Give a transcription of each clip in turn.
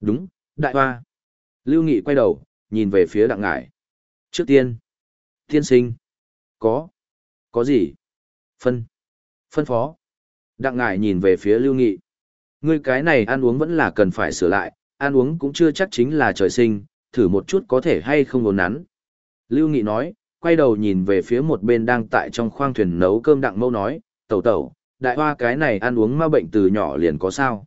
Đúng, đại hoa. Lưu Nghị quay đầu, nhìn về phía đặng ngải. Trước tiên, tiên sinh, có, có gì? Phân, phân phó. Đặng ngải nhìn về phía Lưu Nghị. Ngươi cái này ăn uống vẫn là cần phải sửa lại, ăn uống cũng chưa chắc chính là trời sinh, thử một chút có thể hay không ổn nắn. Lưu Nghị nói, quay đầu nhìn về phía một bên đang tại trong khoang thuyền nấu cơm đặng mâu nói, tẩu tẩu, đại hoa cái này ăn uống ma bệnh từ nhỏ liền có sao.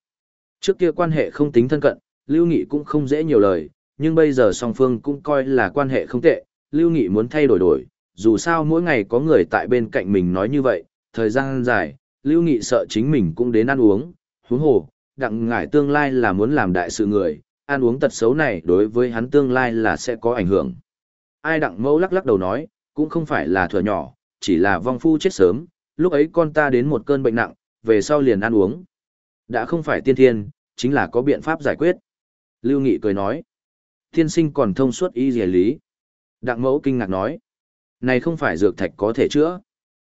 Trước kia quan hệ không tính thân cận, Lưu Nghị cũng không dễ nhiều lời, nhưng bây giờ song phương cũng coi là quan hệ không tệ, Lưu Nghị muốn thay đổi đổi, dù sao mỗi ngày có người tại bên cạnh mình nói như vậy, thời gian dài, Lưu Nghị sợ chính mình cũng đến ăn uống, huống hồ, đặng ngải tương lai là muốn làm đại sự người, ăn uống tật xấu này đối với hắn tương lai là sẽ có ảnh hưởng. Ai đặng mẫu lắc lắc đầu nói, cũng không phải là thừa nhỏ, chỉ là vong phu chết sớm, lúc ấy con ta đến một cơn bệnh nặng, về sau liền ăn uống. Đã không phải tiên thiên, chính là có biện pháp giải quyết. Lưu Nghị cười nói, Thiên sinh còn thông suốt y dề lý. Đặng mẫu kinh ngạc nói, này không phải dược thạch có thể chữa.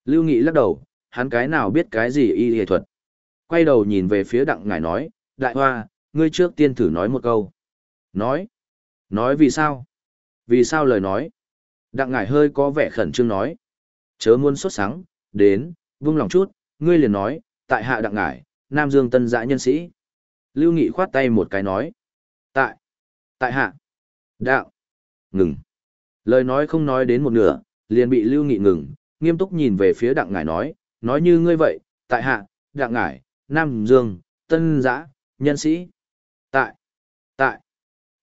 Lưu Nghị lắc đầu, hắn cái nào biết cái gì y dề thuật. Quay đầu nhìn về phía đặng ngài nói, đại hoa, ngươi trước tiên thử nói một câu. Nói. Nói vì sao? Vì sao lời nói? Đặng ngải hơi có vẻ khẩn trương nói. Chớ muôn xuất sáng, đến, vung lòng chút, ngươi liền nói, tại hạ đặng ngải, Nam Dương tân dã nhân sĩ. Lưu Nghị khoát tay một cái nói. Tại, hạ, đạo, ngừng. Lời nói không nói đến một nửa, liền bị Lưu Nghị ngừng, nghiêm túc nhìn về phía đặng ngải nói, nói như ngươi vậy, tại hạ, đặng ngải, Nam Dương, tân Giã, nhân sĩ. Tại, tại,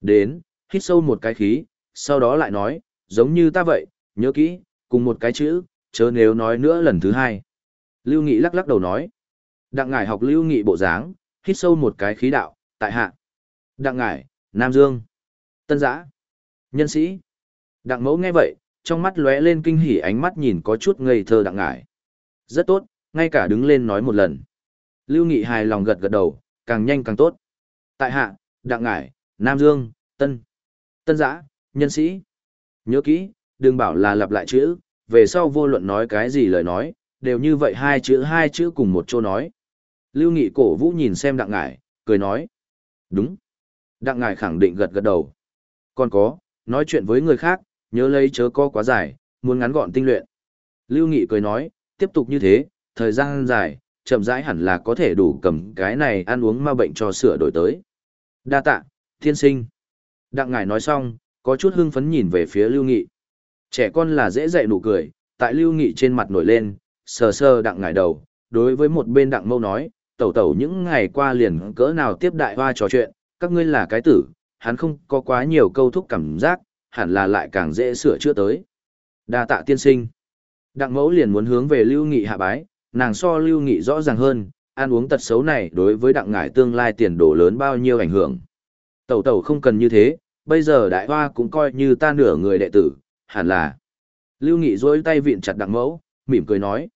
đến, hít sâu một cái khí, sau đó lại nói, giống như ta vậy, nhớ kỹ, cùng một cái chữ, chớ nếu nói nữa lần thứ hai. Lưu Nghị lắc lắc đầu nói. Đặng ngải học Lưu Nghị bộ dáng, hít sâu một cái khí đạo, tại hạ. Đặng ngải, Nam Dương. Tân giã. Nhân sĩ. Đặng mẫu nghe vậy, trong mắt lóe lên kinh hỉ ánh mắt nhìn có chút ngây thơ đặng ngải. Rất tốt, ngay cả đứng lên nói một lần. Lưu Nghị hài lòng gật gật đầu, càng nhanh càng tốt. Tại hạ, Đặng Ngải, Nam Dương, Tân, Tân Giã, Nhân Sĩ. Nhớ kỹ, đừng bảo là lặp lại chữ, về sau vô luận nói cái gì lời nói, đều như vậy hai chữ hai chữ cùng một chỗ nói. Lưu Nghị cổ vũ nhìn xem Đặng Ngải, cười nói. Đúng. Đặng Ngải khẳng định gật gật đầu. Còn có, nói chuyện với người khác, nhớ lấy chớ co quá dài, muốn ngắn gọn tinh luyện. Lưu Nghị cười nói, tiếp tục như thế, thời gian dài, chậm rãi hẳn là có thể đủ cầm cái này ăn uống ma bệnh cho sửa đổi tới. Đa tạ, thiên sinh. Đặng ngải nói xong, có chút hưng phấn nhìn về phía Lưu Nghị. Trẻ con là dễ dạy nụ cười, tại Lưu Nghị trên mặt nổi lên, sờ sờ đặng ngải đầu, đối với một bên đặng mâu nói, tẩu tẩu những ngày qua liền cỡ nào tiếp đại hoa trò chuyện, các ngươi là cái tử, hắn không có quá nhiều câu thúc cảm giác, hẳn là lại càng dễ sửa chữa tới. Đa tạ tiên sinh. Đặng mẫu liền muốn hướng về Lưu Nghị hạ bái, nàng so lưu nghị rõ ràng hơn, ăn uống tật xấu này đối với đặng ngải tương lai tiền đổ lớn bao nhiêu ảnh hưởng. Tẩu tẩu không cần như thế, bây giờ đại hoa cũng coi như ta nửa người đệ tử, hẳn là. Lưu nghị dối tay vịn chặt đặng mẫu, mỉm cười nói.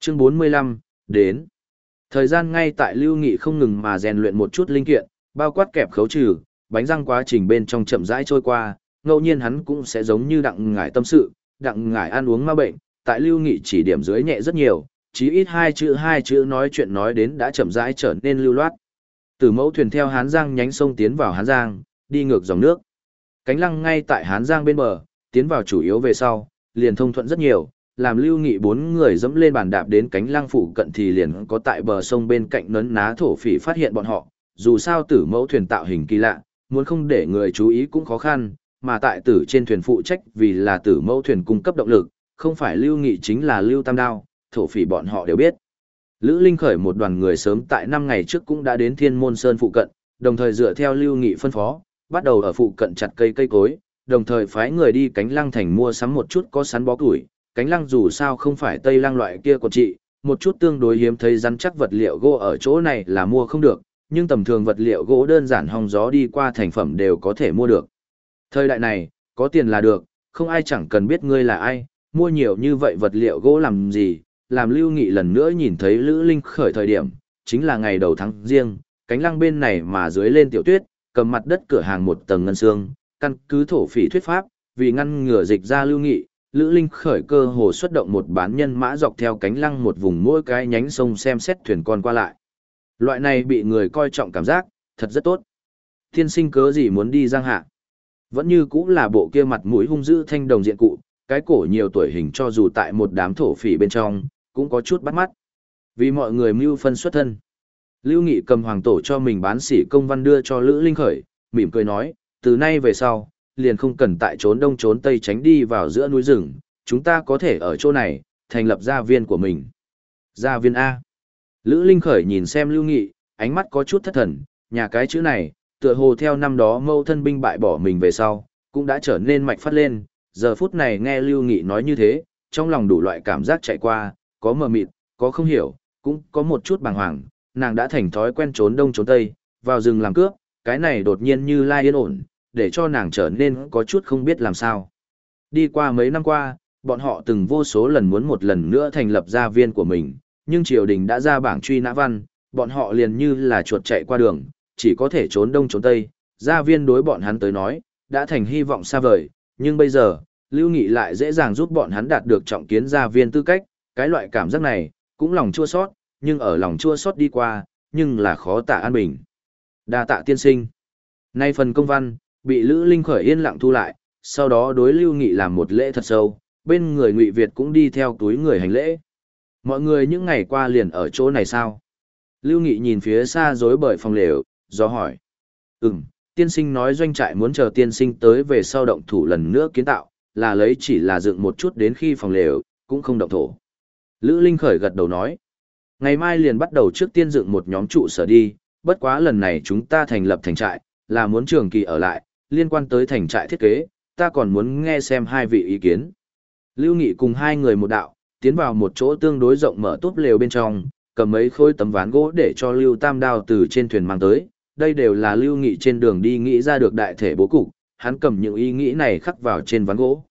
Chương 45, đến. Thời gian ngay tại Lưu Nghị không ngừng mà rèn luyện một chút linh kiện, bao quát kẹp khấu trừ, bánh răng quá trình bên trong chậm rãi trôi qua, ngẫu nhiên hắn cũng sẽ giống như đặng ngải tâm sự, đặng ngải ăn uống ma bệnh, tại Lưu Nghị chỉ điểm dưới nhẹ rất nhiều, chí ít hai chữ hai chữ nói chuyện nói đến đã chậm rãi trở nên lưu loát. Từ mẫu thuyền theo Hán Giang nhánh sông tiến vào Hán Giang, đi ngược dòng nước. Cánh lăng ngay tại Hán Giang bên bờ, tiến vào chủ yếu về sau, liền thông thuận rất nhiều, làm lưu nghị bốn người dẫm lên bàn đạp đến cánh lăng phụ cận thì liền có tại bờ sông bên cạnh nấn ná thổ phỉ phát hiện bọn họ, dù sao tử mẫu thuyền tạo hình kỳ lạ, muốn không để người chú ý cũng khó khăn, mà tại tử trên thuyền phụ trách vì là tử mẫu thuyền cung cấp động lực, không phải lưu nghị chính là lưu tam đao, thổ phỉ bọn họ đều biết. Lữ Linh khởi một đoàn người sớm tại 5 ngày trước cũng đã đến Thiên Môn Sơn phụ cận, đồng thời dựa theo lưu nghị phân phó, bắt đầu ở phụ cận chặt cây cây cối, đồng thời phái người đi cánh lăng thành mua sắm một chút có sắn bó củi, cánh lăng dù sao không phải tây lăng loại kia của chị, một chút tương đối hiếm thấy rắn chắc vật liệu gỗ ở chỗ này là mua không được, nhưng tầm thường vật liệu gỗ đơn giản hong gió đi qua thành phẩm đều có thể mua được. Thời đại này, có tiền là được, không ai chẳng cần biết ngươi là ai, mua nhiều như vậy vật liệu gỗ làm gì, làm Lưu Nghị lần nữa nhìn thấy Lữ Linh khởi thời điểm, chính là ngày đầu tháng riêng, cánh lăng bên này mà dưới lên tiểu tuyết, cầm mặt đất cửa hàng một tầng ngân xương, căn cứ thổ phỉ thuyết pháp, vì ngăn ngừa dịch ra Lưu Nghị, Lữ Linh khởi cơ hồ xuất động một bán nhân mã dọc theo cánh lăng một vùng mỗi cái nhánh sông xem xét thuyền con qua lại. Loại này bị người coi trọng cảm giác, thật rất tốt. Thiên sinh cớ gì muốn đi giang hạ? Vẫn như cũng là bộ kia mặt mũi hung dữ thanh đồng diện cụ, cái cổ nhiều tuổi hình cho dù tại một đám thổ phỉ bên trong, cũng có chút bắt mắt. Vì mọi người mưu phân xuất thân. Lưu Nghị cầm hoàng tổ cho mình bán sỉ công văn đưa cho Lữ Linh Khởi, mỉm cười nói, từ nay về sau, liền không cần tại trốn đông trốn tây tránh đi vào giữa núi rừng, chúng ta có thể ở chỗ này, thành lập gia viên của mình. Gia viên A. Lữ Linh Khởi nhìn xem Lưu Nghị, ánh mắt có chút thất thần, nhà cái chữ này, tựa hồ theo năm đó mâu thân binh bại bỏ mình về sau, cũng đã trở nên mạch phát lên, giờ phút này nghe Lưu Nghị nói như thế, trong lòng đủ loại cảm giác chạy qua, có mờ mịt, có không hiểu, cũng có một chút bàng hoàng, nàng đã thành thói quen trốn đông trốn tây, vào rừng làm cướp, cái này đột nhiên như lai yên ổn, để cho nàng trở nên có chút không biết làm sao. Đi qua mấy năm qua, bọn họ từng vô số lần muốn một lần nữa thành lập gia viên của mình, nhưng triều đình đã ra bảng truy nã văn, bọn họ liền như là chuột chạy qua đường, chỉ có thể trốn đông trốn tây, gia viên đối bọn hắn tới nói, đã thành hy vọng xa vời, nhưng bây giờ, Lưu Nghị lại dễ dàng giúp bọn hắn đạt được trọng kiến gia viên tư cách, cái loại cảm giác này, cũng lòng chua sót, nhưng ở lòng chua sót đi qua, nhưng là khó tả an bình. Đa tạ tiên sinh. Nay phần công văn, bị Lữ Linh khởi yên lặng thu lại, sau đó đối Lưu Nghị làm một lễ thật sâu, bên người Ngụy Việt cũng đi theo túi người hành lễ. Mọi người những ngày qua liền ở chỗ này sao? Lưu Nghị nhìn phía xa rối bởi phòng lều, do hỏi. Ừm, tiên sinh nói doanh trại muốn chờ tiên sinh tới về sau động thủ lần nữa kiến tạo, là lấy chỉ là dựng một chút đến khi phòng lều, cũng không động thổ. Lữ Linh khởi gật đầu nói. Ngày mai liền bắt đầu trước tiên dựng một nhóm trụ sở đi, bất quá lần này chúng ta thành lập thành trại, là muốn trường kỳ ở lại, liên quan tới thành trại thiết kế, ta còn muốn nghe xem hai vị ý kiến. Lưu Nghị cùng hai người một đạo, tiến vào một chỗ tương đối rộng mở túp lều bên trong, cầm mấy khối tấm ván gỗ để cho Lưu Tam Đao từ trên thuyền mang tới. Đây đều là Lưu Nghị trên đường đi nghĩ ra được đại thể bố cục, hắn cầm những ý nghĩ này khắc vào trên ván gỗ.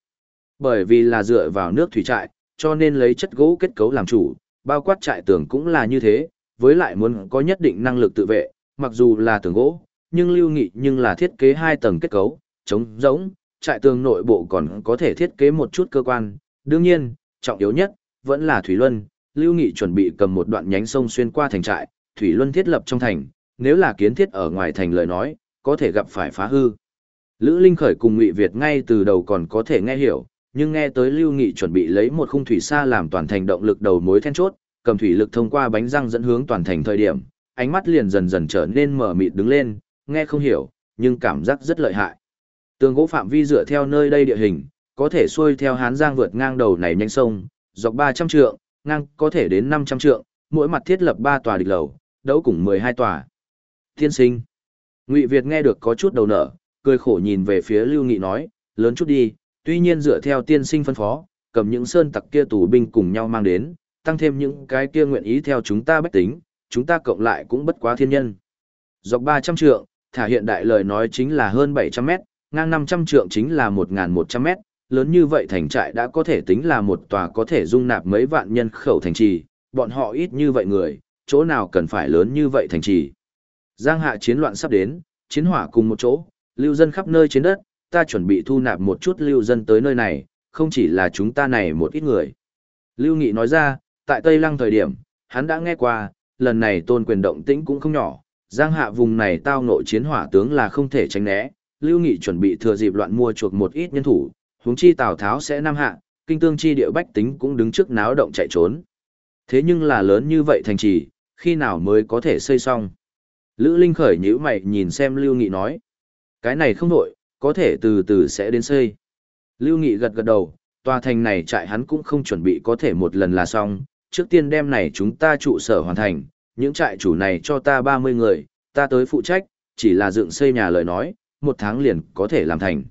Bởi vì là dựa vào nước thủy trại, cho nên lấy chất gỗ kết cấu làm chủ, bao quát trại tường cũng là như thế, với lại muốn có nhất định năng lực tự vệ, mặc dù là tường gỗ, nhưng lưu nghị nhưng là thiết kế hai tầng kết cấu, chống giống, trại tường nội bộ còn có thể thiết kế một chút cơ quan. Đương nhiên, trọng yếu nhất, vẫn là Thủy Luân, Lưu Nghị chuẩn bị cầm một đoạn nhánh sông xuyên qua thành trại, Thủy Luân thiết lập trong thành, nếu là kiến thiết ở ngoài thành lời nói, có thể gặp phải phá hư. Lữ Linh Khởi cùng Ngụy Việt ngay từ đầu còn có thể nghe hiểu, nhưng nghe tới Lưu Nghị chuẩn bị lấy một khung thủy xa làm toàn thành động lực đầu mối then chốt, cầm thủy lực thông qua bánh răng dẫn hướng toàn thành thời điểm, ánh mắt liền dần dần trở nên mở mịt đứng lên, nghe không hiểu, nhưng cảm giác rất lợi hại. Tường gỗ phạm vi dựa theo nơi đây địa hình, có thể xuôi theo Hán Giang vượt ngang đầu này nhanh sông, dọc 300 trượng, ngang có thể đến 500 trượng, mỗi mặt thiết lập 3 tòa địch lầu, đấu cùng 12 tòa. Tiên sinh. Ngụy Việt nghe được có chút đầu nở, cười khổ nhìn về phía Lưu Nghị nói, lớn chút đi, tuy nhiên dựa theo tiên sinh phân phó, cầm những sơn tặc kia tù binh cùng nhau mang đến, tăng thêm những cái kia nguyện ý theo chúng ta bách tính, chúng ta cộng lại cũng bất quá thiên nhân. Dọc 300 trượng, thả hiện đại lời nói chính là hơn 700 mét, ngang 500 trượng chính là 1.100 mét, lớn như vậy thành trại đã có thể tính là một tòa có thể dung nạp mấy vạn nhân khẩu thành trì, bọn họ ít như vậy người, chỗ nào cần phải lớn như vậy thành trì. Giang hạ chiến loạn sắp đến, chiến hỏa cùng một chỗ, lưu dân khắp nơi trên đất, ta chuẩn bị thu nạp một chút lưu dân tới nơi này, không chỉ là chúng ta này một ít người. Lưu Nghị nói ra, tại Tây Lăng thời điểm, hắn đã nghe qua, lần này tôn quyền động tĩnh cũng không nhỏ, giang hạ vùng này tao nội chiến hỏa tướng là không thể tránh né, Lưu Nghị chuẩn bị thừa dịp loạn mua chuộc một ít nhân thủ, huống chi Tào Tháo sẽ nam hạ, kinh tương chi địa bách tính cũng đứng trước náo động chạy trốn. Thế nhưng là lớn như vậy thành trì, khi nào mới có thể xây xong? Lữ Linh khởi nhíu mày nhìn xem Lưu Nghị nói. Cái này không đổi, có thể từ từ sẽ đến xây. Lưu Nghị gật gật đầu, tòa thành này trại hắn cũng không chuẩn bị có thể một lần là xong, trước tiên đem này chúng ta trụ sở hoàn thành, những trại chủ này cho ta 30 người, ta tới phụ trách, chỉ là dựng xây nhà lời nói, một tháng liền có thể làm thành.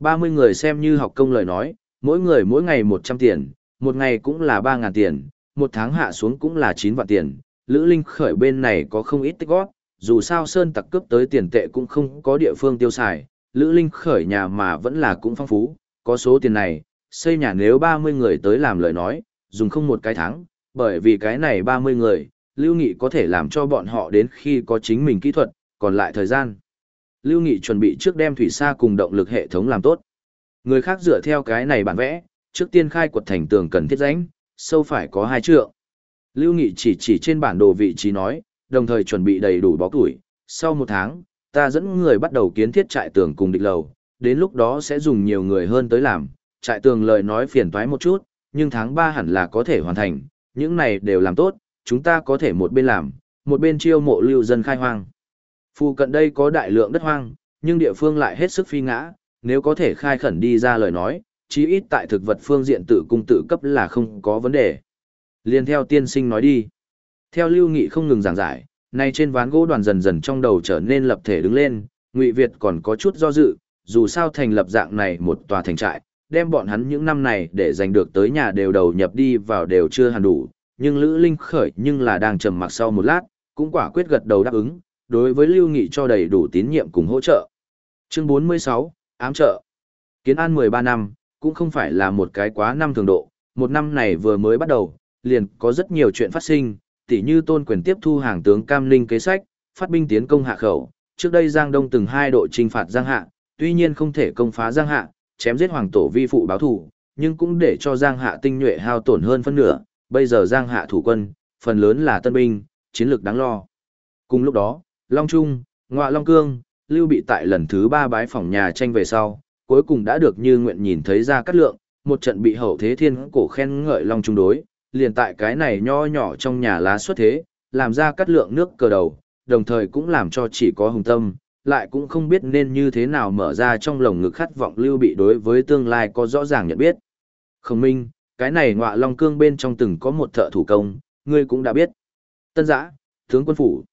30 người xem như học công lời nói, mỗi người mỗi ngày 100 tiền, một ngày cũng là 3.000 tiền, một tháng hạ xuống cũng là 9 vạn tiền. Lữ Linh khởi bên này có không ít tích góp, dù sao Sơn tặc cướp tới tiền tệ cũng không có địa phương tiêu xài, Lữ Linh khởi nhà mà vẫn là cũng phong phú, có số tiền này, xây nhà nếu 30 người tới làm lời nói, dùng không một cái tháng, bởi vì cái này 30 người, Lưu Nghị có thể làm cho bọn họ đến khi có chính mình kỹ thuật, còn lại thời gian. Lưu Nghị chuẩn bị trước đem thủy sa cùng động lực hệ thống làm tốt. Người khác dựa theo cái này bản vẽ, trước tiên khai quật thành tường cần thiết rãnh, sâu phải có hai trượng. Lưu Nghị chỉ chỉ trên bản đồ vị trí nói, đồng thời chuẩn bị đầy đủ bó tuổi. Sau một tháng, ta dẫn người bắt đầu kiến thiết trại tường cùng địch lầu, đến lúc đó sẽ dùng nhiều người hơn tới làm, trại tường lời nói phiền toái một chút, nhưng tháng 3 hẳn là có thể hoàn thành, những này đều làm tốt, chúng ta có thể một bên làm, một bên chiêu mộ lưu dân khai hoang. Phù cận đây có đại lượng đất hoang, nhưng địa phương lại hết sức phi ngã, nếu có thể khai khẩn đi ra lời nói, chí ít tại thực vật phương diện tự cung tự cấp là không có vấn đề. Liên theo tiên sinh nói đi. Theo Lưu Nghị không ngừng giảng giải, nay trên ván gỗ đoàn dần dần trong đầu trở nên lập thể đứng lên, Ngụy Việt còn có chút do dự, dù sao thành lập dạng này một tòa thành trại, đem bọn hắn những năm này để giành được tới nhà đều đầu nhập đi vào đều chưa hẳn đủ, nhưng Lữ Linh khởi nhưng là đang trầm mặc sau một lát, cũng quả quyết gật đầu đáp ứng, đối với Lưu Nghị cho đầy đủ tín nhiệm cùng hỗ trợ. Chương 46, ám trợ. Kiến an 13 năm, cũng không phải là một cái quá năm thường độ, một năm này vừa mới bắt đầu, liền có rất nhiều chuyện phát sinh, tỉ như tôn quyền tiếp thu hàng tướng Cam Linh kế sách, phát binh tiến công hạ khẩu, trước đây Giang Đông từng hai độ trinh phạt Giang Hạ, tuy nhiên không thể công phá Giang Hạ, chém giết hoàng tổ vi phụ báo thù, nhưng cũng để cho Giang Hạ tinh nhuệ hao tổn hơn phân nửa, bây giờ Giang Hạ thủ quân, phần lớn là tân binh, chiến lược đáng lo. Cùng lúc đó, Long Trung, Ngoại Long Cương, Lưu bị tại lần thứ ba bái phòng nhà tranh về sau, cuối cùng đã được như nguyện nhìn thấy ra cắt lượng, một trận bị hậu thế thiên cổ khen ngợi Long Trung đối, liền tại cái này nho nhỏ trong nhà lá xuất thế, làm ra cắt lượng nước cờ đầu, đồng thời cũng làm cho chỉ có hùng tâm, lại cũng không biết nên như thế nào mở ra trong lồng ngực khát vọng lưu bị đối với tương lai có rõ ràng nhận biết. Khổng minh, cái này ngọa long cương bên trong từng có một thợ thủ công, ngươi cũng đã biết. Tân giã, tướng quân phủ.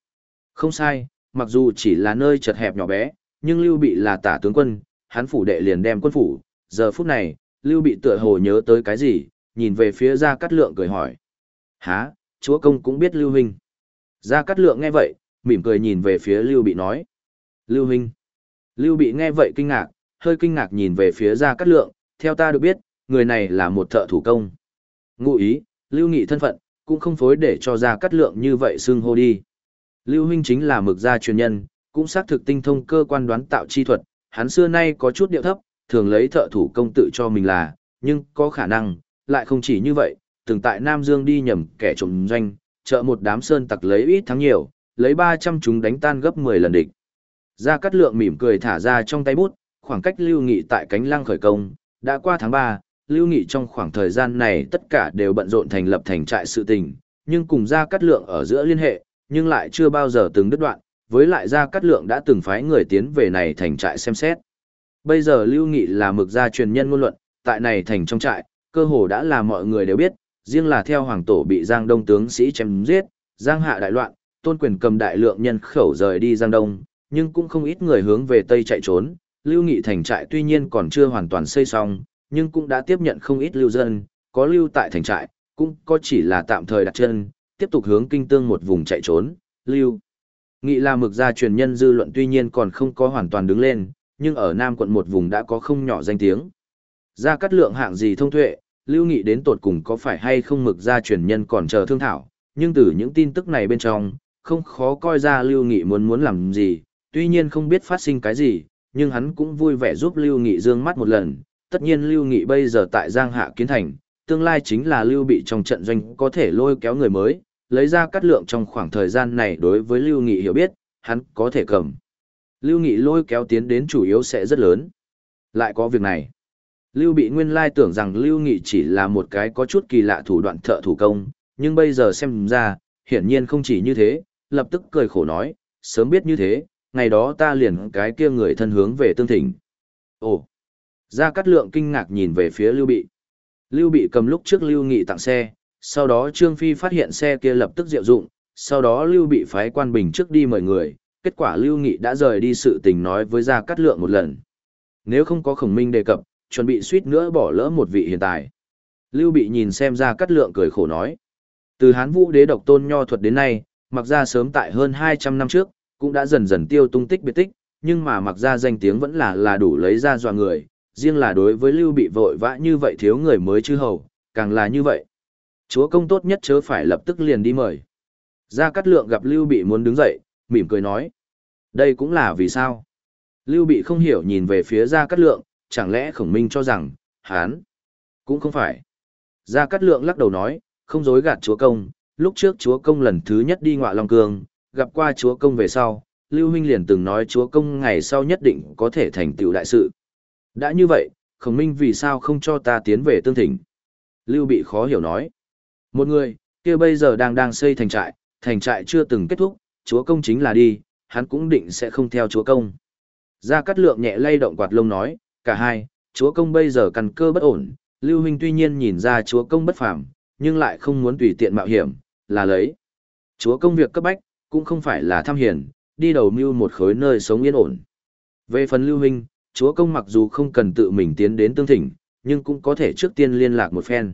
Không sai, mặc dù chỉ là nơi chật hẹp nhỏ bé, nhưng lưu bị là tả tướng quân, hắn phủ đệ liền đem quân phủ. Giờ phút này, lưu bị tựa hồ nhớ tới cái gì, nhìn về phía Gia Cát Lượng cười hỏi. Há, chúa công cũng biết Lưu Huynh. Gia Cát Lượng nghe vậy, mỉm cười nhìn về phía Lưu Bị nói. Lưu Huynh. Lưu Bị nghe vậy kinh ngạc, hơi kinh ngạc nhìn về phía Gia Cát Lượng, theo ta được biết, người này là một thợ thủ công. Ngụ ý, Lưu Nghị thân phận, cũng không phối để cho Gia Cát Lượng như vậy xưng hô đi. Lưu Huynh chính là mực gia truyền nhân, cũng xác thực tinh thông cơ quan đoán tạo chi thuật, hắn xưa nay có chút điệu thấp, thường lấy thợ thủ công tự cho mình là, nhưng có khả năng, lại không chỉ như vậy, từng tại Nam Dương đi nhầm kẻ trộm doanh, trợ một đám sơn tặc lấy ít thắng nhiều, lấy 300 chúng đánh tan gấp 10 lần địch. Gia Cát Lượng mỉm cười thả ra trong tay bút, khoảng cách Lưu Nghị tại cánh lăng khởi công, đã qua tháng 3, Lưu Nghị trong khoảng thời gian này tất cả đều bận rộn thành lập thành trại sự tình, nhưng cùng Gia Cát Lượng ở giữa liên hệ, nhưng lại chưa bao giờ từng đứt đoạn, với lại Gia Cát Lượng đã từng phái người tiến về này thành trại xem xét. Bây giờ Lưu Nghị là mực gia truyền nhân ngôn luận, tại này thành trong trại, cơ hồ đã là mọi người đều biết, riêng là theo hoàng tổ bị Giang Đông tướng sĩ chém giết, Giang hạ đại loạn, tôn quyền cầm đại lượng nhân khẩu rời đi Giang Đông, nhưng cũng không ít người hướng về Tây chạy trốn, Lưu Nghị thành trại tuy nhiên còn chưa hoàn toàn xây xong, nhưng cũng đã tiếp nhận không ít lưu dân, có lưu tại thành trại, cũng có chỉ là tạm thời đặt chân, tiếp tục hướng kinh tương một vùng chạy trốn, lưu. Nghị là mực gia truyền nhân dư luận tuy nhiên còn không có hoàn toàn đứng lên, nhưng ở Nam quận một vùng đã có không nhỏ danh tiếng. Gia cắt lượng hạng gì thông thuệ, lưu nghị đến tột cùng có phải hay không mực gia truyền nhân còn chờ thương thảo, nhưng từ những tin tức này bên trong, không khó coi ra lưu nghị muốn muốn làm gì, tuy nhiên không biết phát sinh cái gì, nhưng hắn cũng vui vẻ giúp lưu nghị dương mắt một lần, tất nhiên lưu nghị bây giờ tại Giang Hạ Kiến Thành, tương lai chính là lưu bị trong trận doanh có thể lôi kéo người mới, lấy ra cắt lượng trong khoảng thời gian này đối với lưu nghị hiểu biết, hắn có thể cầm. Lưu nghị lôi kéo tiến đến chủ yếu sẽ rất lớn. Lại có việc này. Lưu bị nguyên lai tưởng rằng Lưu Nghị chỉ là một cái có chút kỳ lạ thủ đoạn thợ thủ công, nhưng bây giờ xem ra, hiển nhiên không chỉ như thế, lập tức cười khổ nói, sớm biết như thế, ngày đó ta liền cái kia người thân hướng về tương thỉnh. Ồ! Gia Cát Lượng kinh ngạc nhìn về phía Lưu Bị. Lưu Bị cầm lúc trước Lưu Nghị tặng xe, sau đó Trương Phi phát hiện xe kia lập tức diệu dụng, sau đó Lưu Bị phái quan bình trước đi mời người, kết quả Lưu Nghị đã rời đi sự tình nói với Gia Cát Lượng một lần. Nếu không có khổng minh đề cập, chuẩn bị suýt nữa bỏ lỡ một vị hiện tại. Lưu Bị nhìn xem gia cát lượng cười khổ nói. Từ Hán Vũ đế độc tôn nho thuật đến nay, mặc ra sớm tại hơn 200 năm trước, cũng đã dần dần tiêu tung tích biệt tích, nhưng mà mặc ra danh tiếng vẫn là là đủ lấy ra dọa người, riêng là đối với Lưu Bị vội vã như vậy thiếu người mới chứ hầu, càng là như vậy. Chúa công tốt nhất chớ phải lập tức liền đi mời. Gia Cát Lượng gặp Lưu Bị muốn đứng dậy, mỉm cười nói. Đây cũng là vì sao? Lưu Bị không hiểu nhìn về phía Gia Cát Lượng, chẳng lẽ khổng minh cho rằng, hán, cũng không phải. Gia Cát Lượng lắc đầu nói, không dối gạt chúa công, lúc trước chúa công lần thứ nhất đi ngọa Long Cương, gặp qua chúa công về sau, Lưu Huynh liền từng nói chúa công ngày sau nhất định có thể thành tựu đại sự. Đã như vậy, khổng minh vì sao không cho ta tiến về tương thỉnh? Lưu bị khó hiểu nói. Một người, kia bây giờ đang đang xây thành trại, thành trại chưa từng kết thúc, chúa công chính là đi, hắn cũng định sẽ không theo chúa công. Gia Cát Lượng nhẹ lay động quạt lông nói, cả hai, chúa công bây giờ căn cơ bất ổn, Lưu Huynh tuy nhiên nhìn ra chúa công bất phàm, nhưng lại không muốn tùy tiện mạo hiểm, là lấy. Chúa công việc cấp bách, cũng không phải là thăm hiền, đi đầu mưu một khối nơi sống yên ổn. Về phần Lưu Huynh, chúa công mặc dù không cần tự mình tiến đến tương thỉnh, nhưng cũng có thể trước tiên liên lạc một phen.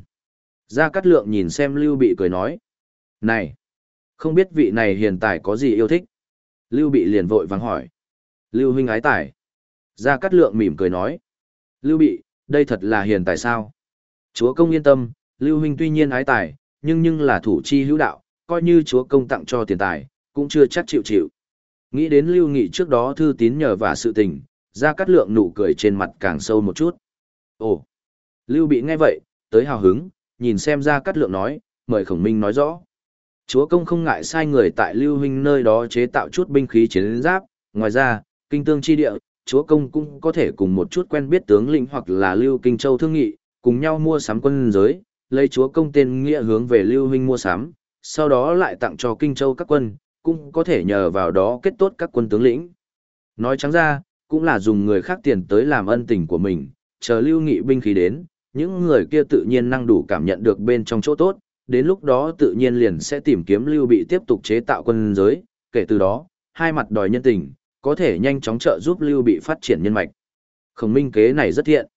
Gia Cát Lượng nhìn xem Lưu Bị cười nói. Này! Không biết vị này hiện tại có gì yêu thích? Lưu Bị liền vội vắng hỏi. Lưu huynh ái tài. Gia Cát Lượng mỉm cười nói. Lưu Bị, đây thật là hiền tài sao? Chúa công yên tâm, Lưu huynh tuy nhiên ái tài, nhưng nhưng là thủ chi hữu đạo, coi như chúa công tặng cho tiền tài, cũng chưa chắc chịu chịu. Nghĩ đến Lưu Nghị trước đó thư tín nhờ và sự tình, Gia Cát Lượng nụ cười trên mặt càng sâu một chút. Ồ! Lưu Bị nghe vậy, tới hào hứng, nhìn xem ra Cát Lượng nói, mời Khổng Minh nói rõ. Chúa công không ngại sai người tại Lưu huynh nơi đó chế tạo chút binh khí chiến giáp, ngoài ra, kinh tương chi địa, chúa công cũng có thể cùng một chút quen biết tướng lĩnh hoặc là Lưu Kinh Châu thương nghị, cùng nhau mua sắm quân giới, lấy chúa công tên nghĩa hướng về Lưu huynh mua sắm, sau đó lại tặng cho Kinh Châu các quân, cũng có thể nhờ vào đó kết tốt các quân tướng lĩnh. Nói trắng ra, cũng là dùng người khác tiền tới làm ân tình của mình, chờ Lưu Nghị binh khí đến, những người kia tự nhiên năng đủ cảm nhận được bên trong chỗ tốt, đến lúc đó tự nhiên liền sẽ tìm kiếm Lưu Bị tiếp tục chế tạo quân giới, kể từ đó, hai mặt đòi nhân tình, có thể nhanh chóng trợ giúp Lưu Bị phát triển nhân mạch. Khổng minh kế này rất thiện.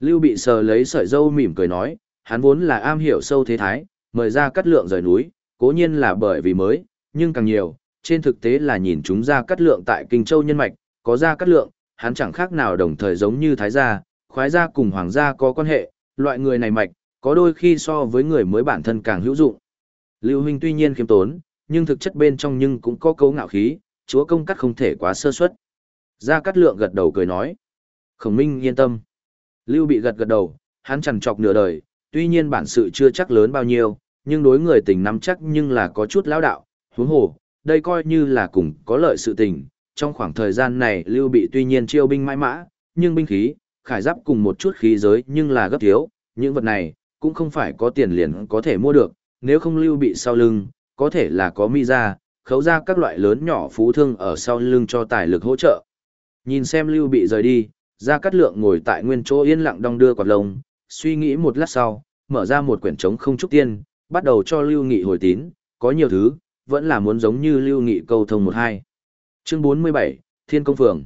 Lưu Bị sờ lấy sợi dâu mỉm cười nói, hắn vốn là am hiểu sâu thế thái, mời ra cắt lượng rời núi, cố nhiên là bởi vì mới, nhưng càng nhiều, trên thực tế là nhìn chúng ra cắt lượng tại Kinh Châu nhân mạch, có ra cắt lượng, hắn chẳng khác nào đồng thời giống như thái gia, khoái gia cùng hoàng gia có quan hệ, loại người này mạch, có đôi khi so với người mới bản thân càng hữu dụng. Lưu Huynh tuy nhiên khiêm tốn, nhưng thực chất bên trong nhưng cũng có cấu ngạo khí, chúa công cắt không thể quá sơ suất. Gia Cát Lượng gật đầu cười nói. Khổng Minh yên tâm. Lưu bị gật gật đầu, hắn chằn trọc nửa đời, tuy nhiên bản sự chưa chắc lớn bao nhiêu, nhưng đối người tình nắm chắc nhưng là có chút lão đạo, huống hồ, đây coi như là cùng có lợi sự tình. Trong khoảng thời gian này Lưu bị tuy nhiên chiêu binh mãi mã, nhưng binh khí, khải giáp cùng một chút khí giới nhưng là gấp thiếu, những vật này, cũng không phải có tiền liền có thể mua được, nếu không Lưu bị sau lưng, có thể là có mi ra, khấu ra các loại lớn nhỏ phú thương ở sau lưng cho tài lực hỗ trợ. Nhìn xem Lưu bị rời đi, Gia Cát Lượng ngồi tại nguyên chỗ yên lặng đong đưa quạt lông, suy nghĩ một lát sau, mở ra một quyển trống không trúc tiên, bắt đầu cho Lưu Nghị hồi tín, có nhiều thứ, vẫn là muốn giống như Lưu Nghị câu thông một hai. Chương 47, Thiên Công Phường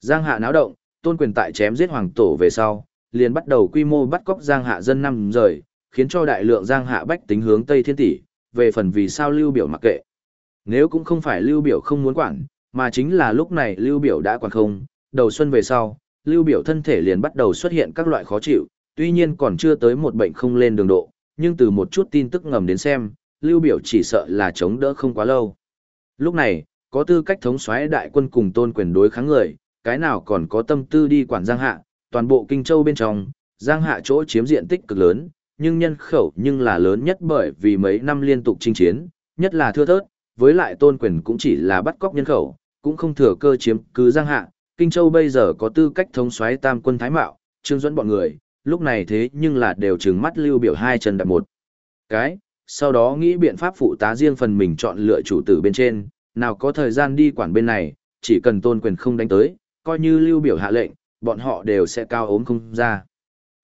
Giang hạ náo động, tôn quyền tại chém giết hoàng tổ về sau, liền bắt đầu quy mô bắt cóc Giang hạ dân năm rời, khiến cho đại lượng Giang hạ bách tính hướng Tây Thiên Tỷ, về phần vì sao Lưu biểu mặc kệ. Nếu cũng không phải Lưu Biểu không muốn quản, mà chính là lúc này Lưu Biểu đã quản không, đầu xuân về sau, Lưu Biểu thân thể liền bắt đầu xuất hiện các loại khó chịu, tuy nhiên còn chưa tới một bệnh không lên đường độ, nhưng từ một chút tin tức ngầm đến xem, Lưu Biểu chỉ sợ là chống đỡ không quá lâu. Lúc này, có tư cách thống soái đại quân cùng tôn quyền đối kháng người, cái nào còn có tâm tư đi quản Giang Hạ, toàn bộ Kinh Châu bên trong, Giang Hạ chỗ chiếm diện tích cực lớn, nhưng nhân khẩu nhưng là lớn nhất bởi vì mấy năm liên tục chinh chiến, nhất là thưa thớt, với lại tôn quyền cũng chỉ là bắt cóc nhân khẩu, cũng không thừa cơ chiếm cứ giang hạ. Kinh Châu bây giờ có tư cách thống soái tam quân Thái Mạo, Trương Duẫn bọn người, lúc này thế nhưng là đều trừng mắt lưu biểu hai chân đặt một. Cái, sau đó nghĩ biện pháp phụ tá riêng phần mình chọn lựa chủ tử bên trên, nào có thời gian đi quản bên này, chỉ cần tôn quyền không đánh tới, coi như lưu biểu hạ lệnh, bọn họ đều sẽ cao ốm không ra.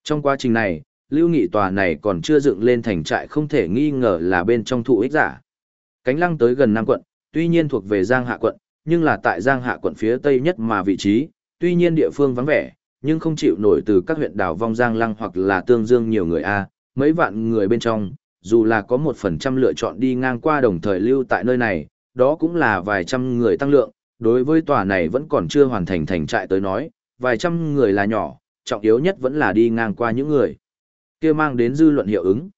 Trong quá trình này, lưu nghị tòa này còn chưa dựng lên thành trại không thể nghi ngờ là bên trong thụ ích giả. Cánh lăng tới gần Nam quận, tuy nhiên thuộc về Giang Hạ quận, nhưng là tại Giang Hạ quận phía tây nhất mà vị trí, tuy nhiên địa phương vắng vẻ, nhưng không chịu nổi từ các huyện đảo Vong Giang Lăng hoặc là Tương Dương nhiều người A, mấy vạn người bên trong, dù là có một phần trăm lựa chọn đi ngang qua đồng thời lưu tại nơi này, đó cũng là vài trăm người tăng lượng, đối với tòa này vẫn còn chưa hoàn thành thành trại tới nói, vài trăm người là nhỏ, trọng yếu nhất vẫn là đi ngang qua những người kia mang đến dư luận hiệu ứng.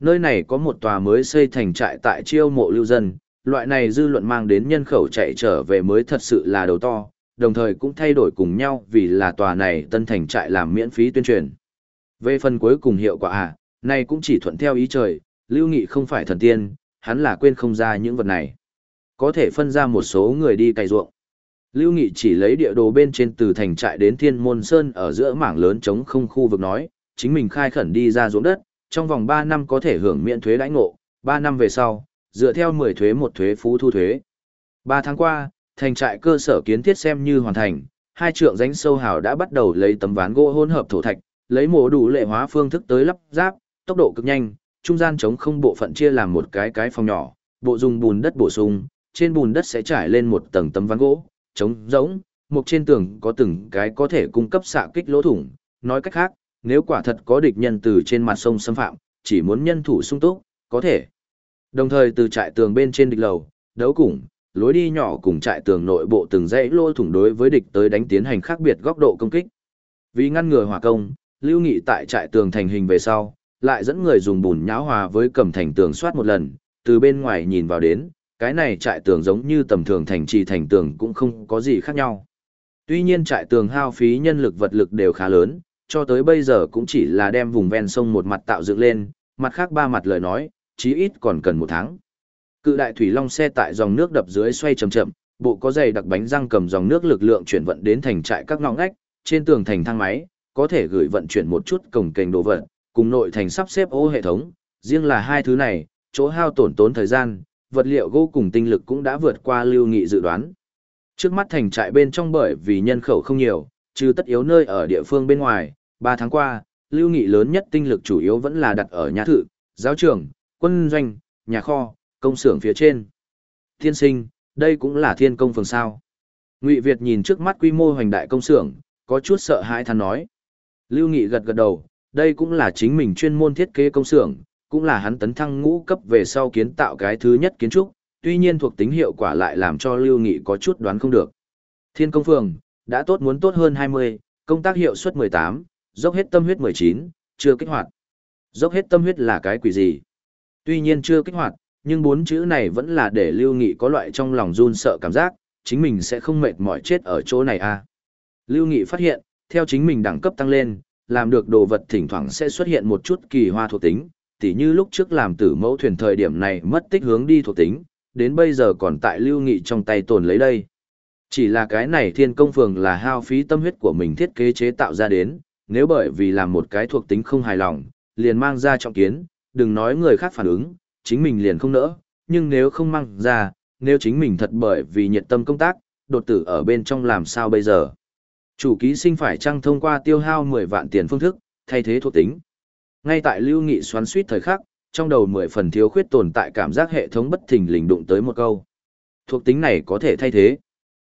Nơi này có một tòa mới xây thành trại tại chiêu mộ lưu dân, loại này dư luận mang đến nhân khẩu chạy trở về mới thật sự là đầu to, đồng thời cũng thay đổi cùng nhau vì là tòa này tân thành trại làm miễn phí tuyên truyền. Về phần cuối cùng hiệu quả à, này cũng chỉ thuận theo ý trời, lưu nghị không phải thần tiên, hắn là quên không ra những vật này. Có thể phân ra một số người đi cày ruộng. Lưu Nghị chỉ lấy địa đồ bên trên từ thành trại đến Thiên Môn Sơn ở giữa mảng lớn trống không khu vực nói, chính mình khai khẩn đi ra ruộng đất, trong vòng 3 năm có thể hưởng miễn thuế đãi ngộ, 3 năm về sau, dựa theo 10 thuế một thuế phú thu thuế. 3 tháng qua, thành trại cơ sở kiến thiết xem như hoàn thành, hai trượng rãnh sâu hào đã bắt đầu lấy tấm ván gỗ hỗn hợp thổ thạch, lấy mổ đủ lệ hóa phương thức tới lắp ráp, tốc độ cực nhanh, trung gian chống không bộ phận chia làm một cái cái phòng nhỏ, bộ dùng bùn đất bổ sung, trên bùn đất sẽ trải lên một tầng tấm ván gỗ, chống rỗng, một trên tường có từng cái có thể cung cấp xạ kích lỗ thủng, nói cách khác, nếu quả thật có địch nhân từ trên mặt sông xâm phạm, chỉ muốn nhân thủ sung túc, có thể. Đồng thời từ trại tường bên trên địch lầu, đấu củng, lối đi nhỏ cùng trại tường nội bộ từng dãy lỗ thủng đối với địch tới đánh tiến hành khác biệt góc độ công kích. Vì ngăn ngừa hỏa công, Lưu Nghị tại trại tường thành hình về sau, lại dẫn người dùng bùn nháo hòa với cầm thành tường soát một lần, từ bên ngoài nhìn vào đến, cái này trại tường giống như tầm thường thành trì thành tường cũng không có gì khác nhau. Tuy nhiên trại tường hao phí nhân lực vật lực đều khá lớn, cho tới bây giờ cũng chỉ là đem vùng ven sông một mặt tạo dựng lên, mặt khác ba mặt lời nói, chí ít còn cần một tháng. Cự đại thủy long xe tại dòng nước đập dưới xoay chậm chậm, bộ có dày đặc bánh răng cầm dòng nước lực lượng chuyển vận đến thành trại các ngõ ngách, trên tường thành thang máy, có thể gửi vận chuyển một chút cổng kênh đồ vật, cùng nội thành sắp xếp ô hệ thống, riêng là hai thứ này, chỗ hao tổn tốn thời gian, vật liệu gỗ cùng tinh lực cũng đã vượt qua lưu nghị dự đoán. Trước mắt thành trại bên trong bởi vì nhân khẩu không nhiều, trừ tất yếu nơi ở địa phương bên ngoài, 3 tháng qua, lưu nghị lớn nhất tinh lực chủ yếu vẫn là đặt ở nhà thự, giáo trường, quân doanh, nhà kho, công xưởng phía trên. Thiên sinh, đây cũng là thiên công phường sao. Ngụy Việt nhìn trước mắt quy mô hoành đại công xưởng, có chút sợ hãi than nói. Lưu Nghị gật gật đầu, đây cũng là chính mình chuyên môn thiết kế công xưởng, cũng là hắn tấn thăng ngũ cấp về sau kiến tạo cái thứ nhất kiến trúc, tuy nhiên thuộc tính hiệu quả lại làm cho Lưu Nghị có chút đoán không được. Thiên công phường, đã tốt muốn tốt hơn 20, công tác hiệu suất 18, dốc hết tâm huyết 19, chưa kích hoạt. Dốc hết tâm huyết là cái quỷ gì? Tuy nhiên chưa kích hoạt, nhưng bốn chữ này vẫn là để Lưu Nghị có loại trong lòng run sợ cảm giác, chính mình sẽ không mệt mỏi chết ở chỗ này à. Lưu Nghị phát hiện, theo chính mình đẳng cấp tăng lên, làm được đồ vật thỉnh thoảng sẽ xuất hiện một chút kỳ hoa thuộc tính, tỉ như lúc trước làm tử mẫu thuyền thời điểm này mất tích hướng đi thuộc tính, đến bây giờ còn tại Lưu Nghị trong tay tồn lấy đây. Chỉ là cái này thiên công phường là hao phí tâm huyết của mình thiết kế chế tạo ra đến, nếu bởi vì làm một cái thuộc tính không hài lòng, liền mang ra trọng kiến, đừng nói người khác phản ứng, chính mình liền không nỡ, nhưng nếu không mang ra, nếu chính mình thật bởi vì nhiệt tâm công tác, đột tử ở bên trong làm sao bây giờ. Chủ ký sinh phải chăng thông qua tiêu hao 10 vạn tiền phương thức, thay thế thuộc tính. Ngay tại lưu nghị xoắn suýt thời khắc, trong đầu 10 phần thiếu khuyết tồn tại cảm giác hệ thống bất thình lình đụng tới một câu. Thuộc tính này có thể thay thế.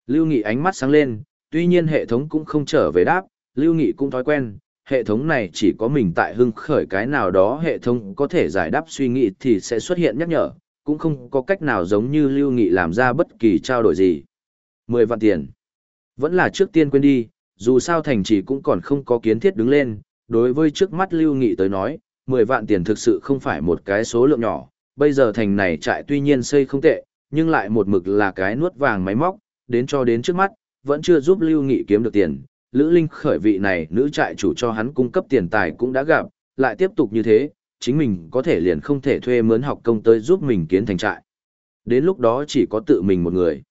Lưu nghị ánh mắt sáng lên, tuy nhiên hệ thống cũng không trở về đáp, lưu nghị cũng thói quen, hệ thống này chỉ có mình tại hưng khởi cái nào đó hệ thống có thể giải đáp suy nghĩ thì sẽ xuất hiện nhắc nhở, cũng không có cách nào giống như lưu nghị làm ra bất kỳ trao đổi gì. 10 vạn tiền. Vẫn là trước tiên quên đi, dù sao thành trì cũng còn không có kiến thiết đứng lên, đối với trước mắt lưu nghị tới nói, 10 vạn tiền thực sự không phải một cái số lượng nhỏ, bây giờ thành này trại tuy nhiên xây không tệ, nhưng lại một mực là cái nuốt vàng máy móc, đến cho đến trước mắt, vẫn chưa giúp lưu nghị kiếm được tiền, Lữ Linh khởi vị này nữ trại chủ cho hắn cung cấp tiền tài cũng đã gặp, lại tiếp tục như thế, chính mình có thể liền không thể thuê mướn học công tới giúp mình kiến thành trại. Đến lúc đó chỉ có tự mình một người.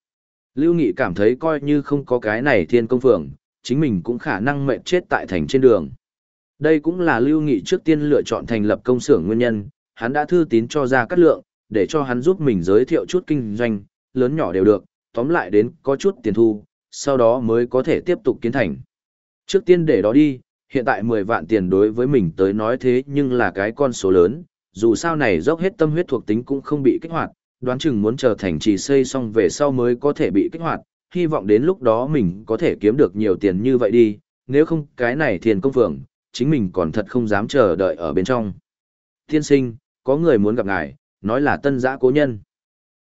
Lưu Nghị cảm thấy coi như không có cái này thiên công phường, chính mình cũng khả năng mệnh chết tại thành trên đường. Đây cũng là Lưu Nghị trước tiên lựa chọn thành lập công xưởng nguyên nhân, hắn đã thư tín cho ra Cát lượng, để cho hắn giúp mình giới thiệu chút kinh doanh, lớn nhỏ đều được, tóm lại đến có chút tiền thu, sau đó mới có thể tiếp tục kiến thành. Trước tiên để đó đi, hiện tại 10 vạn tiền đối với mình tới nói thế nhưng là cái con số lớn, dù sao này dốc hết tâm huyết thuộc tính cũng không bị kích hoạt, đoán chừng muốn trở thành trì xây xong về sau mới có thể bị kích hoạt, hy vọng đến lúc đó mình có thể kiếm được nhiều tiền như vậy đi, nếu không cái này thiền công phường, chính mình còn thật không dám chờ đợi ở bên trong. Thiên sinh, có người muốn gặp ngài, nói là tân giã cố nhân.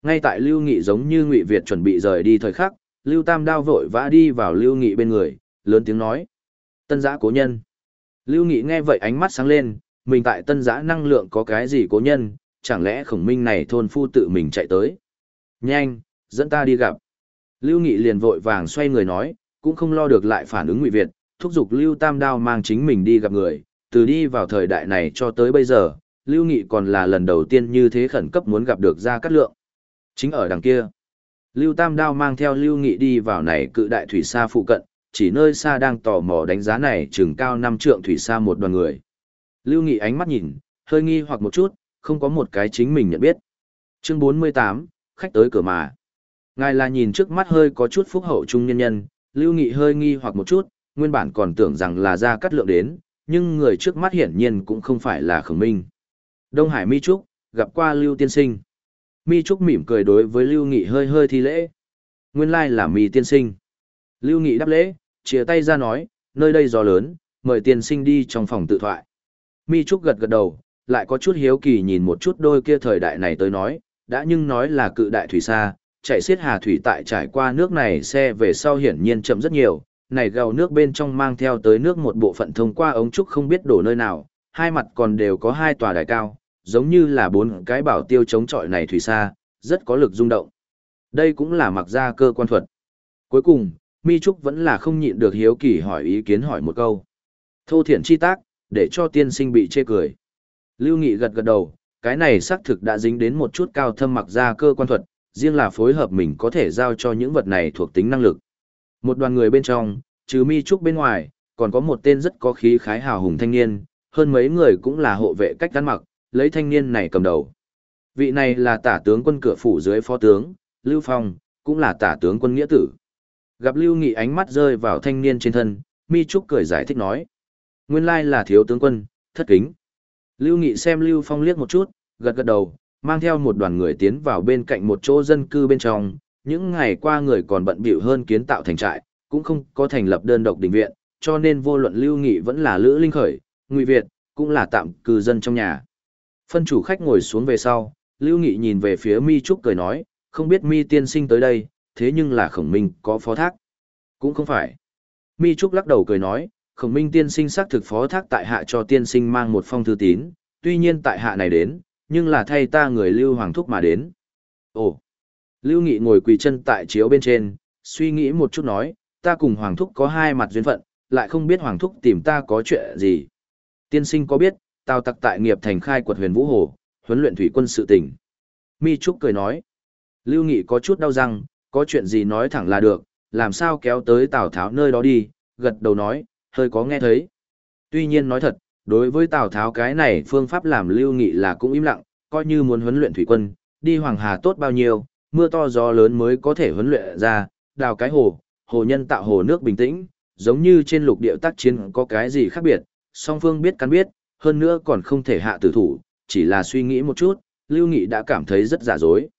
Ngay tại Lưu Nghị giống như Ngụy Việt chuẩn bị rời đi thời khắc, Lưu Tam đao vội vã đi vào Lưu Nghị bên người, lớn tiếng nói. Tân giã cố nhân. Lưu Nghị nghe vậy ánh mắt sáng lên, mình tại tân giã năng lượng có cái gì cố nhân, chẳng lẽ khổng minh này thôn phu tự mình chạy tới. Nhanh, dẫn ta đi gặp. Lưu Nghị liền vội vàng xoay người nói, cũng không lo được lại phản ứng Ngụy Việt, thúc giục Lưu Tam Đao mang chính mình đi gặp người, từ đi vào thời đại này cho tới bây giờ, Lưu Nghị còn là lần đầu tiên như thế khẩn cấp muốn gặp được Gia Cát Lượng. Chính ở đằng kia. Lưu Tam Đao mang theo Lưu Nghị đi vào này cự đại thủy sa phụ cận, chỉ nơi xa đang tò mò đánh giá này chừng cao năm trượng thủy sa một đoàn người. Lưu Nghị ánh mắt nhìn, hơi nghi hoặc một chút, không có một cái chính mình nhận biết. Chương 48, khách tới cửa mà. Ngài là nhìn trước mắt hơi có chút phúc hậu trung nhân nhân, Lưu Nghị hơi nghi hoặc một chút, nguyên bản còn tưởng rằng là ra cắt lượng đến, nhưng người trước mắt hiển nhiên cũng không phải là khổng minh. Đông Hải Mi Trúc, gặp qua Lưu Tiên Sinh. Mi Trúc mỉm cười đối với Lưu Nghị hơi hơi thi lễ. Nguyên lai là Mi Tiên Sinh. Lưu Nghị đáp lễ, chia tay ra nói, nơi đây gió lớn, mời Tiên Sinh đi trong phòng tự thoại. Mi Trúc gật gật đầu, lại có chút hiếu kỳ nhìn một chút đôi kia thời đại này tới nói, đã nhưng nói là cự đại thủy xa, chạy xiết hà thủy tại trải qua nước này xe về sau hiển nhiên chậm rất nhiều, này gào nước bên trong mang theo tới nước một bộ phận thông qua ống trúc không biết đổ nơi nào, hai mặt còn đều có hai tòa đài cao, giống như là bốn cái bảo tiêu chống chọi này thủy xa, rất có lực rung động. Đây cũng là mặc ra cơ quan thuật. Cuối cùng, Mi Trúc vẫn là không nhịn được hiếu kỳ hỏi ý kiến hỏi một câu. Thô thiện chi tác, để cho tiên sinh bị chê cười. Lưu Nghị gật gật đầu, cái này xác thực đã dính đến một chút cao thâm mặc ra cơ quan thuật, riêng là phối hợp mình có thể giao cho những vật này thuộc tính năng lực. Một đoàn người bên trong, trừ mi trúc bên ngoài, còn có một tên rất có khí khái hào hùng thanh niên, hơn mấy người cũng là hộ vệ cách gắn mặc, lấy thanh niên này cầm đầu. Vị này là tả tướng quân cửa phủ dưới phó tướng, Lưu Phong, cũng là tả tướng quân nghĩa tử. Gặp Lưu Nghị ánh mắt rơi vào thanh niên trên thân, mi trúc cười giải thích nói. Nguyên lai là thiếu tướng quân, thất kính. Lưu Nghị xem Lưu Phong liếc một chút, gật gật đầu, mang theo một đoàn người tiến vào bên cạnh một chỗ dân cư bên trong, những ngày qua người còn bận bịu hơn kiến tạo thành trại, cũng không có thành lập đơn độc đình viện, cho nên vô luận Lưu Nghị vẫn là Lữ Linh Khởi, Ngụy Việt, cũng là tạm cư dân trong nhà. Phân chủ khách ngồi xuống về sau, Lưu Nghị nhìn về phía Mi Trúc cười nói, không biết Mi tiên sinh tới đây, thế nhưng là khổng minh có phó thác. Cũng không phải. Mi Trúc lắc đầu cười nói, khổng minh tiên sinh xác thực phó thác tại hạ cho tiên sinh mang một phong thư tín, tuy nhiên tại hạ này đến, nhưng là thay ta người Lưu Hoàng Thúc mà đến. Ồ! Lưu Nghị ngồi quỳ chân tại chiếu bên trên, suy nghĩ một chút nói, ta cùng Hoàng Thúc có hai mặt duyên phận, lại không biết Hoàng Thúc tìm ta có chuyện gì. Tiên sinh có biết, tào tặc tại nghiệp thành khai quật huyền vũ hồ, huấn luyện thủy quân sự tỉnh. Mi Trúc cười nói, Lưu Nghị có chút đau răng, có chuyện gì nói thẳng là được, làm sao kéo tới Tào Tháo nơi đó đi, gật đầu nói, hơi có nghe thấy. Tuy nhiên nói thật, đối với Tào Tháo cái này phương pháp làm lưu nghị là cũng im lặng, coi như muốn huấn luyện thủy quân, đi Hoàng Hà tốt bao nhiêu, mưa to gió lớn mới có thể huấn luyện ra, đào cái hồ, hồ nhân tạo hồ nước bình tĩnh, giống như trên lục địa tác chiến có cái gì khác biệt, song phương biết cắn biết, hơn nữa còn không thể hạ tử thủ, chỉ là suy nghĩ một chút, Lưu Nghị đã cảm thấy rất giả dối.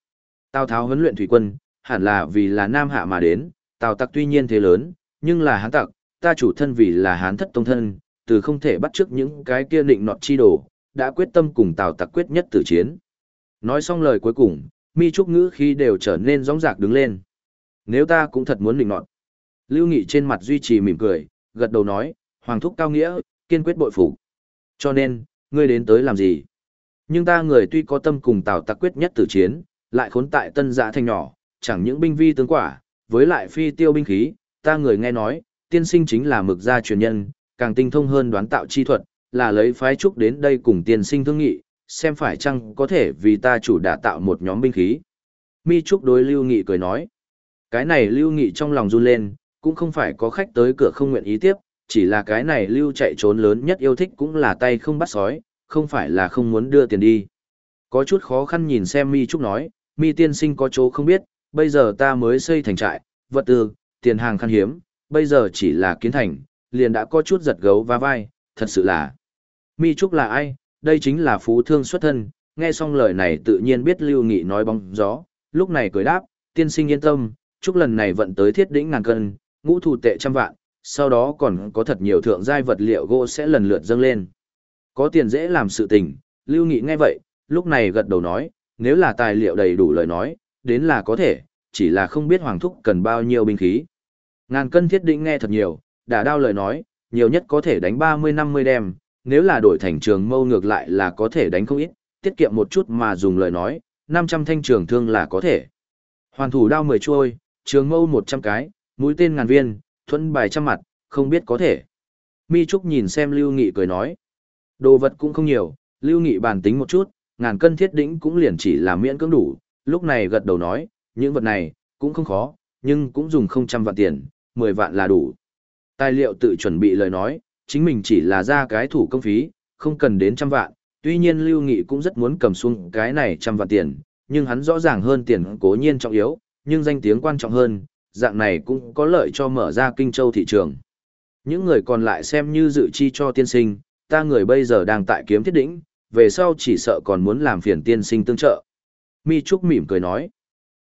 Tào Tháo huấn luyện thủy quân, hẳn là vì là Nam Hạ mà đến, Tào Tặc tuy nhiên thế lớn, nhưng là hán tặc, ta chủ thân vì là hán thất tông thân, từ không thể bắt trước những cái kia định nọt chi đồ, đã quyết tâm cùng Tào Tặc quyết nhất tử chiến. Nói xong lời cuối cùng, mi trúc ngữ khi đều trở nên rõng rạc đứng lên. Nếu ta cũng thật muốn định nọt. Lưu Nghị trên mặt duy trì mỉm cười, gật đầu nói, Hoàng thúc cao nghĩa, kiên quyết bội phục. Cho nên, ngươi đến tới làm gì? Nhưng ta người tuy có tâm cùng Tào Tặc quyết nhất tử chiến, lại khốn tại tân giã thành nhỏ, chẳng những binh vi tướng quả, với lại phi tiêu binh khí, ta người nghe nói, tiên sinh chính là mực gia truyền nhân, càng tinh thông hơn đoán tạo chi thuật, là lấy phái trúc đến đây cùng tiên sinh thương nghị, xem phải chăng có thể vì ta chủ đã tạo một nhóm binh khí. Mi Trúc đối Lưu Nghị cười nói, cái này Lưu Nghị trong lòng run lên, cũng không phải có khách tới cửa không nguyện ý tiếp, chỉ là cái này Lưu chạy trốn lớn nhất yêu thích cũng là tay không bắt sói, không phải là không muốn đưa tiền đi. Có chút khó khăn nhìn xem Mi Trúc nói, Mi tiên sinh có chỗ không biết, bây giờ ta mới xây thành trại, vật tư, tiền hàng khan hiếm, bây giờ chỉ là kiến thành, liền đã có chút giật gấu và vai, thật sự là. Mi Trúc là ai? Đây chính là phú thương xuất thân, nghe xong lời này tự nhiên biết Lưu Nghị nói bóng gió, lúc này cười đáp, tiên sinh yên tâm, chúc lần này vận tới thiết đỉnh ngàn cân, ngũ thủ tệ trăm vạn, sau đó còn có thật nhiều thượng giai vật liệu gỗ sẽ lần lượt dâng lên. Có tiền dễ làm sự tình, Lưu Nghị nghe vậy, lúc này gật đầu nói, nếu là tài liệu đầy đủ lời nói, đến là có thể, chỉ là không biết Hoàng Thúc cần bao nhiêu binh khí. Ngàn cân thiết định nghe thật nhiều, đã đao lời nói, nhiều nhất có thể đánh 30-50 đem, nếu là đổi thành trường mâu ngược lại là có thể đánh không ít, tiết kiệm một chút mà dùng lời nói, 500 thanh trường thương là có thể. Hoàn thủ đao 10 chuôi, trường mâu 100 cái, mũi tên ngàn viên, thuẫn bài trăm mặt, không biết có thể. Mi Trúc nhìn xem Lưu Nghị cười nói. Đồ vật cũng không nhiều, Lưu Nghị bàn tính một chút, ngàn cân thiết đỉnh cũng liền chỉ là miễn cưỡng đủ, lúc này gật đầu nói, những vật này, cũng không khó, nhưng cũng dùng không trăm vạn tiền, 10 vạn là đủ. Tài liệu tự chuẩn bị lời nói, chính mình chỉ là ra cái thủ công phí, không cần đến trăm vạn, tuy nhiên Lưu Nghị cũng rất muốn cầm xuống cái này trăm vạn tiền, nhưng hắn rõ ràng hơn tiền cố nhiên trọng yếu, nhưng danh tiếng quan trọng hơn, dạng này cũng có lợi cho mở ra kinh châu thị trường. Những người còn lại xem như dự chi cho tiên sinh, ta người bây giờ đang tại kiếm thiết đỉnh, về sau chỉ sợ còn muốn làm phiền tiên sinh tương trợ. Mi Trúc mỉm cười nói.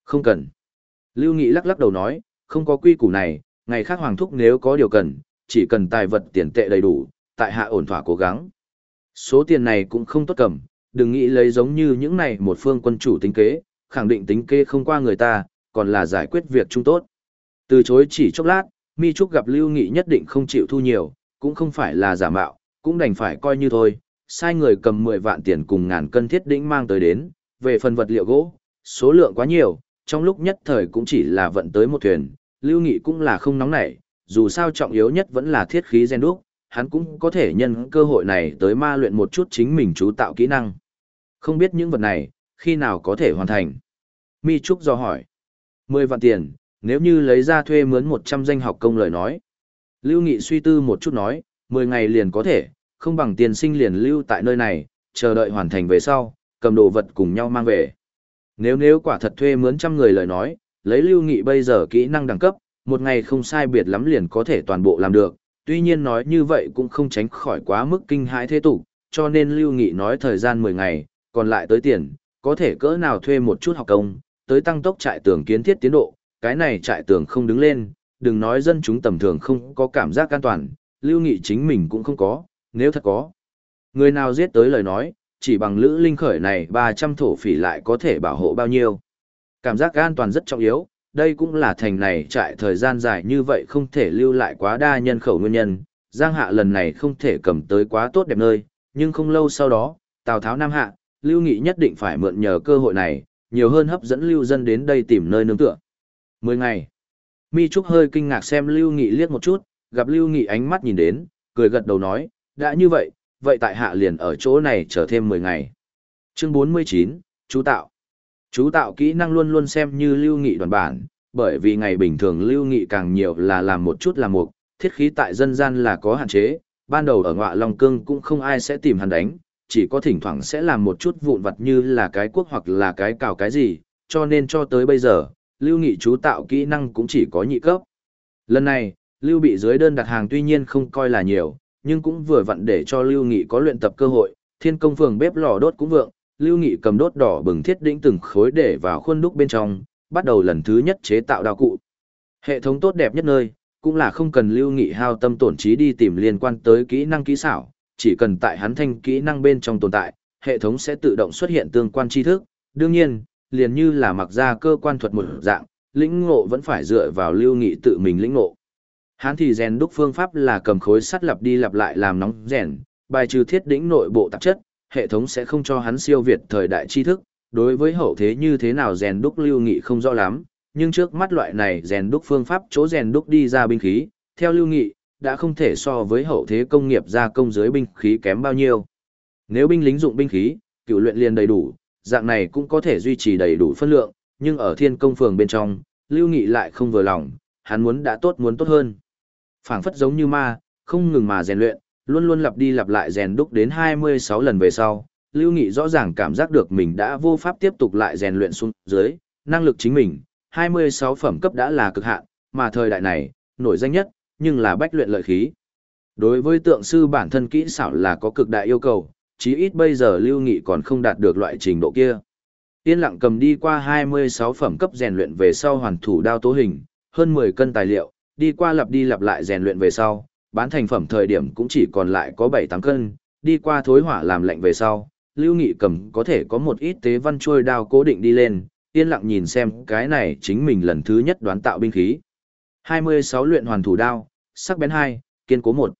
Không cần. Lưu Nghị lắc lắc đầu nói, không có quy củ này, ngày khác hoàng thúc nếu có điều cần, chỉ cần tài vật tiền tệ đầy đủ, tại hạ ổn thỏa cố gắng. Số tiền này cũng không tốt cầm, đừng nghĩ lấy giống như những này một phương quân chủ tính kế, khẳng định tính kế không qua người ta, còn là giải quyết việc chung tốt. Từ chối chỉ chốc lát, Mi Trúc gặp Lưu Nghị nhất định không chịu thu nhiều, cũng không phải là giả mạo, cũng đành phải coi như thôi, sai người cầm 10 vạn tiền cùng ngàn cân thiết đĩnh mang tới đến, về phần vật liệu gỗ, số lượng quá nhiều, trong lúc nhất thời cũng chỉ là vận tới một thuyền, Lưu Nghị cũng là không nóng nảy, dù sao trọng yếu nhất vẫn là thiết khí gen đúc, hắn cũng có thể nhân cơ hội này tới ma luyện một chút chính mình chú tạo kỹ năng. Không biết những vật này, khi nào có thể hoàn thành. Mi Trúc do hỏi. 10 vạn tiền, nếu như lấy ra thuê mướn 100 danh học công lời nói. Lưu Nghị suy tư một chút nói, 10 ngày liền có thể, không bằng tiền sinh liền lưu tại nơi này, chờ đợi hoàn thành về sau, cầm đồ vật cùng nhau mang về. Nếu nếu quả thật thuê mướn trăm người lời nói, lấy Lưu Nghị bây giờ kỹ năng đẳng cấp, một ngày không sai biệt lắm liền có thể toàn bộ làm được, tuy nhiên nói như vậy cũng không tránh khỏi quá mức kinh hãi thế tục, cho nên Lưu Nghị nói thời gian 10 ngày, còn lại tới tiền, có thể cỡ nào thuê một chút học công, tới tăng tốc trại tường kiến thiết tiến độ, cái này trại tường không đứng lên, đừng nói dân chúng tầm thường không có cảm giác an toàn, Lưu Nghị chính mình cũng không có, nếu thật có. Người nào giết tới lời nói, chỉ bằng lữ linh khởi này 300 thổ phỉ lại có thể bảo hộ bao nhiêu. Cảm giác an toàn rất trọng yếu, đây cũng là thành này trại thời gian dài như vậy không thể lưu lại quá đa nhân khẩu nguyên nhân. Giang hạ lần này không thể cầm tới quá tốt đẹp nơi, nhưng không lâu sau đó, Tào Tháo Nam hạ, Lưu Nghị nhất định phải mượn nhờ cơ hội này, nhiều hơn hấp dẫn lưu dân đến đây tìm nơi nương tựa. Mười ngày. Mi Trúc hơi kinh ngạc xem Lưu Nghị liếc một chút, gặp Lưu Nghị ánh mắt nhìn đến, cười gật đầu nói, đã như vậy, vậy tại hạ liền ở chỗ này chờ thêm 10 ngày. Chương 49, chú tạo. Chú tạo kỹ năng luôn luôn xem như lưu nghị đoàn bản, bởi vì ngày bình thường lưu nghị càng nhiều là làm một chút làm mục, thiết khí tại dân gian là có hạn chế, ban đầu ở ngọa Long Cương cũng không ai sẽ tìm hắn đánh, chỉ có thỉnh thoảng sẽ làm một chút vụn vặt như là cái quốc hoặc là cái cào cái gì, cho nên cho tới bây giờ, lưu nghị chú tạo kỹ năng cũng chỉ có nhị cấp. Lần này, lưu bị dưới đơn đặt hàng tuy nhiên không coi là nhiều, nhưng cũng vừa vặn để cho Lưu Nghị có luyện tập cơ hội, thiên công phường bếp lò đốt cũng vượng, Lưu Nghị cầm đốt đỏ bừng thiết đĩnh từng khối để vào khuôn đúc bên trong, bắt đầu lần thứ nhất chế tạo đao cụ. Hệ thống tốt đẹp nhất nơi, cũng là không cần Lưu Nghị hao tâm tổn trí đi tìm liên quan tới kỹ năng kỹ xảo, chỉ cần tại hắn thanh kỹ năng bên trong tồn tại, hệ thống sẽ tự động xuất hiện tương quan tri thức. Đương nhiên, liền như là mặc ra cơ quan thuật một dạng, lĩnh ngộ vẫn phải dựa vào Lưu Nghị tự mình lĩnh ngộ. Hắn thì rèn đúc phương pháp là cầm khối sắt lặp đi lặp lại làm nóng rèn, bài trừ thiết đỉnh nội bộ tạp chất, hệ thống sẽ không cho hắn siêu việt thời đại tri thức. Đối với hậu thế như thế nào rèn đúc lưu nghị không rõ lắm, nhưng trước mắt loại này rèn đúc phương pháp chỗ rèn đúc đi ra binh khí, theo lưu nghị, đã không thể so với hậu thế công nghiệp gia công dưới binh khí kém bao nhiêu. Nếu binh lính dụng binh khí, cựu luyện liền đầy đủ, dạng này cũng có thể duy trì đầy đủ phân lượng, nhưng ở thiên công phường bên trong, lưu nghị lại không vừa lòng, hắn muốn đã tốt muốn tốt hơn phảng phất giống như ma, không ngừng mà rèn luyện, luôn luôn lặp đi lặp lại rèn đúc đến 26 lần về sau. Lưu Nghị rõ ràng cảm giác được mình đã vô pháp tiếp tục lại rèn luyện xuống dưới, năng lực chính mình, 26 phẩm cấp đã là cực hạn, mà thời đại này, nổi danh nhất, nhưng là bách luyện lợi khí. Đối với tượng sư bản thân kỹ xảo là có cực đại yêu cầu, chí ít bây giờ Lưu Nghị còn không đạt được loại trình độ kia. Yên lặng cầm đi qua 26 phẩm cấp rèn luyện về sau hoàn thủ đao tố hình, hơn 10 cân tài liệu, đi qua lặp đi lặp lại rèn luyện về sau, bán thành phẩm thời điểm cũng chỉ còn lại có 7-8 cân, đi qua thối hỏa làm lạnh về sau, Lưu Nghị cầm có thể có một ít tế văn trôi đao cố định đi lên, yên lặng nhìn xem cái này chính mình lần thứ nhất đoán tạo binh khí. 26 luyện hoàn thủ đao, sắc bén 2, kiên cố 1.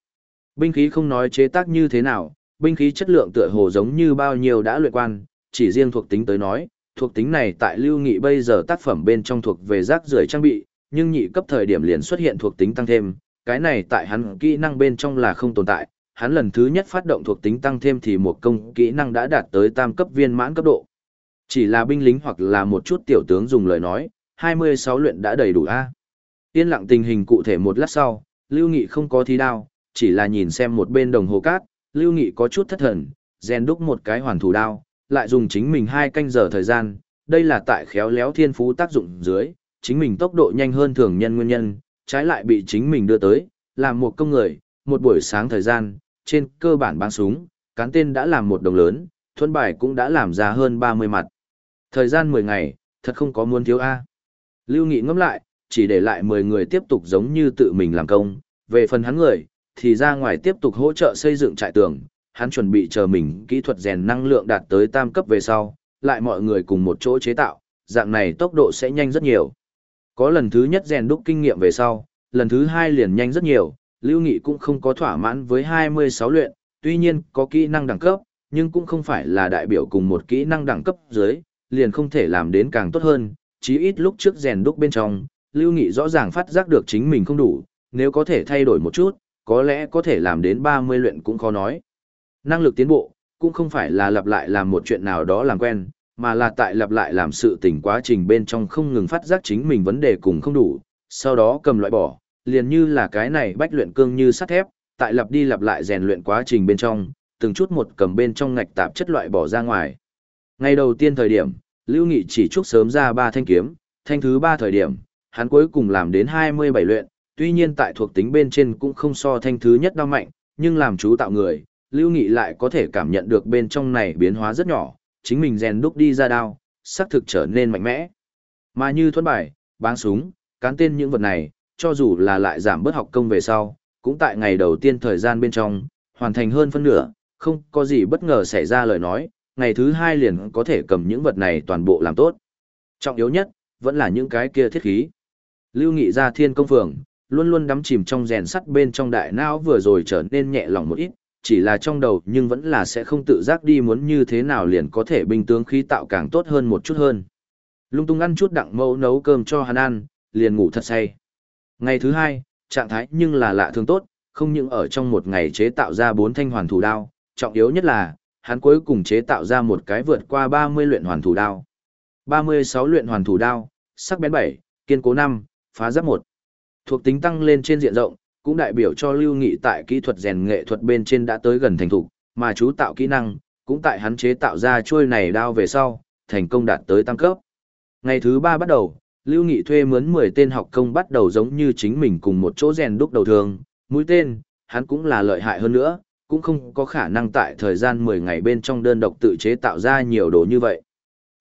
Binh khí không nói chế tác như thế nào, binh khí chất lượng tựa hồ giống như bao nhiêu đã luyện quan, chỉ riêng thuộc tính tới nói, thuộc tính này tại Lưu Nghị bây giờ tác phẩm bên trong thuộc về rác rưởi trang bị, nhưng nhị cấp thời điểm liền xuất hiện thuộc tính tăng thêm, cái này tại hắn kỹ năng bên trong là không tồn tại, hắn lần thứ nhất phát động thuộc tính tăng thêm thì một công kỹ năng đã đạt tới tam cấp viên mãn cấp độ. Chỉ là binh lính hoặc là một chút tiểu tướng dùng lời nói, 26 luyện đã đầy đủ a. Yên lặng tình hình cụ thể một lát sau, Lưu Nghị không có thi đao, chỉ là nhìn xem một bên đồng hồ cát, Lưu Nghị có chút thất thần, rèn đúc một cái hoàn thủ đao, lại dùng chính mình hai canh giờ thời gian, đây là tại khéo léo thiên phú tác dụng dưới, chính mình tốc độ nhanh hơn thường nhân nguyên nhân, trái lại bị chính mình đưa tới, làm một công người, một buổi sáng thời gian, trên cơ bản bắn súng, cán tên đã làm một đồng lớn, thuần bài cũng đã làm ra hơn 30 mặt. Thời gian 10 ngày, thật không có muốn thiếu A. Lưu Nghị ngẫm lại, chỉ để lại 10 người tiếp tục giống như tự mình làm công, về phần hắn người, thì ra ngoài tiếp tục hỗ trợ xây dựng trại tường, hắn chuẩn bị chờ mình kỹ thuật rèn năng lượng đạt tới tam cấp về sau, lại mọi người cùng một chỗ chế tạo, dạng này tốc độ sẽ nhanh rất nhiều. Có lần thứ nhất rèn đúc kinh nghiệm về sau, lần thứ hai liền nhanh rất nhiều, Lưu Nghị cũng không có thỏa mãn với 26 luyện, tuy nhiên có kỹ năng đẳng cấp, nhưng cũng không phải là đại biểu cùng một kỹ năng đẳng cấp dưới, liền không thể làm đến càng tốt hơn, chí ít lúc trước rèn đúc bên trong, Lưu Nghị rõ ràng phát giác được chính mình không đủ, nếu có thể thay đổi một chút, có lẽ có thể làm đến 30 luyện cũng khó nói. Năng lực tiến bộ, cũng không phải là lặp lại làm một chuyện nào đó làm quen, mà là tại lặp lại làm sự tình quá trình bên trong không ngừng phát giác chính mình vấn đề cùng không đủ, sau đó cầm loại bỏ, liền như là cái này bách luyện cương như sắt thép, tại lặp đi lặp lại rèn luyện quá trình bên trong, từng chút một cầm bên trong ngạch tạp chất loại bỏ ra ngoài. Ngày đầu tiên thời điểm, Lưu Nghị chỉ chúc sớm ra ba thanh kiếm, thanh thứ ba thời điểm, hắn cuối cùng làm đến 27 luyện, tuy nhiên tại thuộc tính bên trên cũng không so thanh thứ nhất đau mạnh, nhưng làm chú tạo người, Lưu Nghị lại có thể cảm nhận được bên trong này biến hóa rất nhỏ, chính mình rèn đúc đi ra đao, xác thực trở nên mạnh mẽ. Mà như thuẫn bài, báng súng, cán tên những vật này, cho dù là lại giảm bớt học công về sau, cũng tại ngày đầu tiên thời gian bên trong, hoàn thành hơn phân nửa, không có gì bất ngờ xảy ra lời nói, ngày thứ hai liền có thể cầm những vật này toàn bộ làm tốt. Trọng yếu nhất, vẫn là những cái kia thiết khí. Lưu Nghị ra thiên công phường, luôn luôn đắm chìm trong rèn sắt bên trong đại não vừa rồi trở nên nhẹ lòng một ít, chỉ là trong đầu nhưng vẫn là sẽ không tự giác đi muốn như thế nào liền có thể binh tướng khí tạo càng tốt hơn một chút hơn. Lung tung ăn chút đặng mẫu nấu cơm cho hắn ăn, liền ngủ thật say. Ngày thứ hai, trạng thái nhưng là lạ thường tốt, không những ở trong một ngày chế tạo ra bốn thanh hoàn thủ đao, trọng yếu nhất là, hắn cuối cùng chế tạo ra một cái vượt qua 30 luyện hoàn thủ đao. 36 luyện hoàn thủ đao, sắc bén 7, kiên cố 5, phá giáp 1. Thuộc tính tăng lên trên diện rộng, cũng đại biểu cho lưu nghị tại kỹ thuật rèn nghệ thuật bên trên đã tới gần thành thục, mà chú tạo kỹ năng, cũng tại hắn chế tạo ra chuôi này đao về sau, thành công đạt tới tăng cấp. Ngày thứ ba bắt đầu, Lưu Nghị thuê mướn 10 tên học công bắt đầu giống như chính mình cùng một chỗ rèn đúc đầu thường, mũi tên, hắn cũng là lợi hại hơn nữa, cũng không có khả năng tại thời gian 10 ngày bên trong đơn độc tự chế tạo ra nhiều đồ như vậy.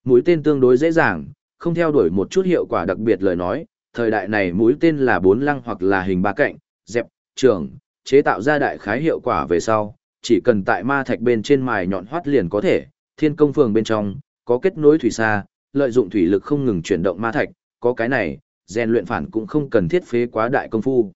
Mũi tên tương đối dễ dàng, không theo đuổi một chút hiệu quả đặc biệt lời nói, thời đại này mũi tên là bốn lăng hoặc là hình ba cạnh, dẹp, trường, chế tạo ra đại khái hiệu quả về sau, chỉ cần tại ma thạch bên trên mài nhọn hoắt liền có thể, thiên công phường bên trong, có kết nối thủy xa, lợi dụng thủy lực không ngừng chuyển động ma thạch, có cái này, rèn luyện phản cũng không cần thiết phế quá đại công phu.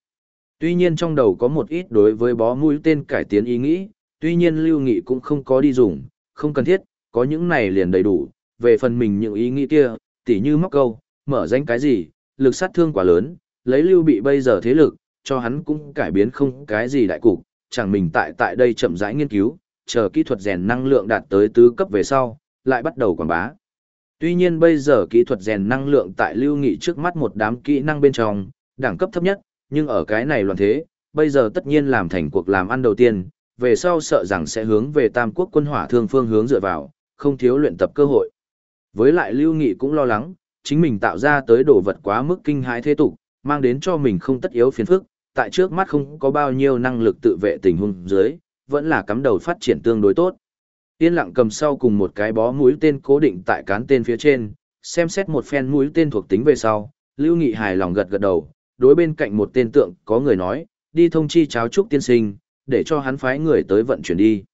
Tuy nhiên trong đầu có một ít đối với bó mũi tên cải tiến ý nghĩ, tuy nhiên lưu nghị cũng không có đi dùng, không cần thiết, có những này liền đầy đủ, về phần mình những ý nghĩ kia, tỉ như móc câu, mở danh cái gì, lực sát thương quá lớn, lấy lưu bị bây giờ thế lực, cho hắn cũng cải biến không cái gì đại cục, chẳng mình tại tại đây chậm rãi nghiên cứu, chờ kỹ thuật rèn năng lượng đạt tới tứ cấp về sau, lại bắt đầu quảng bá. Tuy nhiên bây giờ kỹ thuật rèn năng lượng tại lưu nghị trước mắt một đám kỹ năng bên trong, đẳng cấp thấp nhất, nhưng ở cái này loạn thế, bây giờ tất nhiên làm thành cuộc làm ăn đầu tiên, về sau sợ rằng sẽ hướng về tam quốc quân hỏa thương phương hướng dựa vào, không thiếu luyện tập cơ hội. Với lại lưu nghị cũng lo lắng, chính mình tạo ra tới đồ vật quá mức kinh hãi thế tục, mang đến cho mình không tất yếu phiền phức, tại trước mắt không có bao nhiêu năng lực tự vệ tình huống dưới, vẫn là cắm đầu phát triển tương đối tốt. Yên lặng cầm sau cùng một cái bó mũi tên cố định tại cán tên phía trên, xem xét một phen mũi tên thuộc tính về sau, Lưu Nghị hài lòng gật gật đầu, đối bên cạnh một tên tượng có người nói, đi thông chi cháo trúc tiên sinh, để cho hắn phái người tới vận chuyển đi.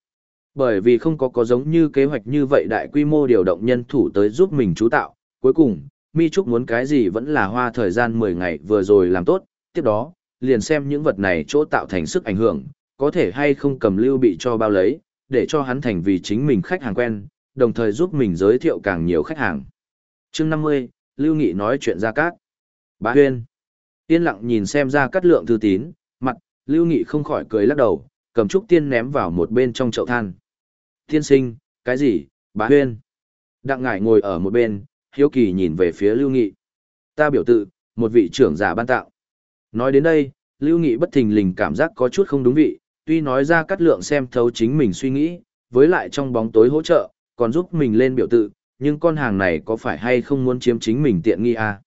Bởi vì không có có giống như kế hoạch như vậy đại quy mô điều động nhân thủ tới giúp mình chú tạo, cuối cùng, Mi Trúc muốn cái gì vẫn là hoa thời gian 10 ngày vừa rồi làm tốt, tiếp đó, liền xem những vật này chỗ tạo thành sức ảnh hưởng, có thể hay không cầm lưu bị cho bao lấy, để cho hắn thành vì chính mình khách hàng quen, đồng thời giúp mình giới thiệu càng nhiều khách hàng. chương 50, Lưu Nghị nói chuyện ra cát. Bá Huyên. Yên lặng nhìn xem ra cát lượng thư tín, mặt, Lưu Nghị không khỏi cười lắc đầu, cầm trúc tiên ném vào một bên trong chậu than. Tiên sinh, cái gì, bá Huyên? Đặng ngải ngồi ở một bên, hiếu kỳ nhìn về phía Lưu Nghị. Ta biểu tự, một vị trưởng giả ban tạo. Nói đến đây, Lưu Nghị bất thình lình cảm giác có chút không đúng vị, tuy nói ra cắt lượng xem thấu chính mình suy nghĩ, với lại trong bóng tối hỗ trợ, còn giúp mình lên biểu tự, nhưng con hàng này có phải hay không muốn chiếm chính mình tiện nghi à?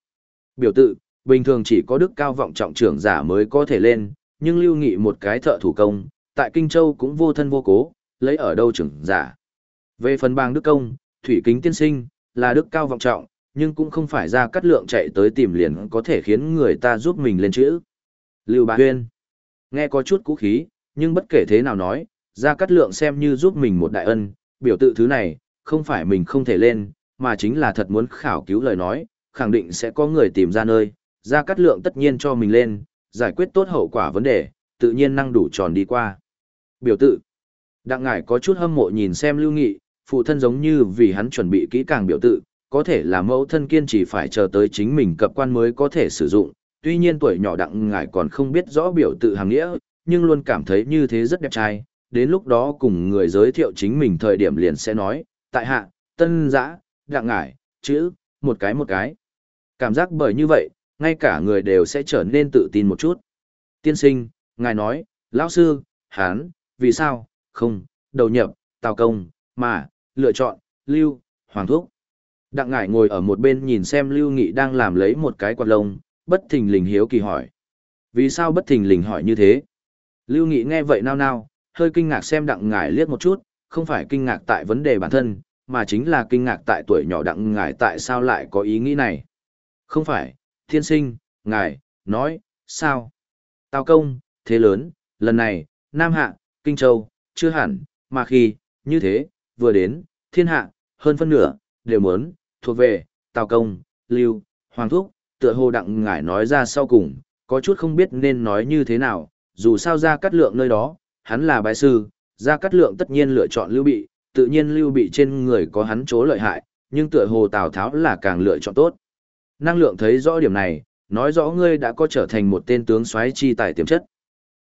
Biểu tự, bình thường chỉ có đức cao vọng trọng trưởng giả mới có thể lên, nhưng Lưu Nghị một cái thợ thủ công, tại Kinh Châu cũng vô thân vô cố, lấy ở đâu trưởng giả. Về phần bang đức công, thủy kính tiên sinh, là đức cao vọng trọng, nhưng cũng không phải ra cắt lượng chạy tới tìm liền có thể khiến người ta giúp mình lên chữ. Lưu Bá Huyên, nghe có chút cũ khí, nhưng bất kể thế nào nói, ra cắt lượng xem như giúp mình một đại ân, biểu tự thứ này, không phải mình không thể lên, mà chính là thật muốn khảo cứu lời nói, khẳng định sẽ có người tìm ra nơi, ra cắt lượng tất nhiên cho mình lên, giải quyết tốt hậu quả vấn đề, tự nhiên năng đủ tròn đi qua. Biểu tự, đặng ngải có chút hâm mộ nhìn xem lưu nghị, phụ thân giống như vì hắn chuẩn bị kỹ càng biểu tự, có thể là mẫu thân kiên chỉ phải chờ tới chính mình cập quan mới có thể sử dụng, tuy nhiên tuổi nhỏ đặng ngải còn không biết rõ biểu tự hàng nghĩa, nhưng luôn cảm thấy như thế rất đẹp trai, đến lúc đó cùng người giới thiệu chính mình thời điểm liền sẽ nói, tại hạ, tân giã, đặng ngải, chữ, một cái một cái. Cảm giác bởi như vậy, ngay cả người đều sẽ trở nên tự tin một chút. Tiên sinh, ngài nói, lão sư, hán, vì sao, không, đầu nhập, tào công, mà, lựa chọn, lưu, hoàng thuốc Đặng ngải ngồi ở một bên nhìn xem lưu nghị đang làm lấy một cái quạt lông, bất thình lình hiếu kỳ hỏi. Vì sao bất thình lình hỏi như thế? Lưu Nghị nghe vậy nao nao, hơi kinh ngạc xem đặng ngải liếc một chút, không phải kinh ngạc tại vấn đề bản thân, mà chính là kinh ngạc tại tuổi nhỏ đặng ngải tại sao lại có ý nghĩ này. Không phải, thiên sinh, ngài, nói, sao? Tào công, thế lớn, lần này, Nam Hạ, Kinh Châu, chưa hẳn, mà khi, như thế, vừa đến, thiên hạ, hơn phân nửa, đều muốn, thuộc về, Tào công, lưu, hoàng thúc, tựa hồ đặng ngải nói ra sau cùng, có chút không biết nên nói như thế nào, dù sao ra cắt lượng nơi đó, hắn là bái sư, ra cắt lượng tất nhiên lựa chọn lưu bị, tự nhiên lưu bị trên người có hắn chỗ lợi hại, nhưng tựa hồ Tào Tháo là càng lựa chọn tốt. Năng lượng thấy rõ điểm này, nói rõ ngươi đã có trở thành một tên tướng soái chi tài tiềm chất.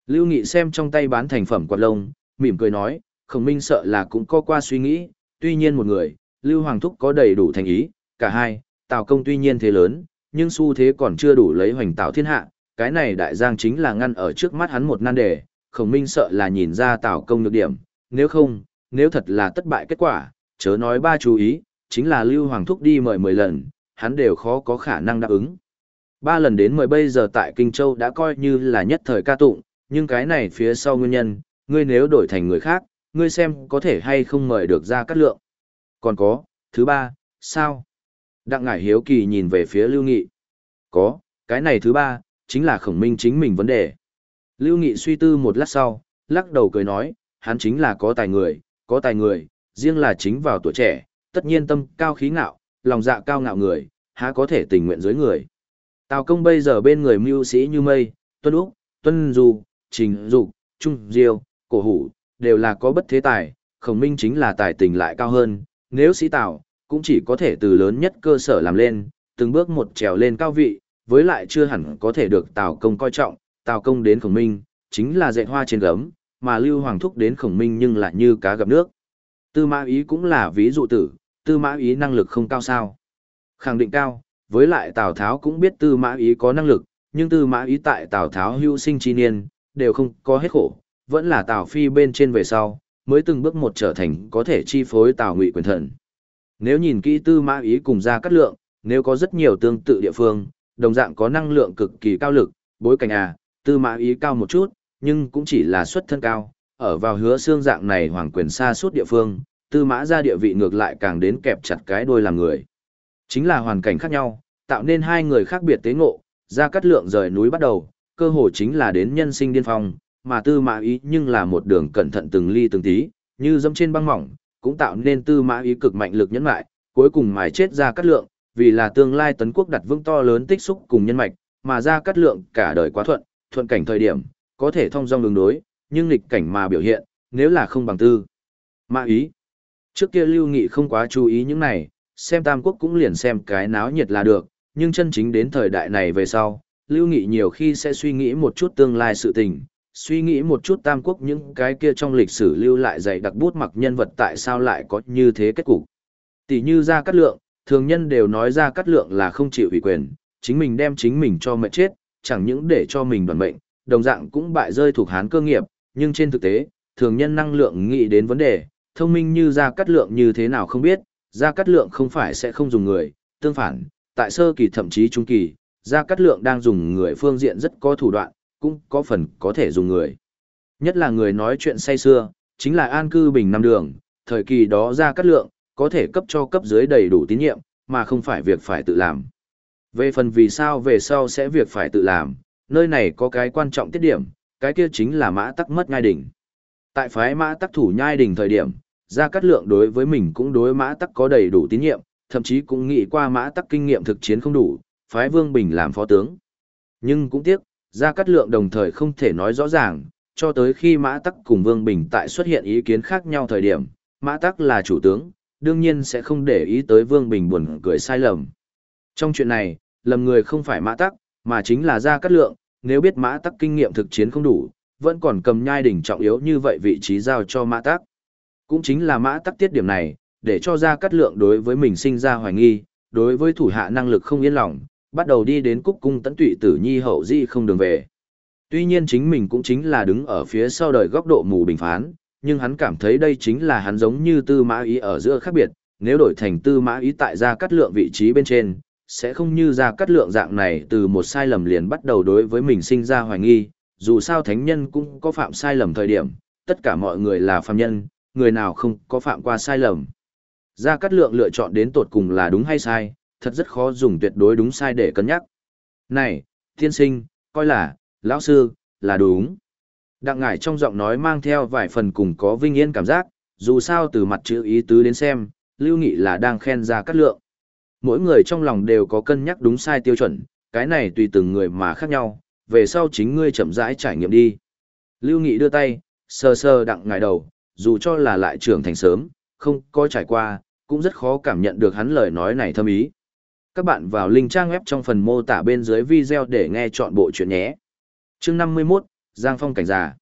Lưu Nghị xem trong tay bán thành phẩm quạt lông, mỉm cười nói, khổng minh sợ là cũng có qua suy nghĩ, tuy nhiên một người, Lưu Hoàng Thúc có đầy đủ thành ý, cả hai, Tào Công tuy nhiên thế lớn, nhưng xu thế còn chưa đủ lấy hoành tạo thiên hạ, cái này đại giang chính là ngăn ở trước mắt hắn một nan đề, khổng minh sợ là nhìn ra Tào Công nhược điểm, nếu không, nếu thật là thất bại kết quả, chớ nói ba chú ý, chính là Lưu Hoàng Thúc đi mời mười lần, hắn đều khó có khả năng đáp ứng. Ba lần đến mời bây giờ tại Kinh Châu đã coi như là nhất thời ca tụng, nhưng cái này phía sau nguyên nhân, ngươi nếu đổi thành người khác, ngươi xem có thể hay không mời được ra cát lượng. Còn có, thứ ba, sao? Đặng ngải hiếu kỳ nhìn về phía Lưu Nghị. Có, cái này thứ ba, chính là khổng minh chính mình vấn đề. Lưu Nghị suy tư một lát sau, lắc đầu cười nói, hắn chính là có tài người, có tài người, riêng là chính vào tuổi trẻ, tất nhiên tâm cao khí ngạo, lòng dạ cao ngạo người, há có thể tình nguyện dưới người. Tào công bây giờ bên người mưu sĩ như mây, tuân úc, tuân du, trình dục, trung diêu, cổ hủ, đều là có bất thế tài, khổng minh chính là tài tình lại cao hơn, nếu sĩ tào, cũng chỉ có thể từ lớn nhất cơ sở làm lên, từng bước một trèo lên cao vị, với lại chưa hẳn có thể được tào công coi trọng, tào công đến khổng minh, chính là dạy hoa trên gấm, mà lưu hoàng thúc đến khổng minh nhưng lại như cá gặp nước. Tư mã ý cũng là ví dụ tử, tư mã ý năng lực không cao sao. Khẳng định cao, với lại Tào Tháo cũng biết tư mã ý có năng lực, nhưng tư mã ý tại Tào Tháo hưu sinh chi niên, đều không có hết khổ, vẫn là Tào Phi bên trên về sau, mới từng bước một trở thành có thể chi phối Tào Ngụy quyền thần. Nếu nhìn kỹ tư mã ý cùng ra cắt lượng, nếu có rất nhiều tương tự địa phương, đồng dạng có năng lượng cực kỳ cao lực, bối cảnh à, tư mã ý cao một chút, nhưng cũng chỉ là xuất thân cao, ở vào hứa xương dạng này hoàng quyền xa suốt địa phương, tư mã ra địa vị ngược lại càng đến kẹp chặt cái đôi làm người. Chính là hoàn cảnh khác nhau, tạo nên hai người khác biệt tế ngộ, ra cắt lượng rời núi bắt đầu, cơ hồ chính là đến nhân sinh điên phong, mà tư mã ý nhưng là một đường cẩn thận từng ly từng tí, như dâm trên băng mỏng, cũng tạo nên tư mã ý cực mạnh lực nhẫn lại, cuối cùng mài chết ra cắt lượng, vì là tương lai tấn quốc đặt vương to lớn tích xúc cùng nhân mạch, mà ra cắt lượng cả đời quá thuận, thuận cảnh thời điểm, có thể thông dong đường đối, nhưng nghịch cảnh mà biểu hiện, nếu là không bằng tư. Mã ý. Trước kia Lưu Nghị không quá chú ý những này, xem Tam Quốc cũng liền xem cái náo nhiệt là được, nhưng chân chính đến thời đại này về sau, Lưu Nghị nhiều khi sẽ suy nghĩ một chút tương lai sự tình, suy nghĩ một chút Tam Quốc những cái kia trong lịch sử lưu lại dạy đặc bút mặc nhân vật tại sao lại có như thế kết cục. Tỷ như ra cắt lượng, thường nhân đều nói ra cắt lượng là không chịu ủy quyền, chính mình đem chính mình cho mệnh chết, chẳng những để cho mình đoàn mệnh, đồng dạng cũng bại rơi thuộc hán cơ nghiệp, nhưng trên thực tế, thường nhân năng lượng nghĩ đến vấn đề, thông minh như ra cắt lượng như thế nào không biết, ra cắt lượng không phải sẽ không dùng người, tương phản, tại sơ kỳ thậm chí trung kỳ, ra cắt lượng đang dùng người phương diện rất có thủ đoạn, cũng có phần có thể dùng người. Nhất là người nói chuyện say xưa, chính là an cư bình năm đường, thời kỳ đó ra cắt lượng, có thể cấp cho cấp dưới đầy đủ tín nhiệm, mà không phải việc phải tự làm. Về phần vì sao về sau sẽ việc phải tự làm, nơi này có cái quan trọng tiết điểm, cái kia chính là mã tắc mất ngai đỉnh. Tại phái mã tắc thủ nhai đỉnh thời điểm, Gia Cát Lượng đối với mình cũng đối mã tắc có đầy đủ tín nhiệm, thậm chí cũng nghĩ qua mã tắc kinh nghiệm thực chiến không đủ, phái Vương Bình làm phó tướng. Nhưng cũng tiếc, Gia Cát Lượng đồng thời không thể nói rõ ràng, cho tới khi mã tắc cùng Vương Bình tại xuất hiện ý kiến khác nhau thời điểm, mã tắc là chủ tướng, đương nhiên sẽ không để ý tới Vương Bình buồn cười sai lầm. Trong chuyện này, lầm người không phải mã tắc, mà chính là Gia Cát Lượng, nếu biết mã tắc kinh nghiệm thực chiến không đủ, vẫn còn cầm nhai đỉnh trọng yếu như vậy vị trí giao cho mã tắc. Cũng chính là mã tắc tiết điểm này, để cho Gia Cát Lượng đối với mình sinh ra hoài nghi, đối với thủ hạ năng lực không yên lòng, bắt đầu đi đến cúc cung tấn tụy tử nhi hậu di không đường về. Tuy nhiên chính mình cũng chính là đứng ở phía sau đời góc độ mù bình phán, nhưng hắn cảm thấy đây chính là hắn giống như tư mã ý ở giữa khác biệt, nếu đổi thành tư mã ý tại Gia cắt Lượng vị trí bên trên, sẽ không như Gia cắt Lượng dạng này từ một sai lầm liền bắt đầu đối với mình sinh ra hoài nghi, dù sao thánh nhân cũng có phạm sai lầm thời điểm, tất cả mọi người là phàm nhân, người nào không có phạm qua sai lầm. Gia Cát Lượng lựa chọn đến tột cùng là đúng hay sai, thật rất khó dùng tuyệt đối đúng sai để cân nhắc. Này, thiên sinh, coi là, lão sư, là đúng. Đặng ngải trong giọng nói mang theo vài phần cùng có vinh yên cảm giác, dù sao từ mặt chữ ý tứ đến xem, Lưu Nghị là đang khen Gia Cát Lượng. Mỗi người trong lòng đều có cân nhắc đúng sai tiêu chuẩn, cái này tùy từng người mà khác nhau, về sau chính ngươi chậm rãi trải nghiệm đi. Lưu Nghị đưa tay, sờ sờ đặng ngải đầu, dù cho là lại trưởng thành sớm, không có trải qua, cũng rất khó cảm nhận được hắn lời nói này thâm ý. Các bạn vào link trang web trong phần mô tả bên dưới video để nghe chọn bộ chuyện nhé. chương 51, Giang Phong cảnh già.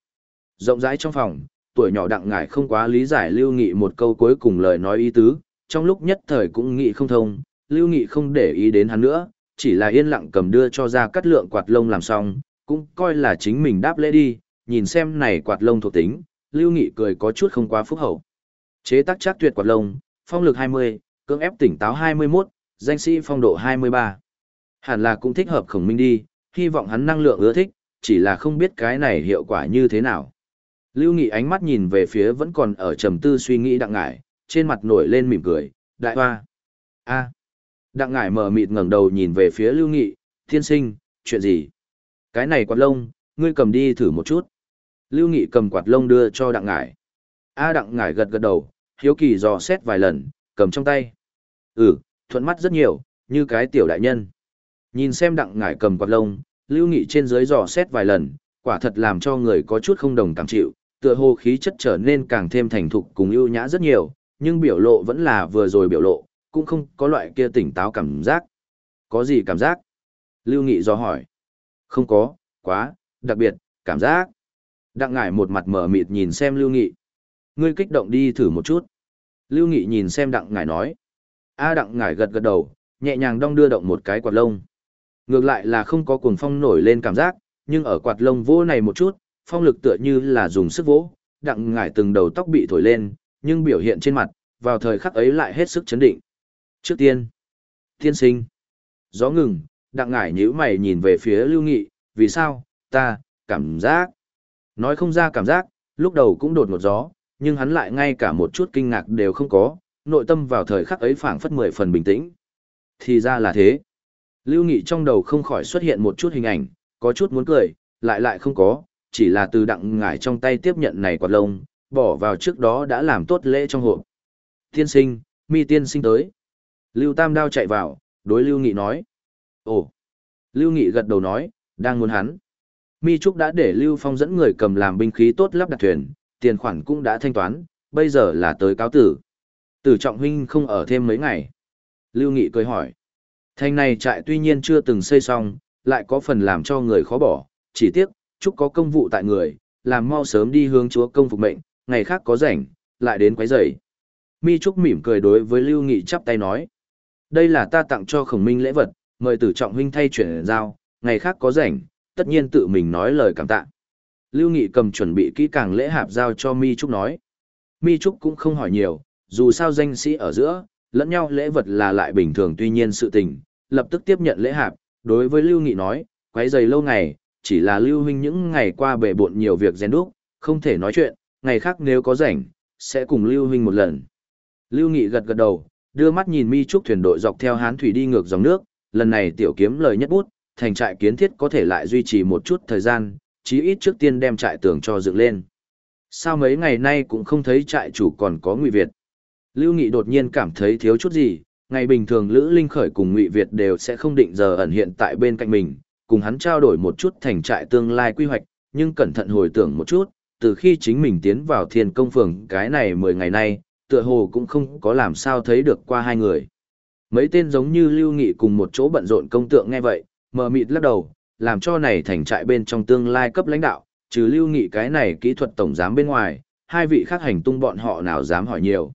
Rộng rãi trong phòng, tuổi nhỏ đặng ngải không quá lý giải Lưu Nghị một câu cuối cùng lời nói ý tứ, trong lúc nhất thời cũng nghị không thông, Lưu Nghị không để ý đến hắn nữa, chỉ là yên lặng cầm đưa cho ra cắt lượng quạt lông làm xong, cũng coi là chính mình đáp lễ đi, nhìn xem này quạt lông thuộc tính, Lưu Nghị cười có chút không quá phúc hậu. Chế tác chắc tuyệt quạt lông, phong lực 20, cưỡng ép tỉnh táo 21, danh sĩ phong độ 23. Hẳn là cũng thích hợp khổng minh đi, hy vọng hắn năng lượng ưa thích, chỉ là không biết cái này hiệu quả như thế nào. Lưu Nghị ánh mắt nhìn về phía vẫn còn ở trầm tư suy nghĩ đặng ngải, trên mặt nổi lên mỉm cười, đại hoa. a Đặng ngải mở mịt ngẩng đầu nhìn về phía Lưu Nghị, thiên sinh, chuyện gì? Cái này quạt lông, ngươi cầm đi thử một chút. Lưu Nghị cầm quạt lông đưa cho đặng ngải. A đặng ngải gật gật đầu, hiếu kỳ dò xét vài lần, cầm trong tay. Ừ, thuận mắt rất nhiều, như cái tiểu đại nhân. Nhìn xem đặng ngải cầm quạt lông, Lưu Nghị trên dưới dò xét vài lần, quả thật làm cho người có chút không đồng cảm chịu, tựa hồ khí chất trở nên càng thêm thành thục cùng ưu nhã rất nhiều, nhưng biểu lộ vẫn là vừa rồi biểu lộ, cũng không có loại kia tỉnh táo cảm giác. Có gì cảm giác? Lưu Nghị do hỏi. Không có, quá, đặc biệt, cảm giác. Đặng ngải một mặt mở mịt nhìn xem Lưu Nghị. Ngươi kích động đi thử một chút. Lưu Nghị nhìn xem đặng ngải nói. A đặng ngải gật gật đầu, nhẹ nhàng đong đưa động một cái quạt lông. Ngược lại là không có cuồng phong nổi lên cảm giác, nhưng ở quạt lông vô này một chút, phong lực tựa như là dùng sức vỗ, đặng ngải từng đầu tóc bị thổi lên, nhưng biểu hiện trên mặt, vào thời khắc ấy lại hết sức chấn định. Trước tiên, tiên sinh, gió ngừng, đặng ngải nhíu mày nhìn về phía lưu nghị, vì sao, ta, cảm giác, nói không ra cảm giác, lúc đầu cũng đột một gió, nhưng hắn lại ngay cả một chút kinh ngạc đều không có, nội tâm vào thời khắc ấy phảng phất mười phần bình tĩnh. Thì ra là thế. Lưu Nghị trong đầu không khỏi xuất hiện một chút hình ảnh, có chút muốn cười, lại lại không có, chỉ là từ đặng ngải trong tay tiếp nhận này quạt lông, bỏ vào trước đó đã làm tốt lễ trong hộp. Tiên sinh, mi tiên sinh tới. Lưu Tam Đao chạy vào, đối Lưu Nghị nói. Ồ. Lưu Nghị gật đầu nói, đang muốn hắn. Mi Trúc đã để Lưu Phong dẫn người cầm làm binh khí tốt lắp đặt thuyền, tiền khoản cũng đã thanh toán, bây giờ là tới cáo tử. Tử trọng huynh không ở thêm mấy ngày. Lưu Nghị cười hỏi. Thành này trại tuy nhiên chưa từng xây xong, lại có phần làm cho người khó bỏ, chỉ tiếc, chúc có công vụ tại người, làm mau sớm đi hướng chúa công phục mệnh, ngày khác có rảnh, lại đến quấy rầy. Mi Trúc mỉm cười đối với Lưu Nghị chắp tay nói. Đây là ta tặng cho khổng minh lễ vật, mời tử trọng huynh thay chuyển giao, ngày khác có rảnh, tất nhiên tự mình nói lời cảm tạ. Lưu Nghị cầm chuẩn bị kỹ càng lễ hạp giao cho Mi Trúc nói. Mi Trúc cũng không hỏi nhiều, dù sao danh sĩ ở giữa, lẫn nhau lễ vật là lại bình thường tuy nhiên sự tình, lập tức tiếp nhận lễ hạp, đối với Lưu Nghị nói, quấy giày lâu ngày, chỉ là Lưu huynh những ngày qua bể bộn nhiều việc rèn đúc, không thể nói chuyện, ngày khác nếu có rảnh, sẽ cùng Lưu huynh một lần. Lưu Nghị gật gật đầu, đưa mắt nhìn Mi Trúc thuyền đội dọc theo hán thủy đi ngược dòng nước, lần này tiểu kiếm lời nhất bút, thành trại kiến thiết có thể lại duy trì một chút thời gian, chí ít trước tiên đem trại tường cho dựng lên. Sao mấy ngày nay cũng không thấy trại chủ còn có Ngụy Việt? Lưu Nghị đột nhiên cảm thấy thiếu chút gì, ngày bình thường Lữ Linh Khởi cùng Ngụy Việt đều sẽ không định giờ ẩn hiện tại bên cạnh mình, cùng hắn trao đổi một chút thành trại tương lai quy hoạch, nhưng cẩn thận hồi tưởng một chút, từ khi chính mình tiến vào thiên công phường cái này 10 ngày nay, tựa hồ cũng không có làm sao thấy được qua hai người. Mấy tên giống như Lưu Nghị cùng một chỗ bận rộn công tượng nghe vậy, mờ mịt lắc đầu, làm cho này thành trại bên trong tương lai cấp lãnh đạo, trừ Lưu Nghị cái này kỹ thuật tổng giám bên ngoài, hai vị khác hành tung bọn họ nào dám hỏi nhiều.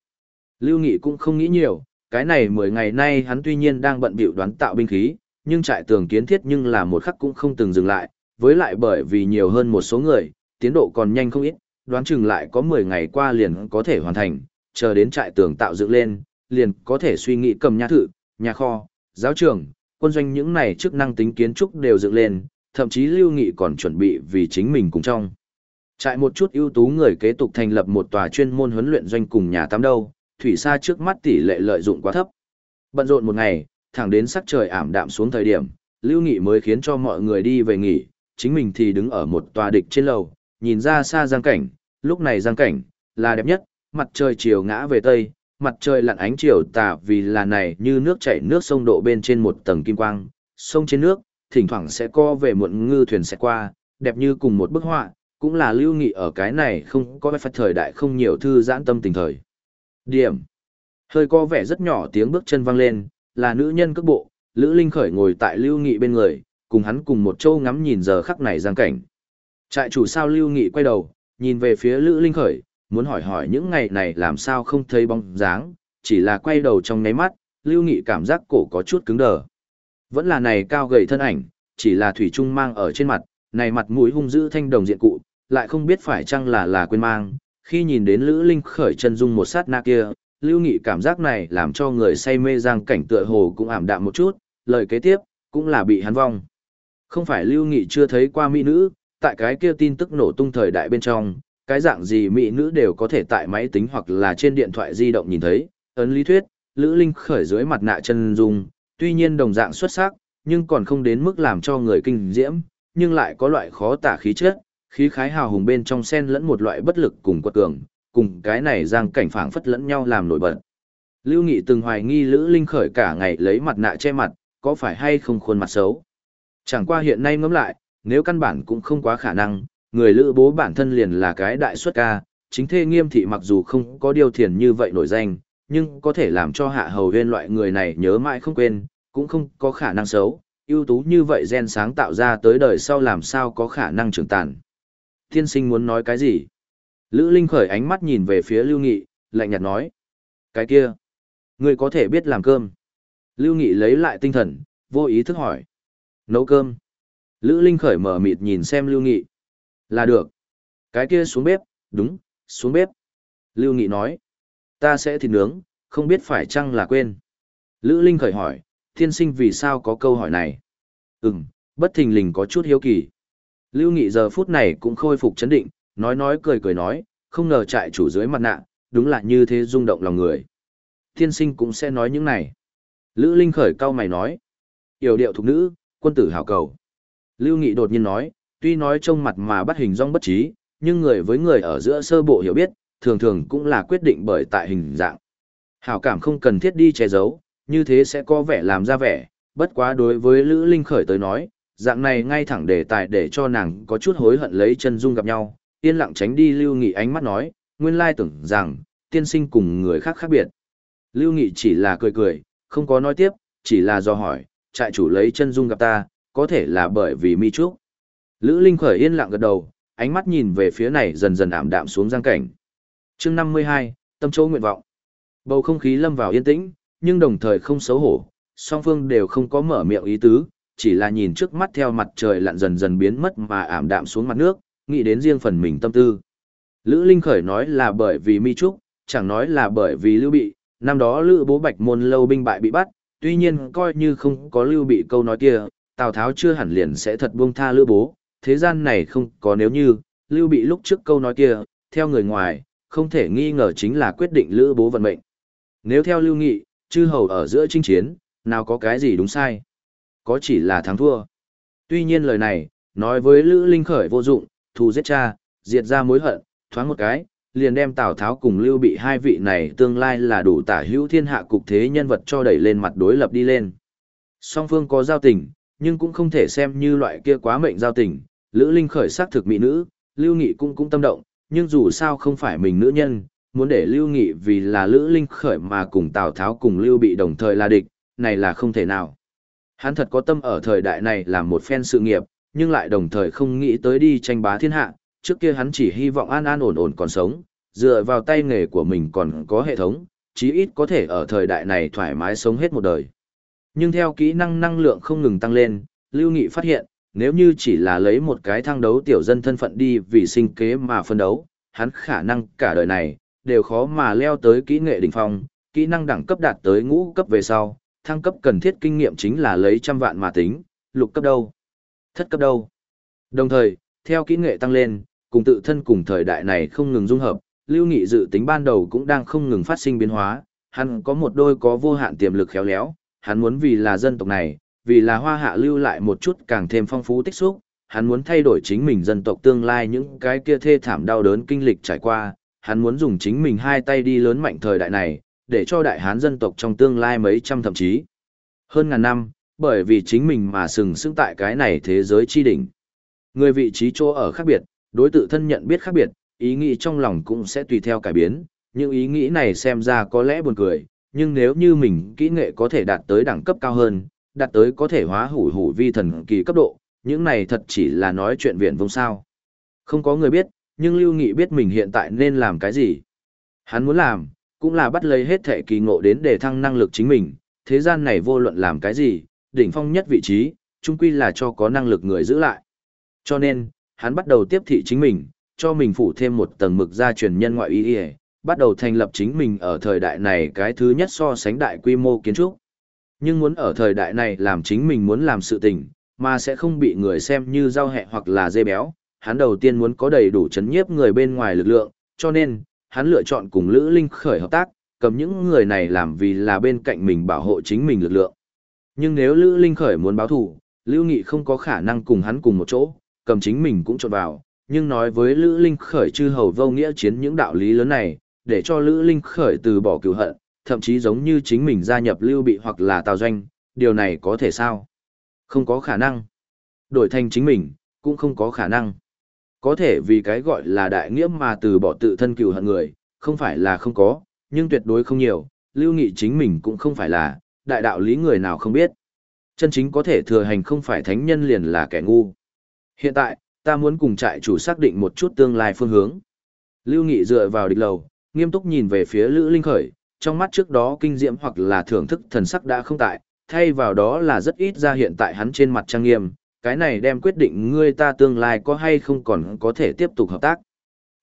Lưu Nghị cũng không nghĩ nhiều, cái này 10 ngày nay hắn tuy nhiên đang bận bịu đoán tạo binh khí, nhưng trại tường kiến thiết nhưng là một khắc cũng không từng dừng lại, với lại bởi vì nhiều hơn một số người, tiến độ còn nhanh không ít, đoán chừng lại có 10 ngày qua liền có thể hoàn thành, chờ đến trại tường tạo dựng lên, liền có thể suy nghĩ cầm nhà thự, nhà kho, giáo trường, quân doanh những này chức năng tính kiến trúc đều dựng lên, thậm chí Lưu Nghị còn chuẩn bị vì chính mình cùng trong. Trại một chút ưu tú người kế tục thành lập một tòa chuyên môn huấn luyện doanh cùng nhà tắm đâu, thủy xa trước mắt tỷ lệ lợi dụng quá thấp. Bận rộn một ngày, thẳng đến sắc trời ảm đạm xuống thời điểm, Lưu Nghị mới khiến cho mọi người đi về nghỉ, chính mình thì đứng ở một tòa địch trên lầu, nhìn ra xa giang cảnh, lúc này giang cảnh, là đẹp nhất, mặt trời chiều ngã về tây, mặt trời lặn ánh chiều tà vì là này như nước chảy nước sông độ bên trên một tầng kim quang, sông trên nước, thỉnh thoảng sẽ co về muộn ngư thuyền sẽ qua, đẹp như cùng một bức họa, cũng là lưu nghị ở cái này không có phải thời đại không nhiều thư giãn tâm tình thời. Điểm. Hơi có vẻ rất nhỏ tiếng bước chân vang lên, là nữ nhân cước bộ, Lữ Linh khởi ngồi tại lưu nghị bên người, cùng hắn cùng một châu ngắm nhìn giờ khắc này giang cảnh. Trại chủ sao lưu nghị quay đầu, nhìn về phía Lữ Linh khởi, muốn hỏi hỏi những ngày này làm sao không thấy bóng dáng, chỉ là quay đầu trong ngáy mắt, Lưu Nghị cảm giác cổ có chút cứng đờ. Vẫn là này cao gầy thân ảnh, chỉ là thủy trung mang ở trên mặt, này mặt mũi hung dữ thanh đồng diện cụ, lại không biết phải chăng là là quên mang. Khi nhìn đến Lữ Linh khởi chân dung một sát na kia, Lưu Nghị cảm giác này làm cho người say mê giang cảnh tựa hồ cũng ảm đạm một chút, lời kế tiếp, cũng là bị hắn vong. Không phải Lưu Nghị chưa thấy qua mỹ nữ, tại cái kia tin tức nổ tung thời đại bên trong, cái dạng gì mỹ nữ đều có thể tại máy tính hoặc là trên điện thoại di động nhìn thấy, ấn lý thuyết, Lữ Linh khởi dưới mặt nạ chân dung, tuy nhiên đồng dạng xuất sắc, nhưng còn không đến mức làm cho người kinh diễm, nhưng lại có loại khó tả khí chất, khí khái hào hùng bên trong xen lẫn một loại bất lực cùng quật cường, cùng cái này giang cảnh phảng phất lẫn nhau làm nổi bật. Lưu Nghị từng hoài nghi Lữ Linh khởi cả ngày lấy mặt nạ che mặt, có phải hay không khuôn mặt xấu. Chẳng qua hiện nay ngẫm lại, nếu căn bản cũng không quá khả năng, người lữ bố bản thân liền là cái đại xuất ca, chính thê nghiêm thị mặc dù không có điều thiền như vậy nổi danh, nhưng có thể làm cho hạ hầu huyên loại người này nhớ mãi không quên, cũng không có khả năng xấu, ưu tú như vậy gen sáng tạo ra tới đời sau làm sao có khả năng trưởng tàn. Tiên sinh muốn nói cái gì? Lữ Linh khởi ánh mắt nhìn về phía Lưu Nghị, lạnh nhạt nói. Cái kia, ngươi có thể biết làm cơm. Lưu Nghị lấy lại tinh thần, vô ý thức hỏi. Nấu cơm. Lữ Linh khởi mở mịt nhìn xem Lưu Nghị. Là được. Cái kia xuống bếp, đúng, xuống bếp. Lưu Nghị nói. Ta sẽ thịt nướng, không biết phải chăng là quên. Lữ Linh khởi hỏi, thiên sinh vì sao có câu hỏi này? Ừm, bất thình lình có chút hiếu kỳ. Lưu Nghị giờ phút này cũng khôi phục chấn định, nói nói cười cười nói, không ngờ trại chủ dưới mặt nạ, đúng là như thế rung động lòng người. Thiên sinh cũng sẽ nói những này. Lữ Linh khởi cao mày nói, yểu điệu thục nữ, quân tử hảo cầu. Lưu Nghị đột nhiên nói, tuy nói trông mặt mà bắt hình dong bất trí, nhưng người với người ở giữa sơ bộ hiểu biết, thường thường cũng là quyết định bởi tại hình dạng. Hảo cảm không cần thiết đi che giấu, như thế sẽ có vẻ làm ra vẻ, bất quá đối với Lữ Linh Khởi tới nói, dạng này ngay thẳng đề tài để cho nàng có chút hối hận lấy chân dung gặp nhau, yên lặng tránh đi Lưu Nghị ánh mắt nói, nguyên lai tưởng rằng, tiên sinh cùng người khác khác biệt. Lưu Nghị chỉ là cười cười, không có nói tiếp, chỉ là do hỏi, trại chủ lấy chân dung gặp ta, có thể là bởi vì mi trúc. Lữ Linh khởi yên lặng gật đầu, ánh mắt nhìn về phía này dần dần ảm đạm xuống giang cảnh. chương 52, tâm châu nguyện vọng. Bầu không khí lâm vào yên tĩnh, nhưng đồng thời không xấu hổ, song phương đều không có mở miệng ý tứ, chỉ là nhìn trước mắt theo mặt trời lặn dần dần biến mất mà ảm đạm xuống mặt nước, nghĩ đến riêng phần mình tâm tư. Lữ Linh Khởi nói là bởi vì Mi Trúc, chẳng nói là bởi vì Lưu Bị, năm đó Lữ Bố Bạch Môn lâu binh bại bị bắt, tuy nhiên coi như không có Lưu Bị câu nói kia, Tào Tháo chưa hẳn liền sẽ thật buông tha Lữ Bố, thế gian này không có nếu như, Lưu Bị lúc trước câu nói kia, theo người ngoài, không thể nghi ngờ chính là quyết định Lữ Bố vận mệnh. Nếu theo Lưu Nghị, chư hầu ở giữa chinh chiến, nào có cái gì đúng sai? Có chỉ là thắng thua. Tuy nhiên lời này, nói với Lữ Linh Khởi vô dụng, thù giết cha, diệt ra mối hận, thoáng một cái, liền đem Tào Tháo cùng Lưu Bị hai vị này tương lai là đủ tả hữu thiên hạ cục thế nhân vật cho đẩy lên mặt đối lập đi lên. Song phương có giao tình, nhưng cũng không thể xem như loại kia quá mệnh giao tình. Lữ Linh khởi sắc thực mỹ nữ, Lưu Nghị cũng cũng tâm động, nhưng dù sao không phải mình nữ nhân, muốn để Lưu Nghị vì là Lữ Linh khởi mà cùng Tào Tháo cùng Lưu Bị đồng thời là địch, này là không thể nào. Hắn thật có tâm ở thời đại này làm một phen sự nghiệp, nhưng lại đồng thời không nghĩ tới đi tranh bá thiên hạ, trước kia hắn chỉ hy vọng an an ổn ổn còn sống, dựa vào tay nghề của mình còn có hệ thống, chí ít có thể ở thời đại này thoải mái sống hết một đời. Nhưng theo kỹ năng năng lượng không ngừng tăng lên, Lưu Nghị phát hiện, nếu như chỉ là lấy một cái thang đấu tiểu dân thân phận đi vì sinh kế mà phân đấu, hắn khả năng cả đời này, đều khó mà leo tới kỹ nghệ đỉnh phong, kỹ năng đẳng cấp đạt tới ngũ cấp về sau, thăng cấp cần thiết kinh nghiệm chính là lấy trăm vạn mà tính, lục cấp đâu, thất cấp đâu. Đồng thời, theo kỹ nghệ tăng lên, cùng tự thân cùng thời đại này không ngừng dung hợp, Lưu Nghị dự tính ban đầu cũng đang không ngừng phát sinh biến hóa, hắn có một đôi có vô hạn tiềm lực khéo léo, hắn muốn vì là dân tộc này, vì là hoa hạ lưu lại một chút càng thêm phong phú tích xúc, hắn muốn thay đổi chính mình dân tộc tương lai những cái kia thê thảm đau đớn kinh lịch trải qua, hắn muốn dùng chính mình hai tay đi lớn mạnh thời đại này, để cho đại hán dân tộc trong tương lai mấy trăm thậm chí hơn ngàn năm, bởi vì chính mình mà sừng sững tại cái này thế giới chi đỉnh. Người vị trí chỗ ở khác biệt, đối tự thân nhận biết khác biệt, ý nghĩ trong lòng cũng sẽ tùy theo cải biến, những ý nghĩ này xem ra có lẽ buồn cười, nhưng nếu như mình kỹ nghệ có thể đạt tới đẳng cấp cao hơn, đạt tới có thể hóa hủ hủ vi thần kỳ cấp độ, những này thật chỉ là nói chuyện viện vông sao. Không có người biết, nhưng Lưu Nghị biết mình hiện tại nên làm cái gì. Hắn muốn làm, cũng là bắt lấy hết thể kỳ ngộ đến để thăng năng lực chính mình, thế gian này vô luận làm cái gì, đỉnh phong nhất vị trí, chung quy là cho có năng lực người giữ lại. Cho nên, hắn bắt đầu tiếp thị chính mình, cho mình phủ thêm một tầng mực gia truyền nhân ngoại ý ý bắt đầu thành lập chính mình ở thời đại này cái thứ nhất so sánh đại quy mô kiến trúc. Nhưng muốn ở thời đại này làm chính mình muốn làm sự tình, mà sẽ không bị người xem như rau hẹ hoặc là dê béo, hắn đầu tiên muốn có đầy đủ chấn nhiếp người bên ngoài lực lượng, cho nên, hắn lựa chọn cùng Lữ Linh khởi hợp tác, cầm những người này làm vì là bên cạnh mình bảo hộ chính mình lực lượng. Nhưng nếu Lữ Linh khởi muốn báo thù, Lưu Nghị không có khả năng cùng hắn cùng một chỗ, cầm chính mình cũng trộn vào, nhưng nói với Lữ Linh khởi chư hầu vô nghĩa chiến những đạo lý lớn này, để cho Lữ Linh khởi từ bỏ cựu hận, thậm chí giống như chính mình gia nhập Lưu Bị hoặc là Tào Doanh, điều này có thể sao? Không có khả năng. Đổi thành chính mình, cũng không có khả năng. Có thể vì cái gọi là đại nghĩa mà từ bỏ tự thân cựu hận người, không phải là không có, nhưng tuyệt đối không nhiều, Lưu Nghị chính mình cũng không phải là, đại đạo lý người nào không biết. Chân chính có thể thừa hành không phải thánh nhân liền là kẻ ngu. Hiện tại, ta muốn cùng trại chủ xác định một chút tương lai phương hướng. Lưu Nghị dựa vào địch lầu, nghiêm túc nhìn về phía Lữ Linh Khởi, trong mắt trước đó kinh diễm hoặc là thưởng thức thần sắc đã không tại, thay vào đó là rất ít ra hiện tại hắn trên mặt trang nghiêm, cái này đem quyết định ngươi ta tương lai có hay không còn có thể tiếp tục hợp tác.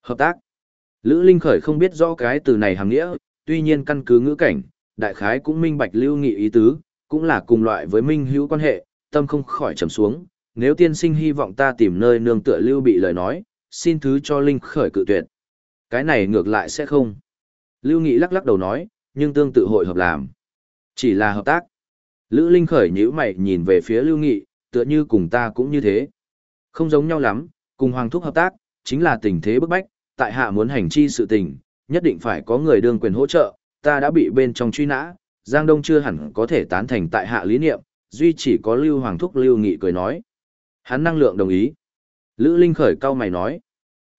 Hợp tác. Lữ Linh Khởi không biết rõ cái từ này hàng nghĩa, tuy nhiên căn cứ ngữ cảnh, đại khái cũng minh bạch lưu nghị ý tứ, cũng là cùng loại với minh hữu quan hệ, tâm không khỏi trầm xuống, nếu tiên sinh hy vọng ta tìm nơi nương tựa lưu bị lời nói, xin thứ cho Linh Khởi cự tuyệt. Cái này ngược lại sẽ không. Lưu Nghị lắc lắc đầu nói, nhưng tương tự hội hợp làm. Chỉ là hợp tác. Lữ Linh khởi nhíu mày nhìn về phía Lưu Nghị, tựa như cùng ta cũng như thế. Không giống nhau lắm, cùng Hoàng Thúc hợp tác, chính là tình thế bức bách, tại hạ muốn hành chi sự tình, nhất định phải có người đương quyền hỗ trợ, ta đã bị bên trong truy nã, Giang Đông chưa hẳn có thể tán thành tại hạ lý niệm, duy chỉ có Lưu Hoàng Thúc Lưu Nghị cười nói. Hắn năng lượng đồng ý. Lữ Linh khởi cao mày nói.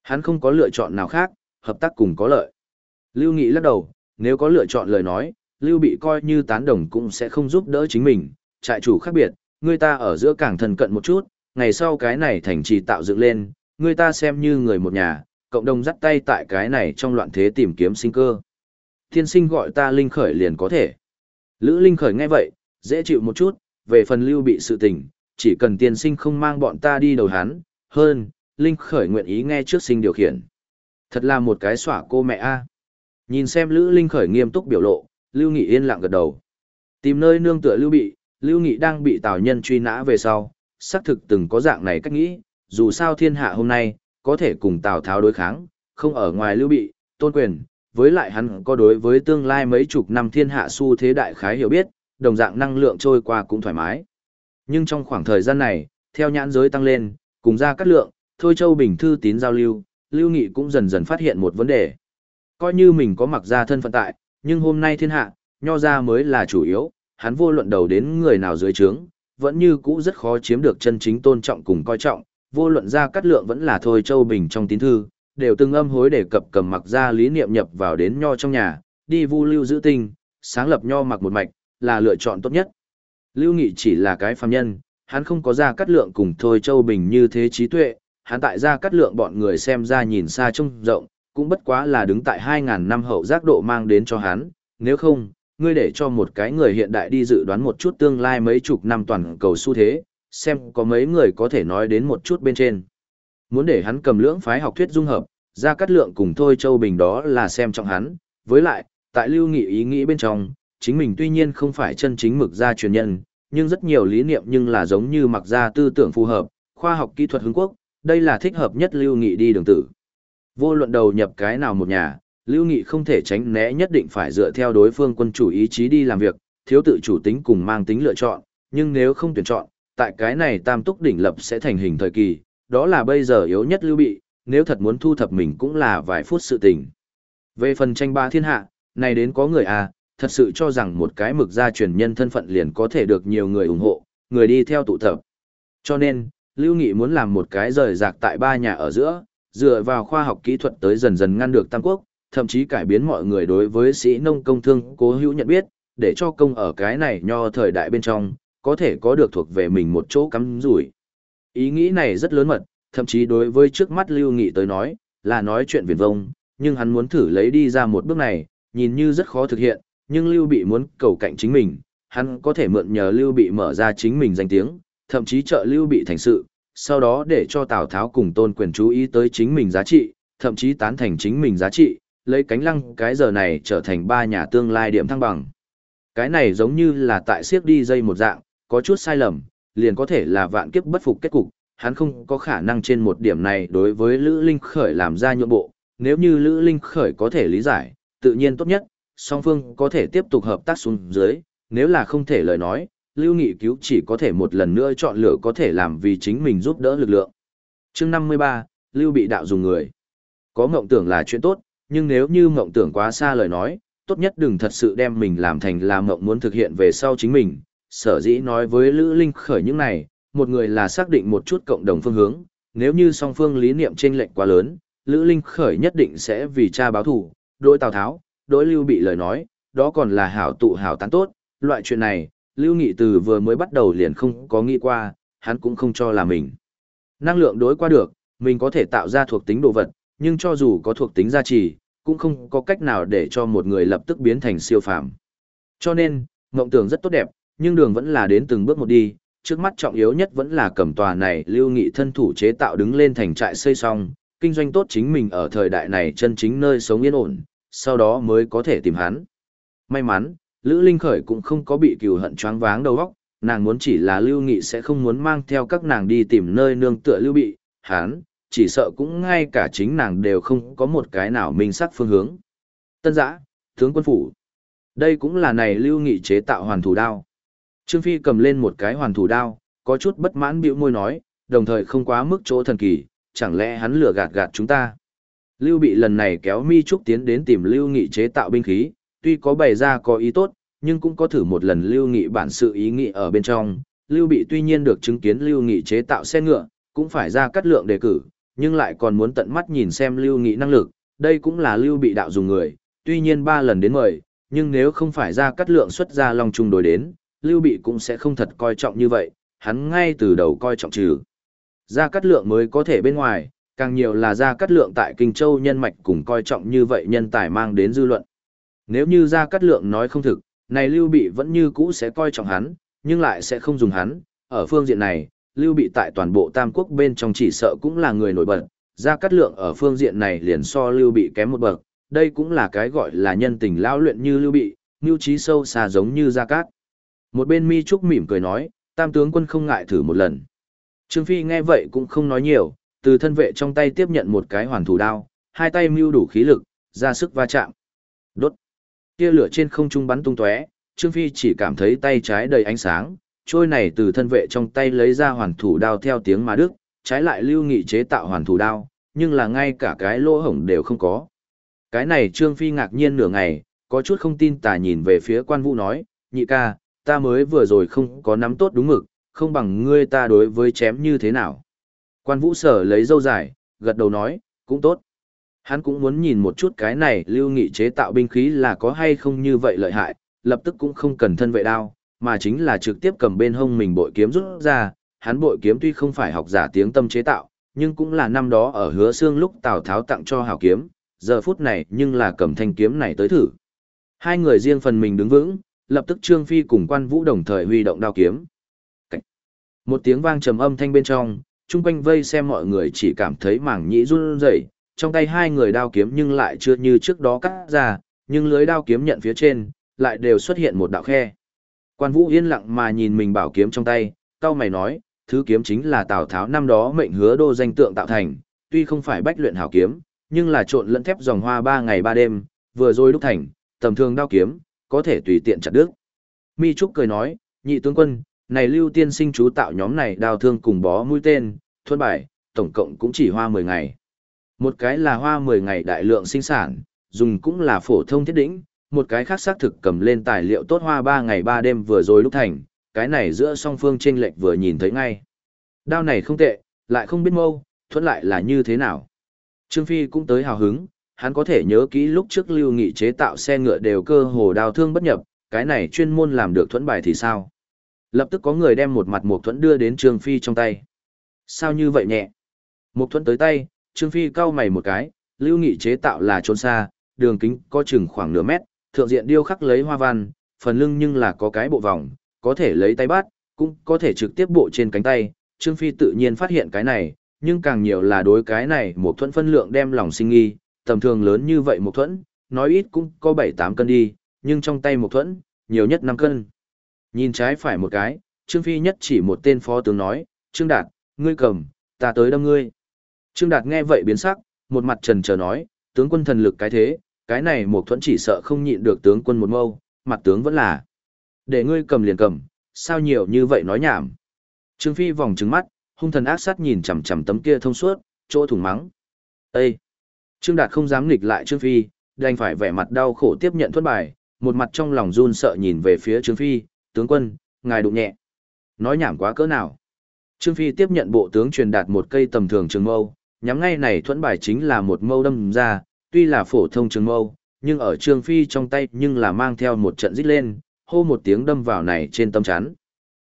Hắn không có lựa chọn nào khác, hợp tác cùng có lợi. Lưu Nghị lắc đầu, nếu có lựa chọn lời nói, Lưu bị coi như tán đồng cũng sẽ không giúp đỡ chính mình, trại chủ khác biệt, người ta ở giữa càng thân cận một chút, ngày sau cái này thành trì tạo dựng lên, người ta xem như người một nhà, cộng đồng dắt tay tại cái này trong loạn thế tìm kiếm sinh cơ. Thiên sinh gọi ta Linh Khởi liền có thể. Lữ Linh Khởi nghe vậy, dễ chịu một chút, về phần lưu bị sự tình, chỉ cần tiên sinh không mang bọn ta đi đầu hắn, hơn, Linh khởi nguyện ý nghe trước sinh điều khiển. Thật là một cái xỏa cô mẹ a. À. Nhìn xem Lữ Linh khởi nghiêm túc biểu lộ, Lưu Nghị yên lặng gật đầu. Tìm nơi nương tựa Lưu Bị, Lưu Nghị đang bị Tào Nhân truy nã về sau, xác thực từng có dạng này cách nghĩ, dù sao thiên hạ hôm nay, có thể cùng Tào Tháo đối kháng, không ở ngoài Lưu Bị, tôn quyền, với lại hắn có đối với tương lai mấy chục năm thiên hạ xu thế đại khái hiểu biết, đồng dạng năng lượng trôi qua cũng thoải mái. Nhưng trong khoảng thời gian này, theo nhãn giới tăng lên, cùng ra cắt lượng, Thôi Châu Bình thư tín giao lưu, Lưu Nghị cũng dần dần phát hiện một vấn đề. Coi như mình có mặc ra thân phận tại, nhưng hôm nay thiên hạ, nho ra mới là chủ yếu, hắn vô luận đầu đến người nào dưới trướng, vẫn như cũ rất khó chiếm được chân chính tôn trọng cùng coi trọng, vô luận ra cắt lượng vẫn là Thôi Châu Bình trong tín thư, đều từng âm hối để cập cầm mặc ra lý niệm nhập vào đến nho trong nhà, đi vu lưu giữ tinh, sáng lập nho mặc một mạch, là lựa chọn tốt nhất. Lưu Nghị chỉ là cái phàm nhân, hắn không có ra cắt lượng cùng Thôi Châu Bình như thế trí tuệ, hắn tại ra cắt lượng bọn người xem ra nhìn xa trông rộng, cũng bất quá là đứng tại 2.000 năm hậu giác độ mang đến cho hắn, nếu không, ngươi để cho một cái người hiện đại đi dự đoán một chút tương lai mấy chục năm toàn cầu xu thế, xem có mấy người có thể nói đến một chút bên trên. Muốn để hắn cầm lưỡng phái học thuyết dung hợp, ra cắt lượng cùng Thôi Châu Bình đó là xem trọng hắn, với lại, tại lưu nghị ý nghĩ bên trong, chính mình tuy nhiên không phải chân chính mực gia truyền nhân, nhưng rất nhiều lý niệm nhưng là giống như mặc gia tư tưởng phù hợp, khoa học kỹ thuật hướng quốc, đây là thích hợp nhất lưu nghị đi đường tử. Vô luận đầu nhập cái nào một nhà, lưu nghị không thể tránh né nhất định phải dựa theo đối phương quân chủ ý chí đi làm việc, thiếu tự chủ tính cùng mang tính lựa chọn, nhưng nếu không tuyển chọn, tại cái này tam túc đỉnh lập sẽ thành hình thời kỳ, đó là bây giờ yếu nhất lưu bị, nếu thật muốn thu thập mình cũng là vài phút sự tình. Về phần tranh ba thiên hạ, này đến có người à, thật sự cho rằng một cái mực gia truyền nhân thân phận liền có thể được nhiều người ủng hộ, người đi theo tụ tập. Cho nên, Lưu Nghị muốn làm một cái rời rạc tại ba nhà ở giữa, dựa vào khoa học kỹ thuật tới dần dần ngăn được Tam Quốc, thậm chí cải biến mọi người đối với sĩ nông công thương cố hữu nhận biết, để cho công ở cái này nho thời đại bên trong, có thể có được thuộc về mình một chỗ cắm rủi. Ý nghĩ này rất lớn mật, thậm chí đối với trước mắt Lưu Nghị tới nói, là nói chuyện viển vông, nhưng hắn muốn thử lấy đi ra một bước này, nhìn như rất khó thực hiện, nhưng Lưu Bị muốn cầu cạnh chính mình, hắn có thể mượn nhờ Lưu Bị mở ra chính mình danh tiếng, thậm chí trợ Lưu Bị thành sự, sau đó để cho Tào Tháo cùng tôn quyền chú ý tới chính mình giá trị, thậm chí tán thành chính mình giá trị, lấy cánh lăng cái giờ này trở thành ba nhà tương lai điểm thăng bằng. Cái này giống như là tại siếc đi dây một dạng, có chút sai lầm, liền có thể là vạn kiếp bất phục kết cục, hắn không có khả năng trên một điểm này đối với Lữ Linh Khởi làm ra nhượng bộ, nếu như Lữ Linh Khởi có thể lý giải, tự nhiên tốt nhất, song phương có thể tiếp tục hợp tác xuống dưới, nếu là không thể lời nói, Lưu Nghị cứu chỉ có thể một lần nữa chọn lựa có thể làm vì chính mình giúp đỡ lực lượng. chương 53, Lưu bị đạo dùng người. Có mộng tưởng là chuyện tốt, nhưng nếu như mộng tưởng quá xa lời nói, tốt nhất đừng thật sự đem mình làm thành là mộng muốn thực hiện về sau chính mình. Sở dĩ nói với Lữ Linh khởi những này, một người là xác định một chút cộng đồng phương hướng, nếu như song phương lý niệm chênh lệch quá lớn, Lữ Linh khởi nhất định sẽ vì cha báo thủ, đối Tào Tháo, đối Lưu bị lời nói, đó còn là hảo tụ hảo tán tốt, loại chuyện này, Lưu Nghị từ vừa mới bắt đầu liền không có nghĩ qua, hắn cũng không cho là mình. Năng lượng đối qua được, mình có thể tạo ra thuộc tính đồ vật, nhưng cho dù có thuộc tính gia trì, cũng không có cách nào để cho một người lập tức biến thành siêu phàm. Cho nên, mộng tưởng rất tốt đẹp, nhưng đường vẫn là đến từng bước một đi, trước mắt trọng yếu nhất vẫn là cầm tòa này Lưu Nghị thân thủ chế tạo đứng lên thành trại xây xong, kinh doanh tốt chính mình ở thời đại này chân chính nơi sống yên ổn, sau đó mới có thể tìm hắn. May mắn, Lữ Linh Khởi cũng không có bị cừu hận choáng váng đầu óc, nàng muốn chỉ là Lưu Nghị sẽ không muốn mang theo các nàng đi tìm nơi nương tựa Lưu Bị, hắn, chỉ sợ cũng ngay cả chính nàng đều không có một cái nào minh sắc phương hướng. Tân giã, tướng quân phủ. Đây cũng là này Lưu Nghị chế tạo hoàn thủ đao. Trương Phi cầm lên một cái hoàn thủ đao, có chút bất mãn bĩu môi nói, đồng thời không quá mức chỗ thần kỳ, chẳng lẽ hắn lừa gạt gạt chúng ta. Lưu Bị lần này kéo Mi Trúc tiến đến tìm Lưu Nghị chế tạo binh khí, tuy có bày ra có ý tốt, nhưng cũng có thử một lần Lưu Nghị bản sự ý nghĩ ở bên trong. Lưu Bị tuy nhiên được chứng kiến Lưu Nghị chế tạo xe ngựa, cũng phải ra cắt lượng đề cử, nhưng lại còn muốn tận mắt nhìn xem Lưu Nghị năng lực, đây cũng là Lưu Bị đạo dùng người, tuy nhiên ba lần đến mời, nhưng nếu không phải ra cắt lượng xuất ra lòng chung đối đến, Lưu Bị cũng sẽ không thật coi trọng như vậy, hắn ngay từ đầu coi trọng trừ. Ra cắt lượng mới có thể bên ngoài, càng nhiều là ra cắt lượng tại Kinh Châu nhân mạch cùng coi trọng như vậy nhân tài mang đến dư luận. Nếu như ra cắt lượng nói không thực, Này Lưu Bị vẫn như cũ sẽ coi trọng hắn, nhưng lại sẽ không dùng hắn. Ở phương diện này, Lưu Bị tại toàn bộ Tam Quốc bên trong chỉ sợ cũng là người nổi bật. Gia Cát Lượng ở phương diện này liền so Lưu Bị kém một bậc. Đây cũng là cái gọi là nhân tình lão luyện như Lưu Bị, mưu trí sâu xa giống như Gia Cát. Một bên Mi Trúc mỉm cười nói, Tam tướng quân không ngại thử một lần. Trương Phi nghe vậy cũng không nói nhiều, từ thân vệ trong tay tiếp nhận một cái hoàn thủ đao, hai tay mưu đủ khí lực, ra sức va chạm. Đốt. Tia lửa trên không trung bắn tung tóe, Trương Phi chỉ cảm thấy tay trái đầy ánh sáng, trôi này từ thân vệ trong tay lấy ra hoàn thủ đao theo tiếng mà đức, trái lại lưu nghị chế tạo hoàn thủ đao, nhưng là ngay cả cái lỗ hổng đều không có. Cái này Trương Phi ngạc nhiên nửa ngày, có chút không tin tà nhìn về phía quan vũ nói, nhị ca, ta mới vừa rồi không có nắm tốt đúng mực, không bằng ngươi ta đối với chém như thế nào. Quan vũ sở lấy dâu dài, gật đầu nói, cũng tốt. Hắn cũng muốn nhìn một chút cái này lưu nghị chế tạo binh khí là có hay không như vậy lợi hại, lập tức cũng không cần thân vệ đao, mà chính là trực tiếp cầm bên hông mình bội kiếm rút ra. Hắn bội kiếm tuy không phải học giả tiếng tâm chế tạo, nhưng cũng là năm đó ở hứa xương lúc Tào Tháo tặng cho hảo kiếm, giờ phút này nhưng là cầm thanh kiếm này tới thử. Hai người riêng phần mình đứng vững, lập tức Trương Phi cùng quan vũ đồng thời huy động đao kiếm. Cách. Một tiếng vang trầm âm thanh bên trong, chung quanh vây xem mọi người chỉ cảm thấy mảng nhĩ run rẩy, trong tay hai người đao kiếm nhưng lại chưa như trước đó cắt ra, nhưng lưới đao kiếm nhận phía trên, lại đều xuất hiện một đạo khe. Quan Vũ yên lặng mà nhìn mình bảo kiếm trong tay, cao mày nói, thứ kiếm chính là Tào Tháo năm đó mệnh hứa đô danh tượng tạo thành, tuy không phải bách luyện hảo kiếm, nhưng là trộn lẫn thép dòng hoa ba ngày ba đêm, vừa rồi đúc thành, tầm thường đao kiếm, có thể tùy tiện chặt đứt. Mi Trúc cười nói, nhị tướng quân, này lưu tiên sinh chú tạo nhóm này đào thương cùng bó mũi tên, thuần bài, tổng cộng cũng chỉ hoa 10 ngày. Một cái là hoa 10 ngày đại lượng sinh sản, dùng cũng là phổ thông thiết đỉnh, một cái khác xác thực cầm lên tài liệu tốt hoa ba ngày ba đêm vừa rồi lúc thành, cái này giữa song phương chênh lệch vừa nhìn thấy ngay. Đao này không tệ, lại không biết mâu, thuận lại là như thế nào. Trương Phi cũng tới hào hứng, hắn có thể nhớ kỹ lúc trước lưu nghị chế tạo xe ngựa đều cơ hồ đào thương bất nhập, cái này chuyên môn làm được thuẫn bài thì sao? Lập tức có người đem một mặt một thuẫn đưa đến Trương Phi trong tay. Sao như vậy nhẹ? Một thuẫn tới tay, Trương Phi cau mày một cái, lưu nghị chế tạo là trốn xa, đường kính có chừng khoảng nửa mét, thượng diện điêu khắc lấy hoa văn, phần lưng nhưng là có cái bộ vòng, có thể lấy tay bắt, cũng có thể trực tiếp bộ trên cánh tay. Trương Phi tự nhiên phát hiện cái này, nhưng càng nhiều là đối cái này một thuẫn phân lượng đem lòng sinh nghi, tầm thường lớn như vậy một thuẫn, nói ít cũng có 7-8 cân đi, nhưng trong tay một thuẫn, nhiều nhất 5 cân. Nhìn trái phải một cái, Trương Phi nhất chỉ một tên phó tướng nói, Trương Đạt, ngươi cầm, ta tới đâm ngươi. Trương Đạt nghe vậy biến sắc, một mặt trần chờ nói, tướng quân thần lực cái thế, cái này một thuẫn chỉ sợ không nhịn được tướng quân một mâu, mặt tướng vẫn là. Để ngươi cầm liền cầm, sao nhiều như vậy nói nhảm. Trương Phi vòng trứng mắt, hung thần ác sát nhìn chằm chằm tấm kia thông suốt, chỗ thủng mắng. Ê! Trương Đạt không dám nghịch lại Trương Phi, đành phải vẻ mặt đau khổ tiếp nhận thuẫn bài, một mặt trong lòng run sợ nhìn về phía Trương Phi, tướng quân, ngài đụng nhẹ. Nói nhảm quá cỡ nào. Trương Phi tiếp nhận bộ tướng truyền đạt một cây tầm thường trường mâu, nhắm ngay này thuẫn bài chính là một mâu đâm ra, tuy là phổ thông trường mâu, nhưng ở Trương Phi trong tay nhưng là mang theo một trận rít lên, hô một tiếng đâm vào này trên tâm chắn.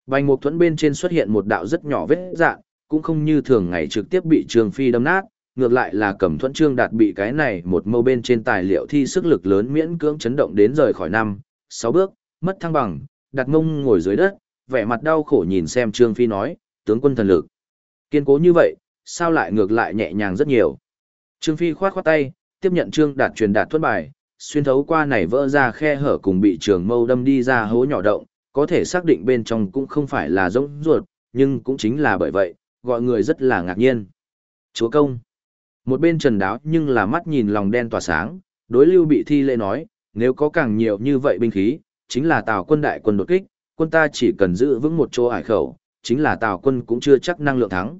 Bành một thuẫn bên trên xuất hiện một đạo rất nhỏ vết dạng, cũng không như thường ngày trực tiếp bị Trương Phi đâm nát, ngược lại là cầm thuẫn trương đạt bị cái này một mâu bên trên tài liệu thi sức lực lớn miễn cưỡng chấn động đến rời khỏi năm, sáu bước, mất thăng bằng, đặt mông ngồi dưới đất, vẻ mặt đau khổ nhìn xem Trương Phi nói, tướng quân thần lực. Kiên cố như vậy, sao lại ngược lại nhẹ nhàng rất nhiều. Trương Phi khoát khoát tay, tiếp nhận Trương Đạt truyền đạt thuất bài, xuyên thấu qua này vỡ ra khe hở cùng bị trường mâu đâm đi ra hố nhỏ động, có thể xác định bên trong cũng không phải là giống ruột, nhưng cũng chính là bởi vậy, gọi người rất là ngạc nhiên. Chúa công. Một bên trần đáo nhưng là mắt nhìn lòng đen tỏa sáng, đối lưu bị thi lễ nói, nếu có càng nhiều như vậy binh khí, chính là tào quân đại quân đột kích, quân ta chỉ cần giữ vững một chỗ ải khẩu, chính là tào quân cũng chưa chắc năng lượng thắng.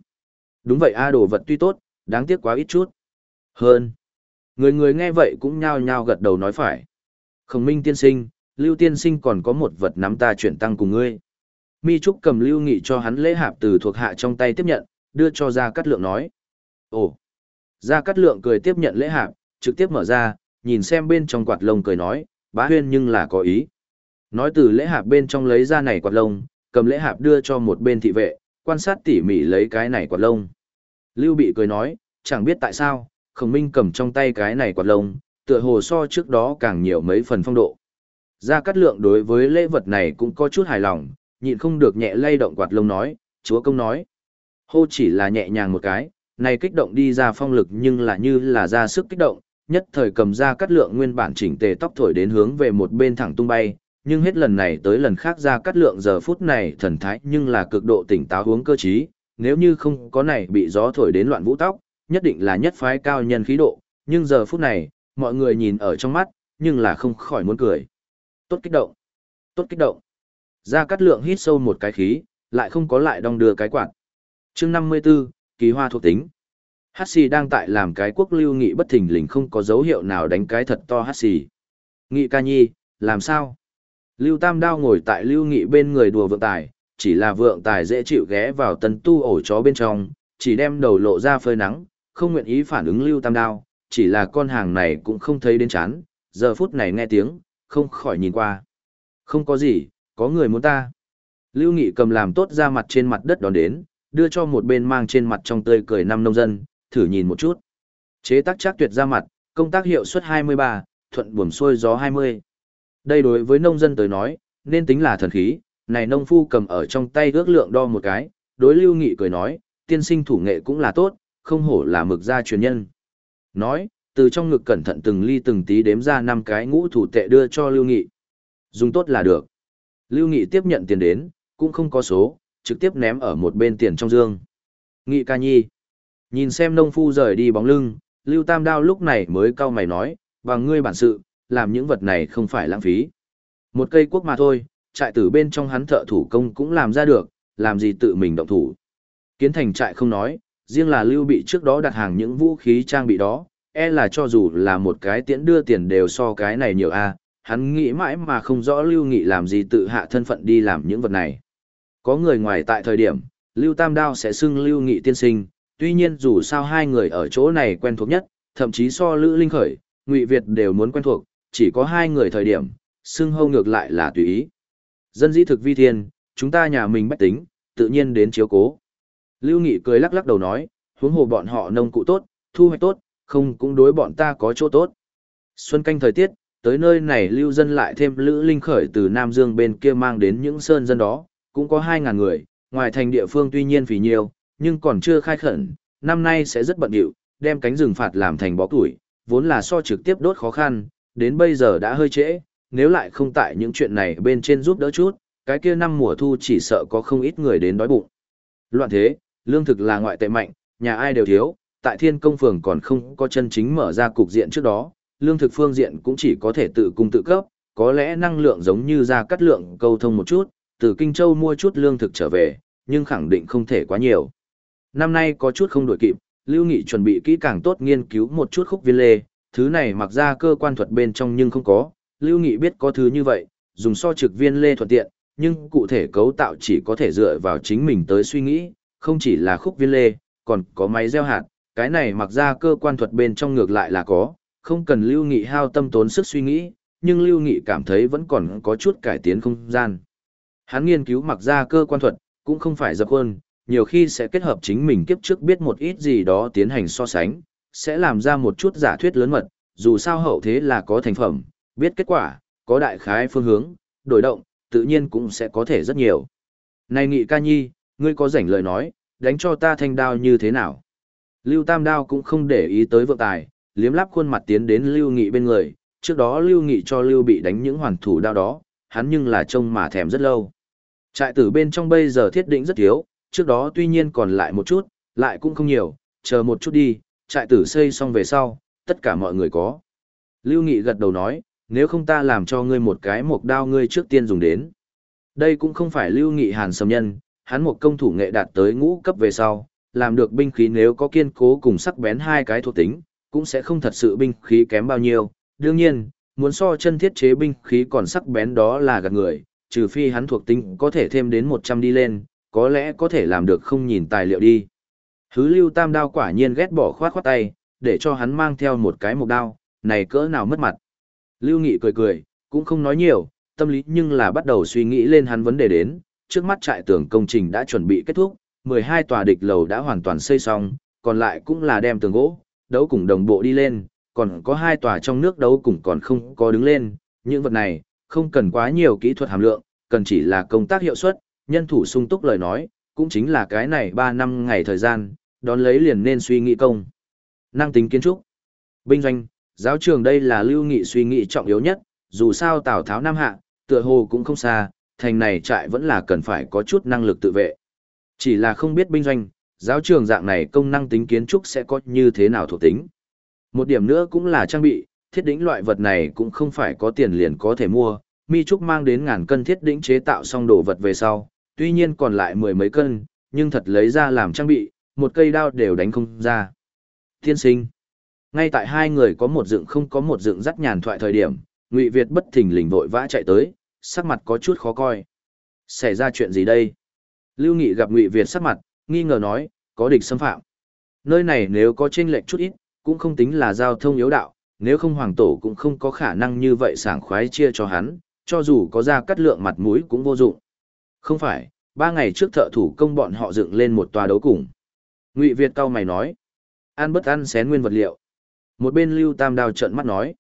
Đúng vậy A đồ vật tuy tốt, đáng tiếc quá ít chút. Hơn. Người người nghe vậy cũng nhao nhao gật đầu nói phải. Khổng minh tiên sinh, lưu tiên sinh còn có một vật nắm ta chuyển tăng cùng ngươi. Mi Trúc cầm lưu nghị cho hắn lễ hạp từ thuộc hạ trong tay tiếp nhận, đưa cho gia cát lượng nói. Ồ. Gia Cát Lượng cười tiếp nhận lễ hạp, trực tiếp mở ra, nhìn xem bên trong quạt lông cười nói, bá huyên nhưng là có ý. Nói từ lễ hạp bên trong lấy ra này quạt lông, cầm lễ hạp đưa cho một bên thị vệ, quan sát tỉ mỉ lấy cái này quạt lông. Lưu Bị cười nói, chẳng biết tại sao, Khổng Minh cầm trong tay cái này quạt lông, tựa hồ so trước đó càng nhiều mấy phần phong độ. Gia Cát Lượng đối với lễ vật này cũng có chút hài lòng, nhịn không được nhẹ lay động quạt lông nói, chúa công nói. Hô chỉ là nhẹ nhàng một cái, này kích động đi ra phong lực nhưng là như là ra sức kích động, nhất thời cầm ra cắt lượng nguyên bản chỉnh tề tóc thổi đến hướng về một bên thẳng tung bay, nhưng hết lần này tới lần khác ra cắt lượng giờ phút này thần thái nhưng là cực độ tỉnh táo hướng cơ trí, nếu như không có này bị gió thổi đến loạn vũ tóc, nhất định là nhất phái cao nhân khí độ, nhưng giờ phút này, mọi người nhìn ở trong mắt, nhưng là không khỏi muốn cười. Tốt kích động, tốt kích động. Ra cắt lượng hít sâu một cái khí, lại không có lại đong đưa cái quạt. chương 54, kỳ hoa thuộc tính. Hát xì đang tại làm cái quốc lưu nghị bất thình lình không có dấu hiệu nào đánh cái thật to hát xì. Nghị ca nhi, làm sao? Lưu Tam Đao ngồi tại lưu nghị bên người đùa vượng tài, chỉ là vượng tài dễ chịu ghé vào tân tu ổ chó bên trong, chỉ đem đầu lộ ra phơi nắng, không nguyện ý phản ứng Lưu Tam Đao, chỉ là con hàng này cũng không thấy đến chán, giờ phút này nghe tiếng, không khỏi nhìn qua. Không có gì, có người muốn ta. Lưu Nghị cầm làm tốt ra mặt trên mặt đất đón đến, đưa cho một bên mang trên mặt trong tươi cười năm nông dân, thử nhìn một chút. Chế tác chắc tuyệt ra mặt, công tác hiệu suất 23, thuận buồm xuôi gió 20. Đây đối với nông dân tới nói, nên tính là thần khí, này nông phu cầm ở trong tay ước lượng đo một cái, đối lưu nghị cười nói, tiên sinh thủ nghệ cũng là tốt, không hổ là mực gia truyền nhân. Nói, từ trong ngực cẩn thận từng ly từng tí đếm ra năm cái ngũ thủ tệ đưa cho lưu nghị. Dùng tốt là được. Lưu nghị tiếp nhận tiền đến, cũng không có số, trực tiếp ném ở một bên tiền trong dương. Nghị ca nhi. Nhìn xem nông phu rời đi bóng lưng, Lưu Tam Đao lúc này mới cau mày nói, bằng ngươi bản sự, làm những vật này không phải lãng phí. Một cây quốc mà thôi, trại tử bên trong hắn thợ thủ công cũng làm ra được, làm gì tự mình động thủ. Kiến thành trại không nói, riêng là Lưu bị trước đó đặt hàng những vũ khí trang bị đó, e là cho dù là một cái tiễn đưa tiền đều so cái này nhiều a hắn nghĩ mãi mà không rõ Lưu Nghị làm gì tự hạ thân phận đi làm những vật này. Có người ngoài tại thời điểm, Lưu Tam Đao sẽ xưng Lưu Nghị tiên sinh, tuy nhiên dù sao hai người ở chỗ này quen thuộc nhất, thậm chí so Lữ Linh Khởi, Ngụy Việt đều muốn quen thuộc, chỉ có hai người thời điểm, xưng hâu ngược lại là tùy ý. Dân dĩ thực vi thiên, chúng ta nhà mình bách tính, tự nhiên đến chiếu cố. Lưu Nghị cười lắc lắc đầu nói, huống hồ bọn họ nông cụ tốt, thu hoạch tốt, không cũng đối bọn ta có chỗ tốt. Xuân canh thời tiết, tới nơi này lưu dân lại thêm Lữ Linh Khởi từ Nam Dương bên kia mang đến những sơn dân đó, cũng có 2.000 người, ngoài thành địa phương tuy nhiên vì nhiều, nhưng còn chưa khai khẩn, năm nay sẽ rất bận điệu, đem cánh rừng phạt làm thành bó tuổi, vốn là so trực tiếp đốt khó khăn, đến bây giờ đã hơi trễ, nếu lại không tại những chuyện này bên trên giúp đỡ chút, cái kia năm mùa thu chỉ sợ có không ít người đến đói bụng. Loạn thế, lương thực là ngoại tệ mạnh, nhà ai đều thiếu, tại thiên công phường còn không có chân chính mở ra cục diện trước đó, lương thực phương diện cũng chỉ có thể tự cung tự cấp, có lẽ năng lượng giống như ra cắt lượng câu thông một chút, từ Kinh Châu mua chút lương thực trở về, nhưng khẳng định không thể quá nhiều. Năm nay có chút không đổi kịp, Lưu Nghị chuẩn bị kỹ càng tốt nghiên cứu một chút khúc viên lê, thứ này mặc ra cơ quan thuật bên trong nhưng không có, Lưu Nghị biết có thứ như vậy, dùng so trực viên lê thuận tiện, nhưng cụ thể cấu tạo chỉ có thể dựa vào chính mình tới suy nghĩ, không chỉ là khúc viên lê, còn có máy gieo hạt, cái này mặc ra cơ quan thuật bên trong ngược lại là có, không cần Lưu Nghị hao tâm tốn sức suy nghĩ, nhưng Lưu Nghị cảm thấy vẫn còn có chút cải tiến không gian. Hắn nghiên cứu mặc ra cơ quan thuật, cũng không phải dập hơn nhiều khi sẽ kết hợp chính mình kiếp trước biết một ít gì đó tiến hành so sánh, sẽ làm ra một chút giả thuyết lớn mật, dù sao hậu thế là có thành phẩm, biết kết quả, có đại khái phương hướng, đổi động, tự nhiên cũng sẽ có thể rất nhiều. Này nghị ca nhi, ngươi có rảnh lời nói, đánh cho ta thanh đao như thế nào? Lưu Tam Đao cũng không để ý tới vượng tài, liếm lắp khuôn mặt tiến đến Lưu Nghị bên người, trước đó Lưu Nghị cho Lưu bị đánh những hoàn thủ đao đó, hắn nhưng là trông mà thèm rất lâu. Trại tử bên trong bây giờ thiết định rất thiếu, trước đó tuy nhiên còn lại một chút, lại cũng không nhiều, chờ một chút đi, trại tử xây xong về sau, tất cả mọi người có. Lưu Nghị gật đầu nói, nếu không ta làm cho ngươi một cái mộc đao ngươi trước tiên dùng đến. Đây cũng không phải Lưu Nghị hàn sầm nhân, hắn một công thủ nghệ đạt tới ngũ cấp về sau, làm được binh khí nếu có kiên cố cùng sắc bén hai cái thuộc tính, cũng sẽ không thật sự binh khí kém bao nhiêu. Đương nhiên, muốn so chân thiết chế binh khí còn sắc bén đó là gạt người, trừ phi hắn thuộc tính có thể thêm đến 100 đi lên, có lẽ có thể làm được không nhìn tài liệu đi. Hứ lưu tam đao quả nhiên ghét bỏ khoát khoát tay, để cho hắn mang theo một cái mục đao, này cỡ nào mất mặt. Lưu Nghị cười cười, cũng không nói nhiều, tâm lý nhưng là bắt đầu suy nghĩ lên hắn vấn đề đến, trước mắt trại tường công trình đã chuẩn bị kết thúc, 12 tòa địch lầu đã hoàn toàn xây xong, còn lại cũng là đem tường gỗ, đấu cùng đồng bộ đi lên, còn có hai tòa trong nước đấu cùng còn không có đứng lên, những vật này, không cần quá nhiều kỹ thuật hàm lượng, cần chỉ là công tác hiệu suất, nhân thủ sung túc lời nói, cũng chính là cái này 3 năm ngày thời gian, đón lấy liền nên suy nghĩ công. Năng tính kiến trúc. Binh doanh, giáo trường đây là lưu nghị suy nghĩ trọng yếu nhất, dù sao Tào Tháo Nam Hạ, tựa hồ cũng không xa, thành này trại vẫn là cần phải có chút năng lực tự vệ. Chỉ là không biết binh doanh, giáo trường dạng này công năng tính kiến trúc sẽ có như thế nào thuộc tính. Một điểm nữa cũng là trang bị, thiết đỉnh loại vật này cũng không phải có tiền liền có thể mua, mi trúc mang đến ngàn cân thiết đỉnh chế tạo xong đồ vật về sau, tuy nhiên còn lại mười mấy cân, nhưng thật lấy ra làm trang bị, một cây đao đều đánh không ra. Thiên sinh. Ngay tại hai người có một dựng không có một dựng dắt nhàn thoại thời điểm, Ngụy Việt bất thình lình vội vã chạy tới, sắc mặt có chút khó coi. Xảy ra chuyện gì đây? Lưu Nghị gặp Ngụy Việt sắc mặt, nghi ngờ nói, có địch xâm phạm. Nơi này nếu có chênh lệch chút ít, cũng không tính là giao thông yếu đạo, nếu không hoàng tổ cũng không có khả năng như vậy sảng khoái chia cho hắn, cho dù có ra cắt lượng mặt mũi cũng vô dụng. Không phải, ba ngày trước thợ thủ công bọn họ dựng lên một tòa đấu cùng. Ngụy Việt cao mày nói, ăn bất ăn xén nguyên vật liệu. Một bên Lưu Tam đào trợn mắt nói,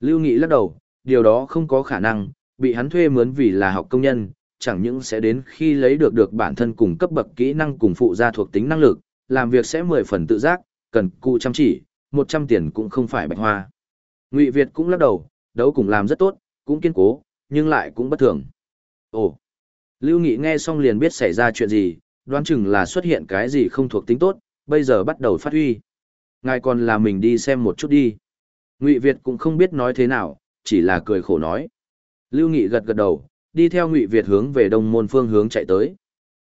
Lưu Nghị lắc đầu, điều đó không có khả năng, bị hắn thuê mướn vì là học công nhân, chẳng những sẽ đến khi lấy được được bản thân cùng cấp bậc kỹ năng cùng phụ gia thuộc tính năng lực, làm việc sẽ mười phần tự giác, cần cụ chăm chỉ, một trăm tiền cũng không phải bạch hoa. Ngụy Việt cũng lắc đầu, đấu cùng làm rất tốt, cũng kiên cố, nhưng lại cũng bất thường. Ồ! Lưu Nghị nghe xong liền biết xảy ra chuyện gì, đoán chừng là xuất hiện cái gì không thuộc tính tốt, bây giờ bắt đầu phát huy. Ngài còn là mình đi xem một chút đi. Ngụy Việt cũng không biết nói thế nào, chỉ là cười khổ nói. Lưu Nghị gật gật đầu, đi theo Ngụy Việt hướng về đông môn phương hướng chạy tới.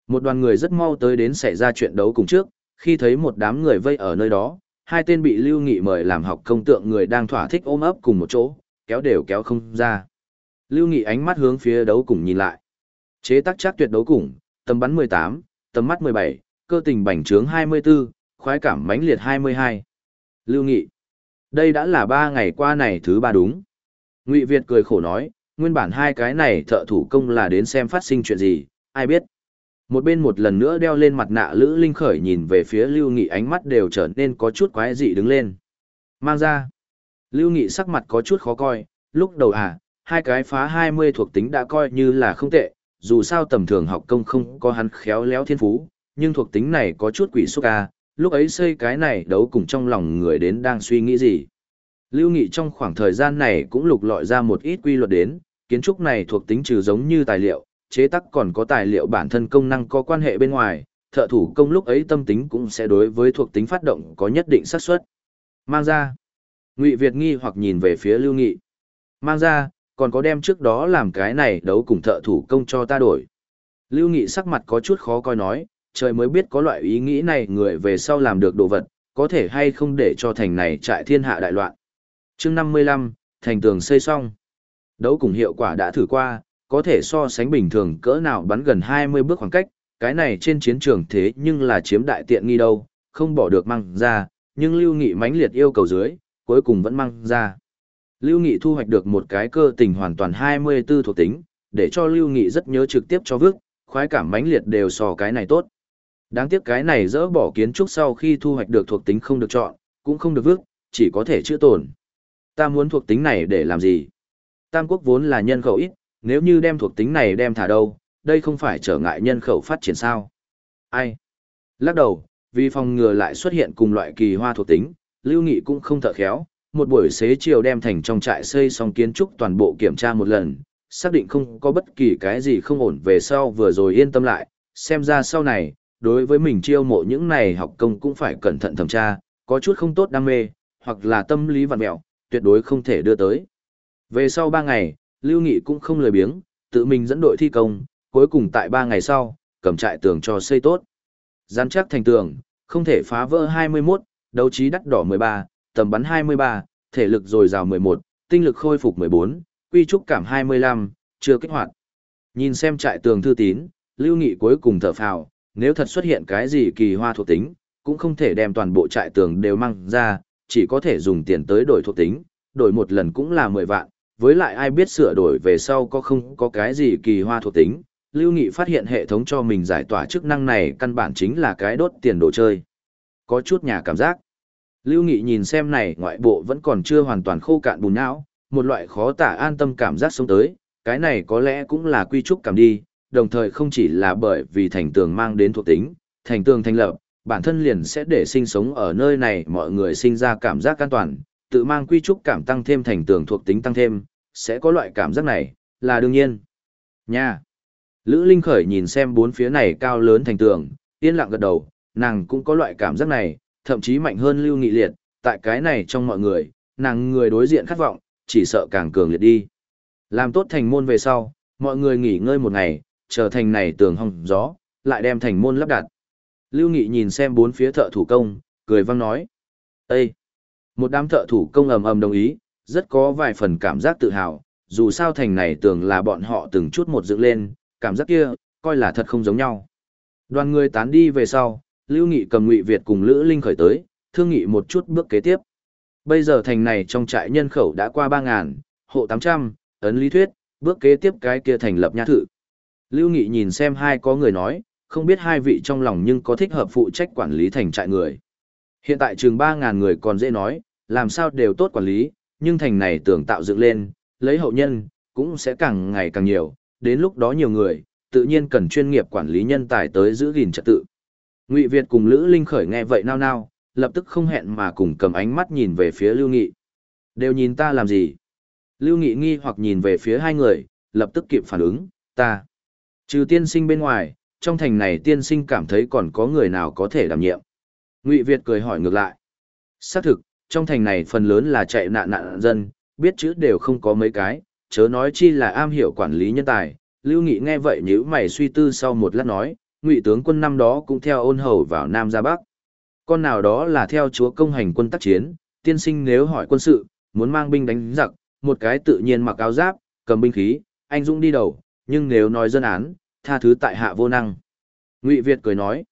Một đoàn người rất mau tới đến xảy ra chuyện đấu cùng trước, khi thấy một đám người vây ở nơi đó, hai tên bị Lưu Nghị mời làm học công tượng người đang thỏa thích ôm ấp cùng một chỗ, kéo đều kéo không ra. Lưu Nghị ánh mắt hướng phía đấu cùng nhìn lại. Chế tác chắc tuyệt đấu cùng, tầm bắn 18, tầm mắt 17, cơ tình bành trướng 24, khoái cảm mãnh liệt 22. Lưu Nghị. Đây đã là ba ngày qua này thứ ba đúng. Ngụy Việt cười khổ nói, nguyên bản hai cái này thợ thủ công là đến xem phát sinh chuyện gì, ai biết. Một bên một lần nữa đeo lên mặt nạ Lữ Linh Khởi nhìn về phía Lưu Nghị ánh mắt đều trở nên có chút quái dị đứng lên. Mang ra. Lưu Nghị sắc mặt có chút khó coi, lúc đầu à, hai cái phá 20 thuộc tính đã coi như là không tệ, dù sao tầm thường học công không có hắn khéo léo thiên phú, nhưng thuộc tính này có chút quỷ xúc à, lúc ấy xây cái này đấu cùng trong lòng người đến đang suy nghĩ gì. Lưu Nghị trong khoảng thời gian này cũng lục lọi ra một ít quy luật đến, kiến trúc này thuộc tính trừ giống như tài liệu, chế tác còn có tài liệu bản thân công năng có quan hệ bên ngoài, thợ thủ công lúc ấy tâm tính cũng sẽ đối với thuộc tính phát động có nhất định xác suất. Mang ra. Ngụy Việt nghi hoặc nhìn về phía Lưu Nghị. Mang ra, còn có đem trước đó làm cái này đấu cùng thợ thủ công cho ta đổi. Lưu Nghị sắc mặt có chút khó coi nói, trời mới biết có loại ý nghĩ này người về sau làm được đồ vật, có thể hay không để cho thành này trại thiên hạ đại loạn. chương 55, thành tường xây xong. Đấu cùng hiệu quả đã thử qua, có thể so sánh bình thường cỡ nào bắn gần 20 bước khoảng cách, cái này trên chiến trường thế nhưng là chiếm đại tiện nghi đâu, không bỏ được mang ra, nhưng Lưu Nghị mãnh liệt yêu cầu dưới, cuối cùng vẫn mang ra. Lưu Nghị thu hoạch được một cái cơ tình hoàn toàn 24 thuộc tính, để cho Lưu Nghị rất nhớ trực tiếp cho vước, khoái cảm mãnh liệt đều so cái này tốt. Đáng tiếc cái này dỡ bỏ kiến trúc sau khi thu hoạch được thuộc tính không được chọn, cũng không được vước, chỉ có thể chữa tồn. Ta muốn thuộc tính này để làm gì? Tam quốc vốn là nhân khẩu ít, nếu như đem thuộc tính này đem thả đâu, đây không phải trở ngại nhân khẩu phát triển sao? Ai? Lắc đầu, vì phòng ngừa lại xuất hiện cùng loại kỳ hoa thuộc tính, Lưu Nghị cũng không thợ khéo, một buổi xế chiều đem thành trong trại xây xong kiến trúc toàn bộ kiểm tra một lần, xác định không có bất kỳ cái gì không ổn về sau vừa rồi yên tâm lại, xem ra sau này, đối với mình chiêu mộ những này học công cũng phải cẩn thận thẩm tra, có chút không tốt đam mê, hoặc là tâm lý vặn mẹo, tuyệt đối không thể đưa tới. Về sau 3 ngày, Lưu Nghị cũng không lười biếng, tự mình dẫn đội thi công, cuối cùng tại 3 ngày sau, cầm trại tường cho xây tốt. Gián chắc thành tường, không thể phá vỡ 21, đấu trí đắt đỏ 13, tầm bắn 23, thể lực dồi dào 11, tinh lực khôi phục 14, quy trúc cảm 25, chưa kích hoạt. Nhìn xem trại tường thư tín, Lưu Nghị cuối cùng thở phào, nếu thật xuất hiện cái gì kỳ hoa thuộc tính, cũng không thể đem toàn bộ trại tường đều mang ra, chỉ có thể dùng tiền tới đổi thuộc tính, đổi một lần cũng là 10 vạn, với lại ai biết sửa đổi về sau có không có cái gì kỳ hoa thuộc tính. Lưu Nghị phát hiện hệ thống cho mình giải tỏa chức năng này căn bản chính là cái đốt tiền đồ chơi. Có chút nhà cảm giác. Lưu Nghị nhìn xem này ngoại bộ vẫn còn chưa hoàn toàn khô cạn bùn não, một loại khó tả an tâm cảm giác sống tới, cái này có lẽ cũng là quy trúc cảm đi, đồng thời không chỉ là bởi vì thành tường mang đến thuộc tính, thành tường thành lập, bản thân liền sẽ để sinh sống ở nơi này mọi người sinh ra cảm giác an toàn, tự mang quy trúc cảm tăng thêm thành tường thuộc tính tăng thêm, sẽ có loại cảm giác này, là đương nhiên. Nha! Lữ Linh Khởi nhìn xem bốn phía này cao lớn thành tường, yên lặng gật đầu, nàng cũng có loại cảm giác này, thậm chí mạnh hơn Lưu Nghị Liệt, tại cái này trong mọi người, nàng người đối diện khát vọng, chỉ sợ càng cường liệt đi. Làm tốt thành môn về sau, mọi người nghỉ ngơi một ngày, trở thành này tường hong gió, lại đem thành môn lắp đặt. Lưu Nghị nhìn xem bốn phía thợ thủ công, cười vang nói. Ê! Một đám thợ thủ công ầm ầm đồng ý, rất có vài phần cảm giác tự hào, dù sao thành này tưởng là bọn họ từng chút một dựng lên, cảm giác kia, coi là thật không giống nhau. Đoàn người tán đi về sau, Lưu Nghị cầm Ngụy Việt cùng Lữ Linh khởi tới, thương nghị một chút bước kế tiếp. Bây giờ thành này trong trại nhân khẩu đã qua 3.000, hộ 800, ấn lý thuyết, bước kế tiếp cái kia thành lập nha thự. Lưu Nghị nhìn xem hai có người nói, không biết hai vị trong lòng nhưng có thích hợp phụ trách quản lý thành trại người. Hiện tại trường 3.000 người còn dễ nói, làm sao đều tốt quản lý, nhưng thành này tưởng tạo dựng lên, lấy hậu nhân, cũng sẽ càng ngày càng nhiều, đến lúc đó nhiều người, tự nhiên cần chuyên nghiệp quản lý nhân tài tới giữ gìn trật tự. Ngụy Việt cùng Lữ Linh khởi nghe vậy nao nao, lập tức không hẹn mà cùng cầm ánh mắt nhìn về phía Lưu Nghị. Đều nhìn ta làm gì? Lưu Nghị nghi hoặc nhìn về phía hai người, lập tức kịp phản ứng, ta. Trừ tiên sinh bên ngoài, trong thành này tiên sinh cảm thấy còn có người nào có thể đảm nhiệm. Ngụy Việt cười hỏi ngược lại. Xác thực, trong thành này phần lớn là chạy nạn nạn dân, biết chữ đều không có mấy cái, chớ nói chi là am hiểu quản lý nhân tài. Lưu Nghị nghe vậy nhíu mày suy tư sau một lát nói, Ngụy tướng quân năm đó cũng theo ôn hầu vào Nam ra Bắc. Con nào đó là theo chúa công hành quân tác chiến, tiên sinh nếu hỏi quân sự, muốn mang binh đánh giặc, một cái tự nhiên mặc áo giáp, cầm binh khí, anh dũng đi đầu, nhưng nếu nói dân án, tha thứ tại hạ vô năng. Ngụy Việt cười nói.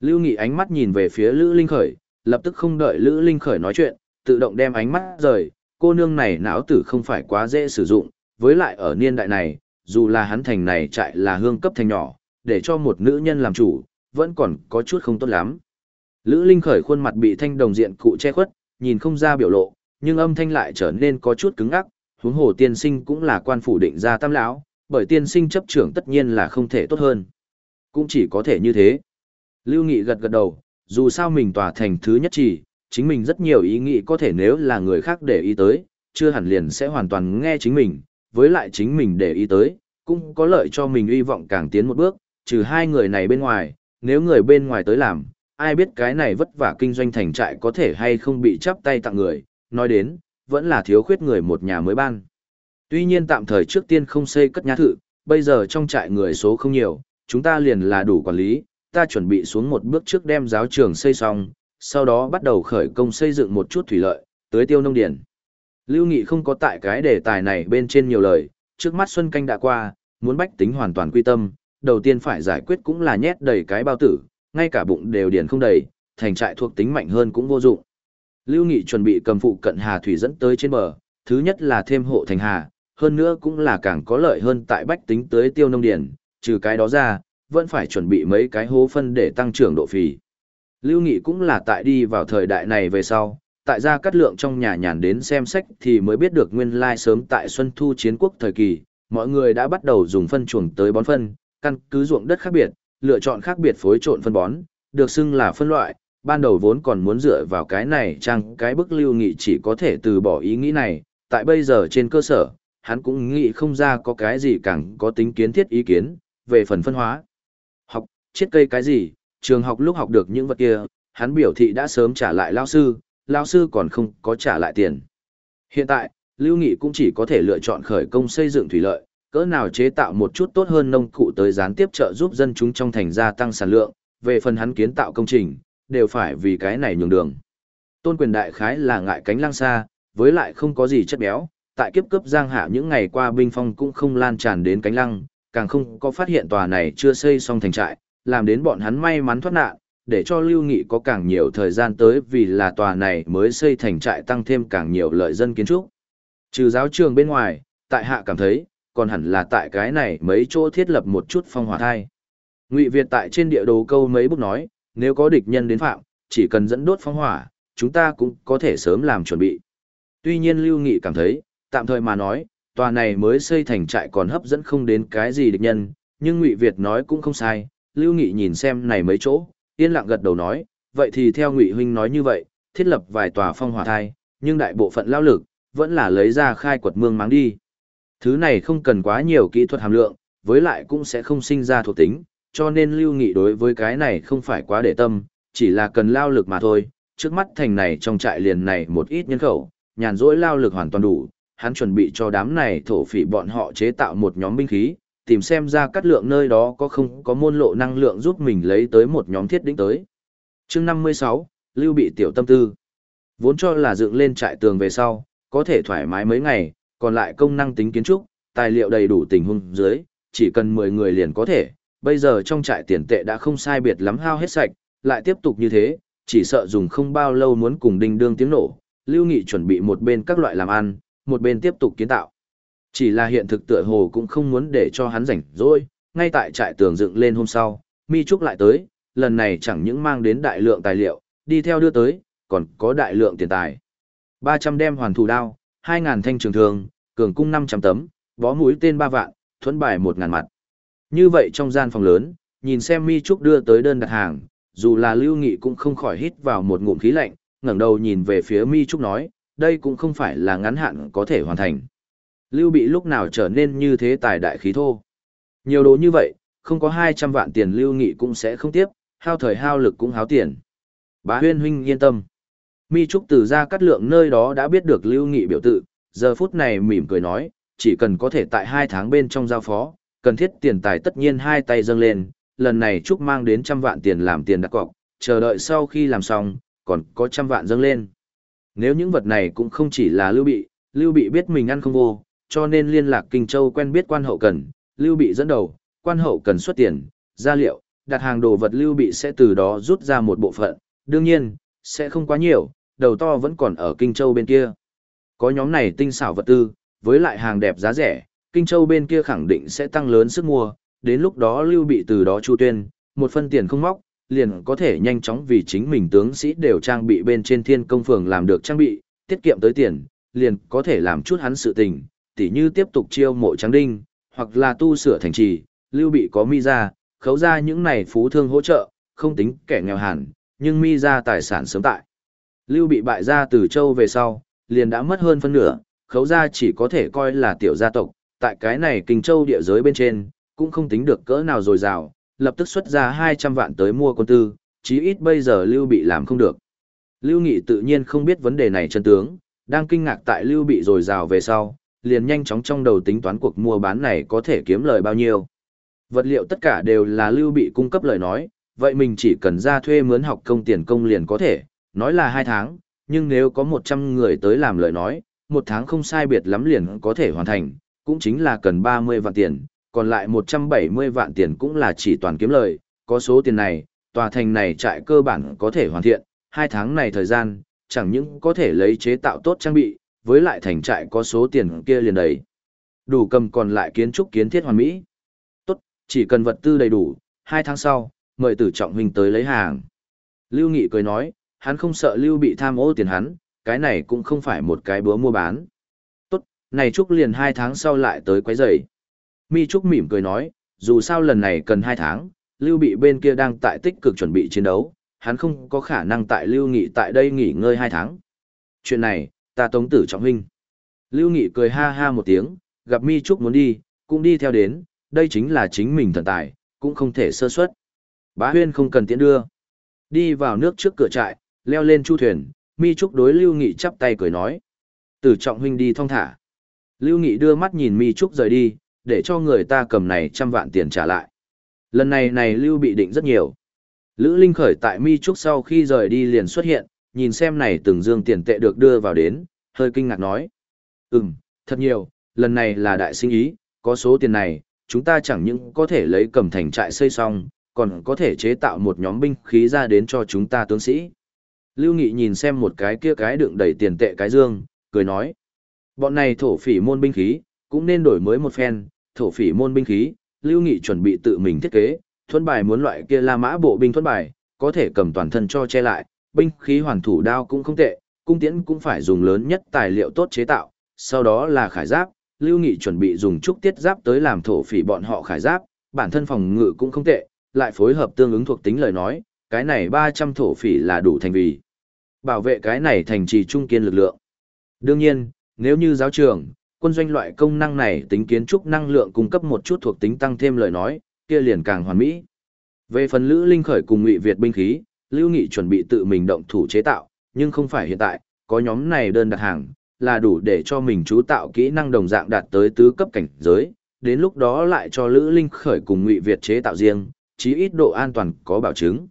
Lưu Nghị ánh mắt nhìn về phía Lữ Linh Khởi, lập tức không đợi Lữ Linh Khởi nói chuyện, tự động đem ánh mắt rời, cô nương này não tử không phải quá dễ sử dụng, với lại ở niên đại này, dù là hắn thành này chạy là hương cấp thành nhỏ, để cho một nữ nhân làm chủ, vẫn còn có chút không tốt lắm. Lữ Linh Khởi khuôn mặt bị thanh đồng diện cụ che khuất, nhìn không ra biểu lộ, nhưng âm thanh lại trở nên có chút cứng ắc, huống hồ tiên sinh cũng là quan phủ định ra tam lão, bởi tiên sinh chấp trưởng tất nhiên là không thể tốt hơn. Cũng chỉ có thể như thế. Lưu Nghị gật gật đầu, dù sao mình tòa thành thứ nhất chỉ, chính mình rất nhiều ý nghĩ có thể nếu là người khác để ý tới, chưa hẳn liền sẽ hoàn toàn nghe chính mình, với lại chính mình để ý tới, cũng có lợi cho mình uy vọng càng tiến một bước, trừ hai người này bên ngoài, nếu người bên ngoài tới làm, ai biết cái này vất vả kinh doanh thành trại có thể hay không bị chắp tay tặng người, nói đến, vẫn là thiếu khuyết người một nhà mới ban. Tuy nhiên tạm thời trước tiên không xây cất nhà thự, bây giờ trong trại người số không nhiều, chúng ta liền là đủ quản lý, ta chuẩn bị xuống một bước trước đem giáo trường xây xong, sau đó bắt đầu khởi công xây dựng một chút thủy lợi, tới tiêu nông điển. Lưu Nghị không có tại cái đề tài này bên trên nhiều lời, trước mắt Xuân Canh đã qua, muốn bách tính hoàn toàn quy tâm, đầu tiên phải giải quyết cũng là nhét đầy cái bao tử, ngay cả bụng đều điển không đầy, thành trại thuộc tính mạnh hơn cũng vô dụng. Lưu Nghị chuẩn bị cầm phụ cận hà thủy dẫn tới trên bờ, thứ nhất là thêm hộ thành hà, hơn nữa cũng là càng có lợi hơn tại bách tính tới tiêu nông điển, trừ cái đó ra, vẫn phải chuẩn bị mấy cái hố phân để tăng trưởng độ phì. Lưu Nghị cũng là tại đi vào thời đại này về sau, tại gia cát lượng trong nhà nhàn đến xem sách thì mới biết được nguyên lai sớm tại Xuân Thu Chiến Quốc thời kỳ, mọi người đã bắt đầu dùng phân chuồng tới bón phân, căn cứ ruộng đất khác biệt, lựa chọn khác biệt phối trộn phân bón, được xưng là phân loại, ban đầu vốn còn muốn dựa vào cái này chăng cái bức lưu nghị chỉ có thể từ bỏ ý nghĩ này, tại bây giờ trên cơ sở, hắn cũng nghĩ không ra có cái gì càng có tính kiến thiết ý kiến, về phần phân hóa chết chiết cây cái gì, trường học lúc học được những vật kia, hắn biểu thị đã sớm trả lại lao sư, lao sư còn không có trả lại tiền. Hiện tại, Lưu Nghị cũng chỉ có thể lựa chọn khởi công xây dựng thủy lợi, cỡ nào chế tạo một chút tốt hơn nông cụ tới gián tiếp trợ giúp dân chúng trong thành gia tăng sản lượng, về phần hắn kiến tạo công trình, đều phải vì cái này nhường đường. Tôn quyền đại khái là ngại cánh lang xa, với lại không có gì chất béo, tại kiếp cấp giang hạ những ngày qua binh phong cũng không lan tràn đến cánh lăng, càng không có phát hiện tòa này chưa xây xong thành trại, làm đến bọn hắn may mắn thoát nạn, để cho Lưu Nghị có càng nhiều thời gian tới vì là tòa này mới xây thành trại tăng thêm càng nhiều lợi dân kiến trúc. Trừ giáo trường bên ngoài, tại hạ cảm thấy, còn hẳn là tại cái này mấy chỗ thiết lập một chút phong hỏa thai. Ngụy Việt tại trên địa đồ câu mấy bút nói, nếu có địch nhân đến phạm, chỉ cần dẫn đốt phong hỏa, chúng ta cũng có thể sớm làm chuẩn bị. Tuy nhiên Lưu Nghị cảm thấy, tạm thời mà nói, tòa này mới xây thành trại còn hấp dẫn không đến cái gì địch nhân, nhưng Ngụy Việt nói cũng không sai, Lưu Nghị nhìn xem này mấy chỗ, yên lặng gật đầu nói, vậy thì theo Ngụy huynh nói như vậy, thiết lập vài tòa phong hỏa thai, nhưng đại bộ phận lao lực vẫn là lấy ra khai quật mương máng đi. Thứ này không cần quá nhiều kỹ thuật hàm lượng, với lại cũng sẽ không sinh ra thuộc tính, cho nên Lưu Nghị đối với cái này không phải quá để tâm, chỉ là cần lao lực mà thôi. Trước mắt thành này trong trại liền này một ít nhân khẩu, nhàn rỗi lao lực hoàn toàn đủ, hắn chuẩn bị cho đám này thổ phỉ bọn họ chế tạo một nhóm binh khí, tìm xem ra cắt lượng nơi đó có không có môn lộ năng lượng giúp mình lấy tới một nhóm thiết đỉnh tới. chương 56, Lưu bị tiểu tâm tư. Vốn cho là dựng lên trại tường về sau, có thể thoải mái mấy ngày, còn lại công năng tính kiến trúc, tài liệu đầy đủ tình huống dưới, chỉ cần 10 người liền có thể, bây giờ trong trại tiền tệ đã không sai biệt lắm hao hết sạch, lại tiếp tục như thế, chỉ sợ dùng không bao lâu muốn cùng đinh đương tiếng nổ, Lưu Nghị chuẩn bị một bên các loại làm ăn, một bên tiếp tục kiến tạo. Chỉ là hiện thực tựa hồ cũng không muốn để cho hắn rảnh rỗi, ngay tại trại tường dựng lên hôm sau, Mi Trúc lại tới, lần này chẳng những mang đến đại lượng tài liệu, đi theo đưa tới, còn có đại lượng tiền tài. 300 đem hoàn thủ đao, 2.000 thanh trường thường, cường cung 500 tấm, bó mũi tên 3 vạn, thuẫn bài 1.000 mặt. Như vậy trong gian phòng lớn, nhìn xem Mi Trúc đưa tới đơn đặt hàng, dù là Lưu Nghị cũng không khỏi hít vào một ngụm khí lạnh, ngẩng đầu nhìn về phía Mi Trúc nói, đây cũng không phải là ngắn hạn có thể hoàn thành. Lưu Bị lúc nào trở nên như thế tài đại khí thô. Nhiều đồ như vậy, không có 200 vạn tiền Lưu Nghị cũng sẽ không tiếp, hao thời hao lực cũng háo tiền. Bá huyên huynh yên tâm. Mi Trúc từ ra cắt lượng nơi đó đã biết được Lưu Nghị biểu tự, giờ phút này mỉm cười nói, chỉ cần có thể tại hai tháng bên trong giao phó, cần thiết tiền tài tất nhiên hai tay dâng lên, lần này Trúc mang đến trăm vạn tiền làm tiền đặt cọc, chờ đợi sau khi làm xong, còn có trăm vạn dâng lên. Nếu những vật này cũng không chỉ là Lưu Bị, Lưu Bị biết mình ăn không vô, cho nên liên lạc Kinh Châu quen biết quan hậu cần, Lưu Bị dẫn đầu, quan hậu cần xuất tiền, gia liệu, đặt hàng đồ vật Lưu Bị sẽ từ đó rút ra một bộ phận, đương nhiên, sẽ không quá nhiều, đầu to vẫn còn ở Kinh Châu bên kia. Có nhóm này tinh xảo vật tư, với lại hàng đẹp giá rẻ, Kinh Châu bên kia khẳng định sẽ tăng lớn sức mua, đến lúc đó Lưu Bị từ đó chu tuyên, một phân tiền không móc, liền có thể nhanh chóng vì chính mình tướng sĩ đều trang bị bên trên thiên công phường làm được trang bị, tiết kiệm tới tiền, liền có thể làm chút hắn sự tình, tỉ như tiếp tục chiêu mộ trắng đinh, hoặc là tu sửa thành trì, Lưu Bị có mi ra, khấu ra những này phú thương hỗ trợ, không tính kẻ nghèo hẳn, nhưng mi ra tài sản sớm tại. Lưu Bị bại ra từ châu về sau, liền đã mất hơn phân nửa, khấu ra chỉ có thể coi là tiểu gia tộc, tại cái này kinh châu địa giới bên trên, cũng không tính được cỡ nào dồi dào, lập tức xuất ra 200 vạn tới mua quân tư, chí ít bây giờ Lưu Bị làm không được. Lưu Nghị tự nhiên không biết vấn đề này chân tướng, đang kinh ngạc tại Lưu Bị dồi dào về sau, liền nhanh chóng trong đầu tính toán cuộc mua bán này có thể kiếm lời bao nhiêu. Vật liệu tất cả đều là Lưu Bị cung cấp lời nói, vậy mình chỉ cần ra thuê mướn học công tiền công liền có thể, nói là 2 tháng, nhưng nếu có 100 người tới làm lời nói, một tháng không sai biệt lắm liền có thể hoàn thành, cũng chính là cần 30 vạn tiền, còn lại 170 vạn tiền cũng là chỉ toàn kiếm lời, có số tiền này, tòa thành này trại cơ bản có thể hoàn thiện, hai tháng này thời gian, chẳng những có thể lấy chế tạo tốt trang bị, với lại thành trại có số tiền kia liền đầy. Đủ cầm còn lại kiến trúc kiến thiết hoàn mỹ. Tốt, chỉ cần vật tư đầy đủ, hai tháng sau, mời tử trọng huynh tới lấy hàng. Lưu Nghị cười nói, hắn không sợ Lưu bị tham ô tiền hắn, cái này cũng không phải một cái búa mua bán. Tốt, này Trúc liền hai tháng sau lại tới quấy rầy. Mi Trúc mỉm cười nói, dù sao lần này cần hai tháng, Lưu Bị bên kia đang tại tích cực chuẩn bị chiến đấu, hắn không có khả năng tại Lưu Nghị tại đây nghỉ ngơi hai tháng. Chuyện này, ta tống tử trọng huynh. Lưu Nghị cười ha ha một tiếng, gặp Mi Trúc muốn đi, cũng đi theo đến, đây chính là chính mình thần tài, cũng không thể sơ suất. Bá Huyên không cần tiễn đưa. Đi vào nước trước cửa trại, leo lên chu thuyền, Mi Trúc đối Lưu Nghị chắp tay cười nói. Tử trọng huynh đi thong thả. Lưu Nghị đưa mắt nhìn Mi Trúc rời đi, để cho người ta cầm này trăm vạn tiền trả lại. Lần này này Lưu bị định rất nhiều. Lữ Linh khởi tại Mi Trúc sau khi rời đi liền xuất hiện, nhìn xem này từng dương tiền tệ được đưa vào đến, hơi kinh ngạc nói. Ừm, thật nhiều, lần này là đại sinh ý, có số tiền này, chúng ta chẳng những có thể lấy cầm thành trại xây xong, còn có thể chế tạo một nhóm binh khí ra đến cho chúng ta tướng sĩ. Lưu Nghị nhìn xem một cái kia cái đựng đầy tiền tệ cái dương, cười nói. Bọn này thổ phỉ môn binh khí, cũng nên đổi mới một phen, thổ phỉ môn binh khí, Lưu Nghị chuẩn bị tự mình thiết kế, thuẫn bài muốn loại kia La Mã bộ binh thuẫn bài, có thể cầm toàn thân cho che lại, binh khí hoàn thủ đao cũng không tệ, cung tiễn cũng phải dùng lớn nhất tài liệu tốt chế tạo, sau đó là khải giáp, Lưu Nghị chuẩn bị dùng trúc tiết giáp tới làm thổ phỉ bọn họ khải giáp, bản thân phòng ngự cũng không tệ, lại phối hợp tương ứng thuộc tính lời nói, cái này 300 thổ phỉ là đủ thành vì. Bảo vệ cái này thành trì trung kiên lực lượng. Đương nhiên, nếu như giáo trường, quân doanh loại công năng này tính kiến trúc năng lượng cung cấp một chút thuộc tính tăng thêm lời nói, kia liền càng hoàn mỹ. Về phần Lữ Linh khởi cùng Ngụy Việt binh khí, Lưu Nghị chuẩn bị tự mình động thủ chế tạo, nhưng không phải hiện tại, có nhóm này đơn đặt hàng, là đủ để cho mình chú tạo kỹ năng đồng dạng đạt tới tứ cấp cảnh giới, đến lúc đó lại cho Lữ Linh khởi cùng Ngụy Việt chế tạo riêng, chí ít độ an toàn có bảo chứng.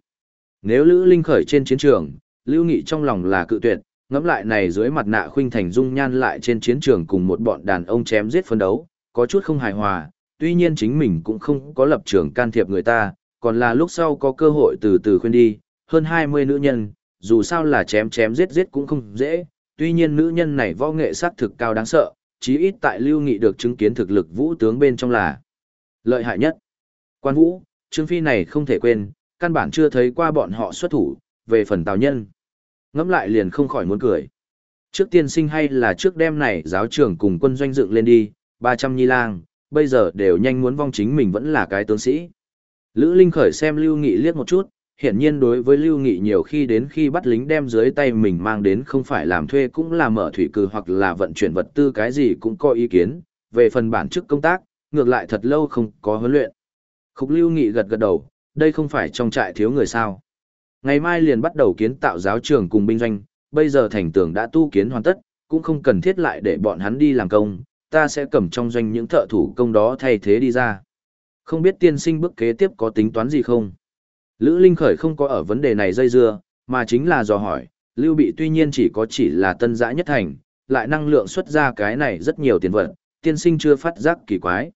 Nếu Lữ Linh khởi trên chiến trường, Lưu Nghị trong lòng là cự tuyệt, ngẫm lại này dưới mặt nạ khuynh thành dung nhan lại trên chiến trường cùng một bọn đàn ông chém giết phân đấu, có chút không hài hòa, tuy nhiên chính mình cũng không có lập trường can thiệp người ta, còn là lúc sau có cơ hội từ từ khuyên đi, hơn 20 nữ nhân, dù sao là chém chém giết giết cũng không dễ, tuy nhiên nữ nhân này võ nghệ sát thực cao đáng sợ, chí ít tại Lưu Nghị được chứng kiến thực lực vũ tướng bên trong là lợi hại nhất. Quan vũ, Trương Phi này không thể quên, căn bản chưa thấy qua bọn họ xuất thủ, về phần tào nhân. Ngẫm lại liền không khỏi muốn cười. Trước tiên sinh hay là trước đêm này giáo trưởng cùng quân doanh dựng lên đi, 300 nhi lang, bây giờ đều nhanh muốn vong chính mình vẫn là cái tướng sĩ. Lữ Linh khởi xem Lưu Nghị liếc một chút, hiển nhiên đối với Lưu Nghị nhiều khi đến khi bắt lính đem dưới tay mình mang đến không phải làm thuê cũng là mở thủy cư hoặc là vận chuyển vật tư cái gì cũng có ý kiến, về phần bản chức công tác, ngược lại thật lâu không có huấn luyện. Khúc Lưu Nghị gật gật đầu, đây không phải trong trại thiếu người sao. Ngày mai liền bắt đầu kiến tạo giáo trường cùng binh doanh, bây giờ thành tường đã tu kiến hoàn tất, cũng không cần thiết lại để bọn hắn đi làm công, ta sẽ cầm trong doanh những thợ thủ công đó thay thế đi ra. Không biết tiên sinh bước kế tiếp có tính toán gì không? Lữ Linh Khởi không có ở vấn đề này dây dưa, mà chính là dò hỏi, Lưu Bị tuy nhiên chỉ có chỉ là tân dã nhất thành, lại năng lượng xuất ra cái này rất nhiều tiền vật, tiên sinh chưa phát giác kỳ quái.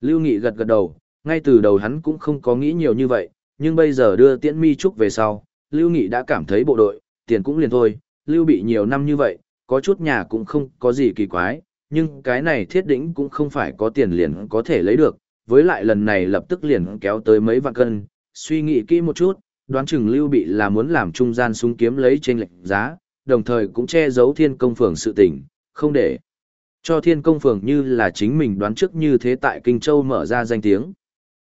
Lưu Nghị gật gật đầu, ngay từ đầu hắn cũng không có nghĩ nhiều như vậy, nhưng bây giờ đưa tiễn mi trúc về sau, Lưu Nghị đã cảm thấy bộ đội, tiền cũng liền thôi, Lưu Bị nhiều năm như vậy, có chút nhà cũng không có gì kỳ quái, nhưng cái này thiết đỉnh cũng không phải có tiền liền có thể lấy được, với lại lần này lập tức liền kéo tới mấy vạn cân, suy nghĩ kỹ một chút, đoán chừng Lưu Bị là muốn làm trung gian súng kiếm lấy trên lệnh giá, đồng thời cũng che giấu thiên công phường sự tình, không để cho thiên công phường như là chính mình đoán trước như thế tại Kinh Châu mở ra danh tiếng.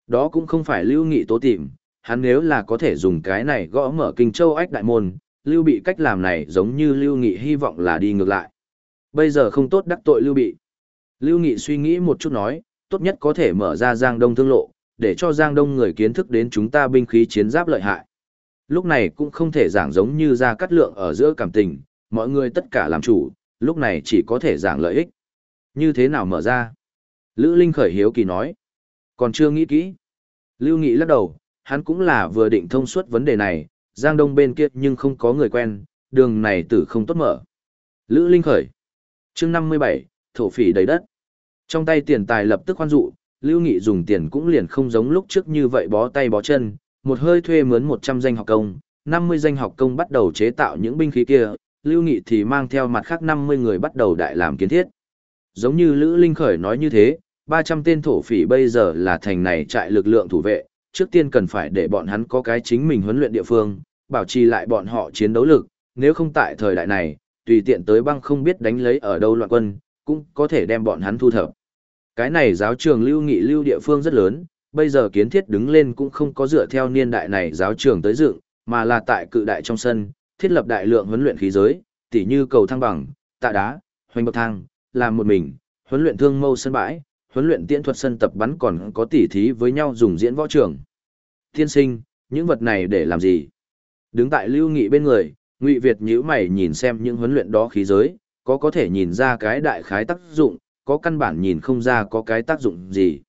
Đó cũng không phải Lưu Nghị tố tìm, hắn nếu là có thể dùng cái này gõ mở Kinh Châu ách đại môn, Lưu Bị cách làm này giống như Lưu Nghị hy vọng là đi ngược lại. Bây giờ không tốt đắc tội Lưu Bị. Lưu Nghị suy nghĩ một chút nói, tốt nhất có thể mở ra Giang Đông thương lộ, để cho Giang Đông người kiến thức đến chúng ta binh khí chiến giáp lợi hại. Lúc này cũng không thể giảng giống như ra cắt lượng ở giữa cảm tình, mọi người tất cả làm chủ, lúc này chỉ có thể giảng lợi ích. Như thế nào mở ra? Lữ Linh khởi hiếu kỳ nói. Còn chưa nghĩ kỹ. Lưu Nghị lắc đầu, hắn cũng là vừa định thông suốt vấn đề này, Giang Đông bên kia nhưng không có người quen, đường này tử không tốt mở. Lữ Linh khởi. chương 57, thổ phỉ đầy đất. Trong tay tiền tài lập tức khoan dụ, Lưu Nghị dùng tiền cũng liền không giống lúc trước như vậy bó tay bó chân, một hơi thuê mướn 100 danh học công, 50 danh học công bắt đầu chế tạo những binh khí kia, Lưu Nghị thì mang theo mặt khác 50 người bắt đầu đại làm kiến thiết. Giống như Lữ Linh Khởi nói như thế, 300 tên thổ phỉ bây giờ là thành này trại lực lượng thủ vệ, trước tiên cần phải để bọn hắn có cái chính mình huấn luyện địa phương, bảo trì lại bọn họ chiến đấu lực, nếu không tại thời đại này, tùy tiện tới băng không biết đánh lấy ở đâu loạn quân, cũng có thể đem bọn hắn thu thập. Cái này giáo trường lưu nghị lưu địa phương rất lớn, bây giờ kiến thiết đứng lên cũng không có dựa theo niên đại này giáo trường tới dựng, mà là tại cự đại trong sân, thiết lập đại lượng huấn luyện khí giới, tỉ như cầu thăng bằng, tạ đá, hoành bậc thang, làm một mình, huấn luyện thương mâu sân bãi, huấn luyện tiễn thuật sân tập bắn còn có tỉ thí với nhau dùng diễn võ trường. Thiên sinh, những vật này để làm gì? Đứng tại lưu nghị bên người, Ngụy Việt nhíu mày nhìn xem những huấn luyện đó khí giới, có có thể nhìn ra cái đại khái tác dụng, có căn bản nhìn không ra có cái tác dụng gì.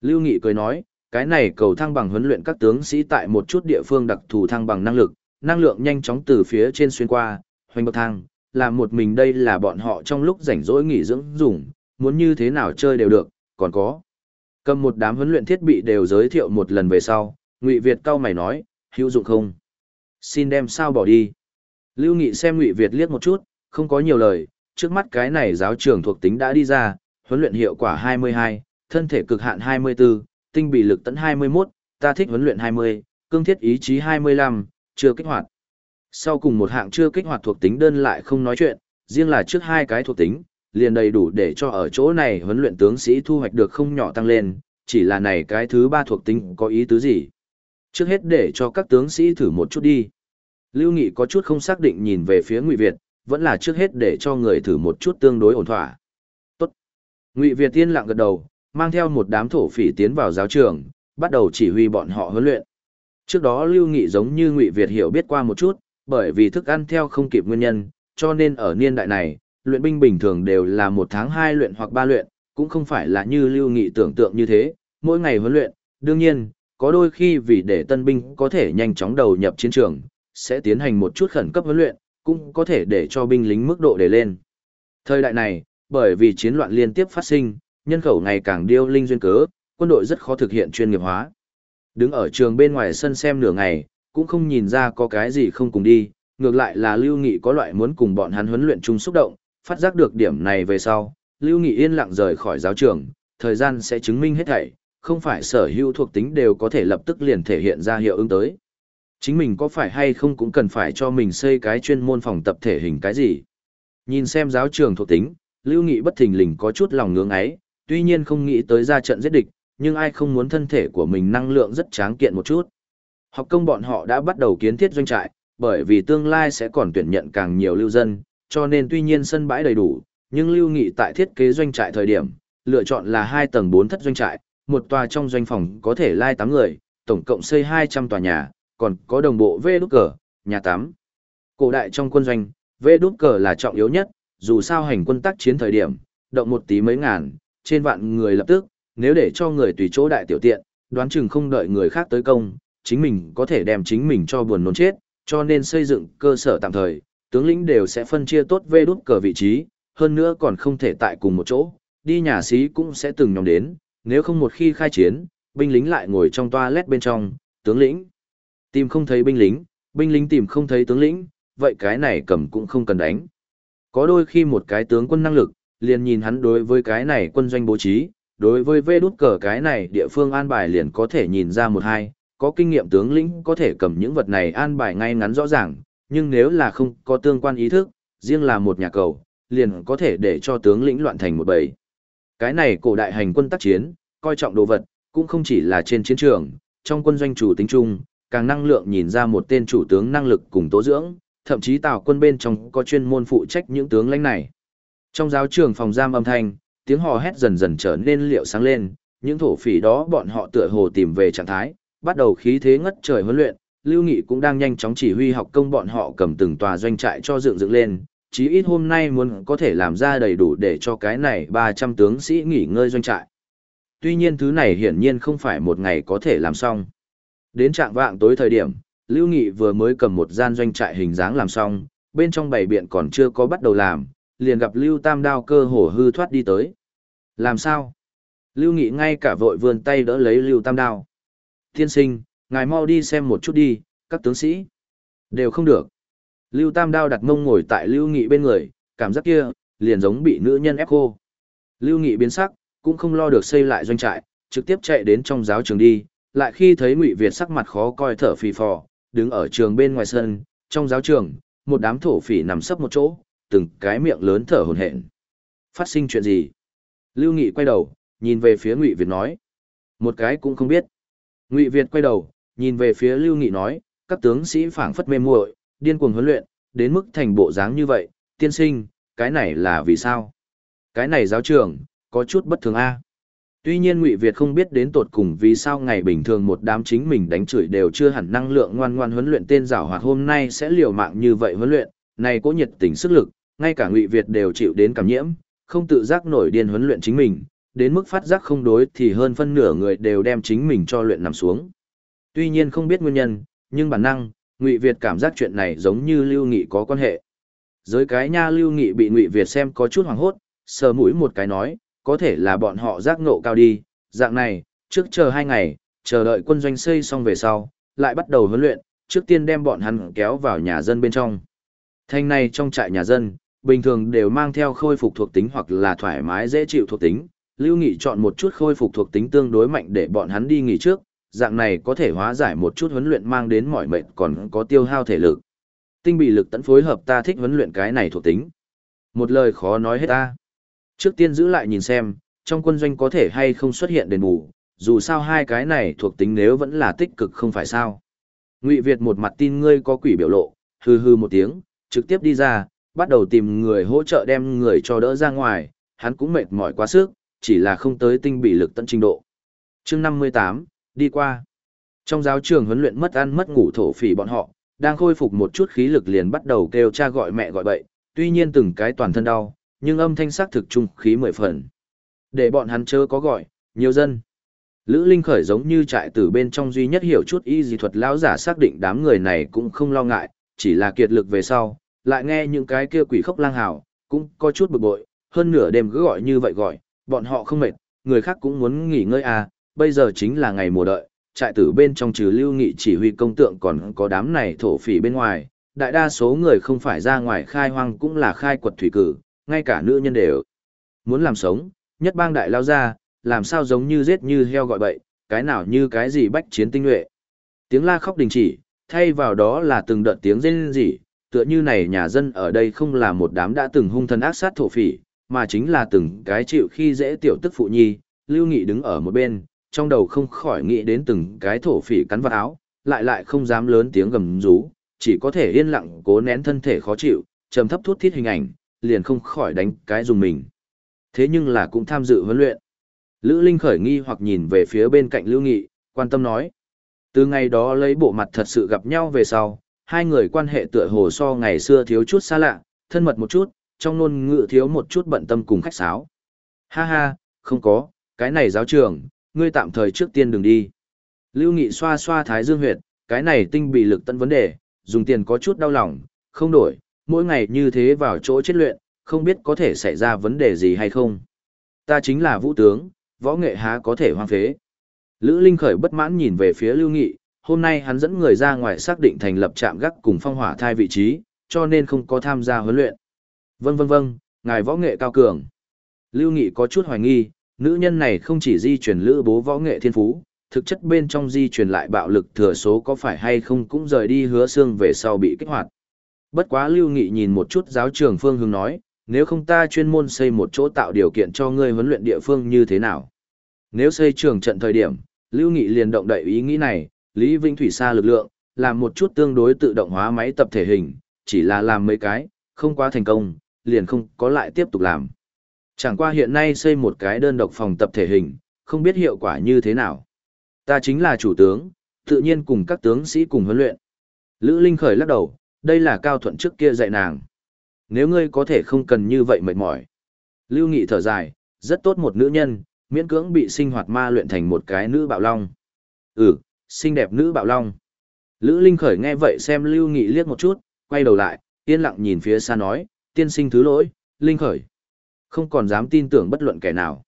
Lưu Nghị cười nói, cái này cầu thăng bằng huấn luyện các tướng sĩ tại một chút địa phương đặc thù thăng bằng năng lực, năng lượng nhanh chóng từ phía trên xuyên qua, hoành bậc thang, làm một mình đây là bọn họ trong lúc rảnh rỗi nghỉ dưỡng dùng, muốn như thế nào chơi đều được, còn có. Cầm một đám huấn luyện thiết bị đều giới thiệu một lần về sau, Ngụy Việt cao mày nói, hữu dụng không? Xin đem sao bỏ đi. Lưu Nghị xem Ngụy Việt liếc một chút, không có nhiều lời, trước mắt cái này giáo trường thuộc tính đã đi ra, huấn luyện hiệu quả 22, thân thể cực hạn 24, tinh bị lực tấn 21, ta thích huấn luyện 20, cương thiết ý chí 25, chưa kích hoạt. Sau cùng một hạng chưa kích hoạt thuộc tính đơn lại không nói chuyện, riêng là trước hai cái thuộc tính, liền đầy đủ để cho ở chỗ này huấn luyện tướng sĩ thu hoạch được không nhỏ tăng lên, chỉ là này cái thứ ba thuộc tính có ý tứ gì. Trước hết để cho các tướng sĩ thử một chút đi. Lưu Nghị có chút không xác định nhìn về phía Ngụy Việt, vẫn là trước hết để cho người thử một chút tương đối ổn thỏa. Tốt. Ngụy Việt tiên lặng gật đầu, mang theo một đám thổ phỉ tiến vào giáo trường, bắt đầu chỉ huy bọn họ huấn luyện. Trước đó Lưu Nghị giống như Ngụy Việt hiểu biết qua một chút, bởi vì thức ăn theo không kịp nguyên nhân, cho nên ở niên đại này, luyện binh bình thường đều là một tháng hai luyện hoặc ba luyện, cũng không phải là như Lưu Nghị tưởng tượng như thế, mỗi ngày huấn luyện, đương nhiên, có đôi khi vì để tân binh có thể nhanh chóng đầu nhập chiến trường, sẽ tiến hành một chút khẩn cấp huấn luyện, cũng có thể để cho binh lính mức độ để lên. Thời đại này, bởi vì chiến loạn liên tiếp phát sinh, nhân khẩu ngày càng điêu linh duyên cớ, quân đội rất khó thực hiện chuyên nghiệp hóa. Đứng ở trường bên ngoài sân xem nửa ngày, cũng không nhìn ra có cái gì không cùng đi, ngược lại là Lưu Nghị có loại muốn cùng bọn hắn huấn luyện chung xúc động, phát giác được điểm này về sau, Lưu Nghị yên lặng rời khỏi giáo trường, thời gian sẽ chứng minh hết thảy, không phải sở hữu thuộc tính đều có thể lập tức liền thể hiện ra hiệu ứng tới. Chính mình có phải hay không cũng cần phải cho mình xây cái chuyên môn phòng tập thể hình cái gì. Nhìn xem giáo trường thuộc tính, Lưu Nghị bất thình lình có chút lòng ngưỡng ấy, tuy nhiên không nghĩ tới ra trận giết địch, nhưng ai không muốn thân thể của mình năng lượng rất tráng kiện một chút. Học công bọn họ đã bắt đầu kiến thiết doanh trại, bởi vì tương lai sẽ còn tuyển nhận càng nhiều lưu dân, cho nên tuy nhiên sân bãi đầy đủ, nhưng Lưu Nghị tại thiết kế doanh trại thời điểm, lựa chọn là hai tầng bốn thất doanh trại, một tòa trong doanh phòng có thể lai 8 người, tổng cộng xây 200 tòa nhà, còn có đồng bộ vê đút cờ, nhà tắm. Cổ đại trong quân doanh, vê đút cờ là trọng yếu nhất, dù sao hành quân tác chiến thời điểm, động một tí mấy ngàn, trên vạn người lập tức, nếu để cho người tùy chỗ đại tiểu tiện, đoán chừng không đợi người khác tới công, chính mình có thể đem chính mình cho buồn nôn chết, cho nên xây dựng cơ sở tạm thời, tướng lĩnh đều sẽ phân chia tốt vê đút cờ vị trí, hơn nữa còn không thể tại cùng một chỗ, đi nhà xí cũng sẽ từng nhóm đến, nếu không một khi khai chiến, binh lính lại ngồi trong toa lét bên trong, tướng lĩnh tìm không thấy binh lính, binh lính tìm không thấy tướng lĩnh, vậy cái này cầm cũng không cần đánh. Có đôi khi một cái tướng quân năng lực, liền nhìn hắn đối với cái này quân doanh bố trí, đối với vê đút cờ cái này địa phương an bài liền có thể nhìn ra một hai, có kinh nghiệm tướng lĩnh có thể cầm những vật này an bài ngay ngắn rõ ràng, nhưng nếu là không có tương quan ý thức, riêng là một nhà cầu, liền có thể để cho tướng lĩnh loạn thành một bầy. Cái này cổ đại hành quân tác chiến, coi trọng đồ vật, cũng không chỉ là trên chiến trường, trong quân doanh chủ tính chung, càng năng lượng nhìn ra một tên chủ tướng năng lực cùng tố dưỡng, thậm chí tạo quân bên trong có chuyên môn phụ trách những tướng lãnh này. Trong giáo trường phòng giam âm thanh, tiếng hò hét dần dần trở nên liệu sáng lên, những thổ phỉ đó bọn họ tựa hồ tìm về trạng thái, bắt đầu khí thế ngất trời huấn luyện, Lưu Nghị cũng đang nhanh chóng chỉ huy học công bọn họ cầm từng tòa doanh trại cho dựng dựng lên, chí ít hôm nay muốn có thể làm ra đầy đủ để cho cái này 300 tướng sĩ nghỉ ngơi doanh trại. Tuy nhiên thứ này hiển nhiên không phải một ngày có thể làm xong. Đến trạng vạng tối thời điểm, Lưu Nghị vừa mới cầm một gian doanh trại hình dáng làm xong, bên trong bảy biện còn chưa có bắt đầu làm, liền gặp Lưu Tam Đao cơ hồ hư thoát đi tới. Làm sao? Lưu Nghị ngay cả vội vươn tay đỡ lấy Lưu Tam Đao. Tiên sinh, ngài mau đi xem một chút đi, các tướng sĩ. Đều không được. Lưu Tam Đao đặt mông ngồi tại Lưu Nghị bên người, cảm giác kia, liền giống bị nữ nhân ép khô. Lưu Nghị biến sắc, cũng không lo được xây lại doanh trại, trực tiếp chạy đến trong giáo trường đi, lại khi thấy Ngụy Việt sắc mặt khó coi thở phì phò, đứng ở trường bên ngoài sân, trong giáo trường, một đám thổ phỉ nằm sấp một chỗ, từng cái miệng lớn thở hổn hển. Phát sinh chuyện gì? Lưu Nghị quay đầu, nhìn về phía Ngụy Việt nói. Một cái cũng không biết. Ngụy Việt quay đầu, nhìn về phía Lưu Nghị nói, các tướng sĩ phảng phất mê muội, điên cuồng huấn luyện, đến mức thành bộ dáng như vậy, tiên sinh, cái này là vì sao? Cái này giáo trường có chút bất thường a. Tuy nhiên Ngụy Việt không biết đến tột cùng vì sao ngày bình thường một đám chính mình đánh chửi đều chưa hẳn năng lượng ngoan ngoan huấn luyện tên giảo hoạt hôm nay sẽ liều mạng như vậy huấn luyện, này có nhiệt tình sức lực, ngay cả Ngụy Việt đều chịu đến cảm nhiễm, không tự giác nổi điên huấn luyện chính mình, đến mức phát giác không đối thì hơn phân nửa người đều đem chính mình cho luyện nằm xuống. Tuy nhiên không biết nguyên nhân, nhưng bản năng, Ngụy Việt cảm giác chuyện này giống như Lưu Nghị có quan hệ. Giới cái nha Lưu Nghị bị Ngụy Việt xem có chút hoảng hốt, sờ mũi một cái nói, có thể là bọn họ giác ngộ cao đi, dạng này, trước chờ hai ngày, chờ đợi quân doanh xây xong về sau, lại bắt đầu huấn luyện, trước tiên đem bọn hắn kéo vào nhà dân bên trong. Thanh này trong trại nhà dân, bình thường đều mang theo khôi phục thuộc tính hoặc là thoải mái dễ chịu thuộc tính, Lưu Nghị chọn một chút khôi phục thuộc tính tương đối mạnh để bọn hắn đi nghỉ trước, dạng này có thể hóa giải một chút huấn luyện mang đến mọi mệnh còn có tiêu hao thể lực. Tinh bị lực tận phối hợp ta thích huấn luyện cái này thuộc tính. Một lời khó nói hết ta. Trước tiên giữ lại nhìn xem, trong quân doanh có thể hay không xuất hiện đền bù, dù sao hai cái này thuộc tính nếu vẫn là tích cực không phải sao. Ngụy Việt một mặt tin ngươi có quỷ biểu lộ, hư hư một tiếng, trực tiếp đi ra, bắt đầu tìm người hỗ trợ đem người cho đỡ ra ngoài, hắn cũng mệt mỏi quá sức, chỉ là không tới tinh bị lực tận trình độ. chương 58, đi qua. Trong giáo trường huấn luyện mất ăn mất ngủ thổ phỉ bọn họ, đang khôi phục một chút khí lực liền bắt đầu kêu cha gọi mẹ gọi bậy, tuy nhiên từng cái toàn thân đau, nhưng âm thanh sắc thực trung khí mười phần. Để bọn hắn chớ có gọi, nhiều dân. Lữ Linh khởi giống như trại tử bên trong duy nhất hiểu chút y dị thuật lão giả xác định đám người này cũng không lo ngại, chỉ là kiệt lực về sau, lại nghe những cái kia quỷ khóc lang hào, cũng có chút bực bội, hơn nửa đêm cứ gọi như vậy gọi, bọn họ không mệt, người khác cũng muốn nghỉ ngơi à, bây giờ chính là ngày mùa đợi, trại tử bên trong trừ lưu nghị chỉ huy công tượng còn có đám này thổ phỉ bên ngoài, đại đa số người không phải ra ngoài khai hoang cũng là khai quật thủy cử, ngay cả nữ nhân đều muốn làm sống, nhất bang đại lao ra, làm sao giống như giết như heo gọi bậy, cái nào như cái gì bách chiến tinh nhuệ. Tiếng la khóc đình chỉ, thay vào đó là từng đợt tiếng rên rỉ, tựa như này nhà dân ở đây không là một đám đã từng hung thần ác sát thổ phỉ, mà chính là từng cái chịu khi dễ tiểu tức phụ nhi, Lưu Nghị đứng ở một bên, trong đầu không khỏi nghĩ đến từng cái thổ phỉ cắn vào áo, lại lại không dám lớn tiếng gầm rú, chỉ có thể yên lặng cố nén thân thể khó chịu, trầm thấp thút thít hình ảnh, liền không khỏi đánh cái dùng mình. Thế nhưng là cũng tham dự huấn luyện. Lữ Linh khởi nghi hoặc nhìn về phía bên cạnh Lưu Nghị, quan tâm nói. Từ ngày đó lấy bộ mặt thật sự gặp nhau về sau, hai người quan hệ tựa hồ so ngày xưa thiếu chút xa lạ, thân mật một chút, trong ngôn ngữ thiếu một chút bận tâm cùng khách sáo. Ha ha, không có, cái này giáo trường, ngươi tạm thời trước tiên đừng đi. Lưu Nghị xoa xoa thái dương huyệt, cái này tinh bị lực tận vấn đề, dùng tiền có chút đau lòng, không đổi, mỗi ngày như thế vào chỗ chết luyện, không biết có thể xảy ra vấn đề gì hay không. Ta chính là vũ tướng, võ nghệ há có thể hoang phế. Lữ Linh khởi bất mãn nhìn về phía Lưu Nghị, hôm nay hắn dẫn người ra ngoài xác định thành lập trạm gác cùng phong hỏa thai vị trí, cho nên không có tham gia huấn luyện. Vâng vâng vâng, ngài võ nghệ cao cường. Lưu Nghị có chút hoài nghi, nữ nhân này không chỉ di truyền lữ bố võ nghệ thiên phú, thực chất bên trong di truyền lại bạo lực thừa số có phải hay không cũng rời đi hứa xương về sau bị kích hoạt. Bất quá Lưu Nghị nhìn một chút giáo trường phương hướng nói, nếu không ta chuyên môn xây một chỗ tạo điều kiện cho ngươi huấn luyện địa phương như thế nào. Nếu xây trường trận thời điểm, Lưu Nghị liền động đậy ý nghĩ này, Lý Vinh Thủy xa lực lượng, làm một chút tương đối tự động hóa máy tập thể hình, chỉ là làm mấy cái, không quá thành công, liền không có lại tiếp tục làm. Chẳng qua hiện nay xây một cái đơn độc phòng tập thể hình, không biết hiệu quả như thế nào. Ta chính là chủ tướng, tự nhiên cùng các tướng sĩ cùng huấn luyện. Lữ Linh khởi lắc đầu, đây là cao thuận trước kia dạy nàng. Nếu ngươi có thể không cần như vậy mệt mỏi. Lưu Nghị thở dài, rất tốt một nữ nhân, miễn cưỡng bị sinh hoạt ma luyện thành một cái nữ bạo long. Ừ, xinh đẹp nữ bạo long. Lữ Linh khởi nghe vậy xem Lưu Nghị liếc một chút, quay đầu lại, yên lặng nhìn phía xa nói, tiên sinh thứ lỗi, Linh khởi. Không còn dám tin tưởng bất luận kẻ nào.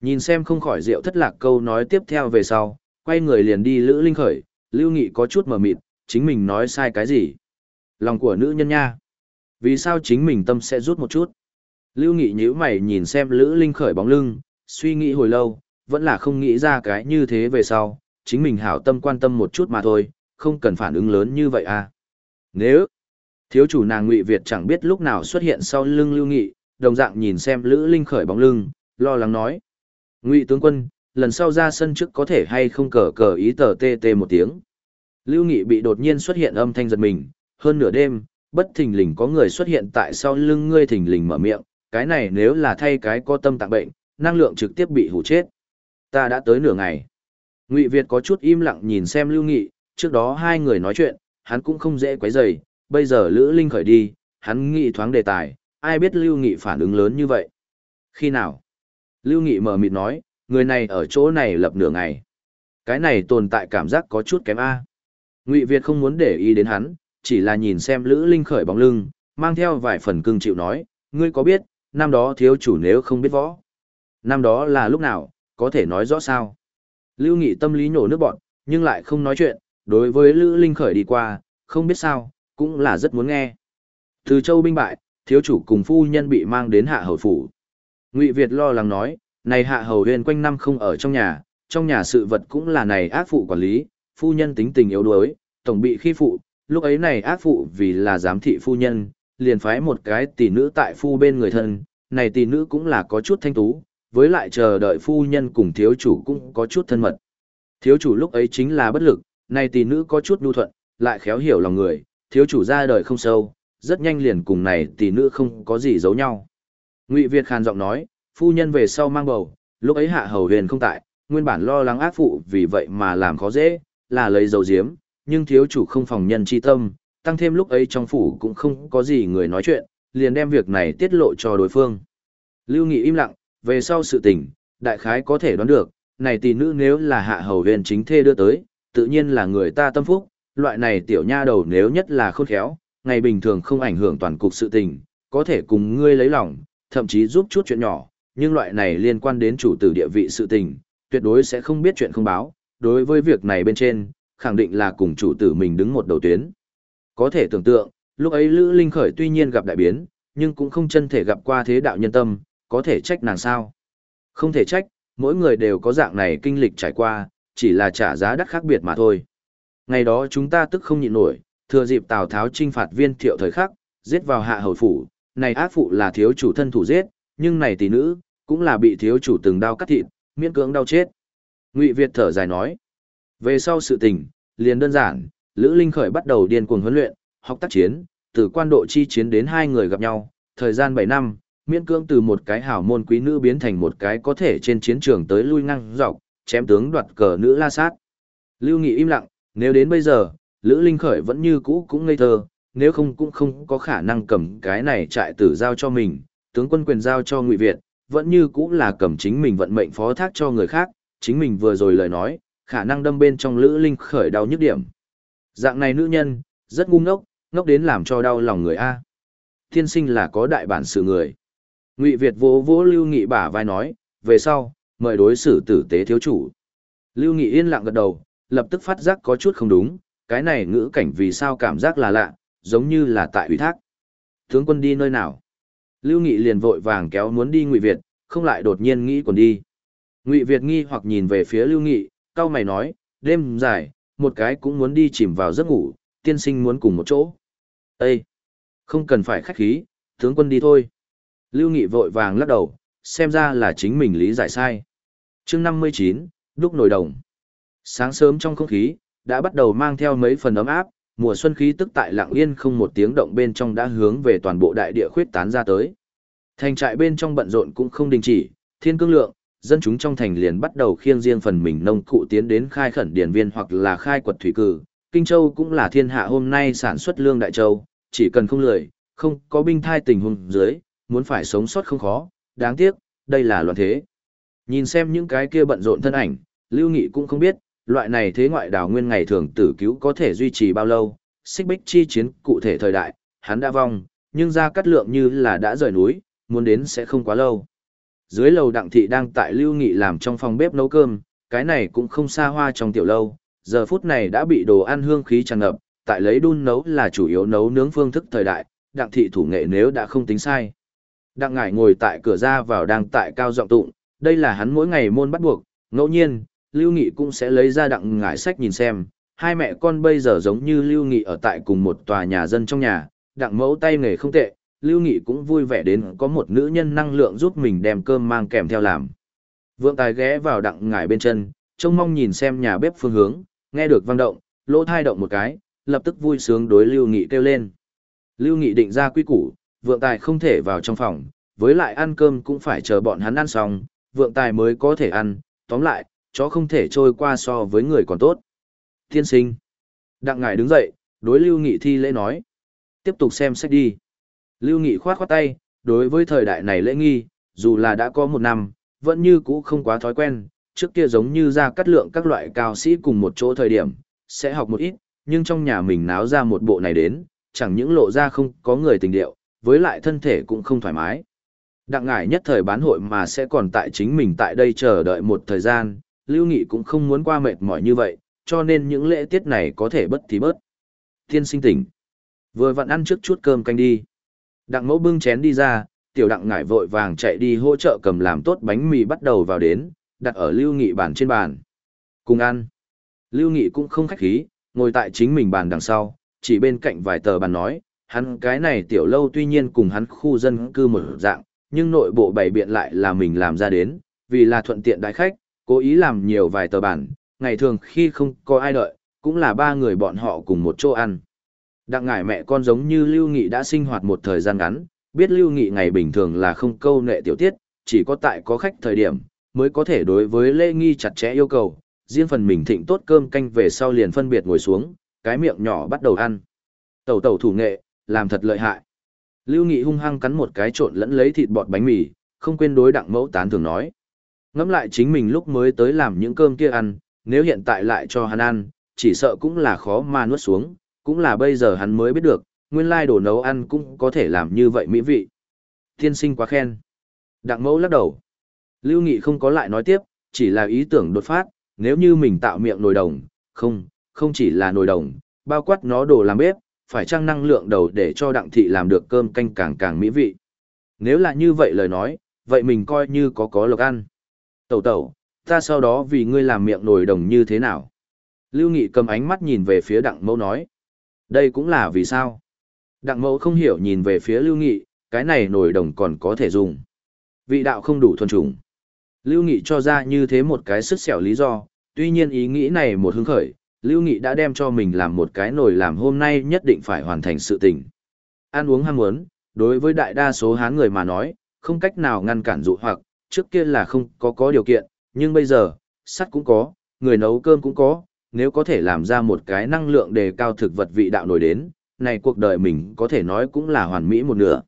Nhìn xem không khỏi rượu thất lạc câu nói tiếp theo về sau, quay người liền đi Lữ Linh khởi, Lưu Nghị có chút mờ mịt, chính mình nói sai cái gì. Lòng của nữ nhân nha. Vì sao chính mình tâm sẽ rút một chút? Lưu Nghị nhíu mày nhìn xem Lữ Linh khởi bóng lưng, suy nghĩ hồi lâu, vẫn là không nghĩ ra cái như thế về sau, chính mình hảo tâm quan tâm một chút mà thôi, không cần phản ứng lớn như vậy à. Nếu thiếu chủ nàng Ngụy Việt chẳng biết lúc nào xuất hiện sau lưng Lưu Nghị, đồng dạng nhìn xem Lữ Linh khởi bóng lưng, lo lắng nói: "Ngụy tướng quân, lần sau ra sân trước có thể hay không cờ cờ ý tờ tê tê một tiếng." Lưu Nghị bị đột nhiên xuất hiện âm thanh giật mình, hơn nửa đêm, bất thình lình có người xuất hiện tại sau lưng ngươi thình lình mở miệng, cái này nếu là thay cái có tâm tạng bệnh, năng lượng trực tiếp bị hủ chết. Ta đã tới nửa ngày. Ngụy Việt có chút im lặng nhìn xem Lưu Nghị, trước đó hai người nói chuyện, hắn cũng không dễ quấy rầy, bây giờ Lữ Linh khởi đi, hắn nghĩ thoáng đề tài, ai biết Lưu Nghị phản ứng lớn như vậy. Khi nào? Lưu Nghị mở mịt nói, người này ở chỗ này lập nửa ngày. Cái này tồn tại cảm giác có chút kém A. Ngụy Việt không muốn để ý đến hắn, chỉ là nhìn xem Lữ Linh khởi bóng lưng, mang theo vài phần cưng chịu nói, ngươi có biết, năm đó thiếu chủ nếu không biết võ. Năm đó là lúc nào, có thể nói rõ sao? Lưu Nghị tâm lý nhổ nước bọn, nhưng lại không nói chuyện, đối với Lữ Linh khởi đi qua, không biết sao, cũng là rất muốn nghe. Từ châu binh bại, thiếu chủ cùng phu nhân bị mang đến hạ hầu phủ. Ngụy Việt lo lắng nói, này hạ hầu huyền quanh năm không ở trong nhà, trong nhà sự vật cũng là này ác phụ quản lý, phu nhân tính tình yếu đuối, tổng bị khi phụ, lúc ấy này ác phụ vì là giám thị phu nhân, liền phái một cái tỷ nữ tại phu bên người thân, này tỷ nữ cũng là có chút thanh tú, với lại chờ đợi phu nhân cùng thiếu chủ cũng có chút thân mật. Thiếu chủ lúc ấy chính là bất lực, này tỷ nữ có chút nhu thuận, lại khéo hiểu lòng người, thiếu chủ ra đời không sâu, rất nhanh liền cùng này tỷ nữ không có gì giấu nhau. Ngụy Việt khàn giọng nói, phu nhân về sau mang bầu, lúc ấy hạ hầu huyền không tại, nguyên bản lo lắng ác phụ vì vậy mà làm khó dễ, là lấy dầu diếm, nhưng thiếu chủ không phòng nhân chi tâm, tăng thêm lúc ấy trong phủ cũng không có gì người nói chuyện, liền đem việc này tiết lộ cho đối phương. Lưu Nghị im lặng, về sau sự tình, đại khái có thể đoán được, này tỷ nữ nếu là hạ hầu huyền chính thê đưa tới, tự nhiên là người ta tâm phúc, loại này tiểu nha đầu nếu nhất là khôn khéo, ngày bình thường không ảnh hưởng toàn cục sự tình, có thể cùng ngươi lấy lòng, thậm chí giúp chút chuyện nhỏ, nhưng loại này liên quan đến chủ tử địa vị sự tình, tuyệt đối sẽ không biết chuyện không báo, đối với việc này bên trên, khẳng định là cùng chủ tử mình đứng một đầu tuyến. Có thể tưởng tượng, lúc ấy Lữ Linh Khởi tuy nhiên gặp đại biến, nhưng cũng không chân thể gặp qua thế đạo nhân tâm, có thể trách nàng sao. Không thể trách, mỗi người đều có dạng này kinh lịch trải qua, chỉ là trả giá đắt khác biệt mà thôi. Ngày đó chúng ta tức không nhịn nổi, thừa dịp Tào Tháo trinh phạt viên thiệu thời khắc, giết vào hạ hầu phủ, này ác phụ là thiếu chủ thân thủ giết, nhưng này tỷ nữ, cũng là bị thiếu chủ từng đao cắt thịt, miễn cưỡng đau chết. Ngụy Việt thở dài nói, về sau sự tình, liền đơn giản, Lữ Linh Khởi bắt đầu điên cuồng huấn luyện, học tác chiến, từ quan độ chi chiến đến hai người gặp nhau, thời gian 7 năm, miễn cưỡng từ một cái hảo môn quý nữ biến thành một cái có thể trên chiến trường tới lui ngang dọc, chém tướng đoạt cờ nữ la sát. Lưu Nghị im lặng, nếu đến bây giờ, Lữ Linh Khởi vẫn như cũ cũng ngây thơ, nếu không cũng không có khả năng cầm cái này trại tử giao cho mình, tướng quân quyền giao cho Ngụy Việt, vẫn như cũ là cầm chính mình vận mệnh phó thác cho người khác, chính mình vừa rồi lời nói, khả năng đâm bên trong Lữ Linh Khởi đau nhức điểm. Dạng này nữ nhân, rất ngu ngốc, ngốc đến làm cho đau lòng người A. Thiên sinh là có đại bản sự người. Ngụy Việt vỗ vỗ Lưu Nghị bả vai nói, về sau, mời đối xử tử tế thiếu chủ. Lưu Nghị yên lặng gật đầu, lập tức phát giác có chút không đúng, cái này ngữ cảnh vì sao cảm giác là lạ, giống như là tại ủy thác. Tướng quân đi nơi nào? Lưu Nghị liền vội vàng kéo muốn đi Ngụy Việt, không lại đột nhiên nghĩ còn đi. Ngụy Việt nghi hoặc nhìn về phía Lưu Nghị, cao mày nói, đêm dài, một cái cũng muốn đi chìm vào giấc ngủ, tiên sinh muốn cùng một chỗ. Ê! Không cần phải khách khí, tướng quân đi thôi. Lưu Nghị vội vàng lắc đầu, xem ra là chính mình lý giải sai. chương 59, đúc nổi đồng. Sáng sớm trong không khí, đã bắt đầu mang theo mấy phần ấm áp, mùa xuân khí tức tại lặng yên không một tiếng động bên trong đã hướng về toàn bộ đại địa khuyết tán ra tới. Thành trại bên trong bận rộn cũng không đình chỉ, thiên cương lượng, dân chúng trong thành liền bắt đầu khiêng riêng phần mình nông cụ tiến đến khai khẩn điển viên hoặc là khai quật thủy cử. Kinh Châu cũng là thiên hạ hôm nay sản xuất lương đại châu, chỉ cần không lười, không có binh thai tình huống dưới, muốn phải sống sót không khó, đáng tiếc, đây là loạn thế. Nhìn xem những cái kia bận rộn thân ảnh, Lưu Nghị cũng không biết, loại này thế ngoại đảo nguyên ngày thường tử cứu có thể duy trì bao lâu, xích bích chi chiến cụ thể thời đại, hắn đã vong, nhưng ra cắt lượng như là đã rời núi, muốn đến sẽ không quá lâu. Dưới lầu đặng thị đang tại Lưu Nghị làm trong phòng bếp nấu cơm, cái này cũng không xa hoa trong tiểu lâu, giờ phút này đã bị đồ ăn hương khí tràn ngập, tại lấy đun nấu là chủ yếu nấu nướng phương thức thời đại, đặng thị thủ nghệ nếu đã không tính sai. Đặng ngải ngồi tại cửa ra vào đang tại cao giọng tụng, đây là hắn mỗi ngày môn bắt buộc, ngẫu nhiên, Lưu Nghị cũng sẽ lấy ra đặng ngải sách nhìn xem, hai mẹ con bây giờ giống như Lưu Nghị ở tại cùng một tòa nhà dân trong nhà, đặng mẫu tay nghề không tệ, Lưu Nghị cũng vui vẻ đến có một nữ nhân năng lượng giúp mình đem cơm mang kèm theo làm. Vượng tài ghé vào đặng ngải bên chân, trông mong nhìn xem nhà bếp phương hướng, nghe được vang động, lỗ thai động một cái, lập tức vui sướng đối Lưu Nghị kêu lên. Lưu Nghị định ra quy củ, vượng tài không thể vào trong phòng, với lại ăn cơm cũng phải chờ bọn hắn ăn xong, vượng tài mới có thể ăn, tóm lại, chó không thể trôi qua so với người còn tốt. Tiên sinh. Đặng ngải đứng dậy, đối Lưu Nghị thi lễ nói. Tiếp tục xem sách đi. Lưu Nghị khoát khoát tay, đối với thời đại này lễ nghi, dù là đã có một năm, vẫn như cũ không quá thói quen, trước kia giống như ra cắt lượng các loại cao sĩ cùng một chỗ thời điểm, sẽ học một ít, nhưng trong nhà mình náo ra một bộ này đến, chẳng những lộ ra không có người tình điệu, với lại thân thể cũng không thoải mái. Đặng ngải nhất thời bán hội mà sẽ còn tại chính mình tại đây chờ đợi một thời gian, Lưu Nghị cũng không muốn qua mệt mỏi như vậy, cho nên những lễ tiết này có thể bất thì bớt. Tiên sinh tỉnh. Vừa vặn ăn trước chút cơm canh đi. Đặng mẫu bưng chén đi ra, tiểu đặng ngải vội vàng chạy đi hỗ trợ cầm làm tốt bánh mì bắt đầu vào đến, đặt ở Lưu Nghị bàn trên bàn. Cùng ăn. Lưu Nghị cũng không khách khí, ngồi tại chính mình bàn đằng sau, chỉ bên cạnh vài tờ bàn nói, hắn cái này tiểu lâu tuy nhiên cùng hắn khu dân cư một dạng, nhưng nội bộ bày biện lại là mình làm ra đến, vì là thuận tiện đại khách, cố ý làm nhiều vài tờ bản, ngày thường khi không có ai đợi, cũng là ba người bọn họ cùng một chỗ ăn. Đặng ngải mẹ con giống như Lưu Nghị đã sinh hoạt một thời gian ngắn, biết Lưu Nghị ngày bình thường là không câu nệ tiểu tiết, chỉ có tại có khách thời điểm, mới có thể đối với lễ nghi chặt chẽ yêu cầu, riêng phần mình thịnh tốt cơm canh về sau liền phân biệt ngồi xuống, cái miệng nhỏ bắt đầu ăn. Tẩu tẩu thủ nghệ, làm thật lợi hại. Lưu Nghị hung hăng cắn một cái trộn lẫn lấy thịt bọt bánh mì, không quên đối đặng mẫu tán thường nói. Ngẫm lại chính mình lúc mới tới làm những cơm kia ăn, nếu hiện tại lại cho hắn ăn, chỉ sợ cũng là khó mà nuốt xuống, cũng là bây giờ hắn mới biết được, nguyên lai đồ nấu ăn cũng có thể làm như vậy mỹ vị. Tiên sinh quá khen. Đặng mẫu lắc đầu. Lưu Nghị không có lại nói tiếp, chỉ là ý tưởng đột phát, nếu như mình tạo miệng nồi đồng, không, không chỉ là nồi đồng, bao quát nó đồ làm bếp, phải trang năng lượng đầu để cho đặng thị làm được cơm canh càng càng mỹ vị. Nếu là như vậy lời nói, vậy mình coi như có có lộc ăn. Tẩu tẩu, ta sau đó vì ngươi làm miệng nồi đồng như thế nào? Lưu Nghị cầm ánh mắt nhìn về phía đặng mẫu nói. Đây cũng là vì sao? Đặng mẫu không hiểu nhìn về phía Lưu Nghị, cái này nồi đồng còn có thể dùng. Vị đạo không đủ thuần trùng. Lưu Nghị cho ra như thế một cái sức xẻo lý do, tuy nhiên ý nghĩ này một hứng khởi, Lưu Nghị đã đem cho mình làm một cái nồi làm hôm nay nhất định phải hoàn thành sự tình. Ăn uống ham muốn, đối với đại đa số hán người mà nói, không cách nào ngăn cản dụ hoặc, trước kia là không có có điều kiện, nhưng bây giờ, sắt cũng có, người nấu cơm cũng có, nếu có thể làm ra một cái năng lượng đề cao thực vật vị đạo nổi đến, này cuộc đời mình có thể nói cũng là hoàn mỹ một nửa.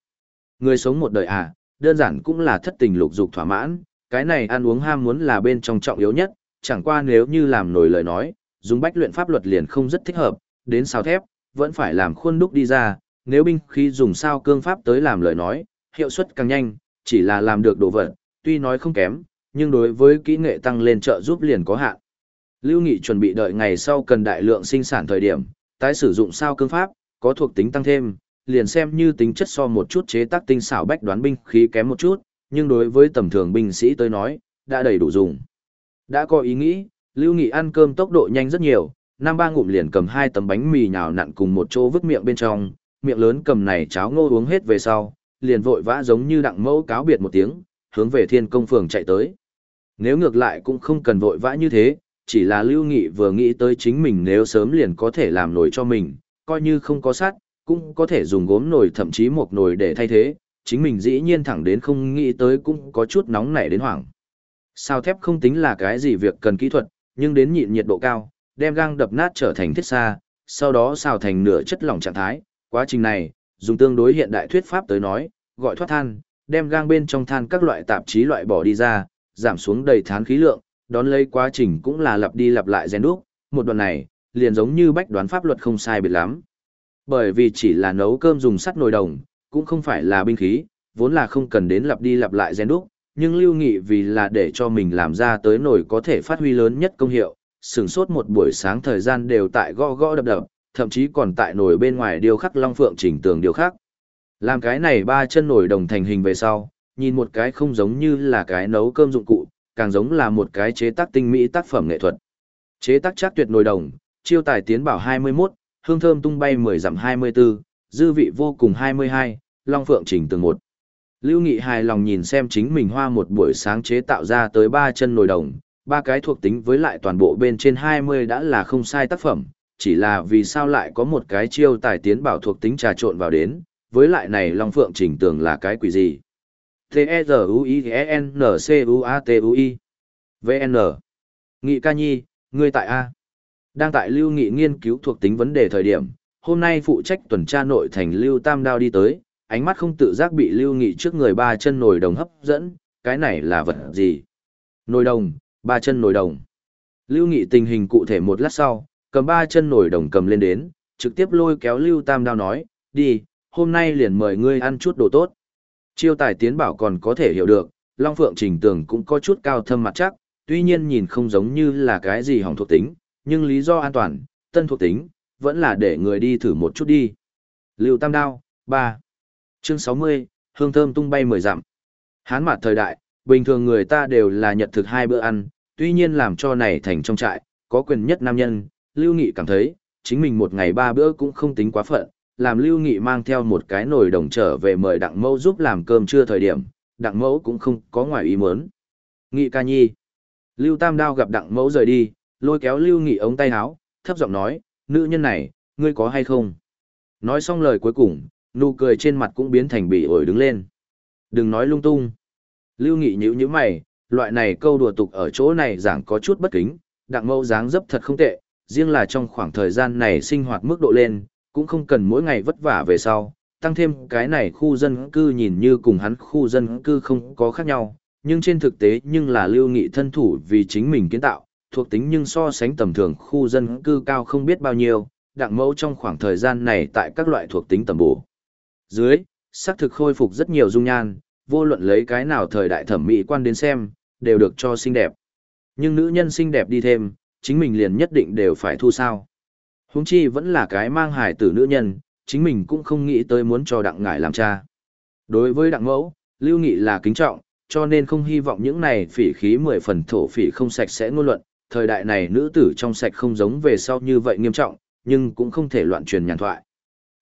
Người sống một đời à, đơn giản cũng là thất tình lục dục thỏa mãn, cái này ăn uống ham muốn là bên trong trọng yếu nhất, chẳng qua nếu như làm nổi lời nói, dùng bách luyện pháp luật liền không rất thích hợp, đến sao thép, vẫn phải làm khuôn đúc đi ra, nếu binh khi dùng sao cương pháp tới làm lời nói, hiệu suất càng nhanh, chỉ là làm được đồ vật, tuy nói không kém, nhưng đối với kỹ nghệ tăng lên trợ giúp liền có hạn. Lưu Nghị chuẩn bị đợi ngày sau cần đại lượng sinh sản thời điểm, tái sử dụng sao cương pháp, có thuộc tính tăng thêm, liền xem như tính chất so một chút chế tác tinh xảo bách đoán binh khí kém một chút, nhưng đối với tầm thường binh sĩ tới nói, đã đầy đủ dùng. Đã có ý nghĩ, Lưu Nghị ăn cơm tốc độ nhanh rất nhiều, Nam ba ngụm liền cầm hai tấm bánh mì nhào nặn cùng một chỗ vứt miệng bên trong, miệng lớn cầm này cháo ngô uống hết về sau, liền vội vã giống như đặng mẫu cáo biệt một tiếng, hướng về thiên công phường chạy tới. Nếu ngược lại cũng không cần vội vã như thế, chỉ là Lưu Nghị vừa nghĩ tới chính mình nếu sớm liền có thể làm nồi cho mình, coi như không có sắt, cũng có thể dùng gốm nồi thậm chí một nồi để thay thế, chính mình dĩ nhiên thẳng đến không nghĩ tới cũng có chút nóng nảy đến hoảng. Sao thép không tính là cái gì việc cần kỹ thuật, nhưng đến nhịn nhiệt độ cao, đem gang đập nát trở thành thiết xa, sau đó xào thành nửa chất lỏng trạng thái. Quá trình này, dùng tương đối hiện đại thuyết pháp tới nói, gọi thoát than, đem gang bên trong than các loại tạp chí loại bỏ đi ra, giảm xuống đầy thán khí lượng, đón lấy quá trình cũng là lặp đi lặp lại rèn đúc, một đoạn này, liền giống như bách đoán pháp luật không sai biệt lắm. Bởi vì chỉ là nấu cơm dùng sắt nồi đồng, cũng không phải là binh khí, vốn là không cần đến lặp đi lặp lại rèn đúc, nhưng lưu nghị vì là để cho mình làm ra tới nồi có thể phát huy lớn nhất công hiệu, sửng sốt một buổi sáng thời gian đều tại gõ gõ đập đập, thậm chí còn tại nồi bên ngoài điêu khắc long phượng chỉnh tường điêu khắc. Làm cái này ba chân nồi đồng thành hình về sau, nhìn một cái không giống như là cái nấu cơm dụng cụ, càng giống là một cái chế tác tinh mỹ tác phẩm nghệ thuật. Chế tác chắc tuyệt nồi đồng, chiêu tài tiến bảo 21, hương thơm tung bay 10 dặm 24, dư vị vô cùng 22, long phượng chỉnh tường một. Lưu Nghị hài lòng nhìn xem chính mình hoa một buổi sáng chế tạo ra tới ba chân nồi đồng, ba cái thuộc tính với lại toàn bộ bên trên 20 đã là không sai tác phẩm, chỉ là vì sao lại có một cái chiêu tài tiến bảo thuộc tính trà trộn vào đến, với lại này Long Phượng chỉnh tường là cái quỷ gì. T-E-Z-U-I-N-C-U-A-T-U-I VN Nghị ca nhi, ngươi tại A. Đang tại Lưu Nghị nghiên cứu thuộc tính vấn đề thời điểm, hôm nay phụ trách tuần tra nội thành Lưu Tam Đao đi tới, ánh mắt không tự giác bị Lưu Nghị trước người ba chân nồi đồng hấp dẫn, cái này là vật gì? Nồi đồng, ba chân nồi đồng. Lưu Nghị tình hình cụ thể một lát sau, cầm ba chân nồi đồng cầm lên đến, trực tiếp lôi kéo Lưu Tam Đao nói, đi, hôm nay liền mời ngươi ăn chút đồ tốt. Chiêu tài tiến bảo còn có thể hiểu được, Long Phượng Trình Tường cũng có chút cao thâm mặt chắc, tuy nhiên nhìn không giống như là cái gì hỏng thuộc tính, nhưng lý do an toàn, tân thuộc tính, vẫn là để người đi thử một chút đi. Lưu Tam Đao, 3. Chương 60, hương thơm tung bay mười dặm. Hán mặt thời đại, bình thường người ta đều là nhật thực hai bữa ăn, tuy nhiên làm cho này thành trong trại, có quyền nhất nam nhân, Lưu Nghị cảm thấy, chính mình một ngày ba bữa cũng không tính quá phận, làm Lưu Nghị mang theo một cái nồi đồng trở về mời Đặng Mẫu giúp làm cơm trưa thời điểm, đặng mẫu cũng không có ngoài ý muốn. Nghị ca nhi. Lưu Tam Đao gặp đặng mẫu rời đi, lôi kéo Lưu Nghị ống tay áo, thấp giọng nói, nữ nhân này, ngươi có hay không? Nói xong lời cuối cùng, nụ cười trên mặt cũng biến thành bị ổi đứng lên. Đừng nói lung tung. Lưu Nghị nhíu nhíu mày, loại này câu đùa tục ở chỗ này giảng có chút bất kính, đặng mẫu dáng dấp thật không tệ, riêng là trong khoảng thời gian này sinh hoạt mức độ lên, cũng không cần mỗi ngày vất vả về sau, tăng thêm cái này khu dân cư nhìn như cùng hắn khu dân cư không có khác nhau, nhưng trên thực tế nhưng là lưu nghị thân thủ vì chính mình kiến tạo, thuộc tính nhưng so sánh tầm thường khu dân cư cao không biết bao nhiêu, đặng mẫu trong khoảng thời gian này tại các loại thuộc tính tầm bổ. Dưới, xác thực khôi phục rất nhiều dung nhan, vô luận lấy cái nào thời đại thẩm mỹ quan đến xem, đều được cho xinh đẹp. Nhưng nữ nhân xinh đẹp đi thêm, chính mình liền nhất định đều phải thu sao. Huống chi vẫn là cái mang hài tử nữ nhân, chính mình cũng không nghĩ tới muốn cho đặng ngải làm cha. Đối với đặng mẫu, lưu nghị là kính trọng, cho nên không hy vọng những này phỉ khí mười phần thổ phỉ không sạch sẽ ngôn luận, thời đại này nữ tử trong sạch không giống về sau như vậy nghiêm trọng, nhưng cũng không thể loạn truyền nhàn thoại.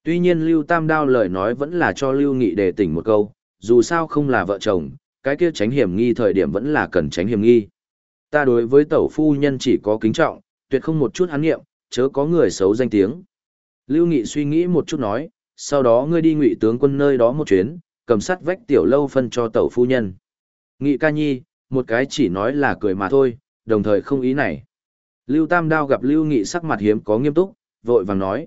Tuy nhiên Lưu Tam Đao lời nói vẫn là cho Lưu Nghị đề tỉnh một câu, dù sao không là vợ chồng, cái kia tránh hiểm nghi thời điểm vẫn là cần tránh hiểm nghi. Ta đối với tẩu phu nhân chỉ có kính trọng, tuyệt không một chút hắn nghiệm, chớ có người xấu danh tiếng. Lưu Nghị suy nghĩ một chút nói, sau đó ngươi đi ngụy tướng quân nơi đó một chuyến, cầm sắt vách tiểu lâu phân cho tẩu phu nhân. Nghị ca nhi, một cái chỉ nói là cười mà thôi, đồng thời không ý này. Lưu Tam Đao gặp Lưu Nghị sắc mặt hiếm có nghiêm túc, vội vàng nói.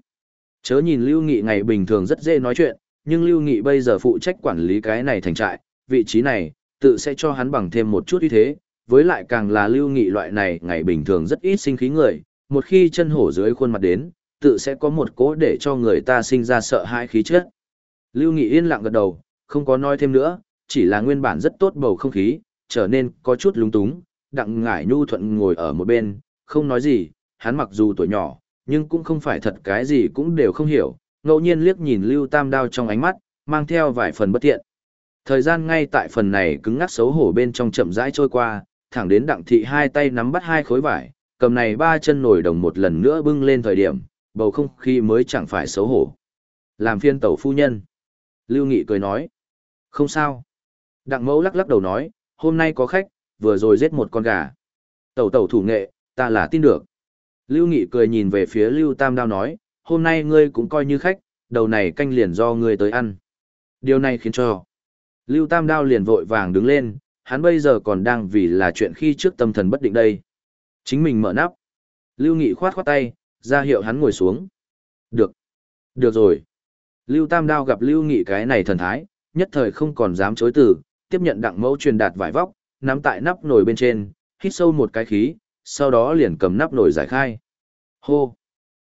Chớ nhìn Lưu Nghị ngày bình thường rất dễ nói chuyện, nhưng Lưu Nghị bây giờ phụ trách quản lý cái này thành trại, vị trí này, tự sẽ cho hắn bằng thêm một chút uy thế, với lại càng là Lưu Nghị loại này ngày bình thường rất ít sinh khí người, một khi chân hổ dưới khuôn mặt đến, tự sẽ có một cố để cho người ta sinh ra sợ hãi khí chất. Lưu Nghị yên lặng gật đầu, không có nói thêm nữa, chỉ là nguyên bản rất tốt bầu không khí, trở nên có chút lúng túng, đặng ngải nhu thuận ngồi ở một bên, không nói gì, hắn mặc dù tuổi nhỏ, nhưng cũng không phải thật cái gì cũng đều không hiểu, ngẫu nhiên liếc nhìn Lưu Tam Đao trong ánh mắt, mang theo vài phần bất tiện. Thời gian ngay tại phần này cứng ngắc xấu hổ bên trong chậm rãi trôi qua, thẳng đến đặng thị hai tay nắm bắt hai khối vải, cầm này ba chân nổi đồng một lần nữa bưng lên thời điểm, bầu không khí mới chẳng phải xấu hổ. Làm phiên tẩu phu nhân. Lưu Nghị cười nói. Không sao. Đặng mẫu lắc lắc đầu nói, hôm nay có khách, vừa rồi giết một con gà. Tẩu tẩu thủ nghệ, ta là tin được. Lưu Nghị cười nhìn về phía Lưu Tam Đao nói, hôm nay ngươi cũng coi như khách, đầu này canh liền do ngươi tới ăn. Điều này khiến cho Lưu Tam Đao liền vội vàng đứng lên, hắn bây giờ còn đang vì là chuyện khi trước tâm thần bất định đây. Chính mình mở nắp. Lưu Nghị khoát khoát tay, ra hiệu hắn ngồi xuống. Được. Được rồi. Lưu Tam Đao gặp Lưu Nghị cái này thần thái, nhất thời không còn dám chối từ, tiếp nhận đặng mẫu truyền đạt vải vóc, nắm tại nắp nồi bên trên, hít sâu một cái khí, sau đó liền cầm nắp nồi giải khai. Hô!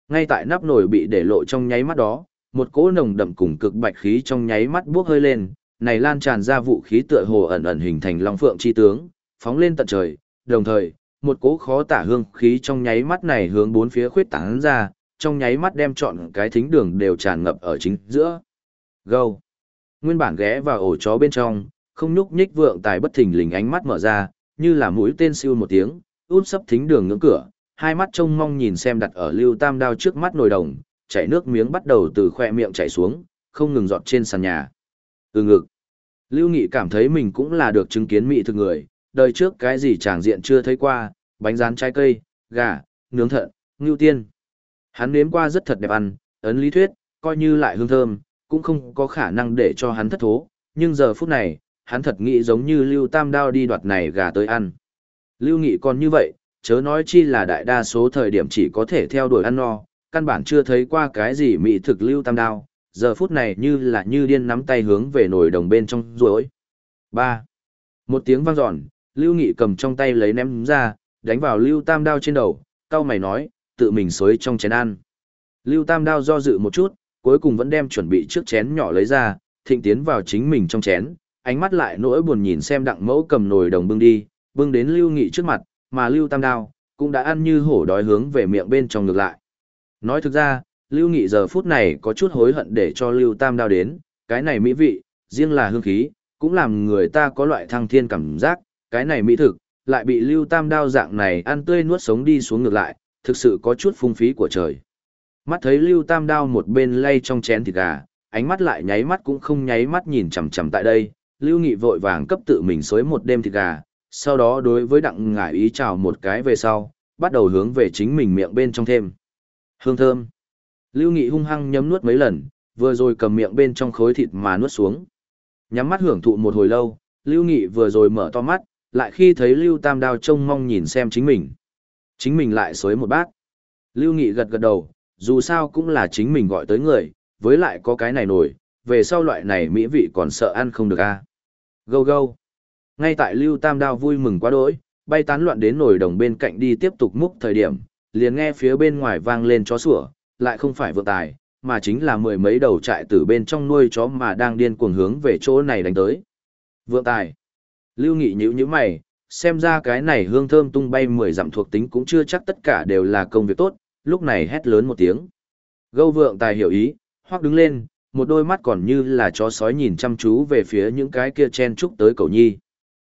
Ngay tại nắp nồi bị để lộ trong nháy mắt đó, một cỗ nồng đậm cùng cực bạch khí trong nháy mắt buốc hơi lên, này lan tràn ra vũ khí tựa hồ ẩn ẩn hình thành long phượng chi tướng, phóng lên tận trời, đồng thời, một cỗ khó tả hương khí trong nháy mắt này hướng bốn phía khuyết tán ra, trong nháy mắt đem trọn cái thính đường đều tràn ngập ở chính giữa. Gâu! Nguyên bản ghé vào ổ chó bên trong, không nhúc nhích vượng tài bất thình lình ánh mắt mở ra, như là mũi tên siêu một tiếng, út sấp thính đường ngưỡng cửa, hai mắt trông mong nhìn xem đặt ở lưu tam đao trước mắt nồi đồng, chảy nước miếng bắt đầu từ khoe miệng chảy xuống, không ngừng giọt trên sàn nhà. Từ ngực. Lưu Nghị cảm thấy mình cũng là được chứng kiến mỹ thực người, đời trước cái gì tràng diện chưa thấy qua, bánh rán trái cây, gà, nướng thận, ngưu tiên. Hắn nếm qua rất thật đẹp ăn, ấn lý thuyết, coi như lại hương thơm, cũng không có khả năng để cho hắn thất thố, nhưng giờ phút này, hắn thật nghĩ giống như Lưu Tam Đao đi đoạt này gà tới ăn. Lưu Nghị còn như vậy, chớ nói chi là đại đa số thời điểm chỉ có thể theo đuổi ăn no, căn bản chưa thấy qua cái gì mỹ thực Lưu Tam Đao, giờ phút này như là như điên nắm tay hướng về nồi đồng bên trong ruồi. ba Một tiếng vang dọn, Lưu Nghị cầm trong tay lấy ném ra, đánh vào Lưu Tam Đao trên đầu, cao mày nói, tự mình xối trong chén ăn. Lưu Tam Đao do dự một chút, cuối cùng vẫn đem chuẩn bị trước chén nhỏ lấy ra, thịnh tiến vào chính mình trong chén, ánh mắt lại nỗi buồn nhìn xem đặng mẫu cầm nồi đồng bưng đi, bưng đến Lưu Nghị trước mặt, mà Lưu Tam Đao, cũng đã ăn như hổ đói hướng về miệng bên trong ngược lại. Nói thực ra, Lưu Nghị giờ phút này có chút hối hận để cho Lưu Tam Đao đến, cái này mỹ vị, riêng là hương khí, cũng làm người ta có loại thăng thiên cảm giác, cái này mỹ thực, lại bị Lưu Tam Đao dạng này ăn tươi nuốt sống đi xuống ngược lại, thực sự có chút phung phí của trời. Mắt thấy Lưu Tam Đao một bên lay trong chén thịt gà, ánh mắt lại nháy mắt cũng không nháy mắt nhìn chằm chằm tại đây, Lưu Nghị vội vàng cấp tự mình xối một đêm thịt gà, sau đó đối với đặng ngải ý chào một cái về sau, bắt đầu hướng về chính mình miệng bên trong thêm. Hương thơm. Lưu Nghị hung hăng nhấm nuốt mấy lần, vừa rồi cầm miệng bên trong khối thịt mà nuốt xuống. Nhắm mắt hưởng thụ một hồi lâu, Lưu Nghị vừa rồi mở to mắt, lại khi thấy Lưu Tam Đao trông mong nhìn xem chính mình. Chính mình lại xối một bát. Lưu Nghị gật gật đầu, dù sao cũng là chính mình gọi tới người, với lại có cái này nổi, về sau loại này mỹ vị còn sợ ăn không được a. À. Gâu gâu. Ngay tại Lưu Tam Đao vui mừng quá đỗi, bay tán loạn đến nồi đồng bên cạnh đi tiếp tục múc thời điểm, liền nghe phía bên ngoài vang lên chó sủa, lại không phải vượng tài, mà chính là mười mấy đầu trại từ bên trong nuôi chó mà đang điên cuồng hướng về chỗ này đánh tới. Vượng tài. Lưu Nghị nhữ như mày, xem ra cái này hương thơm tung bay mười dặm thuộc tính cũng chưa chắc tất cả đều là công việc tốt, lúc này hét lớn một tiếng. Gâu vượng tài hiểu ý, hoặc đứng lên, một đôi mắt còn như là chó sói nhìn chăm chú về phía những cái kia chen chúc tới cầu nhi.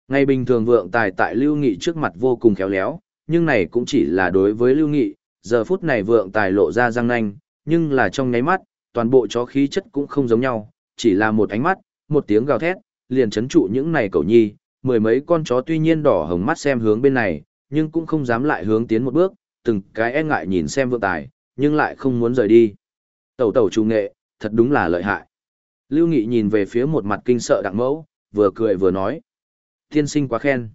Ngày bình thường vượng tài tại Lưu Nghị trước mặt vô cùng khéo léo, nhưng này cũng chỉ là đối với Lưu Nghị, giờ phút này vượng tài lộ ra răng nanh, nhưng là trong nháy mắt, toàn bộ chó khí chất cũng không giống nhau, chỉ là một ánh mắt, một tiếng gào thét, liền chấn trụ những này cầu nhi, mười mấy con chó tuy nhiên đỏ hồng mắt xem hướng bên này, nhưng cũng không dám lại hướng tiến một bước, từng cái e ngại nhìn xem vượng tài, nhưng lại không muốn rời đi. Tẩu tẩu trù nghệ, thật đúng là lợi hại. Lưu Nghị nhìn về phía một mặt kinh sợ đặng mẫu, vừa cười vừa nói. Tiên sinh quá khen.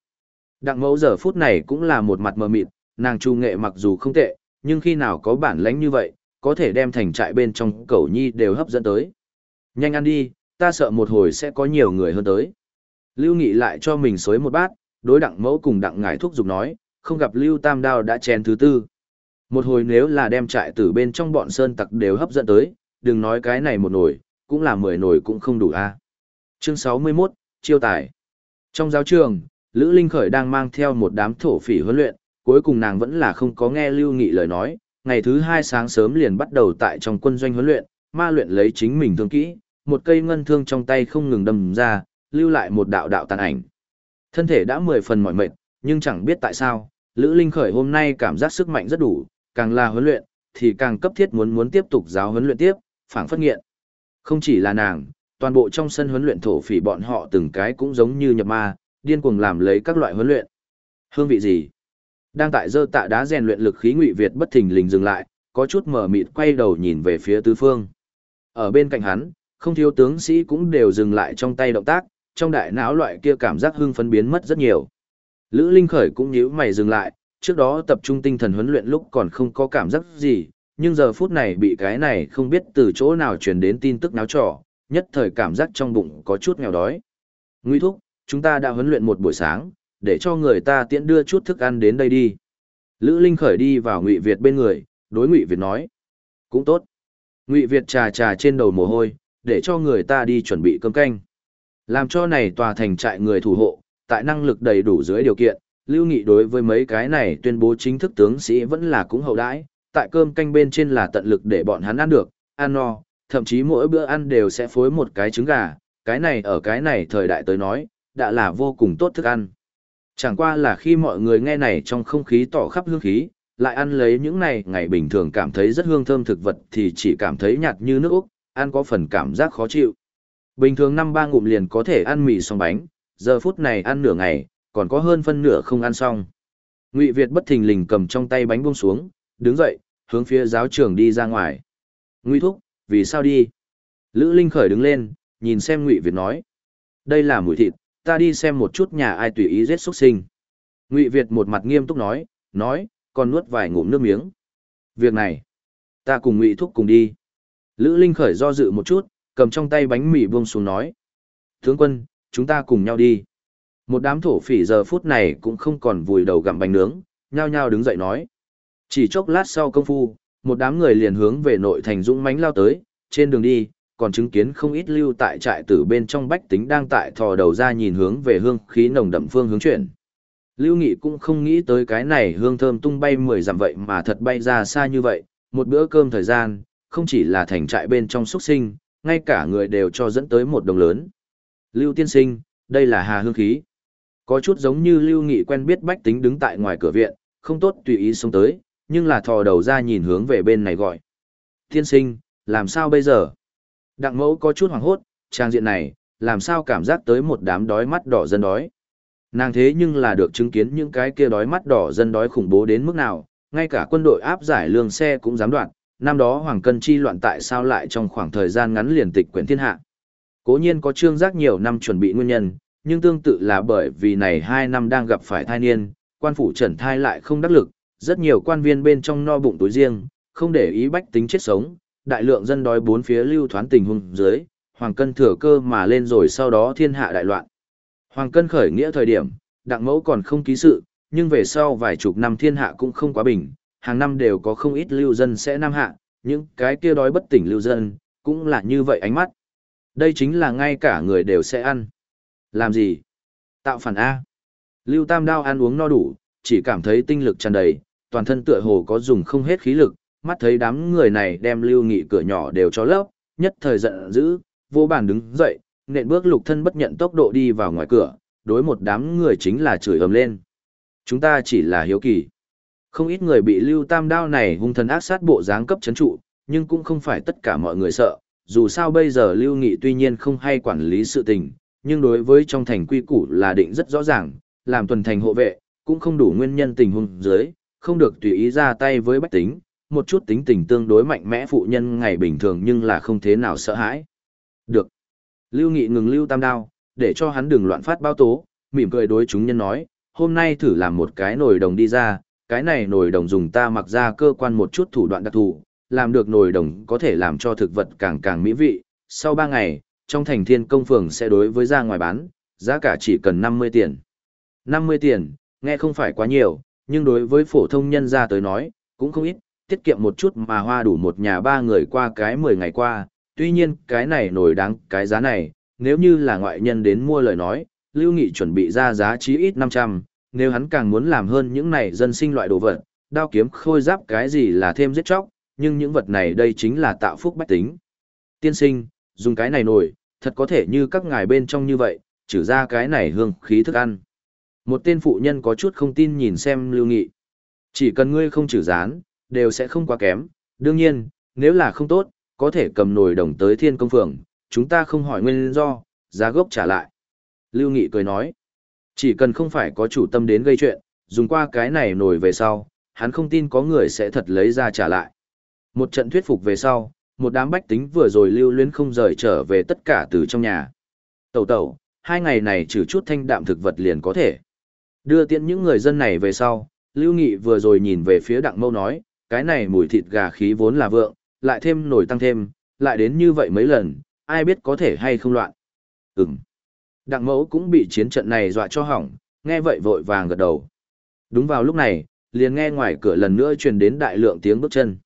Đặng mẫu giờ phút này cũng là một mặt mờ mịt, nàng trù nghệ mặc dù không tệ, nhưng khi nào có bản lãnh như vậy, có thể đem thành trại bên trong cẩu nhi đều hấp dẫn tới. Nhanh ăn đi, ta sợ một hồi sẽ có nhiều người hơn tới. Lưu Nghị lại cho mình xối một bát, đối đặng mẫu cùng đặng ngải thuốc dục nói, không gặp Lưu Tam Đao đã chén thứ tư. Một hồi nếu là đem trại từ bên trong bọn sơn tặc đều hấp dẫn tới, đừng nói cái này một nồi, cũng là mười nồi cũng không đủ a. Chương 61, chiêu tài. Trong giáo trường, Lữ Linh Khởi đang mang theo một đám thổ phỉ huấn luyện, cuối cùng nàng vẫn là không có nghe Lưu Nghị lời nói, ngày thứ hai sáng sớm liền bắt đầu tại trong quân doanh huấn luyện, ma luyện lấy chính mình thương kỹ, một cây ngân thương trong tay không ngừng đâm ra, lưu lại một đạo đạo tàn ảnh. Thân thể đã mười phần mỏi mệt, nhưng chẳng biết tại sao, Lữ Linh Khởi hôm nay cảm giác sức mạnh rất đủ, càng là huấn luyện, thì càng cấp thiết muốn muốn tiếp tục giáo huấn luyện tiếp, phảng phất nghiện. Không chỉ là nàng, toàn bộ trong sân huấn luyện thổ phỉ bọn họ từng cái cũng giống như nhập ma, điên cuồng làm lấy các loại huấn luyện. Hương vị gì? Đang tại dơ tạ đá rèn luyện lực khí ngụy Việt bất thình lình dừng lại, có chút mở mịt quay đầu nhìn về phía tứ phương. Ở bên cạnh hắn, không thiếu tướng sĩ cũng đều dừng lại trong tay động tác, trong đại não loại kia cảm giác hưng phấn biến mất rất nhiều. Lữ Linh Khởi cũng nhíu mày dừng lại, trước đó tập trung tinh thần huấn luyện lúc còn không có cảm giác gì, nhưng giờ phút này bị cái này không biết từ chỗ nào truyền đến tin tức náo trò, nhất thời cảm giác trong bụng có chút nghèo đói. Nguy thúc, chúng ta đã huấn luyện một buổi sáng, để cho người ta tiễn đưa chút thức ăn đến đây đi. Lữ Linh khởi đi vào Ngụy Việt bên người, đối Ngụy Việt nói. Cũng tốt. Ngụy Việt trà trà trên đầu mồ hôi, để cho người ta đi chuẩn bị cơm canh. Làm cho này tòa thành trại người thủ hộ, tại năng lực đầy đủ dưới điều kiện, Lưu Nghị đối với mấy cái này tuyên bố chính thức tướng sĩ vẫn là cũng hậu đãi, tại cơm canh bên trên là tận lực để bọn hắn ăn được, ăn no, thậm chí mỗi bữa ăn đều sẽ phối một cái trứng gà, cái này ở cái này thời đại tới nói, đã là vô cùng tốt thức ăn. Chẳng qua là khi mọi người nghe này trong không khí tỏ khắp hương khí, lại ăn lấy những này ngày bình thường cảm thấy rất hương thơm thực vật thì chỉ cảm thấy nhạt như nước Úc, ăn có phần cảm giác khó chịu. Bình thường năm ba ngụm liền có thể ăn mì xong bánh, giờ phút này ăn nửa ngày, còn có hơn phân nửa không ăn xong. Ngụy Việt bất thình lình cầm trong tay bánh buông xuống, đứng dậy, hướng phía giáo trường đi ra ngoài. Ngụy Thúc, vì sao đi? Lữ Linh khởi đứng lên, nhìn xem Ngụy Việt nói. Đây là mùi thịt, ta đi xem một chút nhà ai tùy ý giết xuất sinh. Ngụy Việt một mặt nghiêm túc nói, nói, còn nuốt vài ngụm nước miếng. Việc này, ta cùng Ngụy Thúc cùng đi. Lữ Linh khởi do dự một chút, cầm trong tay bánh mì buông xuống nói. Tướng quân, chúng ta cùng nhau đi. Một đám thổ phỉ giờ phút này cũng không còn vùi đầu gặm bánh nướng, nhao nhao đứng dậy nói. Chỉ chốc lát sau công phu, một đám người liền hướng về nội thành dũng mãnh lao tới, trên đường đi, còn chứng kiến không ít lưu tại trại tử bên trong bách tính đang tại thò đầu ra nhìn hướng về hương khí nồng đậm phương hướng chuyển. Lưu Nghị cũng không nghĩ tới cái này hương thơm tung bay mười dặm vậy mà thật bay ra xa như vậy, một bữa cơm thời gian, không chỉ là thành trại bên trong xuất sinh, ngay cả người đều cho dẫn tới một đồng lớn. Lưu tiên sinh, đây là hà hương khí. Có chút giống như Lưu Nghị quen biết bách tính đứng tại ngoài cửa viện, không tốt tùy ý xuống tới, nhưng là thò đầu ra nhìn hướng về bên này gọi. Tiên sinh, làm sao bây giờ? Đặng mẫu có chút hoảng hốt, trang diện này, làm sao cảm giác tới một đám đói mắt đỏ dân đói. Nàng thế nhưng là được chứng kiến những cái kia đói mắt đỏ dân đói khủng bố đến mức nào, ngay cả quân đội áp giải lương xe cũng dám đoạn, năm đó Hoàng Cân chi loạn tại sao lại trong khoảng thời gian ngắn liền tịch quyển thiên hạ. Cố nhiên có trương giác nhiều năm chuẩn bị nguyên nhân, nhưng tương tự là bởi vì này hai năm đang gặp phải thai niên, quan phủ trần thai lại không đắc lực, rất nhiều quan viên bên trong no bụng túi riêng, không để ý bách tính chết sống, đại lượng dân đói bốn phía lưu thoán tình huống dưới, Hoàng Cân thừa cơ mà lên rồi sau đó thiên hạ đại loạn. Hoàng Cân khởi nghĩa thời điểm, đặng mẫu còn không ký sự, nhưng về sau vài chục năm thiên hạ cũng không quá bình, hàng năm đều có không ít lưu dân sẽ nam hạ, những cái kia đói bất tỉnh lưu dân, cũng là như vậy ánh mắt. Đây chính là ngay cả người đều sẽ ăn. Làm gì? Tạo phản A. Lưu Tam Đao ăn uống no đủ, chỉ cảm thấy tinh lực tràn đầy, toàn thân tựa hồ có dùng không hết khí lực, mắt thấy đám người này đem Lưu Nghị cửa nhỏ đều cho lấp, nhất thời giận dữ, vô bản đứng dậy, nện bước lục thân bất nhận tốc độ đi vào ngoài cửa, đối một đám người chính là chửi ầm lên. Chúng ta chỉ là hiếu kỳ. Không ít người bị Lưu Tam Đao này hung thần ác sát bộ dáng cấp chấn trụ, nhưng cũng không phải tất cả mọi người sợ, dù sao bây giờ Lưu Nghị tuy nhiên không hay quản lý sự tình, nhưng đối với trong thành quy củ là định rất rõ ràng, làm tuần thành hộ vệ, cũng không đủ nguyên nhân tình huống dưới, không được tùy ý ra tay với bách tính, một chút tính tình tương đối mạnh mẽ phụ nhân ngày bình thường nhưng là không thế nào sợ hãi. Được. Lưu Nghị ngừng Lưu Tam Đao, để cho hắn đừng loạn phát bao tố, mỉm cười đối chúng nhân nói, hôm nay thử làm một cái nồi đồng đi ra, cái này nồi đồng dùng ta mặc ra cơ quan một chút thủ đoạn đặc thù, làm được nồi đồng có thể làm cho thực vật càng càng mỹ vị. Sau 3 ngày, trong thành thiên công phường sẽ đối với ra ngoài bán, giá cả chỉ cần 50 tiền. 50 tiền, nghe không phải quá nhiều, nhưng đối với phổ thông nhân gia tới nói, cũng không ít, tiết kiệm một chút mà hoa đủ một nhà ba người qua cái 10 ngày qua, tuy nhiên cái này nổi đáng cái giá này, nếu như là ngoại nhân đến mua lời nói, Lưu Nghị chuẩn bị ra giá chí ít 500, nếu hắn càng muốn làm hơn những này dân sinh loại đồ vật, đao kiếm khôi giáp cái gì là thêm giết chóc, nhưng những vật này đây chính là tạo phúc bách tính. Tiên sinh, dùng cái này nổi, thật có thể như các ngài bên trong như vậy, trừ ra cái này hương khí thức ăn. Một tên phụ nhân có chút không tin nhìn xem Lưu Nghị. Chỉ cần ngươi không trừ rán, đều sẽ không quá kém. Đương nhiên, nếu là không tốt, có thể cầm nồi đồng tới thiên công phường, chúng ta không hỏi nguyên do, giá gốc trả lại. Lưu Nghị cười nói, chỉ cần không phải có chủ tâm đến gây chuyện, dùng qua cái này nổi về sau, hắn không tin có người sẽ thật lấy ra trả lại. Một trận thuyết phục về sau, một đám bách tính vừa rồi lưu luyến không rời trở về tất cả từ trong nhà. Tẩu tẩu, hai ngày này trừ chút thanh đạm thực vật liền có thể. Đưa tiện những người dân này về sau, Lưu Nghị vừa rồi nhìn về phía đặng mâu nói, cái này mùi thịt gà khí vốn là vượng, lại thêm nổi tăng thêm, lại đến như vậy mấy lần, ai biết có thể hay không loạn. Ừm. Đặng mẫu cũng bị chiến trận này dọa cho hỏng, nghe vậy vội vàng gật đầu. Đúng vào lúc này, liền nghe ngoài cửa lần nữa truyền đến đại lượng tiếng bước chân.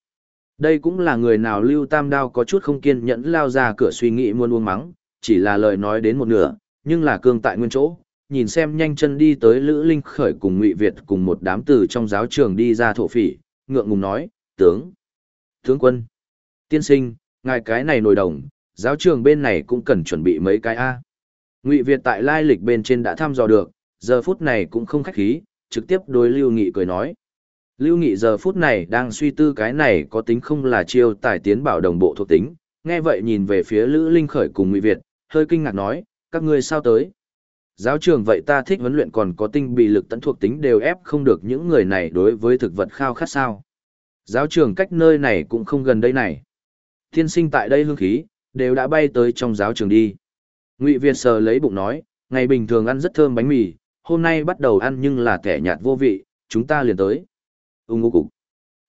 Đây cũng là người nào lưu tam đao có chút không kiên nhẫn lao ra cửa suy nghĩ muôn uông mắng, chỉ là lời nói đến một nửa, nhưng là cương tại nguyên chỗ, nhìn xem nhanh chân đi tới Lữ Linh khởi cùng Ngụy Việt cùng một đám từ trong giáo trường đi ra thổ phỉ, ngượng ngùng nói, tướng, tướng quân, tiên sinh, ngài cái này nổi đồng, giáo trường bên này cũng cần chuẩn bị mấy cái A. Ngụy Việt tại lai lịch bên trên đã thăm dò được, giờ phút này cũng không khách khí, trực tiếp đối Lưu Nghị cười nói. Lưu Nghị giờ phút này đang suy tư cái này có tính không là chiêu tài tiến bảo đồng bộ thuộc tính, nghe vậy nhìn về phía Lữ Linh khởi cùng Ngụy Việt, hơi kinh ngạc nói, các ngươi sao tới? Giáo trường vậy ta thích huấn luyện còn có tinh bị lực tận thuộc tính đều ép không được những người này đối với thực vật khao khát sao. Giáo trường cách nơi này cũng không gần đây này. Thiên sinh tại đây hương khí, đều đã bay tới trong giáo trường đi. Ngụy Việt sờ lấy bụng nói, ngày bình thường ăn rất thơm bánh mì, hôm nay bắt đầu ăn nhưng là kẻ nhạt vô vị, chúng ta liền tới. Ung ngô cục.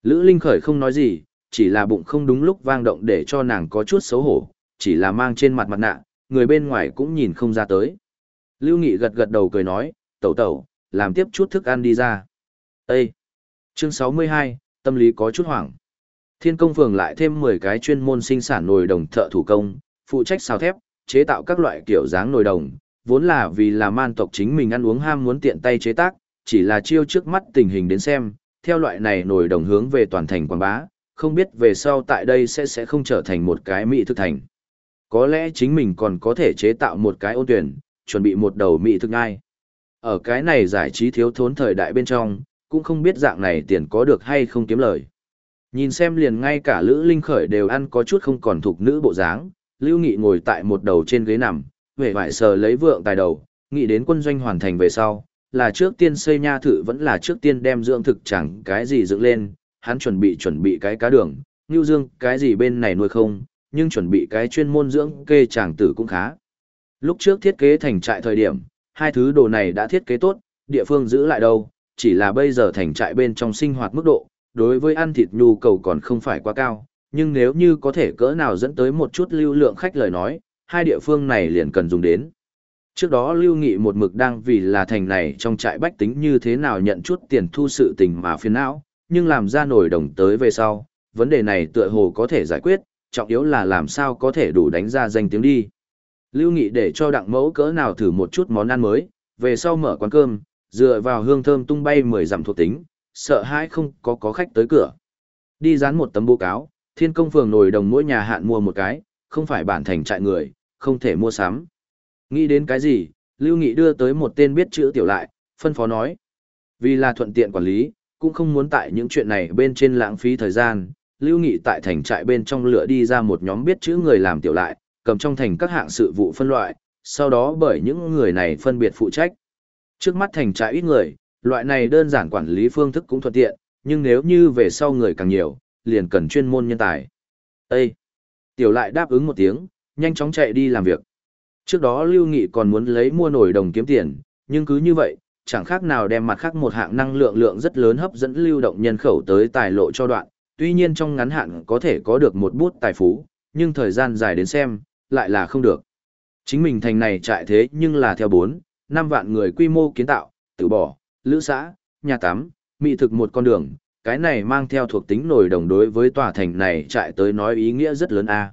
Lữ Linh Khởi không nói gì, chỉ là bụng không đúng lúc vang động để cho nàng có chút xấu hổ, chỉ là mang trên mặt mặt nạ, người bên ngoài cũng nhìn không ra tới. Lưu Nghị gật gật đầu cười nói, tẩu tẩu, làm tiếp chút thức ăn đi ra. Ê! Chương 62, tâm lý có chút hoảng. Thiên công phường lại thêm 10 cái chuyên môn sinh sản nồi đồng thợ thủ công, phụ trách xào thép, chế tạo các loại kiểu dáng nồi đồng, vốn là vì là man tộc chính mình ăn uống ham muốn tiện tay chế tác, chỉ là chiêu trước mắt tình hình đến xem, theo loại này nồi đồng hướng về toàn thành quảng bá, không biết về sau tại đây sẽ sẽ không trở thành một cái mỹ thực thành. Có lẽ chính mình còn có thể chế tạo một cái ôn tuyển, chuẩn bị một đầu mỹ thực ngay Ở cái này giải trí thiếu thốn thời đại bên trong, cũng không biết dạng này tiền có được hay không kiếm lời. Nhìn xem liền ngay cả Lữ Linh Khởi đều ăn có chút không còn thuộc nữ bộ dáng, Lưu Nghị ngồi tại một đầu trên ghế nằm, về vải sờ lấy vượng tài đầu, nghĩ đến quân doanh hoàn thành về sau, là trước tiên xây nha thự vẫn là trước tiên đem dưỡng thực chẳng cái gì dựng lên, hắn chuẩn bị chuẩn bị cái cá đường, Ngưu Dương cái gì bên này nuôi không, nhưng chuẩn bị cái chuyên môn dưỡng kê chàng tử cũng khá. Lúc trước thiết kế thành trại thời điểm, hai thứ đồ này đã thiết kế tốt, địa phương giữ lại đâu, chỉ là bây giờ thành trại bên trong sinh hoạt mức độ, đối với ăn thịt nhu cầu còn không phải quá cao, nhưng nếu như có thể cỡ nào dẫn tới một chút lưu lượng khách lời nói, hai địa phương này liền cần dùng đến. Trước đó Lưu Nghị một mực đang vì là thành này trong trại bách tính như thế nào nhận chút tiền thu sự tình mà phiền não, nhưng làm ra nổi đồng tới về sau, vấn đề này tựa hồ có thể giải quyết, trọng yếu là làm sao có thể đủ đánh ra danh tiếng đi. Lưu Nghị để cho đặng mẫu cỡ nào thử một chút món ăn mới, về sau mở quán cơm, dựa vào hương thơm tung bay mười dặm thuộc tính, sợ hãi không có có khách tới cửa. Đi dán một tấm bố cáo, thiên công phường nổi đồng mỗi nhà hạn mua một cái, không phải bản thành trại người, không thể mua sắm. Nghĩ đến cái gì, Lưu Nghị đưa tới một tên biết chữ tiểu lại, phân phó nói. Vì là thuận tiện quản lý, cũng không muốn tại những chuyện này bên trên lãng phí thời gian, Lưu Nghị tại thành trại bên trong lựa đi ra một nhóm biết chữ người làm tiểu lại, cầm trong thành các hạng sự vụ phân loại, sau đó bởi những người này phân biệt phụ trách. Trước mắt thành trại ít người, loại này đơn giản quản lý phương thức cũng thuận tiện, nhưng nếu như về sau người càng nhiều, liền cần chuyên môn nhân tài. Ê! Tiểu lại đáp ứng một tiếng, nhanh chóng chạy đi làm việc. Trước đó Lưu Nghị còn muốn lấy mua nổi đồng kiếm tiền, nhưng cứ như vậy, chẳng khác nào đem mặt khác một hạng năng lượng lượng rất lớn hấp dẫn lưu động nhân khẩu tới tài lộ cho đoạn, tuy nhiên trong ngắn hạn có thể có được một bút tài phú, nhưng thời gian dài đến xem, lại là không được. Chính mình thành này trại thế nhưng là theo 4, 5 vạn người quy mô kiến tạo, tự bỏ, lữ xã, nhà tắm, mỹ thực một con đường, cái này mang theo thuộc tính nổi đồng đối với tòa thành này trại tới nói ý nghĩa rất lớn a.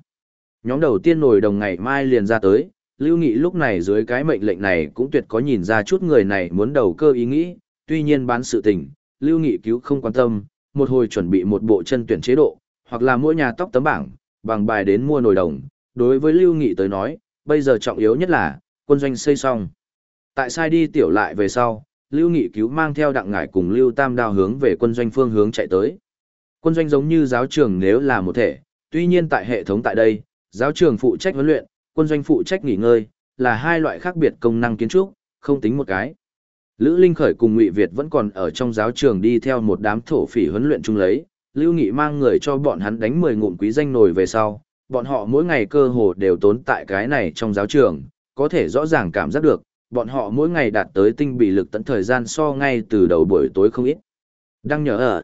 Nhóm đầu tiên nổi đồng ngày mai liền ra tới, Lưu Nghị lúc này dưới cái mệnh lệnh này cũng tuyệt có nhìn ra chút người này muốn đầu cơ ý nghĩ, tuy nhiên bán sự tình, Lưu Nghị cứu không quan tâm, một hồi chuẩn bị một bộ chân tuyển chế độ, hoặc là mỗi nhà tóc tấm bảng, bằng bài đến mua nồi đồng. Đối với Lưu Nghị tới nói, bây giờ trọng yếu nhất là, quân doanh xây xong. Tại sai đi tiểu lại về sau, Lưu Nghị cứu mang theo đặng ngải cùng Lưu Tam đao hướng về quân doanh phương hướng chạy tới. Quân doanh giống như giáo trường nếu là một thể, tuy nhiên tại hệ thống tại đây, giáo trường phụ trách huấn luyện, quân doanh phụ trách nghỉ ngơi, là hai loại khác biệt công năng kiến trúc, không tính một cái. Lữ Linh Khởi cùng Ngụy Việt vẫn còn ở trong giáo trường đi theo một đám thổ phỉ huấn luyện chung lấy, Lưu Nghị mang người cho bọn hắn đánh 10 ngụm quý danh nổi về sau, bọn họ mỗi ngày cơ hồ đều tốn tại cái này trong giáo trường, có thể rõ ràng cảm giác được, bọn họ mỗi ngày đạt tới tinh bị lực tận thời gian so ngay từ đầu buổi tối không ít. Đăng nhớ ở,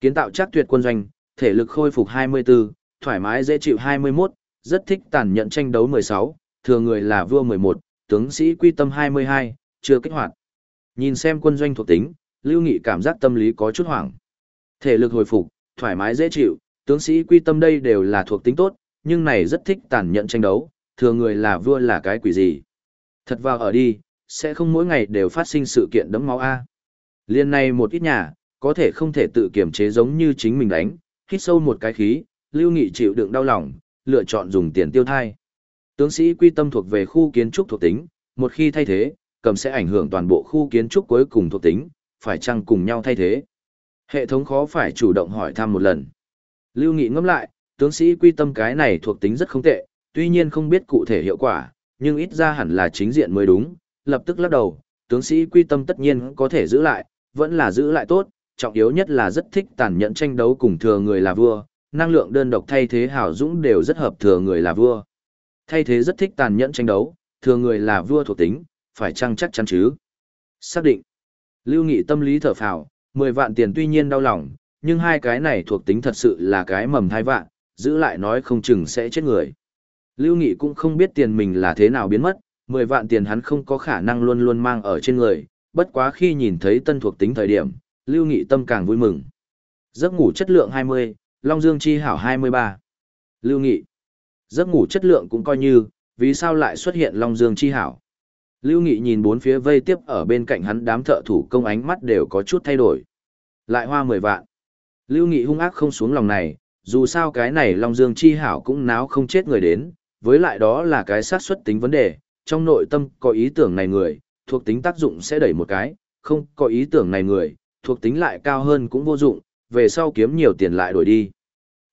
kiến tạo chắc tuyệt quân doanh, thể lực khôi phục 24, thoải mái dễ chịu 21, rất thích tàn nhận tranh đấu 16, thừa người là vua 11, tướng sĩ quy tâm 22, chưa kích hoạt. Nhìn xem quân doanh thuộc tính, Lưu Nghị cảm giác tâm lý có chút hoảng. Thể lực hồi phục, thoải mái dễ chịu, tướng sĩ quy tâm đây đều là thuộc tính tốt, nhưng này rất thích tàn nhận tranh đấu, thừa người là vua là cái quỷ gì. Thật vào ở đi, sẽ không mỗi ngày đều phát sinh sự kiện đấm máu A. Liên này một ít nhà, có thể không thể tự kiểm chế giống như chính mình đánh, hít sâu một cái khí, Lưu Nghị chịu đựng đau lòng, lựa chọn dùng tiền tiêu thai. Tướng sĩ quy tâm thuộc về khu kiến trúc thuộc tính, một khi thay thế, cầm sẽ ảnh hưởng toàn bộ khu kiến trúc cuối cùng thuộc tính, phải chăng cùng nhau thay thế. Hệ thống khó phải chủ động hỏi thăm một lần. Lưu Nghị ngẫm lại, tướng sĩ quy tâm cái này thuộc tính rất không tệ, tuy nhiên không biết cụ thể hiệu quả, nhưng ít ra hẳn là chính diện mới đúng, lập tức lắc đầu, tướng sĩ quy tâm tất nhiên có thể giữ lại, vẫn là giữ lại tốt, trọng yếu nhất là rất thích tàn nhẫn tranh đấu cùng thừa người là vua, năng lượng đơn độc thay thế hảo dũng đều rất hợp thừa người là vua. Thay thế rất thích tàn nhẫn tranh đấu, thừa người là vua thuộc tính, phải chăng chắc chắn chứ? Xác định. Lưu Nghị tâm lý thở phào, 10 vạn tiền tuy nhiên đau lòng, nhưng hai cái này thuộc tính thật sự là cái mầm thai vạn, giữ lại nói không chừng sẽ chết người. Lưu Nghị cũng không biết tiền mình là thế nào biến mất, 10 vạn tiền hắn không có khả năng luôn luôn mang ở trên người, bất quá khi nhìn thấy tân thuộc tính thời điểm, Lưu Nghị tâm càng vui mừng. Giấc ngủ chất lượng 20, Long Dương Chi Hảo 23. Lưu Nghị. Giấc ngủ chất lượng cũng coi như, vì sao lại xuất hiện Long Dương Chi Hảo. Lưu Nghị nhìn bốn phía vây tiếp ở bên cạnh hắn đám thợ thủ công ánh mắt đều có chút thay đổi. Lại hoa 10 vạn. Lưu Nghị hung ác không xuống lòng này, dù sao cái này Long Dương Chi Hảo cũng náo không chết người đến, với lại đó là cái xác suất tính vấn đề, trong nội tâm có ý tưởng này người, thuộc tính tác dụng sẽ đẩy một cái, không có ý tưởng này người, thuộc tính lại cao hơn cũng vô dụng, về sau kiếm nhiều tiền lại đổi đi.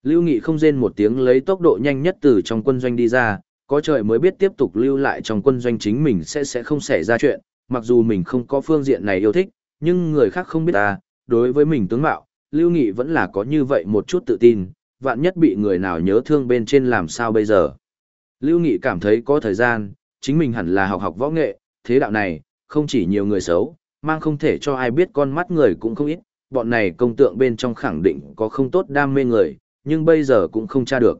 Lưu Nghị không rên một tiếng lấy tốc độ nhanh nhất từ trong quân doanh đi ra, có trời mới biết tiếp tục lưu lại trong quân doanh chính mình sẽ sẽ không xảy ra chuyện, mặc dù mình không có phương diện này yêu thích, nhưng người khác không biết ta, đối với mình tướng mạo, Lưu Nghị vẫn là có như vậy một chút tự tin, vạn nhất bị người nào nhớ thương bên trên làm sao bây giờ. Lưu Nghị cảm thấy có thời gian, chính mình hẳn là học học võ nghệ, thế đạo này, không chỉ nhiều người xấu, mang không thể cho ai biết con mắt người cũng không ít, bọn này công tượng bên trong khẳng định có không tốt đam mê người, nhưng bây giờ cũng không tra được.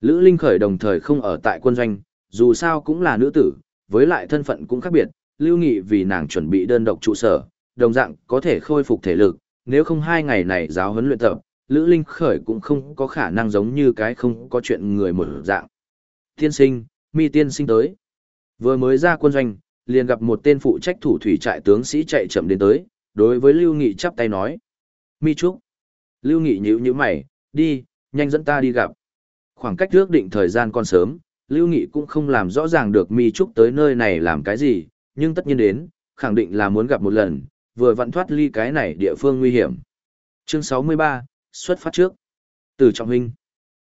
Lữ Linh Khởi đồng thời không ở tại quân doanh, dù sao cũng là nữ tử, với lại thân phận cũng khác biệt, Lưu Nghị vì nàng chuẩn bị đơn độc trụ sở, đồng dạng có thể khôi phục thể lực, nếu không hai ngày này giáo huấn luyện tập, Lữ Linh Khởi cũng không có khả năng giống như cái không có chuyện người một dạng. Tiên sinh, mi tiên sinh tới. Vừa mới ra quân doanh, liền gặp một tên phụ trách thủ thủy trại tướng sĩ chạy chậm đến tới, đối với Lưu Nghị chắp tay nói. Mi Trúc. Lưu Nghị nhíu nhíu mày, đi, nhanh dẫn ta đi gặp. Khoảng cách ước định thời gian còn sớm, Lưu Nghị cũng không làm rõ ràng được Mi Trúc tới nơi này làm cái gì, nhưng tất nhiên đến, khẳng định là muốn gặp một lần, vừa vặn thoát ly cái này địa phương nguy hiểm. Chương 63, xuất phát trước. Từ Trọng Huynh.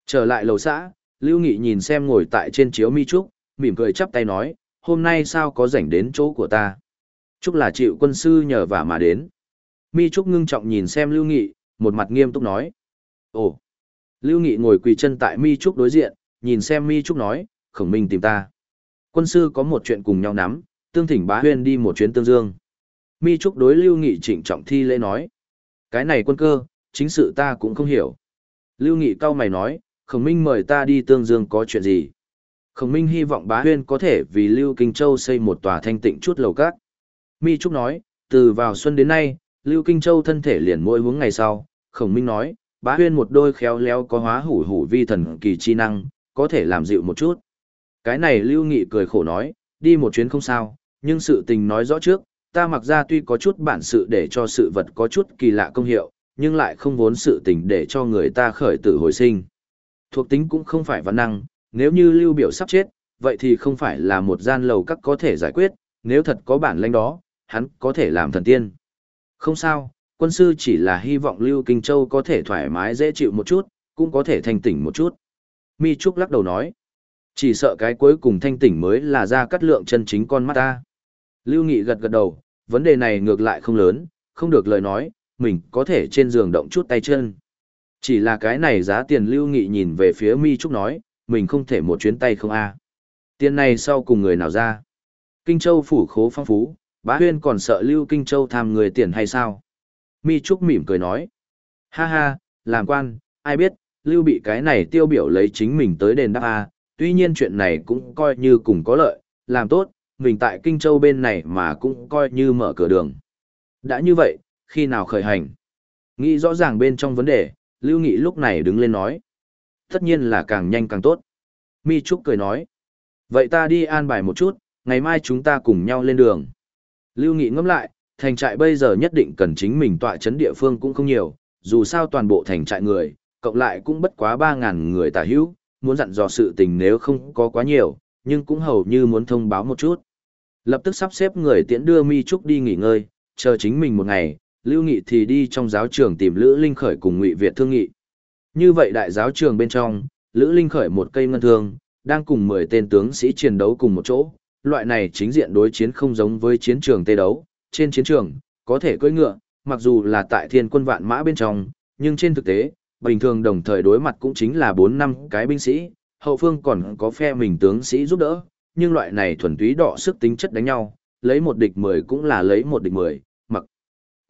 Trở lại lầu xã, Lưu Nghị nhìn xem ngồi tại trên chiếu Mi Trúc, mỉm cười chắp tay nói, hôm nay sao có rảnh đến chỗ của ta. Trúc là chịu quân sư nhờ vả mà đến. Mi Trúc ngưng trọng nhìn xem Lưu Nghị, một mặt nghiêm túc nói. Ồ! Lưu Nghị ngồi quỳ chân tại Mi Trúc đối diện, nhìn xem Mi Trúc nói, khổng minh tìm ta. Quân sư có một chuyện cùng nhau nắm, tương thỉnh bá huyên đi một chuyến tương dương. Mi Trúc đối Lưu Nghị trịnh trọng thi lễ nói. Cái này quân cơ, chính sự ta cũng không hiểu. Lưu Nghị cao mày nói, khổng minh mời ta đi tương dương có chuyện gì. Khổng minh hy vọng bá huyên có thể vì Lưu Kinh Châu xây một tòa thanh tịnh chút lầu cát. Mi Trúc nói, từ vào xuân đến nay, Lưu Kinh Châu thân thể liền mỗi hướng ngày sau, khổng minh nói, bá huyên một đôi khéo léo có hóa hủ hủ vi thần kỳ chi năng, có thể làm dịu một chút. Cái này Lưu Nghị cười khổ nói, đi một chuyến không sao, nhưng sự tình nói rõ trước, ta mặc ra tuy có chút bản sự để cho sự vật có chút kỳ lạ công hiệu, nhưng lại không vốn sự tình để cho người ta khởi tử hồi sinh. Thuộc tính cũng không phải văn năng, nếu như lưu biểu sắp chết, vậy thì không phải là một gian lầu các có thể giải quyết, nếu thật có bản lĩnh đó, hắn có thể làm thần tiên. Không sao, quân sư chỉ là hy vọng Lưu Kinh Châu có thể thoải mái dễ chịu một chút, cũng có thể thanh tỉnh một chút. Mi Trúc lắc đầu nói, chỉ sợ cái cuối cùng thanh tỉnh mới là ra cắt lượng chân chính con mắt ta. Lưu Nghị gật gật đầu, vấn đề này ngược lại không lớn, không được lời nói, mình có thể trên giường động chút tay chân. Chỉ là cái này giá tiền Lưu Nghị nhìn về phía Mi Trúc nói, mình không thể một chuyến tay không a. Tiền này sau cùng người nào ra? Kinh Châu phủ khố phong phú, bá huyên còn sợ Lưu Kinh Châu tham người tiền hay sao? Mi Trúc mỉm cười nói. Ha ha, làm quan, ai biết, Lưu bị cái này tiêu biểu lấy chính mình tới đền đáp a. Tuy nhiên chuyện này cũng coi như cùng có lợi, làm tốt, mình tại Kinh Châu bên này mà cũng coi như mở cửa đường. Đã như vậy, khi nào khởi hành? Nghĩ rõ ràng bên trong vấn đề, Lưu Nghị lúc này đứng lên nói. Tất nhiên là càng nhanh càng tốt. Mi Trúc cười nói. Vậy ta đi an bài một chút, ngày mai chúng ta cùng nhau lên đường. Lưu Nghị ngẫm lại, thành trại bây giờ nhất định cần chính mình tọa chấn địa phương cũng không nhiều, dù sao toàn bộ thành trại người, cộng lại cũng bất quá 3.000 người tả hữu, muốn dặn dò sự tình nếu không có quá nhiều, nhưng cũng hầu như muốn thông báo một chút. Lập tức sắp xếp người tiễn đưa Mi Trúc đi nghỉ ngơi, chờ chính mình một ngày, Lưu Nghị thì đi trong giáo trường tìm Lữ Linh Khởi cùng Ngụy Việt thương nghị. Như vậy đại giáo trường bên trong, Lữ Linh Khởi một cây ngân thương, đang cùng 10 tên tướng sĩ chiến đấu cùng một chỗ. Loại này chính diện đối chiến không giống với chiến trường tê đấu. Trên chiến trường, có thể cưỡi ngựa, mặc dù là tại thiên quân vạn mã bên trong, nhưng trên thực tế, bình thường đồng thời đối mặt cũng chính là 4 năm cái binh sĩ, hậu phương còn có phe mình tướng sĩ giúp đỡ, nhưng loại này thuần túy đỏ sức tính chất đánh nhau, lấy một địch 10 cũng là lấy một địch 10,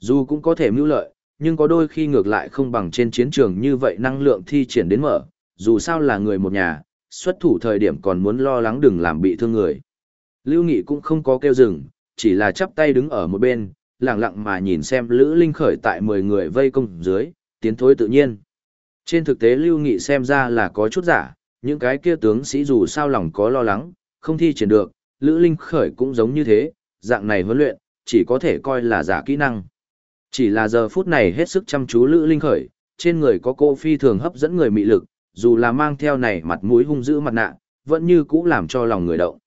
dù cũng có thể mưu lợi, nhưng có đôi khi ngược lại không bằng trên chiến trường như vậy năng lượng thi triển đến mở, dù sao là người một nhà, xuất thủ thời điểm còn muốn lo lắng đừng làm bị thương người. Lưu Nghị cũng không có kêu dừng, chỉ là chắp tay đứng ở một bên, lặng lặng mà nhìn xem Lữ Linh khởi tại 10 người vây công dưới, tiến thối tự nhiên. Trên thực tế Lưu Nghị xem ra là có chút giả, những cái kia tướng sĩ dù sao lòng có lo lắng, không thi triển được, Lữ Linh khởi cũng giống như thế, dạng này huấn luyện, chỉ có thể coi là giả kỹ năng. Chỉ là giờ phút này hết sức chăm chú Lữ Linh khởi, trên người có cô phi thường hấp dẫn người mị lực, dù là mang theo này mặt mũi hung dữ mặt nạ, vẫn như cũ làm cho lòng người động.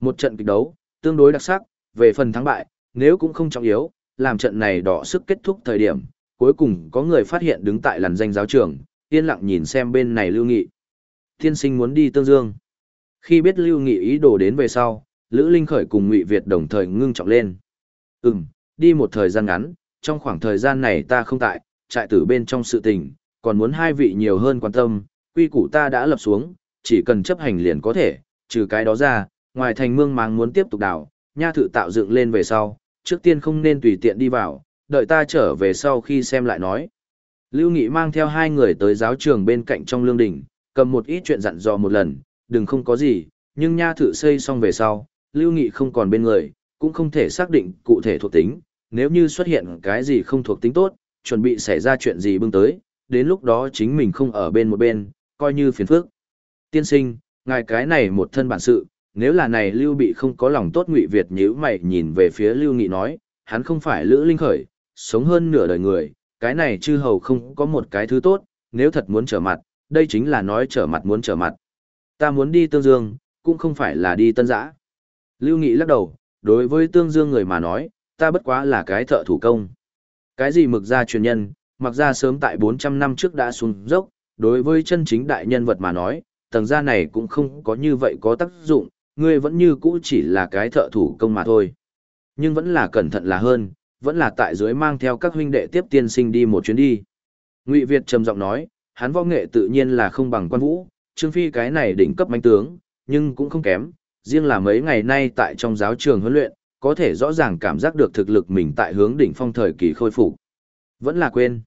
Một trận kịch đấu, tương đối đặc sắc, về phần thắng bại, nếu cũng không trọng yếu, làm trận này đỏ sức kết thúc thời điểm, cuối cùng có người phát hiện đứng tại làn danh giáo trường, yên lặng nhìn xem bên này lưu nghị. Tiên sinh muốn đi tương dương. Khi biết Lưu Nghị ý đồ đến về sau, Lữ Linh Khởi cùng Ngụy Việt đồng thời ngưng trọng lên. Ừm, đi một thời gian ngắn, trong khoảng thời gian này ta không tại, trại tử bên trong sự tình, còn muốn hai vị nhiều hơn quan tâm, quy củ ta đã lập xuống, chỉ cần chấp hành liền có thể, trừ cái đó ra, ngoài thành mương máng muốn tiếp tục đào, nha thự tạo dựng lên về sau, trước tiên không nên tùy tiện đi vào, đợi ta trở về sau khi xem lại nói. Lưu Nghị mang theo hai người tới giáo trường bên cạnh trong lương đỉnh, cầm một ít chuyện dặn dò một lần, đừng không có gì, nhưng nha thự xây xong về sau, Lưu Nghị không còn bên người, cũng không thể xác định cụ thể thuộc tính, nếu như xuất hiện cái gì không thuộc tính tốt, chuẩn bị xảy ra chuyện gì bưng tới, đến lúc đó chính mình không ở bên một bên, coi như phiền phức. Tiên sinh, ngài cái này một thân bản sự, nếu là này Lưu Bị không có lòng tốt ngụy Việt nhíu mày nhìn về phía Lưu Nghị nói, hắn không phải Lữ Linh Khởi, sống hơn nửa đời người, cái này chư hầu không có một cái thứ tốt, nếu thật muốn trở mặt, đây chính là nói trở mặt muốn trở mặt. Ta muốn đi Tương Dương, cũng không phải là đi Tân Giã. Lưu Nghị lắc đầu, đối với Tương Dương người mà nói, ta bất quá là cái thợ thủ công. Cái gì mực gia truyền nhân, mặc ra sớm tại 400 năm trước đã xuống dốc, đối với chân chính đại nhân vật mà nói, tầng gia này cũng không có như vậy có tác dụng, ngươi vẫn như cũ chỉ là cái thợ thủ công mà thôi. Nhưng vẫn là cẩn thận là hơn, vẫn là tại dưới mang theo các huynh đệ tiếp tiên sinh đi một chuyến đi. Ngụy Việt trầm giọng nói, hắn võ nghệ tự nhiên là không bằng quan vũ, Trương Phi cái này đỉnh cấp manh tướng, nhưng cũng không kém, riêng là mấy ngày nay tại trong giáo trường huấn luyện, có thể rõ ràng cảm giác được thực lực mình tại hướng đỉnh phong thời kỳ khôi phục. Vẫn là quên.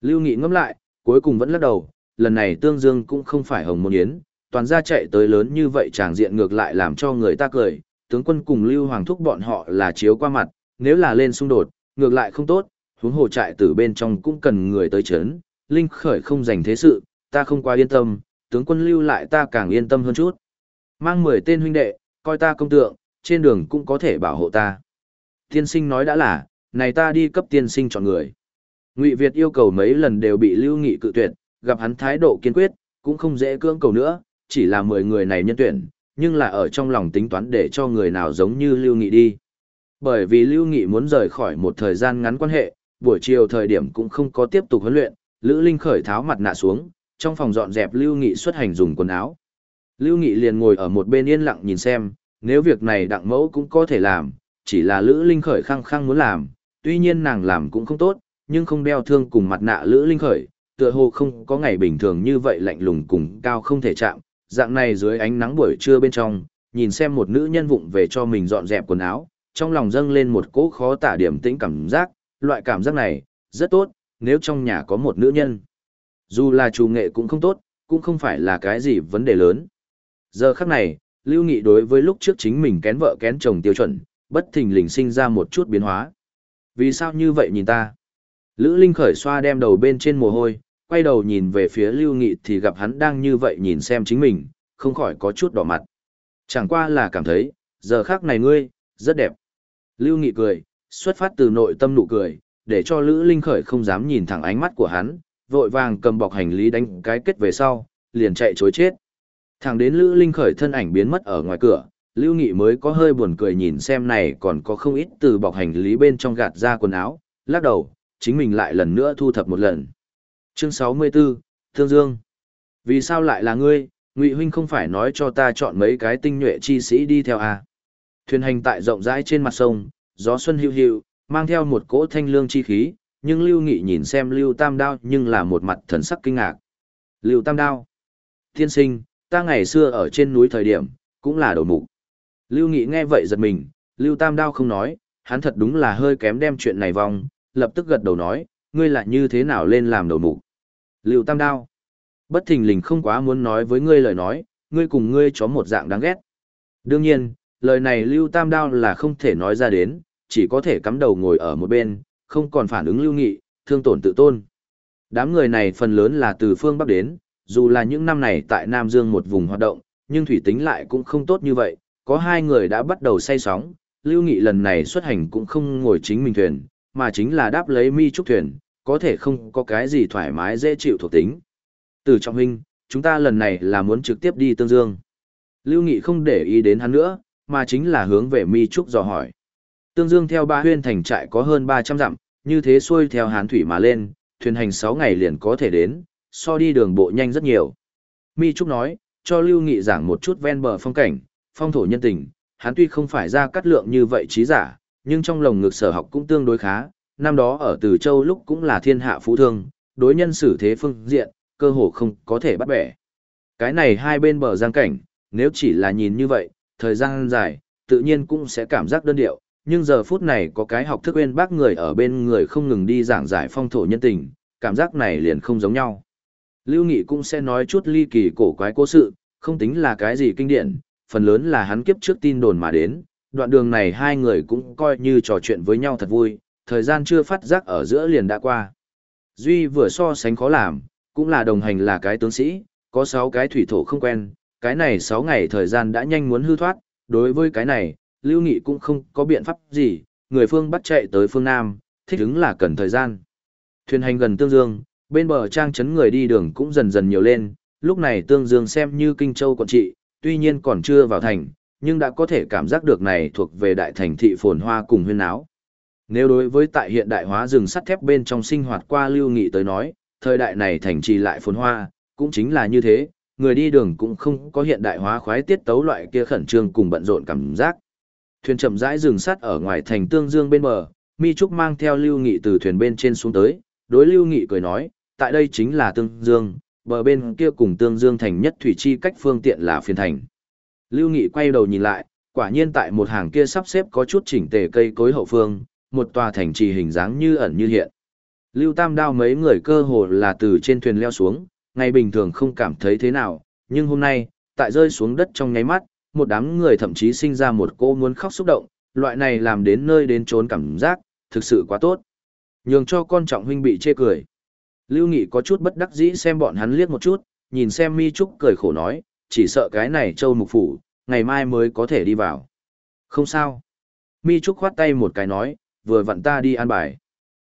Lưu Nghị ngẫm lại, cuối cùng vẫn lắc đầu, lần này Tương Dương cũng không phải Hồng Môn Yến, toàn gia chạy tới lớn như vậy tràng diện ngược lại làm cho người ta cười, tướng quân cùng Lưu Hoàng thúc bọn họ là chiếu qua mặt, nếu là lên xung đột, ngược lại không tốt, huống hồ trại từ bên trong cũng cần người tới chấn, Linh khởi không dành thế sự, ta không quá yên tâm, tướng quân lưu lại ta càng yên tâm hơn chút. Mang 10 tên huynh đệ, coi ta công tượng, trên đường cũng có thể bảo hộ ta. Tiên sinh nói đã là, này ta đi cấp tiên sinh chọn người. Ngụy Việt yêu cầu mấy lần đều bị Lưu Nghị cự tuyệt, gặp hắn thái độ kiên quyết, cũng không dễ cưỡng cầu nữa, chỉ là 10 người này nhân tuyển, nhưng là ở trong lòng tính toán để cho người nào giống như Lưu Nghị đi. Bởi vì Lưu Nghị muốn rời khỏi một thời gian ngắn quan hệ, buổi chiều thời điểm cũng không có tiếp tục huấn luyện, Lữ Linh khởi tháo mặt nạ xuống, trong phòng dọn dẹp Lưu Nghị xuất hành dùng quần áo. Lưu Nghị liền ngồi ở một bên yên lặng nhìn xem, nếu việc này đặng mẫu cũng có thể làm, chỉ là Lữ Linh khởi khăng khăng muốn làm, tuy nhiên nàng làm cũng không tốt, nhưng không đeo thương cùng mặt nạ Lữ Linh khởi, tựa hồ không có ngày bình thường như vậy lạnh lùng cùng cao không thể chạm, dạng này dưới ánh nắng buổi trưa bên trong, nhìn xem một nữ nhân vụng về cho mình dọn dẹp quần áo, trong lòng dâng lên một cỗ khó tả điểm tĩnh cảm giác, loại cảm giác này, rất tốt, nếu trong nhà có một nữ nhân. Dù là chủ nghệ cũng không tốt, cũng không phải là cái gì vấn đề lớn. Giờ khắc này, Lưu Nghị đối với lúc trước chính mình kén vợ kén chồng tiêu chuẩn, bất thình lình sinh ra một chút biến hóa. Vì sao như vậy nhìn ta? Lữ Linh khởi xoa đem đầu bên trên mồ hôi, quay đầu nhìn về phía Lưu Nghị thì gặp hắn đang như vậy nhìn xem chính mình, không khỏi có chút đỏ mặt. Chẳng qua là cảm thấy, giờ khắc này ngươi, rất đẹp. Lưu Nghị cười, xuất phát từ nội tâm nụ cười, để cho Lữ Linh khởi không dám nhìn thẳng ánh mắt của hắn, vội vàng cầm bọc hành lý đánh cái kết về sau, liền chạy chối chết. Thẳng đến Lữ Linh khởi thân ảnh biến mất ở ngoài cửa, Lưu Nghị mới có hơi buồn cười nhìn xem này còn có không ít từ bọc hành lý bên trong gạt ra quần áo, lắc đầu, chính mình lại lần nữa thu thập một lần. Chương 64, Thương Dương. Vì sao lại là ngươi, Ngụy huynh không phải nói cho ta chọn mấy cái tinh nhuệ chi sĩ đi theo à? Thuyền hành tại rộng rãi trên mặt sông, gió xuân hữu hữu, mang theo một cỗ thanh lương chi khí, nhưng Lưu Nghị nhìn xem Lưu Tam Đao nhưng là một mặt thần sắc kinh ngạc. Lưu Tam Đao. Thiên sinh, ta ngày xưa ở trên núi thời điểm, cũng là đầu mục. Lưu Nghị nghe vậy giật mình, Lưu Tam Đao không nói, hắn thật đúng là hơi kém đem chuyện này vòng, lập tức gật đầu nói, ngươi lại như thế nào lên làm đầu mục. Lưu Tam Đao. Bất thình lình không quá muốn nói với ngươi lời nói, ngươi cùng ngươi chó một dạng đáng ghét. Đương nhiên, lời này Lưu Tam Đao là không thể nói ra đến, chỉ có thể cắm đầu ngồi ở một bên, không còn phản ứng lưu nghị, thương tổn tự tôn. Đám người này phần lớn là từ phương Bắc đến, dù là những năm này tại Nam Dương một vùng hoạt động, nhưng thủy tính lại cũng không tốt như vậy, có hai người đã bắt đầu say sóng, lưu nghị lần này xuất hành cũng không ngồi chính mình thuyền, mà chính là đáp lấy mi trúc thuyền, có thể không có cái gì thoải mái dễ chịu thuộc tính. Từ trọng huynh, chúng ta lần này là muốn trực tiếp đi Tương Dương. Lưu Nghị không để ý đến hắn nữa, mà chính là hướng về mi trúc dò hỏi. Tương Dương theo ba huyên thành trại có hơn 300 dặm, như thế xuôi theo hán thủy mà lên, thuyền hành 6 ngày liền có thể đến, so đi đường bộ nhanh rất nhiều. Mi Trúc nói, cho Lưu Nghị giảng một chút ven bờ phong cảnh, phong thổ nhân tình, hắn tuy không phải ra cắt lượng như vậy trí giả, nhưng trong lồng ngực sở học cũng tương đối khá, năm đó ở Từ Châu lúc cũng là thiên hạ phú thương, đối nhân xử thế phương diện, cơ hồ không có thể bắt bẻ. Cái này hai bên bờ giang cảnh, nếu chỉ là nhìn như vậy, thời gian dài, tự nhiên cũng sẽ cảm giác đơn điệu, nhưng giờ phút này có cái học thức quên bác người ở bên người không ngừng đi giảng giải phong thổ nhân tình, cảm giác này liền không giống nhau. Lưu Nghị cũng sẽ nói chút ly kỳ cổ quái cố sự, không tính là cái gì kinh điển, phần lớn là hắn kiếp trước tin đồn mà đến, đoạn đường này hai người cũng coi như trò chuyện với nhau thật vui, thời gian chưa phát giác ở giữa liền đã qua. Duy vừa so sánh khó làm, cũng là đồng hành là cái tướng sĩ, có 6 cái thủy thổ không quen, cái này 6 ngày thời gian đã nhanh muốn hư thoát, đối với cái này, Lưu Nghị cũng không có biện pháp gì, người phương bắt chạy tới phương Nam, thích ứng là cần thời gian. Thuyền hành gần Tương Dương, bên bờ trang trấn người đi đường cũng dần dần nhiều lên, lúc này Tương Dương xem như Kinh Châu quận trị, tuy nhiên còn chưa vào thành, nhưng đã có thể cảm giác được này thuộc về đại thành thị phồn hoa cùng huyên áo. Nếu đối với tại hiện đại hóa rừng sắt thép bên trong sinh hoạt qua lưu nghị tới nói, thời đại này thành trì lại phồn hoa, cũng chính là như thế, người đi đường cũng không có hiện đại hóa khoái tiết tấu loại kia khẩn trương cùng bận rộn cảm giác. Thuyền chậm rãi rừng sắt ở ngoài thành tương dương bên bờ, Mi Trúc mang theo Lưu Nghị từ thuyền bên trên xuống tới, đối Lưu Nghị cười nói, tại đây chính là tương dương, bờ bên kia cùng tương dương thành nhất thủy chi cách phương tiện là phiên thành. Lưu Nghị quay đầu nhìn lại, quả nhiên tại một hàng kia sắp xếp có chút chỉnh tề cây cối hậu phương, một tòa thành trì hình dáng như ẩn như hiện. Lưu Tam Đao mấy người cơ hồ là từ trên thuyền leo xuống, ngày bình thường không cảm thấy thế nào, nhưng hôm nay, tại rơi xuống đất trong nháy mắt, một đám người thậm chí sinh ra một cô muốn khóc xúc động, loại này làm đến nơi đến trốn cảm giác, thực sự quá tốt. Nhường cho con trọng huynh bị chê cười. Lưu Nghị có chút bất đắc dĩ xem bọn hắn liếc một chút, nhìn xem Mi Trúc cười khổ nói, chỉ sợ cái này châu mục phủ, ngày mai mới có thể đi vào. Không sao. Mi Trúc khoát tay một cái nói, vừa vặn ta đi an bài.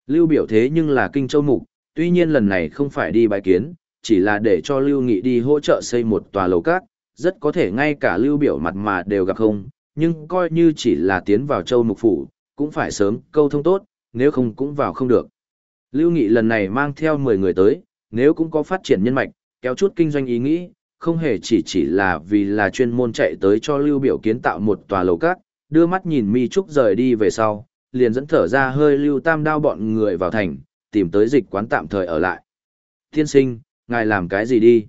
Lưu biểu thế nhưng là kinh châu mục, tuy nhiên lần này không phải đi bài kiến, chỉ là để cho Lưu Nghị đi hỗ trợ xây một tòa lầu cát, rất có thể ngay cả Lưu biểu mặt mà đều gặp không, nhưng coi như chỉ là tiến vào châu mục phủ, cũng phải sớm câu thông tốt, nếu không cũng vào không được. Lưu Nghị lần này mang theo 10 người tới, nếu cũng có phát triển nhân mạch, kéo chút kinh doanh ý nghĩ, không hề chỉ chỉ là vì là chuyên môn chạy tới cho Lưu biểu kiến tạo một tòa lầu cát, đưa mắt nhìn Mi Trúc rời đi về sau, liền dẫn thở ra hơi Lưu Tam đao bọn người vào thành, tìm tới dịch quán tạm thời ở lại. Thiên sinh, ngài làm cái gì đi?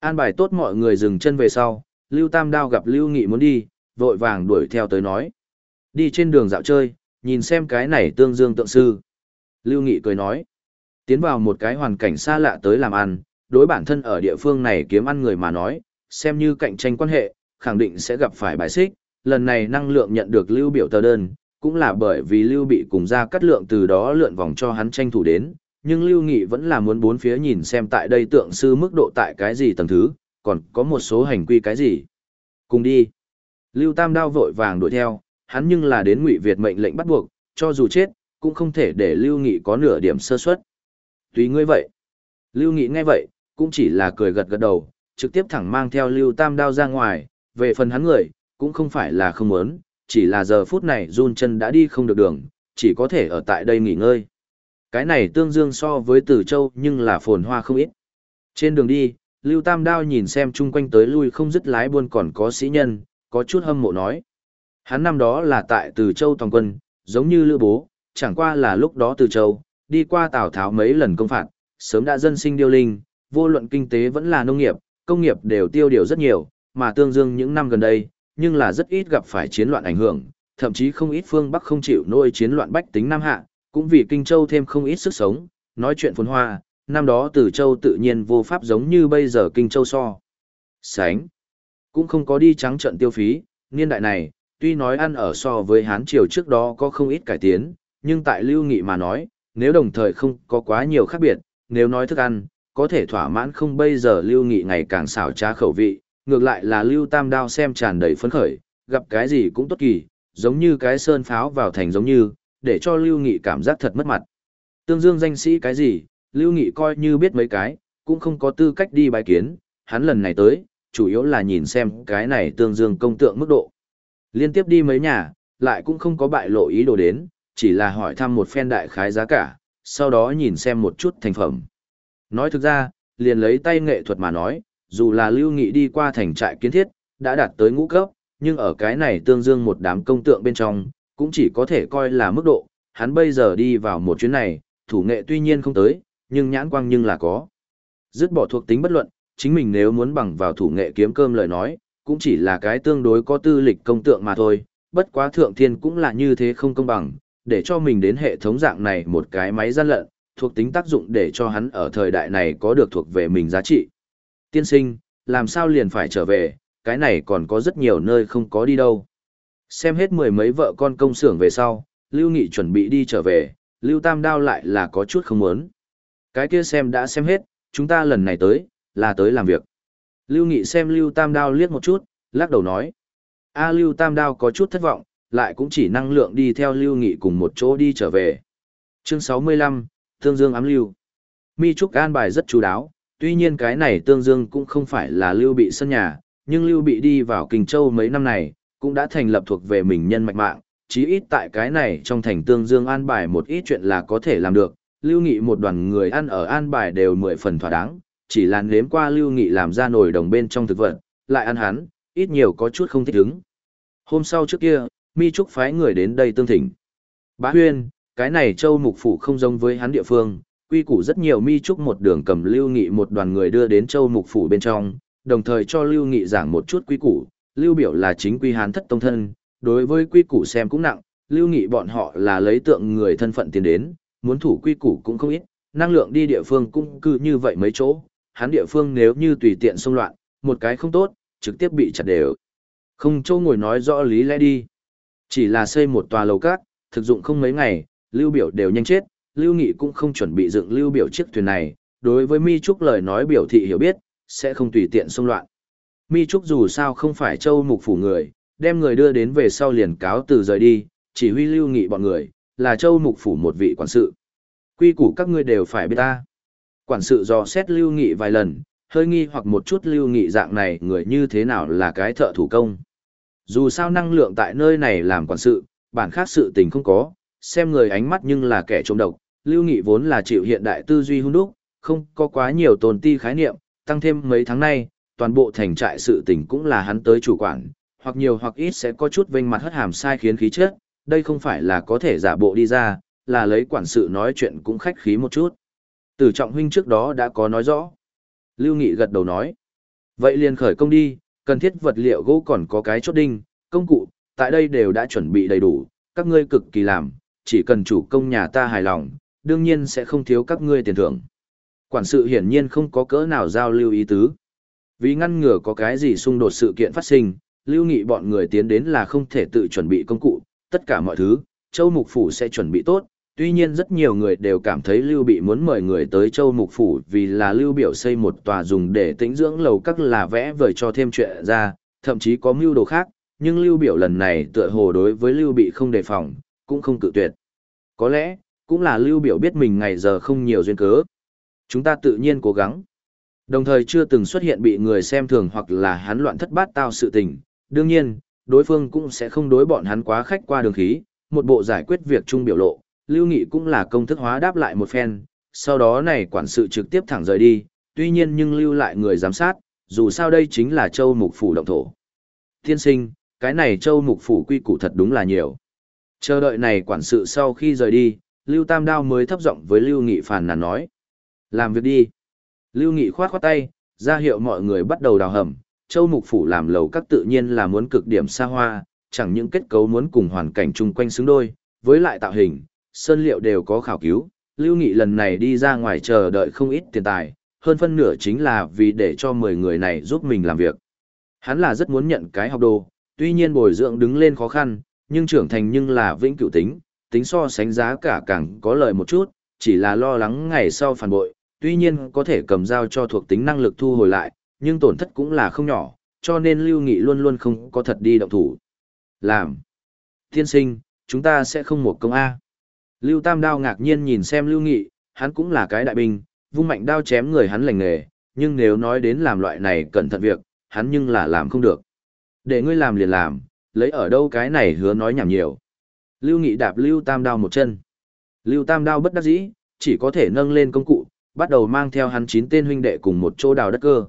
An bài tốt mọi người dừng chân về sau, Lưu Tam đao gặp Lưu Nghị muốn đi, vội vàng đuổi theo tới nói. Đi trên đường dạo chơi, nhìn xem cái này tương dương tượng sư. Lưu Nghị cười nói, tiến vào một cái hoàn cảnh xa lạ tới làm ăn, đối bản thân ở địa phương này kiếm ăn người mà nói, xem như cạnh tranh quan hệ, khẳng định sẽ gặp phải bài xích, lần này năng lượng nhận được lưu biểu tờ đơn, cũng là bởi vì lưu bị cùng ra cắt lượng từ đó lượn vòng cho hắn tranh thủ đến, nhưng lưu nghị vẫn là muốn bốn phía nhìn xem tại đây tượng sư mức độ tại cái gì tầng thứ, còn có một số hành quy cái gì. Cùng đi. Lưu Tam Đao vội vàng đuổi theo, hắn nhưng là đến Ngụy Việt mệnh lệnh bắt buộc, cho dù chết, cũng không thể để Lưu Nghị có nửa điểm sơ suất. Tùy ngươi vậy. Lưu Nghị nghe vậy, cũng chỉ là cười gật gật đầu, trực tiếp thẳng mang theo Lưu Tam Đao ra ngoài, về phần hắn người, cũng không phải là không muốn, chỉ là giờ phút này run chân đã đi không được đường, chỉ có thể ở tại đây nghỉ ngơi. Cái này tương dương so với Từ Châu nhưng là phồn hoa không ít. Trên đường đi, Lưu Tam Đao nhìn xem chung quanh tới lui không dứt lái buôn còn có sĩ nhân, có chút hâm mộ nói. Hắn năm đó là tại Từ Châu toàn quân, giống như Lữ Bố, chẳng qua là lúc đó Từ Châu, đi qua Tào Tháo mấy lần công phạt, sớm đã dân sinh điêu linh, vô luận kinh tế vẫn là nông nghiệp, công nghiệp đều tiêu điều rất nhiều, mà tương dương những năm gần đây, nhưng là rất ít gặp phải chiến loạn ảnh hưởng, thậm chí không ít phương Bắc không chịu nổi chiến loạn bách tính Nam Hạ, cũng vì Kinh Châu thêm không ít sức sống, nói chuyện phồn hoa, năm đó Từ Châu tự nhiên vô pháp giống như bây giờ Kinh Châu so. Sánh, cũng không có đi trắng trận tiêu phí, niên đại này, tuy nói ăn ở so với Hán Triều trước đó có không ít cải tiến, nhưng tại Lưu Nghị mà nói, nếu đồng thời không có quá nhiều khác biệt, nếu nói thức ăn, có thể thỏa mãn không bây giờ Lưu Nghị ngày càng xảo trá khẩu vị, ngược lại là Lưu Tam Đao xem tràn đầy phấn khởi, gặp cái gì cũng tốt kỳ, giống như cái sơn pháo vào thành giống như, để cho Lưu Nghị cảm giác thật mất mặt. Tương Dương danh sĩ cái gì, Lưu Nghị coi như biết mấy cái, cũng không có tư cách đi bài kiến, hắn lần này tới, chủ yếu là nhìn xem cái này Tương Dương công tượng mức độ. Liên tiếp đi mấy nhà, lại cũng không có bại lộ ý đồ đến, chỉ là hỏi thăm một phen đại khái giá cả, sau đó nhìn xem một chút thành phẩm. Nói thực ra, liền lấy tay nghệ thuật mà nói, dù là Lưu Nghị đi qua thành trại kiến thiết, đã đạt tới ngũ cấp, nhưng ở cái này tương dương một đám công tượng bên trong, cũng chỉ có thể coi là mức độ, hắn bây giờ đi vào một chuyến này, thủ nghệ tuy nhiên không tới, nhưng nhãn quang nhưng là có. Dứt bỏ thuộc tính bất luận, chính mình nếu muốn bằng vào thủ nghệ kiếm cơm lời nói, cũng chỉ là cái tương đối có tư lịch công tượng mà thôi, bất quá thượng thiên cũng là như thế không công bằng, để cho mình đến hệ thống dạng này một cái máy gian lận, thuộc tính tác dụng để cho hắn ở thời đại này có được thuộc về mình giá trị. Tiên sinh, làm sao liền phải trở về, cái này còn có rất nhiều nơi không có đi đâu. Xem hết mười mấy vợ con công xưởng về sau, Lưu Nghị chuẩn bị đi trở về, Lưu Tam Đao lại là có chút không muốn. Cái kia xem đã xem hết, chúng ta lần này tới, là tới làm việc. Lưu Nghị xem Lưu Tam Đao liếc một chút, lắc đầu nói. A Lưu Tam Đao có chút thất vọng, lại cũng chỉ năng lượng đi theo Lưu Nghị cùng một chỗ đi trở về. Chương 65, Tương Dương ám Lưu. Mi Trúc an bài rất chú đáo, tuy nhiên cái này Tương Dương cũng không phải là Lưu bị sân nhà, nhưng Lưu bị đi vào Kinh Châu mấy năm này, cũng đã thành lập thuộc về mình nhân mạch mạng, chí ít tại cái này trong thành Tương Dương an bài một ít chuyện là có thể làm được. Lưu Nghị một đoàn người ăn ở an bài đều mười phần thỏa đáng, chỉ là nếm qua Lưu Nghị làm ra nồi đồng bên trong thực vật, lại ăn hắn, ít nhiều có chút không thích ứng. Hôm sau trước kia, Mi Trúc phái người đến đây tương thỉnh. Bá Huyên, cái này châu mục phủ không giống với hắn địa phương, quy củ rất nhiều Mi Trúc một đường cầm Lưu Nghị một đoàn người đưa đến châu mục phủ bên trong, đồng thời cho Lưu Nghị giảng một chút quy củ, Lưu biểu là chính quy hán thất tông thân, đối với quy củ xem cũng nặng, Lưu Nghị bọn họ là lấy tượng người thân phận tiền đến, muốn thủ quy củ cũng không ít, năng lượng đi địa phương cũng cứ như vậy mấy chỗ, hắn địa phương nếu như tùy tiện xông loạn, một cái không tốt, trực tiếp bị chặt đều. Không châu ngồi nói rõ lý lẽ đi. Chỉ là xây một tòa lầu cát, thực dụng không mấy ngày, Lưu Biểu đều nhanh chết, Lưu Nghị cũng không chuẩn bị dựng Lưu Biểu chiếc thuyền này, đối với Mi Trúc lời nói biểu thị hiểu biết, sẽ không tùy tiện xung loạn. Mi Trúc dù sao không phải châu mục phủ người, đem người đưa đến về sau liền cáo từ rời đi, chỉ huy Lưu Nghị bọn người, là châu mục phủ một vị quản sự. Quy củ các ngươi đều phải biết ta. Quản sự dò xét Lưu Nghị vài lần, hơi nghi hoặc một chút Lưu Nghị dạng này người như thế nào là cái thợ thủ công. Dù sao năng lượng tại nơi này làm quản sự, bản khác sự tình không có, xem người ánh mắt nhưng là kẻ trộm độc, Lưu Nghị vốn là chịu hiện đại tư duy hung đúc, không có quá nhiều tồn ti khái niệm, tăng thêm mấy tháng nay, toàn bộ thành trại sự tình cũng là hắn tới chủ quản, hoặc nhiều hoặc ít sẽ có chút vênh mặt hất hàm sai khiến khí chất, đây không phải là có thể giả bộ đi ra, là lấy quản sự nói chuyện cũng khách khí một chút. Tử trọng huynh trước đó đã có nói rõ. Lưu Nghị gật đầu nói. Vậy liền khởi công đi, cần thiết vật liệu gỗ còn có cái chốt đinh, công cụ, tại đây đều đã chuẩn bị đầy đủ, các ngươi cực kỳ làm, chỉ cần chủ công nhà ta hài lòng, đương nhiên sẽ không thiếu các ngươi tiền thưởng. Quản sự hiển nhiên không có cỡ nào giao lưu ý tứ. Vì ngăn ngừa có cái gì xung đột sự kiện phát sinh, lưu nghị bọn người tiến đến là không thể tự chuẩn bị công cụ, tất cả mọi thứ, Châu Mục Phủ sẽ chuẩn bị tốt. Tuy nhiên rất nhiều người đều cảm thấy Lưu Bị muốn mời người tới Châu Mục Phủ vì là Lưu Biểu xây một tòa dùng để tĩnh dưỡng lầu các là vẽ vời cho thêm chuyện ra, thậm chí có mưu đồ khác, nhưng Lưu Biểu lần này tựa hồ đối với Lưu Bị không đề phòng, cũng không cự tuyệt. Có lẽ, cũng là Lưu Biểu biết mình ngày giờ không nhiều duyên cớ. Chúng ta tự nhiên cố gắng. Đồng thời chưa từng xuất hiện bị người xem thường hoặc là hắn loạn thất bát tao sự tình. Đương nhiên, đối phương cũng sẽ không đối bọn hắn quá khách qua đường khí, một bộ giải quyết việc chung biểu lộ, Lưu Nghị cũng là công thức hóa đáp lại một phen, sau đó này quản sự trực tiếp thẳng rời đi, tuy nhiên nhưng lưu lại người giám sát, dù sao đây chính là châu mục phủ động thổ. Thiên sinh, cái này châu mục phủ quy củ thật đúng là nhiều. Chờ đợi này quản sự sau khi rời đi, Lưu Tam Đao mới thấp giọng với Lưu Nghị phàn nàn nói. Làm việc đi. Lưu Nghị khoát khoát tay, ra hiệu mọi người bắt đầu đào hầm. Châu Mục Phủ làm lầu các tự nhiên là muốn cực điểm xa hoa, chẳng những kết cấu muốn cùng hoàn cảnh chung quanh xứng đôi, với lại tạo hình, sơn liệu đều có khảo cứu. Lưu Nghị lần này đi ra ngoài chờ đợi không ít tiền tài, hơn phân nửa chính là vì để cho 10 người này giúp mình làm việc. Hắn là rất muốn nhận cái học đồ, tuy nhiên bồi dưỡng đứng lên khó khăn, nhưng trưởng thành nhưng là vĩnh cửu tính, tính so sánh giá cả càng có lợi một chút, chỉ là lo lắng ngày sau phản bội, tuy nhiên có thể cầm dao cho thuộc tính năng lực thu hồi lại, nhưng tổn thất cũng là không nhỏ, cho nên Lưu Nghị luôn luôn không có thật đi động thủ. Làm. Tiên sinh, chúng ta sẽ không một công A. Lưu Tam Đao ngạc nhiên nhìn xem Lưu Nghị, hắn cũng là cái đại binh, vung mạnh đao chém người hắn lành nghề, nhưng nếu nói đến làm loại này cẩn thận việc, hắn nhưng là làm không được. Để ngươi làm liền làm, lấy ở đâu cái này hứa nói nhảm nhiều. Lưu Nghị đạp Lưu Tam Đao một chân. Lưu Tam Đao bất đắc dĩ, chỉ có thể nâng lên công cụ, bắt đầu mang theo hắn chín tên huynh đệ cùng một chỗ đào đất cơ.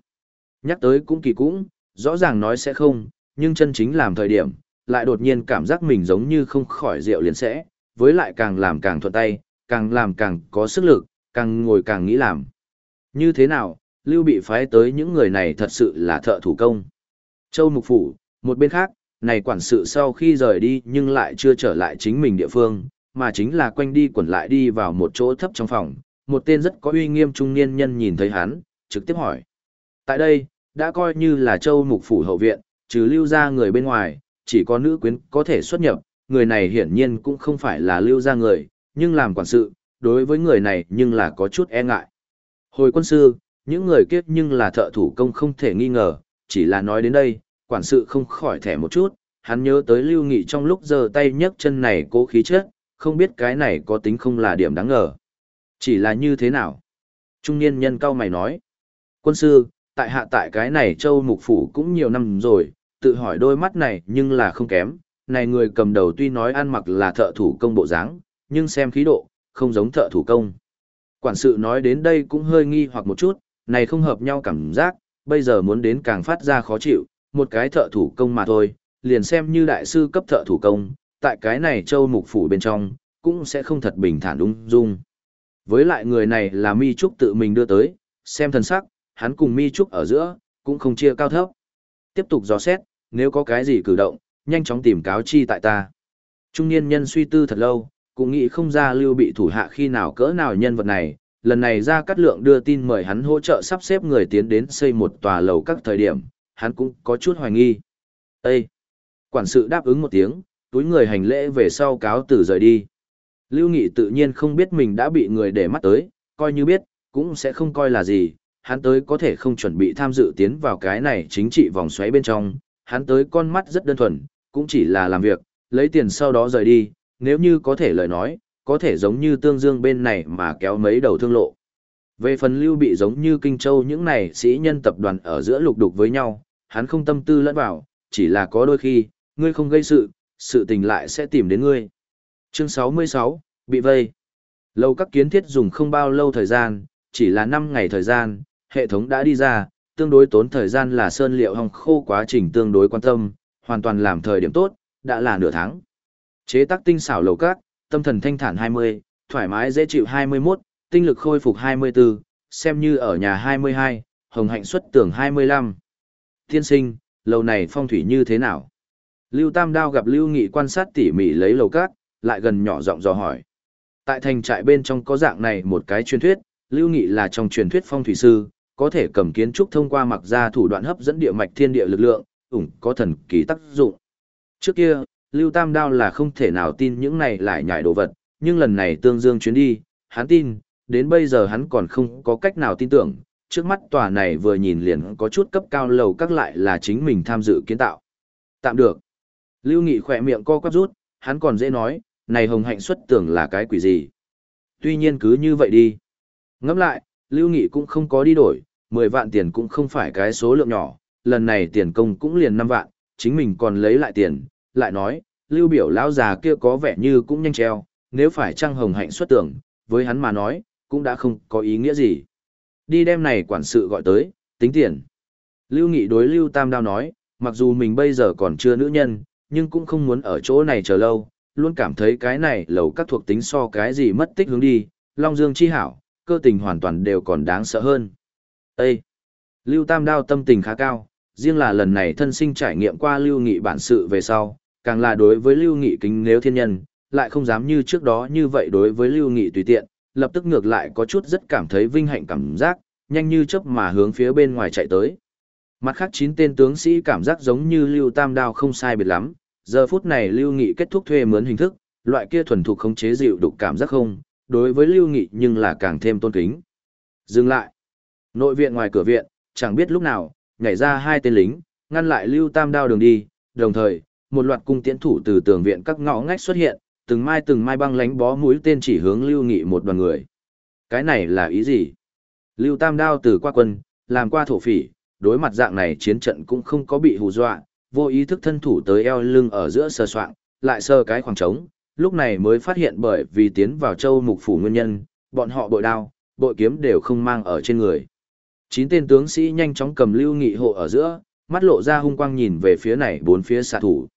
Nhắc tới cũng kỳ cũng, rõ ràng nói sẽ không, nhưng chân chính làm thời điểm, lại đột nhiên cảm giác mình giống như không khỏi rượu liền sẽ, với lại càng làm càng thuận tay, càng làm càng có sức lực, càng ngồi càng nghĩ làm. Như thế nào, Lưu bị phái tới những người này thật sự là thợ thủ công. Châu Mục Phủ, một bên khác, này quản sự sau khi rời đi nhưng lại chưa trở lại chính mình địa phương, mà chính là quanh đi quẩn lại đi vào một chỗ thấp trong phòng, một tên rất có uy nghiêm trung niên nhân nhìn thấy hắn, trực tiếp hỏi. Tại đây, đã coi như là châu mục phủ hậu viện, trừ lưu ra người bên ngoài, chỉ có nữ quyến có thể xuất nhập, người này hiển nhiên cũng không phải là lưu ra người, nhưng làm quản sự, đối với người này nhưng là có chút e ngại. Hồi quân sư, những người kiếp nhưng là thợ thủ công không thể nghi ngờ, chỉ là nói đến đây, quản sự không khỏi thẻ một chút, hắn nhớ tới lưu nghị trong lúc giơ tay nhấc chân này cố khí chết, không biết cái này có tính không là điểm đáng ngờ. Chỉ là như thế nào? Trung niên nhân cao mày nói. Quân sư, tại hạ tại cái này châu mục phủ cũng nhiều năm rồi, tự hỏi đôi mắt này nhưng là không kém. Này người cầm đầu tuy nói ăn mặc là thợ thủ công bộ dáng, nhưng xem khí độ, không giống thợ thủ công. Quản sự nói đến đây cũng hơi nghi hoặc một chút, này không hợp nhau cảm giác, bây giờ muốn đến càng phát ra khó chịu, một cái thợ thủ công mà thôi, liền xem như đại sư cấp thợ thủ công, tại cái này châu mục phủ bên trong, cũng sẽ không thật bình thản ung dung. Với lại người này là Mi Trúc tự mình đưa tới, xem thần sắc, hắn cùng Mi Trúc ở giữa, cũng không chia cao thấp. Tiếp tục dò xét, nếu có cái gì cử động, nhanh chóng tìm cáo chi tại ta. Trung niên nhân suy tư thật lâu, cũng nghĩ không ra lưu bị thủ hạ khi nào cỡ nào nhân vật này, lần này ra cắt lượng đưa tin mời hắn hỗ trợ sắp xếp người tiến đến xây một tòa lầu các thời điểm, hắn cũng có chút hoài nghi. Ê! Quản sự đáp ứng một tiếng, túi người hành lễ về sau cáo từ rời đi. Lưu Nghị tự nhiên không biết mình đã bị người để mắt tới, coi như biết, cũng sẽ không coi là gì, hắn tới có thể không chuẩn bị tham dự tiến vào cái này chính trị vòng xoáy bên trong, hắn tới con mắt rất đơn thuần, cũng chỉ là làm việc, lấy tiền sau đó rời đi, nếu như có thể lời nói, có thể giống như tương dương bên này mà kéo mấy đầu thương lộ. Về phần lưu bị giống như Kinh Châu những này sĩ nhân tập đoàn ở giữa lục đục với nhau, hắn không tâm tư lẫn vào, chỉ là có đôi khi, ngươi không gây sự, sự tình lại sẽ tìm đến ngươi. Chương 66, bị vây. Lâu các kiến thiết dùng không bao lâu thời gian, chỉ là 5 ngày thời gian, hệ thống đã đi ra, tương đối tốn thời gian là sơn liệu hong khô quá trình tương đối quan tâm, hoàn toàn làm thời điểm tốt, đã là nửa tháng. Chế tác tinh xảo lầu các, tâm thần thanh thản 20, thoải mái dễ chịu 21, tinh lực khôi phục 24, xem như ở nhà 22, hồng hạnh xuất tưởng 25. Tiên sinh, lầu này phong thủy như thế nào? Lưu Tam Đao gặp Lưu Nghị quan sát tỉ mỉ lấy lầu các, lại gần nhỏ giọng dò hỏi. Tại thành trại bên trong có dạng này một cái truyền thuyết, Lưu Nghị là trong truyền thuyết phong thủy sư, có thể cầm kiến trúc thông qua mặc ra thủ đoạn hấp dẫn địa mạch thiên địa lực lượng, ủng có thần kỳ tác dụng. Trước kia, Lưu Tam Đao là không thể nào tin những này lại nhảy đồ vật, nhưng lần này tương dương chuyến đi, hắn tin, đến bây giờ hắn còn không có cách nào tin tưởng, trước mắt tòa này vừa nhìn liền có chút cấp cao lầu các lại là chính mình tham dự kiến tạo. Tạm được. Lưu Nghị khỏe miệng co quắp rút, hắn còn dễ nói, này hồng hạnh xuất tưởng là cái quỷ gì. Tuy nhiên cứ như vậy đi. Ngẫm lại, Lưu Nghị cũng không có đi đổi, 10 vạn tiền cũng không phải cái số lượng nhỏ, lần này tiền công cũng liền 5 vạn, chính mình còn lấy lại tiền, lại nói, Lưu biểu lão già kia có vẻ như cũng nhanh treo, nếu phải trăng hồng hạnh xuất tưởng, với hắn mà nói, cũng đã không có ý nghĩa gì. Đi đem này quản sự gọi tới, tính tiền. Lưu Nghị đối Lưu Tam Đao nói, mặc dù mình bây giờ còn chưa nữ nhân, nhưng cũng không muốn ở chỗ này chờ lâu, luôn cảm thấy cái này lầu các thuộc tính so cái gì mất tích hướng đi, Long Dương chi hảo, cơ tình hoàn toàn đều còn đáng sợ hơn. Ê! Lưu Tam Đao tâm tình khá cao, riêng là lần này thân sinh trải nghiệm qua Lưu Nghị bản sự về sau, càng là đối với Lưu Nghị kính nếu thiên nhân, lại không dám như trước đó như vậy đối với Lưu Nghị tùy tiện, lập tức ngược lại có chút rất cảm thấy vinh hạnh cảm giác, nhanh như chớp mà hướng phía bên ngoài chạy tới. Mặt khác chín tên tướng sĩ cảm giác giống như Lưu Tam Đao không sai biệt lắm, giờ phút này Lưu Nghị kết thúc thuê mướn hình thức, loại kia thuần thục khống chế dịu đục cảm giác không, đối với Lưu Nghị nhưng là càng thêm tôn kính. Dừng lại. Nội viện ngoài cửa viện, chẳng biết lúc nào, nhảy ra hai tên lính, ngăn lại Lưu Tam Đao đường đi, đồng thời, một loạt cung tiễn thủ từ tường viện các ngõ ngách xuất hiện, từng mai từng mai băng lánh bó mũi tên chỉ hướng Lưu Nghị một đoàn người. Cái này là ý gì? Lưu Tam Đao từ qua quân, làm qua thổ phỉ, đối mặt dạng này chiến trận cũng không có bị hù dọa, vô ý thức thân thủ tới eo lưng ở giữa sờ soạng, lại sờ cái khoảng trống, lúc này mới phát hiện bởi vì tiến vào châu mục phủ nguyên nhân, bọn họ bội đao, bội kiếm đều không mang ở trên người. Chín tên tướng sĩ nhanh chóng cầm Lưu Nghị hộ ở giữa, mắt lộ ra hung quang nhìn về phía này bốn phía xạ thủ.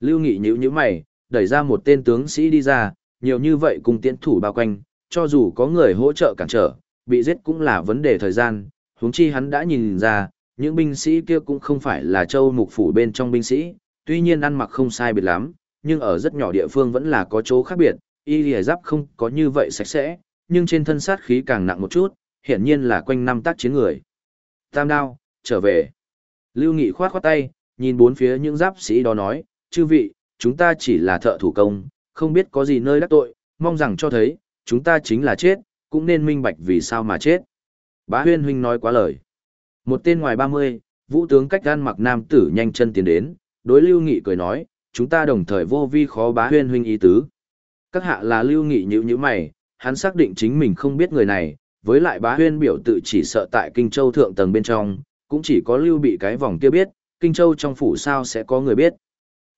Lưu Nghị nhíu nhíu mày, đẩy ra một tên tướng sĩ đi ra, nhiều như vậy cùng tiến thủ bao quanh, cho dù có người hỗ trợ cản trở, bị giết cũng là vấn đề thời gian, huống chi hắn đã nhìn ra, những binh sĩ kia cũng không phải là châu mục phủ bên trong binh sĩ, tuy nhiên ăn mặc không sai biệt lắm, nhưng ở rất nhỏ địa phương vẫn là có chỗ khác biệt, y lìa giáp không có như vậy sạch sẽ, nhưng trên thân sát khí càng nặng một chút, hiển nhiên là quanh năm tác chiến người. Tam đao, trở về. Lưu Nghị khoát khoát tay, nhìn bốn phía những giáp sĩ đó nói, chư vị, chúng ta chỉ là thợ thủ công, không biết có gì nơi đắc tội, mong rằng cho thấy, chúng ta chính là chết, cũng nên minh bạch vì sao mà chết. Bá huyên huynh nói quá lời. Một tên ngoài 30, vũ tướng cách gan mặc nam tử nhanh chân tiến đến, đối Lưu Nghị cười nói, chúng ta đồng thời vô vi khó bá huyên huynh ý tứ. Các hạ là Lưu Nghị nhữ như mày, hắn xác định chính mình không biết người này, với lại bá huyên biểu tự chỉ sợ tại Kinh Châu thượng tầng bên trong, cũng chỉ có Lưu bị cái vòng kia biết, Kinh Châu trong phủ sao sẽ có người biết.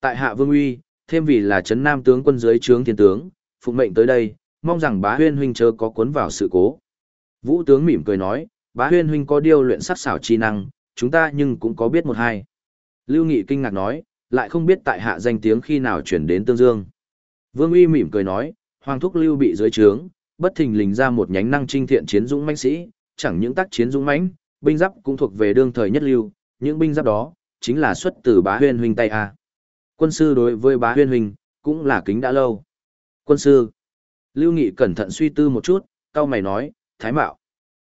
Tại hạ vương uy, thêm vì là chấn nam tướng quân dưới trướng thiên tướng, phụng mệnh tới đây, mong rằng bá huyên huynh chớ có cuốn vào sự cố. Vũ tướng mỉm cười nói, bá huyên huynh có điều luyện sắc xảo chi năng, chúng ta nhưng cũng có biết một hai. Lưu Nghị kinh ngạc nói, lại không biết tại hạ danh tiếng khi nào chuyển đến Tương Dương. Vương Uy mỉm cười nói, Hoàng thúc Lưu bị dưới trướng, bất thình lình ra một nhánh năng trinh thiện chiến dũng mãnh sĩ, chẳng những tác chiến dũng mãnh, binh giáp cũng thuộc về đương thời nhất lưu, những binh giáp đó chính là xuất từ Bá Huyên huynh tay a. Quân sư đối với Bá Huyên huynh cũng là kính đã lâu. Quân sư. Lưu Nghị cẩn thận suy tư một chút, cao mày nói, Thái Mạo.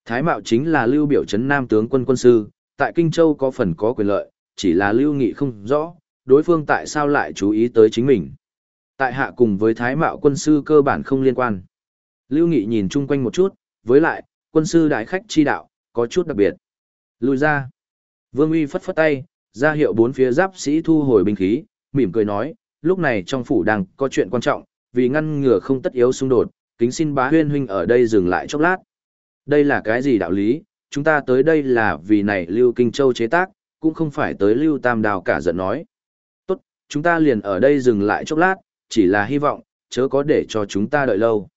Thái Mạo chính là Lưu biểu Trấn Nam tướng quân quân sư, tại Kinh Châu có phần có quyền lợi, chỉ là Lưu Nghị không rõ, đối phương tại sao lại chú ý tới chính mình. Tại hạ cùng với Thái Mạo quân sư cơ bản không liên quan. Lưu Nghị nhìn chung quanh một chút, với lại, quân sư đại khách chi đạo, có chút đặc biệt. Lùi ra. Vương Uy phất phất tay, ra hiệu bốn phía giáp sĩ thu hồi binh khí, mỉm cười nói, lúc này trong phủ đang có chuyện quan trọng, vì ngăn ngừa không tất yếu xung đột, kính xin bá huyên huynh ở đây dừng lại chốc lát. Đây là cái gì đạo lý, chúng ta tới đây là vì này Lưu Kinh Châu chế tác, cũng không phải tới Lưu Tam Đào cả giận nói. Tốt, chúng ta liền ở đây dừng lại chốc lát, chỉ là hy vọng, chớ có để cho chúng ta đợi lâu.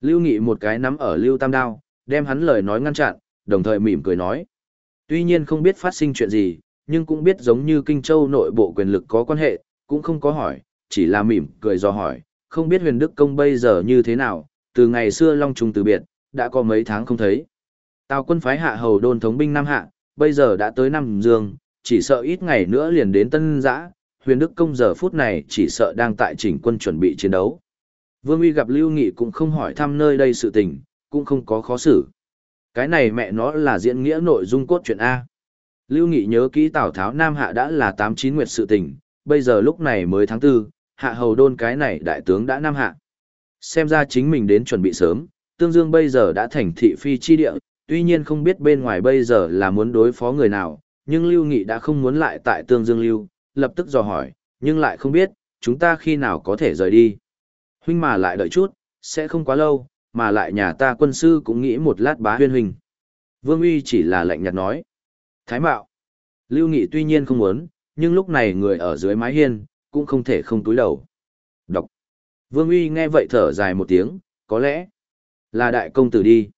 Lưu Nghị một cái nắm ở Lưu Tam Đao, đem hắn lời nói ngăn chặn, đồng thời mỉm cười nói. Tuy nhiên không biết phát sinh chuyện gì, nhưng cũng biết giống như Kinh Châu nội bộ quyền lực có quan hệ, cũng không có hỏi, chỉ là mỉm cười do hỏi, không biết huyền đức công bây giờ như thế nào, từ ngày xưa Long Trung từ biệt, đã có mấy tháng không thấy. Tào quân phái hạ hầu đôn thống binh Nam Hạ, bây giờ đã tới Nam Dương, chỉ sợ ít ngày nữa liền đến Tân Giã, huyền đức công giờ phút này chỉ sợ đang tại chỉnh quân chuẩn bị chiến đấu. Vương Uy gặp Lưu Nghị cũng không hỏi thăm nơi đây sự tình, cũng không có khó xử. Cái này mẹ nó là diễn nghĩa nội dung cốt truyện A. Lưu Nghị nhớ kỹ Tào Tháo Nam Hạ đã là 89 nguyệt sự tình, bây giờ lúc này mới tháng 4, hạ hầu đôn cái này đại tướng đã Nam Hạ. Xem ra chính mình đến chuẩn bị sớm, Tương Dương bây giờ đã thành thị phi chi địa, tuy nhiên không biết bên ngoài bây giờ là muốn đối phó người nào, nhưng Lưu Nghị đã không muốn lại tại Tương Dương Lưu, lập tức dò hỏi, nhưng lại không biết, chúng ta khi nào có thể rời đi. Huynh mà lại đợi chút, sẽ không quá lâu, mà lại nhà ta quân sư cũng nghĩ một lát bá huyên huynh. Vương Uy chỉ là lạnh nhạt nói. Thái mạo. Lưu Nghị tuy nhiên không muốn, nhưng lúc này người ở dưới mái hiên, cũng không thể không túi đầu. Đọc. Vương Uy nghe vậy thở dài một tiếng, có lẽ là đại công tử đi.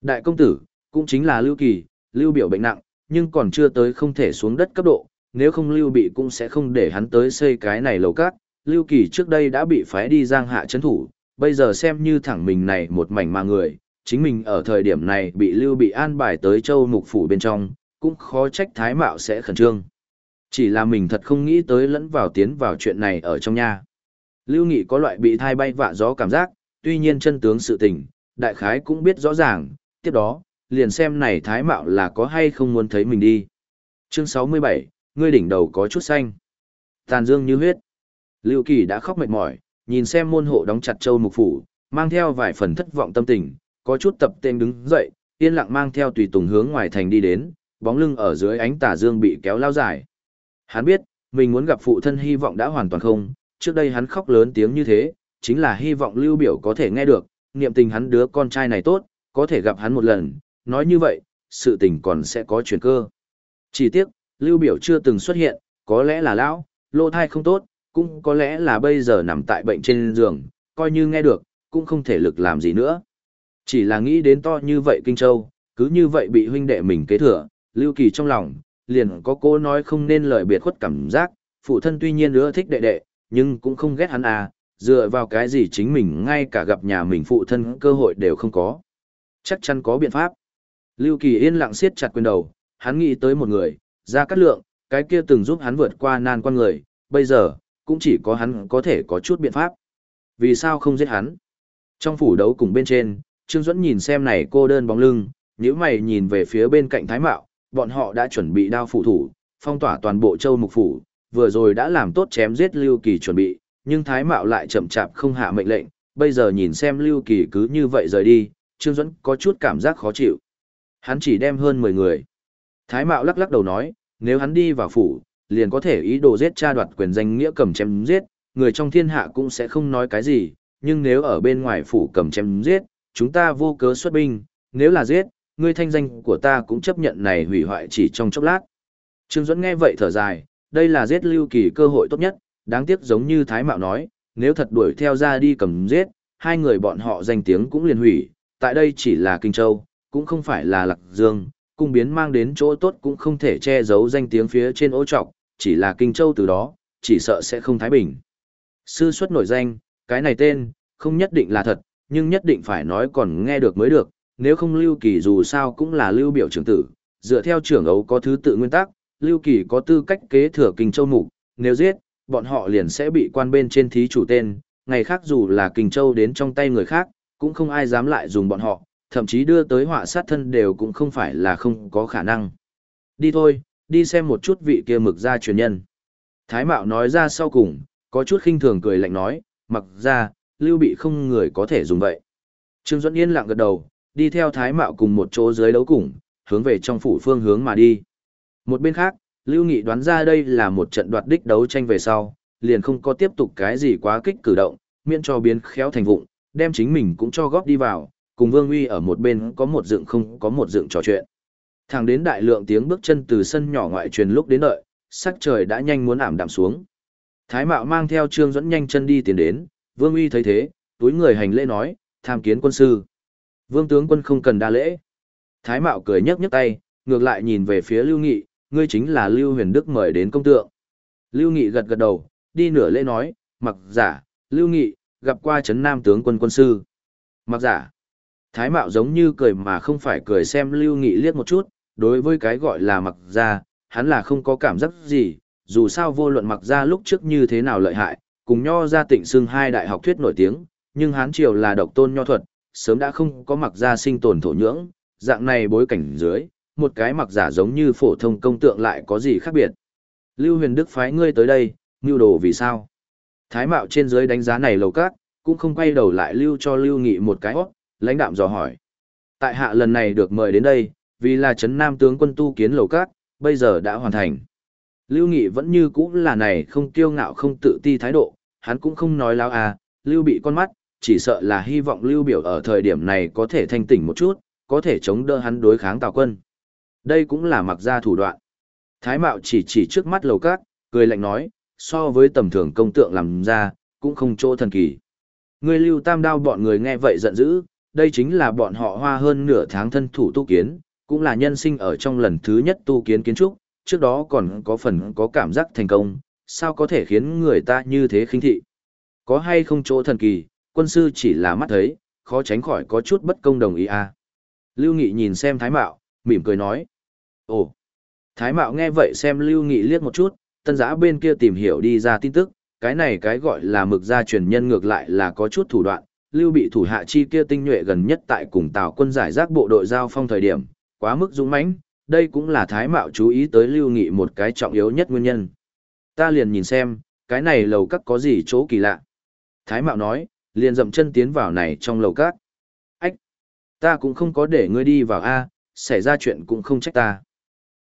Đại công tử, cũng chính là Lưu Kỳ, Lưu biểu bệnh nặng, nhưng còn chưa tới không thể xuống đất cấp độ, nếu không Lưu bị cũng sẽ không để hắn tới xây cái này lầu cát. Lưu Kỳ trước đây đã bị phái đi giang hạ chấn thủ, bây giờ xem như thẳng mình này một mảnh mà người, chính mình ở thời điểm này bị Lưu bị an bài tới châu mục phủ bên trong, cũng khó trách thái mạo sẽ khẩn trương. Chỉ là mình thật không nghĩ tới lẫn vào tiến vào chuyện này ở trong nhà. Lưu Nghị có loại bị thai bay vạ gió cảm giác, tuy nhiên chân tướng sự tình, đại khái cũng biết rõ ràng, tiếp đó, liền xem này thái mạo là có hay không muốn thấy mình đi. Chương 67, ngươi đỉnh đầu có chút xanh. Tàn dương như huyết. Lưu Kỳ đã khóc mệt mỏi, nhìn xem môn hộ đóng chặt châu mục phủ, mang theo vài phần thất vọng tâm tình, có chút tập tên đứng dậy, yên lặng mang theo tùy tùng hướng ngoài thành đi đến, bóng lưng ở dưới ánh tà dương bị kéo lao dài. Hắn biết, mình muốn gặp phụ thân hy vọng đã hoàn toàn không, trước đây hắn khóc lớn tiếng như thế, chính là hy vọng Lưu Biểu có thể nghe được, niệm tình hắn đứa con trai này tốt, có thể gặp hắn một lần, nói như vậy, sự tình còn sẽ có chuyển cơ. Chỉ tiếc, Lưu Biểu chưa từng xuất hiện, có lẽ là lão, lô thai không tốt, cũng có lẽ là bây giờ nằm tại bệnh trên giường, coi như nghe được, cũng không thể lực làm gì nữa. Chỉ là nghĩ đến to như vậy Kinh Châu, Cứ như vậy bị huynh đệ mình kế thừa, Lưu Kỳ trong lòng, liền có cô nói không nên lời biệt khuất cảm giác, phụ thân tuy nhiên ưa thích đệ đệ, nhưng cũng không ghét hắn à, dựa vào cái gì chính mình ngay cả gặp nhà mình phụ thân cơ hội đều không có. Chắc chắn có biện pháp. Lưu Kỳ yên lặng siết chặt quyền đầu, hắn nghĩ tới một người, ra cắt lượng, cái kia từng giúp hắn vượt qua nan quan người, bây giờ, cũng chỉ có hắn có thể có chút biện pháp. Vì sao không giết hắn? Trong phủ đấu cùng bên trên, Trương Duẫn nhìn xem này cô đơn bóng lưng, nếu mày nhìn về phía bên cạnh Thái Mạo, bọn họ đã chuẩn bị đao phủ thủ, phong tỏa toàn bộ châu mục phủ, vừa rồi đã làm tốt chém giết Lưu Kỳ chuẩn bị, nhưng Thái Mạo lại chậm chạp không hạ mệnh lệnh, bây giờ nhìn xem Lưu Kỳ cứ như vậy rời đi, Trương Duẫn có chút cảm giác khó chịu. Hắn chỉ đem hơn 10 người. Thái Mạo lắc lắc đầu nói, nếu hắn đi vào phủ, liền có thể ý đồ giết cha đoạt quyền danh nghĩa cầm chém giết, người trong thiên hạ cũng sẽ không nói cái gì, nhưng nếu ở bên ngoài phủ cầm chém giết, chúng ta vô cớ xuất binh, nếu là giết, ngươi thanh danh của ta cũng chấp nhận này hủy hoại chỉ trong chốc lát. Trương Duẫn nghe vậy thở dài, đây là giết Lưu Kỳ cơ hội tốt nhất, đáng tiếc giống như Thái Mạo nói, nếu thật đuổi theo ra đi cầm giết, hai người bọn họ danh tiếng cũng liền hủy, tại đây chỉ là Kinh Châu, cũng không phải là Lạc Dương, cung biến mang đến chỗ tốt cũng không thể che giấu danh tiếng phía trên ô trọc, chỉ là Kinh Châu từ đó, chỉ sợ sẽ không thái bình. Sư xuất nổi danh, cái này tên, không nhất định là thật, nhưng nhất định phải nói còn nghe được mới được, nếu không Lưu Kỳ dù sao cũng là Lưu biểu trưởng tử, dựa theo trưởng ấu có thứ tự nguyên tắc, Lưu Kỳ có tư cách kế thừa Kinh Châu mục, nếu giết, bọn họ liền sẽ bị quan bên trên thí chủ tên, ngày khác dù là Kinh Châu đến trong tay người khác, cũng không ai dám lại dùng bọn họ, thậm chí đưa tới họa sát thân đều cũng không phải là không có khả năng. Đi thôi, đi xem một chút vị kia mực gia truyền nhân. Thái Mạo nói ra sau cùng, có chút khinh thường cười lạnh nói, mặc ra, lưu bị không người có thể dùng vậy. Trương Duẫn yên lặng gật đầu, đi theo Thái Mạo cùng một chỗ dưới đấu cùng, hướng về trong phủ phương hướng mà đi. Một bên khác, Lưu Nghị đoán ra đây là một trận đoạt đích đấu tranh về sau, liền không có tiếp tục cái gì quá kích cử động, miễn cho biến khéo thành vụng, đem chính mình cũng cho góp đi vào, cùng Vương Uy ở một bên có một dựng không có một dựng trò chuyện. Thẳng đến đại lượng tiếng bước chân từ sân nhỏ ngoại truyền lúc đến đợi, sắc trời đã nhanh muốn ảm đạm xuống. Thái Mạo mang theo Trương dẫn nhanh chân đi tiến đến, Vương Uy thấy thế, túi người hành lễ nói, tham kiến quân sư. Vương tướng quân không cần đa lễ. Thái Mạo cười nhấc nhấc tay, ngược lại nhìn về phía Lưu Nghị, ngươi chính là Lưu Huyền Đức mời đến công tượng. Lưu Nghị gật gật đầu, đi nửa lễ nói, mặc giả, Lưu Nghị, gặp qua Trấn Nam tướng quân quân sư. Mặc giả. Thái Mạo giống như cười mà không phải cười xem Lưu Nghị liếc một chút, đối với cái gọi là mặc ra, hắn là không có cảm giác gì, dù sao vô luận mặc ra lúc trước như thế nào lợi hại, cùng nho ra tịnh xưng hai đại học thuyết nổi tiếng, nhưng hán triều là độc tôn nho thuật, sớm đã không có mặc ra sinh tồn thổ nhưỡng, dạng này bối cảnh dưới, một cái mặc giả giống như phổ thông công tượng lại có gì khác biệt. Lưu huyền đức phái ngươi tới đây, mưu đồ vì sao? Thái mạo trên dưới đánh giá này lầu cát, cũng không quay đầu lại lưu cho lưu nghị một cái hót, lãnh đạm dò hỏi. Tại hạ lần này được mời đến đây, vì là chấn nam tướng quân tu kiến lầu cát, bây giờ đã hoàn thành. Lưu Nghị vẫn như cũ là này không kiêu ngạo không tự ti thái độ, hắn cũng không nói láo à, Lưu bị con mắt, chỉ sợ là hy vọng Lưu biểu ở thời điểm này có thể thanh tỉnh một chút, có thể chống đỡ hắn đối kháng Tào quân. Đây cũng là mặc ra thủ đoạn. Thái Mạo chỉ chỉ trước mắt lầu cát, cười lạnh nói, so với tầm thường công tượng làm ra, cũng không chỗ thần kỳ. Người Lưu Tam Đao bọn người nghe vậy giận dữ, đây chính là bọn họ hoa hơn nửa tháng thân thủ tu kiến, cũng là nhân sinh ở trong lần thứ nhất tu kiến kiến trúc, trước đó còn có phần có cảm giác thành công, sao có thể khiến người ta như thế khinh thị. Có hay không chỗ thần kỳ, quân sư chỉ là mắt thấy, khó tránh khỏi có chút bất công đồng ý à. Lưu Nghị nhìn xem Thái Mạo, mỉm cười nói. Ồ! Thái Mạo nghe vậy xem Lưu Nghị liếc một chút, tân giã bên kia tìm hiểu đi ra tin tức, cái này cái gọi là mực gia truyền nhân ngược lại là có chút thủ đoạn. Lưu bị thủ hạ chi kia tinh nhuệ gần nhất tại cùng Tào quân giải rác bộ đội giao phong thời điểm, quá mức dũng mãnh, đây cũng là Thái Mạo chú ý tới Lưu Nghị một cái trọng yếu nhất nguyên nhân. Ta liền nhìn xem, cái này lầu các có gì chỗ kỳ lạ. Thái Mạo nói, liền dậm chân tiến vào này trong lầu các. Ách! Ta cũng không có để ngươi đi vào A, xảy ra chuyện cũng không trách ta.